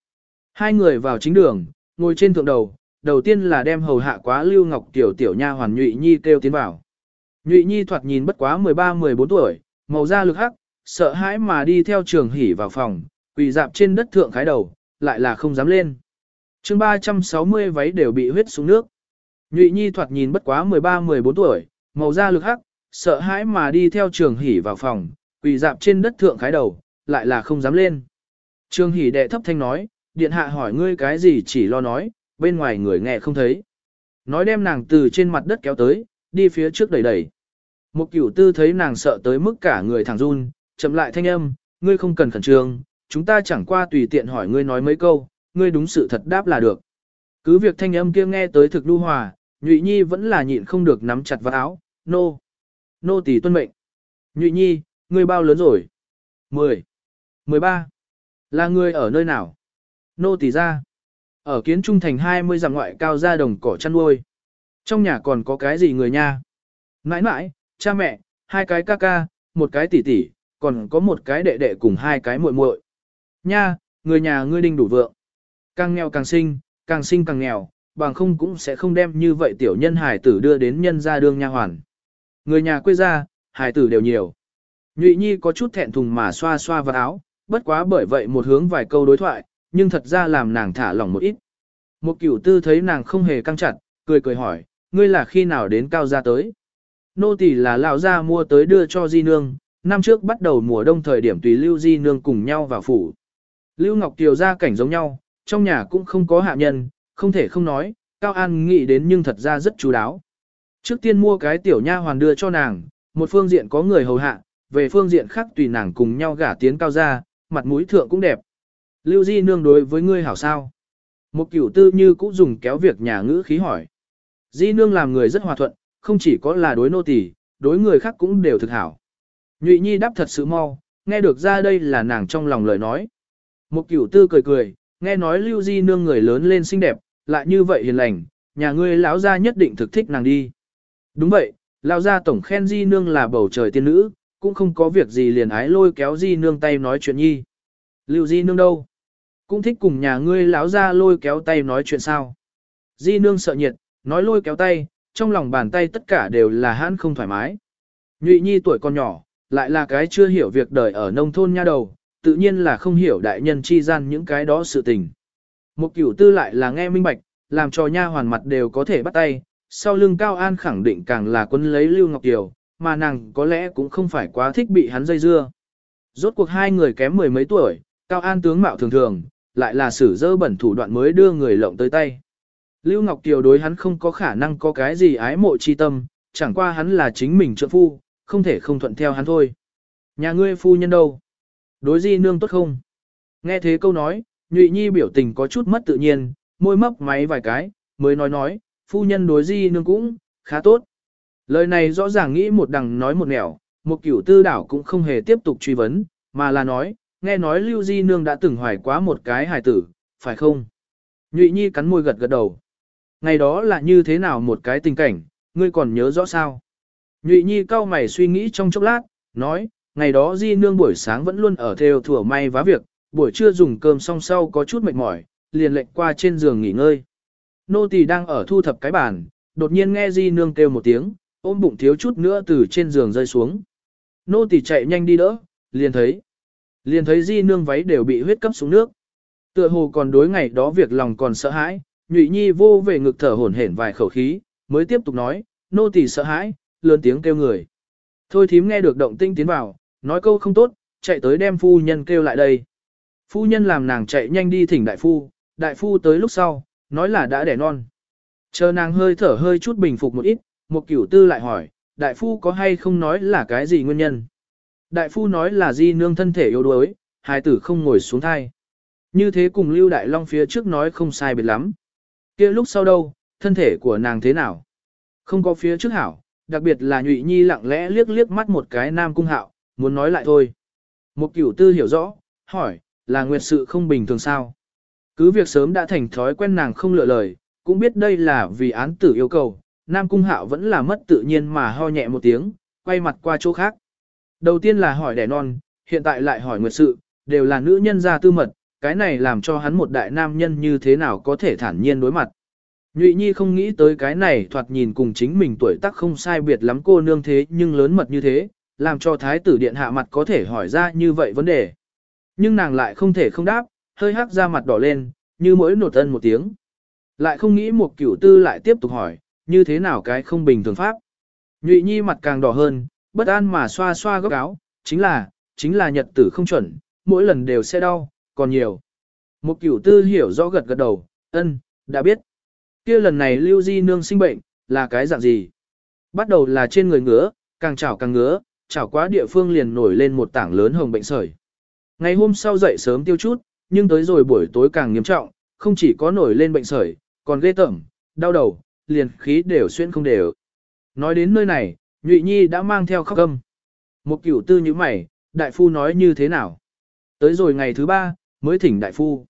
Hai người vào chính đường, ngồi trên thượng đầu, đầu tiên là đem hầu hạ quá lưu ngọc tiểu tiểu nha hoàn nhụy nhi kêu tiến vào. Nhụy Nhi thoạt nhìn bất quá 13-14 tuổi, màu da lực hắc, sợ hãi mà đi theo trường hỉ vào phòng, quỳ dạp trên đất thượng khái đầu, lại là không dám lên. chương 360 váy đều bị huyết xuống nước. Nhụy Nhi thoạt nhìn bất quá 13-14 tuổi, màu da lực hắc, sợ hãi mà đi theo trường Hỷ vào phòng, quỳ dạp trên đất thượng khái đầu, lại là không dám lên. Trường Hỷ đệ thấp thanh nói, điện hạ hỏi ngươi cái gì chỉ lo nói, bên ngoài người nghe không thấy. Nói đem nàng từ trên mặt đất kéo tới, đi phía trước đẩy đẩy. Một cửu tư thấy nàng sợ tới mức cả người thẳng run, chậm lại thanh âm, ngươi không cần khẩn trương, chúng ta chẳng qua tùy tiện hỏi ngươi nói mấy câu, ngươi đúng sự thật đáp là được. Cứ việc thanh âm kia nghe tới thực đu hòa, nhụy nhi vẫn là nhịn không được nắm chặt vào áo, nô. Nô tỳ tuân mệnh. Nhụy nhi, ngươi bao lớn rồi? 10. 13. Là ngươi ở nơi nào? Nô tỳ ra. Ở kiến trung thành 20 dặm ngoại cao ra đồng cỏ chăn nuôi. Trong nhà còn có cái gì người nha? Nãi nãi, cha mẹ, hai cái ca ca, một cái tỷ tỷ, còn có một cái đệ đệ cùng hai cái muội muội. Nha, người nhà ngươi đinh đủ vượng. Càng nghèo càng sinh, càng sinh càng nghèo, bằng không cũng sẽ không đem như vậy tiểu nhân hải tử đưa đến nhân gia đương nha hoàn. Người nhà quê ra, hải tử đều nhiều. Nhụy Nhi có chút thẹn thùng mà xoa xoa vào áo, bất quá bởi vậy một hướng vài câu đối thoại, nhưng thật ra làm nàng thả lỏng một ít. Một cửu tư thấy nàng không hề căng chặt, cười cười hỏi, ngươi là khi nào đến cao gia tới? Nô tỳ là lão gia mua tới đưa cho di nương, năm trước bắt đầu mùa đông thời điểm tùy lưu di nương cùng nhau vào phủ. Lưu Ngọc Tiều ra cảnh giống nhau, trong nhà cũng không có hạ nhân, không thể không nói, Cao An nghĩ đến nhưng thật ra rất chú đáo. Trước tiên mua cái tiểu nha hoàn đưa cho nàng, một phương diện có người hầu hạ, về phương diện khác tùy nàng cùng nhau gả tiến cao ra, mặt mũi thượng cũng đẹp. Lưu Di nương đối với ngươi hảo sao? Một cửu tư như cũng dùng kéo việc nhà ngữ khí hỏi. Di nương làm người rất hòa thuận, không chỉ có là đối nô tỳ, đối người khác cũng đều thực hảo. Nhụy Nhi đáp thật sự mau, nghe được ra đây là nàng trong lòng lời nói. Một cửu tư cười cười, nghe nói Lưu Di nương người lớn lên xinh đẹp, lại như vậy hiền lành, nhà ngươi lão gia nhất định thực thích nàng đi. Đúng vậy, lão gia tổng khen Di nương là bầu trời tiên nữ, cũng không có việc gì liền ái lôi kéo Di nương tay nói chuyện nhi. Lưu Di nương đâu? Cũng thích cùng nhà ngươi lão gia lôi kéo tay nói chuyện sao? Di nương sợ nhiệt, nói lôi kéo tay, trong lòng bàn tay tất cả đều là hãn không thoải mái. Nhụy nhi tuổi còn nhỏ, lại là cái chưa hiểu việc đời ở nông thôn nha đầu, tự nhiên là không hiểu đại nhân chi gian những cái đó sự tình. Một cửu tư lại là nghe minh bạch, làm cho nha hoàn mặt đều có thể bắt tay, sau lưng Cao An khẳng định càng là quân lấy Lưu Ngọc Kiều, mà nàng có lẽ cũng không phải quá thích bị hắn dây dưa. Rốt cuộc hai người kém mười mấy tuổi, Cao An tướng mạo thường thường, lại là sử dơ bẩn thủ đoạn mới đưa người lộng tới tay. Lưu Ngọc Kiều đối hắn không có khả năng có cái gì ái mộ chi tâm, chẳng qua hắn là chính mình trợ phu, không thể không thuận theo hắn thôi. Nhà ngươi phu nhân đâu? Đối di nương tốt không? Nghe thế câu nói, Nhụy Nhi biểu tình có chút mất tự nhiên, môi mấp máy vài cái, mới nói nói, phu nhân đối di nương cũng, khá tốt. Lời này rõ ràng nghĩ một đằng nói một nẻo, một cửu tư đảo cũng không hề tiếp tục truy vấn, mà là nói, nghe nói Lưu Di Nương đã từng hoài quá một cái hài tử, phải không? Nhụy Nhi cắn môi gật gật đầu. Ngày đó là như thế nào một cái tình cảnh, ngươi còn nhớ rõ sao? Nhụy Nhi cau mày suy nghĩ trong chốc lát, nói, ngày đó Di Nương buổi sáng vẫn luôn ở theo thủa may vá việc, buổi trưa dùng cơm xong sau có chút mệt mỏi, liền lệnh qua trên giường nghỉ ngơi. Nô tỳ đang ở thu thập cái bàn, đột nhiên nghe Di Nương kêu một tiếng, ôm bụng thiếu chút nữa từ trên giường rơi xuống. Nô tỳ chạy nhanh đi đỡ, liền thấy. Liền thấy Di Nương váy đều bị huyết cấp xuống nước. Tựa hồ còn đối ngày đó việc lòng còn sợ hãi, Nhụy Nhi vô về ngực thở hổn hển vài khẩu khí, mới tiếp tục nói, nô tỳ sợ hãi, lớn tiếng kêu người. Thôi thím nghe được động tinh tiến vào, nói câu không tốt, chạy tới đem phu nhân kêu lại đây. Phu nhân làm nàng chạy nhanh đi thỉnh đại phu, đại phu tới lúc sau, nói là đã đẻ non. Chờ nàng hơi thở hơi chút bình phục một ít, một cửu tư lại hỏi, đại phu có hay không nói là cái gì nguyên nhân? Đại phu nói là di nương thân thể yếu đuối, hài tử không ngồi xuống thai. Như thế cùng Lưu Đại Long phía trước nói không sai biệt lắm. kia lúc sau đâu, thân thể của nàng thế nào? Không có phía trước hảo, đặc biệt là nhụy nhi lặng lẽ liếc liếc mắt một cái nam cung hạo, muốn nói lại thôi. Một cửu tư hiểu rõ, hỏi, là nguyệt sự không bình thường sao? Cứ việc sớm đã thành thói quen nàng không lựa lời, cũng biết đây là vì án tử yêu cầu, nam cung hạo vẫn là mất tự nhiên mà ho nhẹ một tiếng, quay mặt qua chỗ khác. Đầu tiên là hỏi đẻ non, hiện tại lại hỏi nguyệt sự, đều là nữ nhân gia tư mật, cái này làm cho hắn một đại nam nhân như thế nào có thể thản nhiên đối mặt. Nhụy Nhi không nghĩ tới cái này thoạt nhìn cùng chính mình tuổi tác không sai biệt lắm cô nương thế nhưng lớn mật như thế, làm cho thái tử điện hạ mặt có thể hỏi ra như vậy vấn đề. Nhưng nàng lại không thể không đáp, hơi hắc ra mặt đỏ lên, như mỗi nột ân một tiếng. Lại không nghĩ một cửu tư lại tiếp tục hỏi, như thế nào cái không bình thường pháp. Nhụy Nhi mặt càng đỏ hơn, bất an mà xoa xoa góc áo, chính là, chính là nhật tử không chuẩn, mỗi lần đều sẽ đau, còn nhiều. Một cửu tư hiểu rõ gật gật đầu, ân, đã biết. kia lần này lưu di nương sinh bệnh, là cái dạng gì? Bắt đầu là trên người ngứa, càng chảo càng ngứa, chảo quá địa phương liền nổi lên một tảng lớn hồng bệnh sởi. Ngày hôm sau dậy sớm tiêu chút, nhưng tới rồi buổi tối càng nghiêm trọng, không chỉ có nổi lên bệnh sởi, còn ghê tởm, đau đầu, liền khí đều xuyên không đều. Nói đến nơi này, Nhụy Nhi đã mang theo khóc âm. Một cửu tư như mày, đại phu nói như thế nào? Tới rồi ngày thứ ba, mới thỉnh đại phu.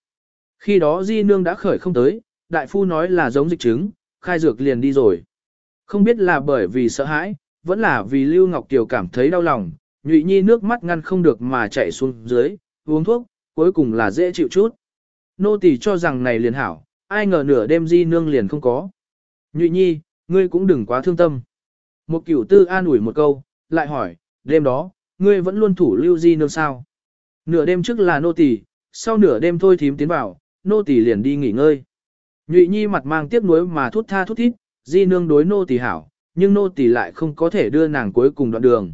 Khi đó di nương đã khởi không tới, đại phu nói là giống dịch chứng, khai dược liền đi rồi. Không biết là bởi vì sợ hãi, vẫn là vì Lưu Ngọc Kiều cảm thấy đau lòng, nhụy nhi nước mắt ngăn không được mà chạy xuống dưới, uống thuốc, cuối cùng là dễ chịu chút. Nô tỳ cho rằng này liền hảo, ai ngờ nửa đêm di nương liền không có. Nhụy nhi, ngươi cũng đừng quá thương tâm. Một cửu tư an ủi một câu, lại hỏi, đêm đó, ngươi vẫn luôn thủ lưu di nương sao? Nửa đêm trước là nô tỳ, sau nửa đêm thôi thím tiến vào, nô tỳ liền đi nghỉ ngơi. Nhụy nhi mặt mang tiếc nuối mà thút tha thút thít, di nương đối nô tỳ hảo, nhưng nô tỳ lại không có thể đưa nàng cuối cùng đoạn đường.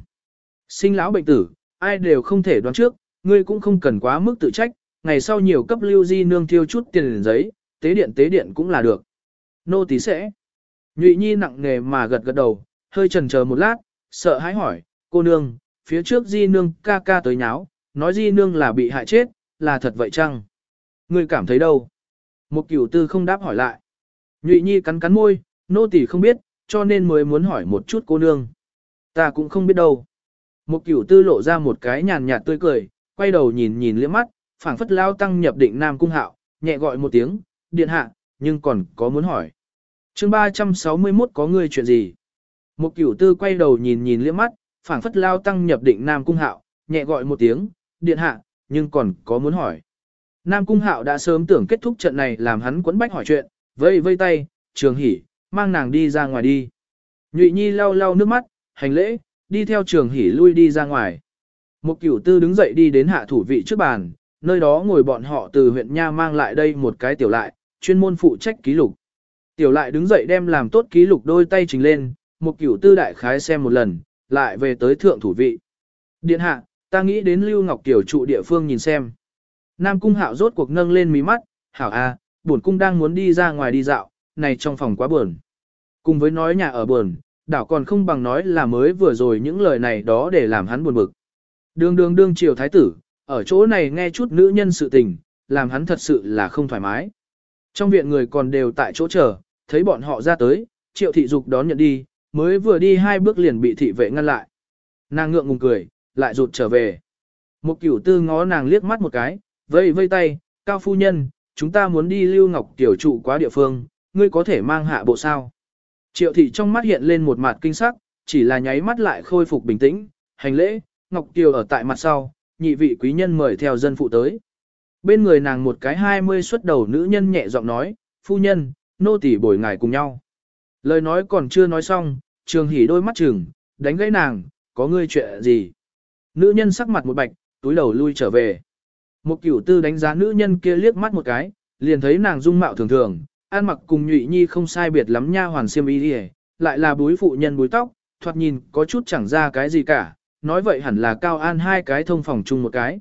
Sinh lão bệnh tử, ai đều không thể đoán trước, ngươi cũng không cần quá mức tự trách, ngày sau nhiều cấp lưu di nương tiêu chút tiền giấy, tế điện tế điện cũng là được. Nô tỳ sẽ. Nhụy nhi nặng nề mà gật gật đầu, hơi chần chờ một lát, sợ hãi hỏi, cô nương, phía trước di nương ca ca tới nháo, nói di nương là bị hại chết, là thật vậy chăng? Ngươi cảm thấy đâu? Một cửu tư không đáp hỏi lại. Nhụy nhi cắn cắn môi, nô tỳ không biết, cho nên mới muốn hỏi một chút cô nương. Ta cũng không biết đâu. Một cửu tư lộ ra một cái nhàn nhạt tươi cười, quay đầu nhìn nhìn liếc mắt, phảng phất lao tăng nhập định Nam Cung Hạo, nhẹ gọi một tiếng, điện hạ, nhưng còn có muốn hỏi. chương 361 có người chuyện gì? Một cửu tư quay đầu nhìn nhìn liếc mắt, phảng phất lao tăng nhập định Nam Cung Hạo, nhẹ gọi một tiếng, điện hạ, nhưng còn có muốn hỏi. Nam Cung Hạo đã sớm tưởng kết thúc trận này làm hắn quấn bách hỏi chuyện, vây vây tay, trường hỉ, mang nàng đi ra ngoài đi. Nhụy Nhi lau lau nước mắt, hành lễ, đi theo trường hỉ lui đi ra ngoài. Một cửu tư đứng dậy đi đến hạ thủ vị trước bàn, nơi đó ngồi bọn họ từ huyện Nha mang lại đây một cái tiểu lại, chuyên môn phụ trách ký lục. Tiểu lại đứng dậy đem làm tốt ký lục đôi tay trình lên, một cửu tư đại khái xem một lần, lại về tới thượng thủ vị. Điện hạ, ta nghĩ đến Lưu Ngọc Tiểu trụ địa phương nhìn xem. Nam cung hạo rốt cuộc nâng lên mí mắt, hảo a, à, bổn cung đang muốn đi ra ngoài đi dạo, này trong phòng quá buồn. Cùng với nói nhà ở buồn, đảo còn không bằng nói là mới vừa rồi những lời này đó để làm hắn buồn bực. Đường đường đương triều thái tử, ở chỗ này nghe chút nữ nhân sự tình, làm hắn thật sự là không thoải mái. Trong viện người còn đều tại chỗ chờ, thấy bọn họ ra tới, triệu thị dục đón nhận đi, mới vừa đi hai bước liền bị thị vệ ngăn lại. Nàng ngượng ngùng cười, lại rụt trở về. Một cửu tư ngó nàng liếc mắt một cái, vây vây tay, cao phu nhân, chúng ta muốn đi lưu ngọc tiểu trụ quá địa phương, ngươi có thể mang hạ bộ sao. Triệu thị trong mắt hiện lên một mặt kinh sắc, chỉ là nháy mắt lại khôi phục bình tĩnh, hành lễ, Ngọc Kiều ở tại mặt sau, nhị vị quý nhân mời theo dân phụ tới. Bên người nàng một cái hai mươi xuất đầu nữ nhân nhẹ giọng nói, phu nhân, nô tỳ bồi ngài cùng nhau. Lời nói còn chưa nói xong, trường hỉ đôi mắt chừng, đánh gãy nàng, có ngươi chuyện gì. Nữ nhân sắc mặt một bạch, túi đầu lui trở về. Một cửu tư đánh giá nữ nhân kia liếc mắt một cái, liền thấy nàng dung mạo thường thường, An mặc cùng nhụy nhi không sai biệt lắm nha hoàn xiêm y đi lại là búi phụ nhân búi tóc, thoạt nhìn có chút chẳng ra cái gì cả, nói vậy hẳn là cao an hai cái thông phòng chung một cái.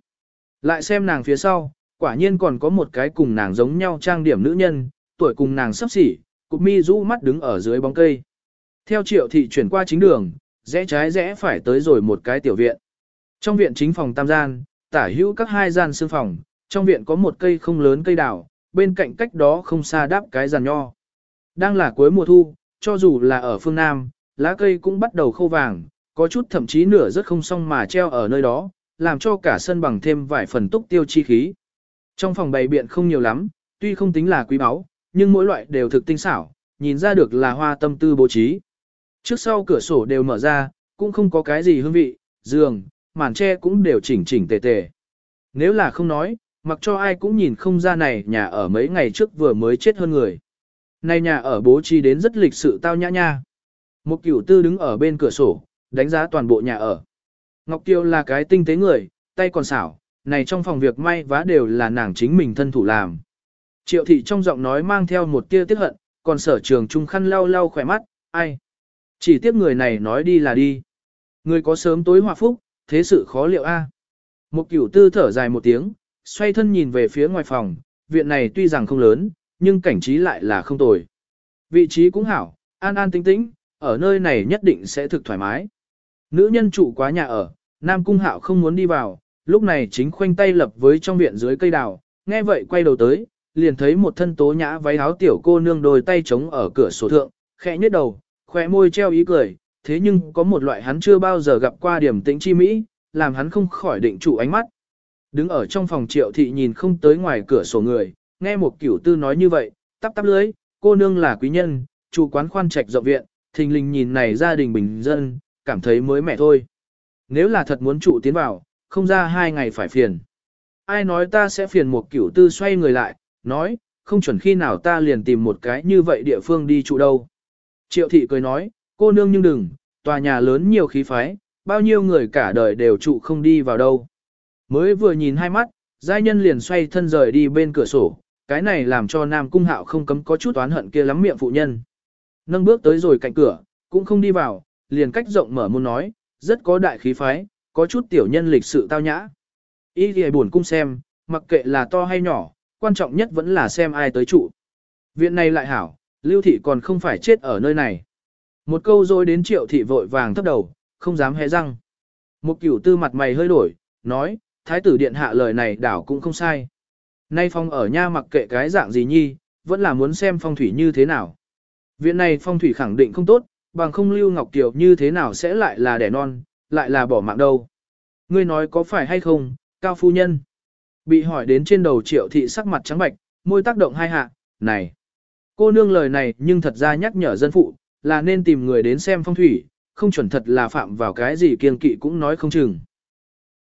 Lại xem nàng phía sau, quả nhiên còn có một cái cùng nàng giống nhau trang điểm nữ nhân, tuổi cùng nàng sắp xỉ, cục mi rũ mắt đứng ở dưới bóng cây. Theo triệu thị chuyển qua chính đường, rẽ trái rẽ phải tới rồi một cái tiểu viện. Trong viện chính phòng tam gian, tả hữu các hai gian xương phòng, trong viện có một cây không lớn cây đào, bên cạnh cách đó không xa đáp cái giàn nho. Đang là cuối mùa thu, cho dù là ở phương Nam, lá cây cũng bắt đầu khô vàng, có chút thậm chí nửa rất không xong mà treo ở nơi đó, làm cho cả sân bằng thêm vài phần túc tiêu chi khí. Trong phòng bày biện không nhiều lắm, tuy không tính là quý báu, nhưng mỗi loại đều thực tinh xảo, nhìn ra được là hoa tâm tư bố trí. Trước sau cửa sổ đều mở ra, cũng không có cái gì hương vị, giường, màn tre cũng đều chỉnh chỉnh tề tề. Nếu là không nói, mặc cho ai cũng nhìn không ra này nhà ở mấy ngày trước vừa mới chết hơn người. Này nhà ở bố trí đến rất lịch sự tao nhã nha. Một cửu tư đứng ở bên cửa sổ, đánh giá toàn bộ nhà ở. Ngọc Kiều là cái tinh tế người, tay còn xảo, này trong phòng việc may vá đều là nàng chính mình thân thủ làm. Triệu thị trong giọng nói mang theo một tia tiếc hận, còn sở trường trung khăn lau lau khỏe mắt, ai. Chỉ tiếc người này nói đi là đi. Người có sớm tối hòa phúc, thế sự khó liệu a. Một cửu tư thở dài một tiếng, xoay thân nhìn về phía ngoài phòng, viện này tuy rằng không lớn, nhưng cảnh trí lại là không tồi. Vị trí cũng hảo, an an tĩnh tĩnh, ở nơi này nhất định sẽ thực thoải mái. Nữ nhân trụ quá nhà ở, Nam Cung Hạo không muốn đi vào, lúc này chính khoanh tay lập với trong viện dưới cây đào, nghe vậy quay đầu tới, liền thấy một thân tố nhã váy áo tiểu cô nương đôi tay trống ở cửa sổ thượng, khẽ nhếch đầu, khóe môi treo ý cười, thế nhưng có một loại hắn chưa bao giờ gặp qua điểm tĩnh chi mỹ, làm hắn không khỏi định trụ ánh mắt. Đứng ở trong phòng triệu thị nhìn không tới ngoài cửa sổ người, nghe một cửu tư nói như vậy, tắp tắp lưới, cô nương là quý nhân, chủ quán khoan trạch rộng viện, thình lình nhìn này gia đình bình dân, cảm thấy mới mẻ thôi. Nếu là thật muốn trụ tiến vào, không ra hai ngày phải phiền. Ai nói ta sẽ phiền một cửu tư xoay người lại, nói, không chuẩn khi nào ta liền tìm một cái như vậy địa phương đi trụ đâu. Triệu thị cười nói, cô nương nhưng đừng, tòa nhà lớn nhiều khí phái, bao nhiêu người cả đời đều trụ không đi vào đâu. Mới vừa nhìn hai mắt, giai nhân liền xoay thân rời đi bên cửa sổ, cái này làm cho Nam Cung Hạo không cấm có chút oán hận kia lắm miệng phụ nhân. Nâng bước tới rồi cạnh cửa, cũng không đi vào, liền cách rộng mở môn nói, rất có đại khí phái, có chút tiểu nhân lịch sự tao nhã. Ý thì buồn cung xem, mặc kệ là to hay nhỏ, quan trọng nhất vẫn là xem ai tới trụ. Viện này lại hảo, lưu thị còn không phải chết ở nơi này. Một câu rồi đến triệu thị vội vàng thấp đầu, không dám hé răng. Một cửu tư mặt mày hơi đổi, nói, thái tử điện hạ lời này đảo cũng không sai. Nay phong ở nha mặc kệ cái dạng gì nhi, vẫn là muốn xem phong thủy như thế nào. Viện này phong thủy khẳng định không tốt, bằng không lưu ngọc tiểu như thế nào sẽ lại là đẻ non, lại là bỏ mạng đâu. Ngươi nói có phải hay không, cao phu nhân? Bị hỏi đến trên đầu triệu thị sắc mặt trắng bạch, môi tác động hai hạ, này. Cô nương lời này nhưng thật ra nhắc nhở dân phụ, là nên tìm người đến xem phong thủy, không chuẩn thật là phạm vào cái gì kiên kỵ cũng nói không chừng.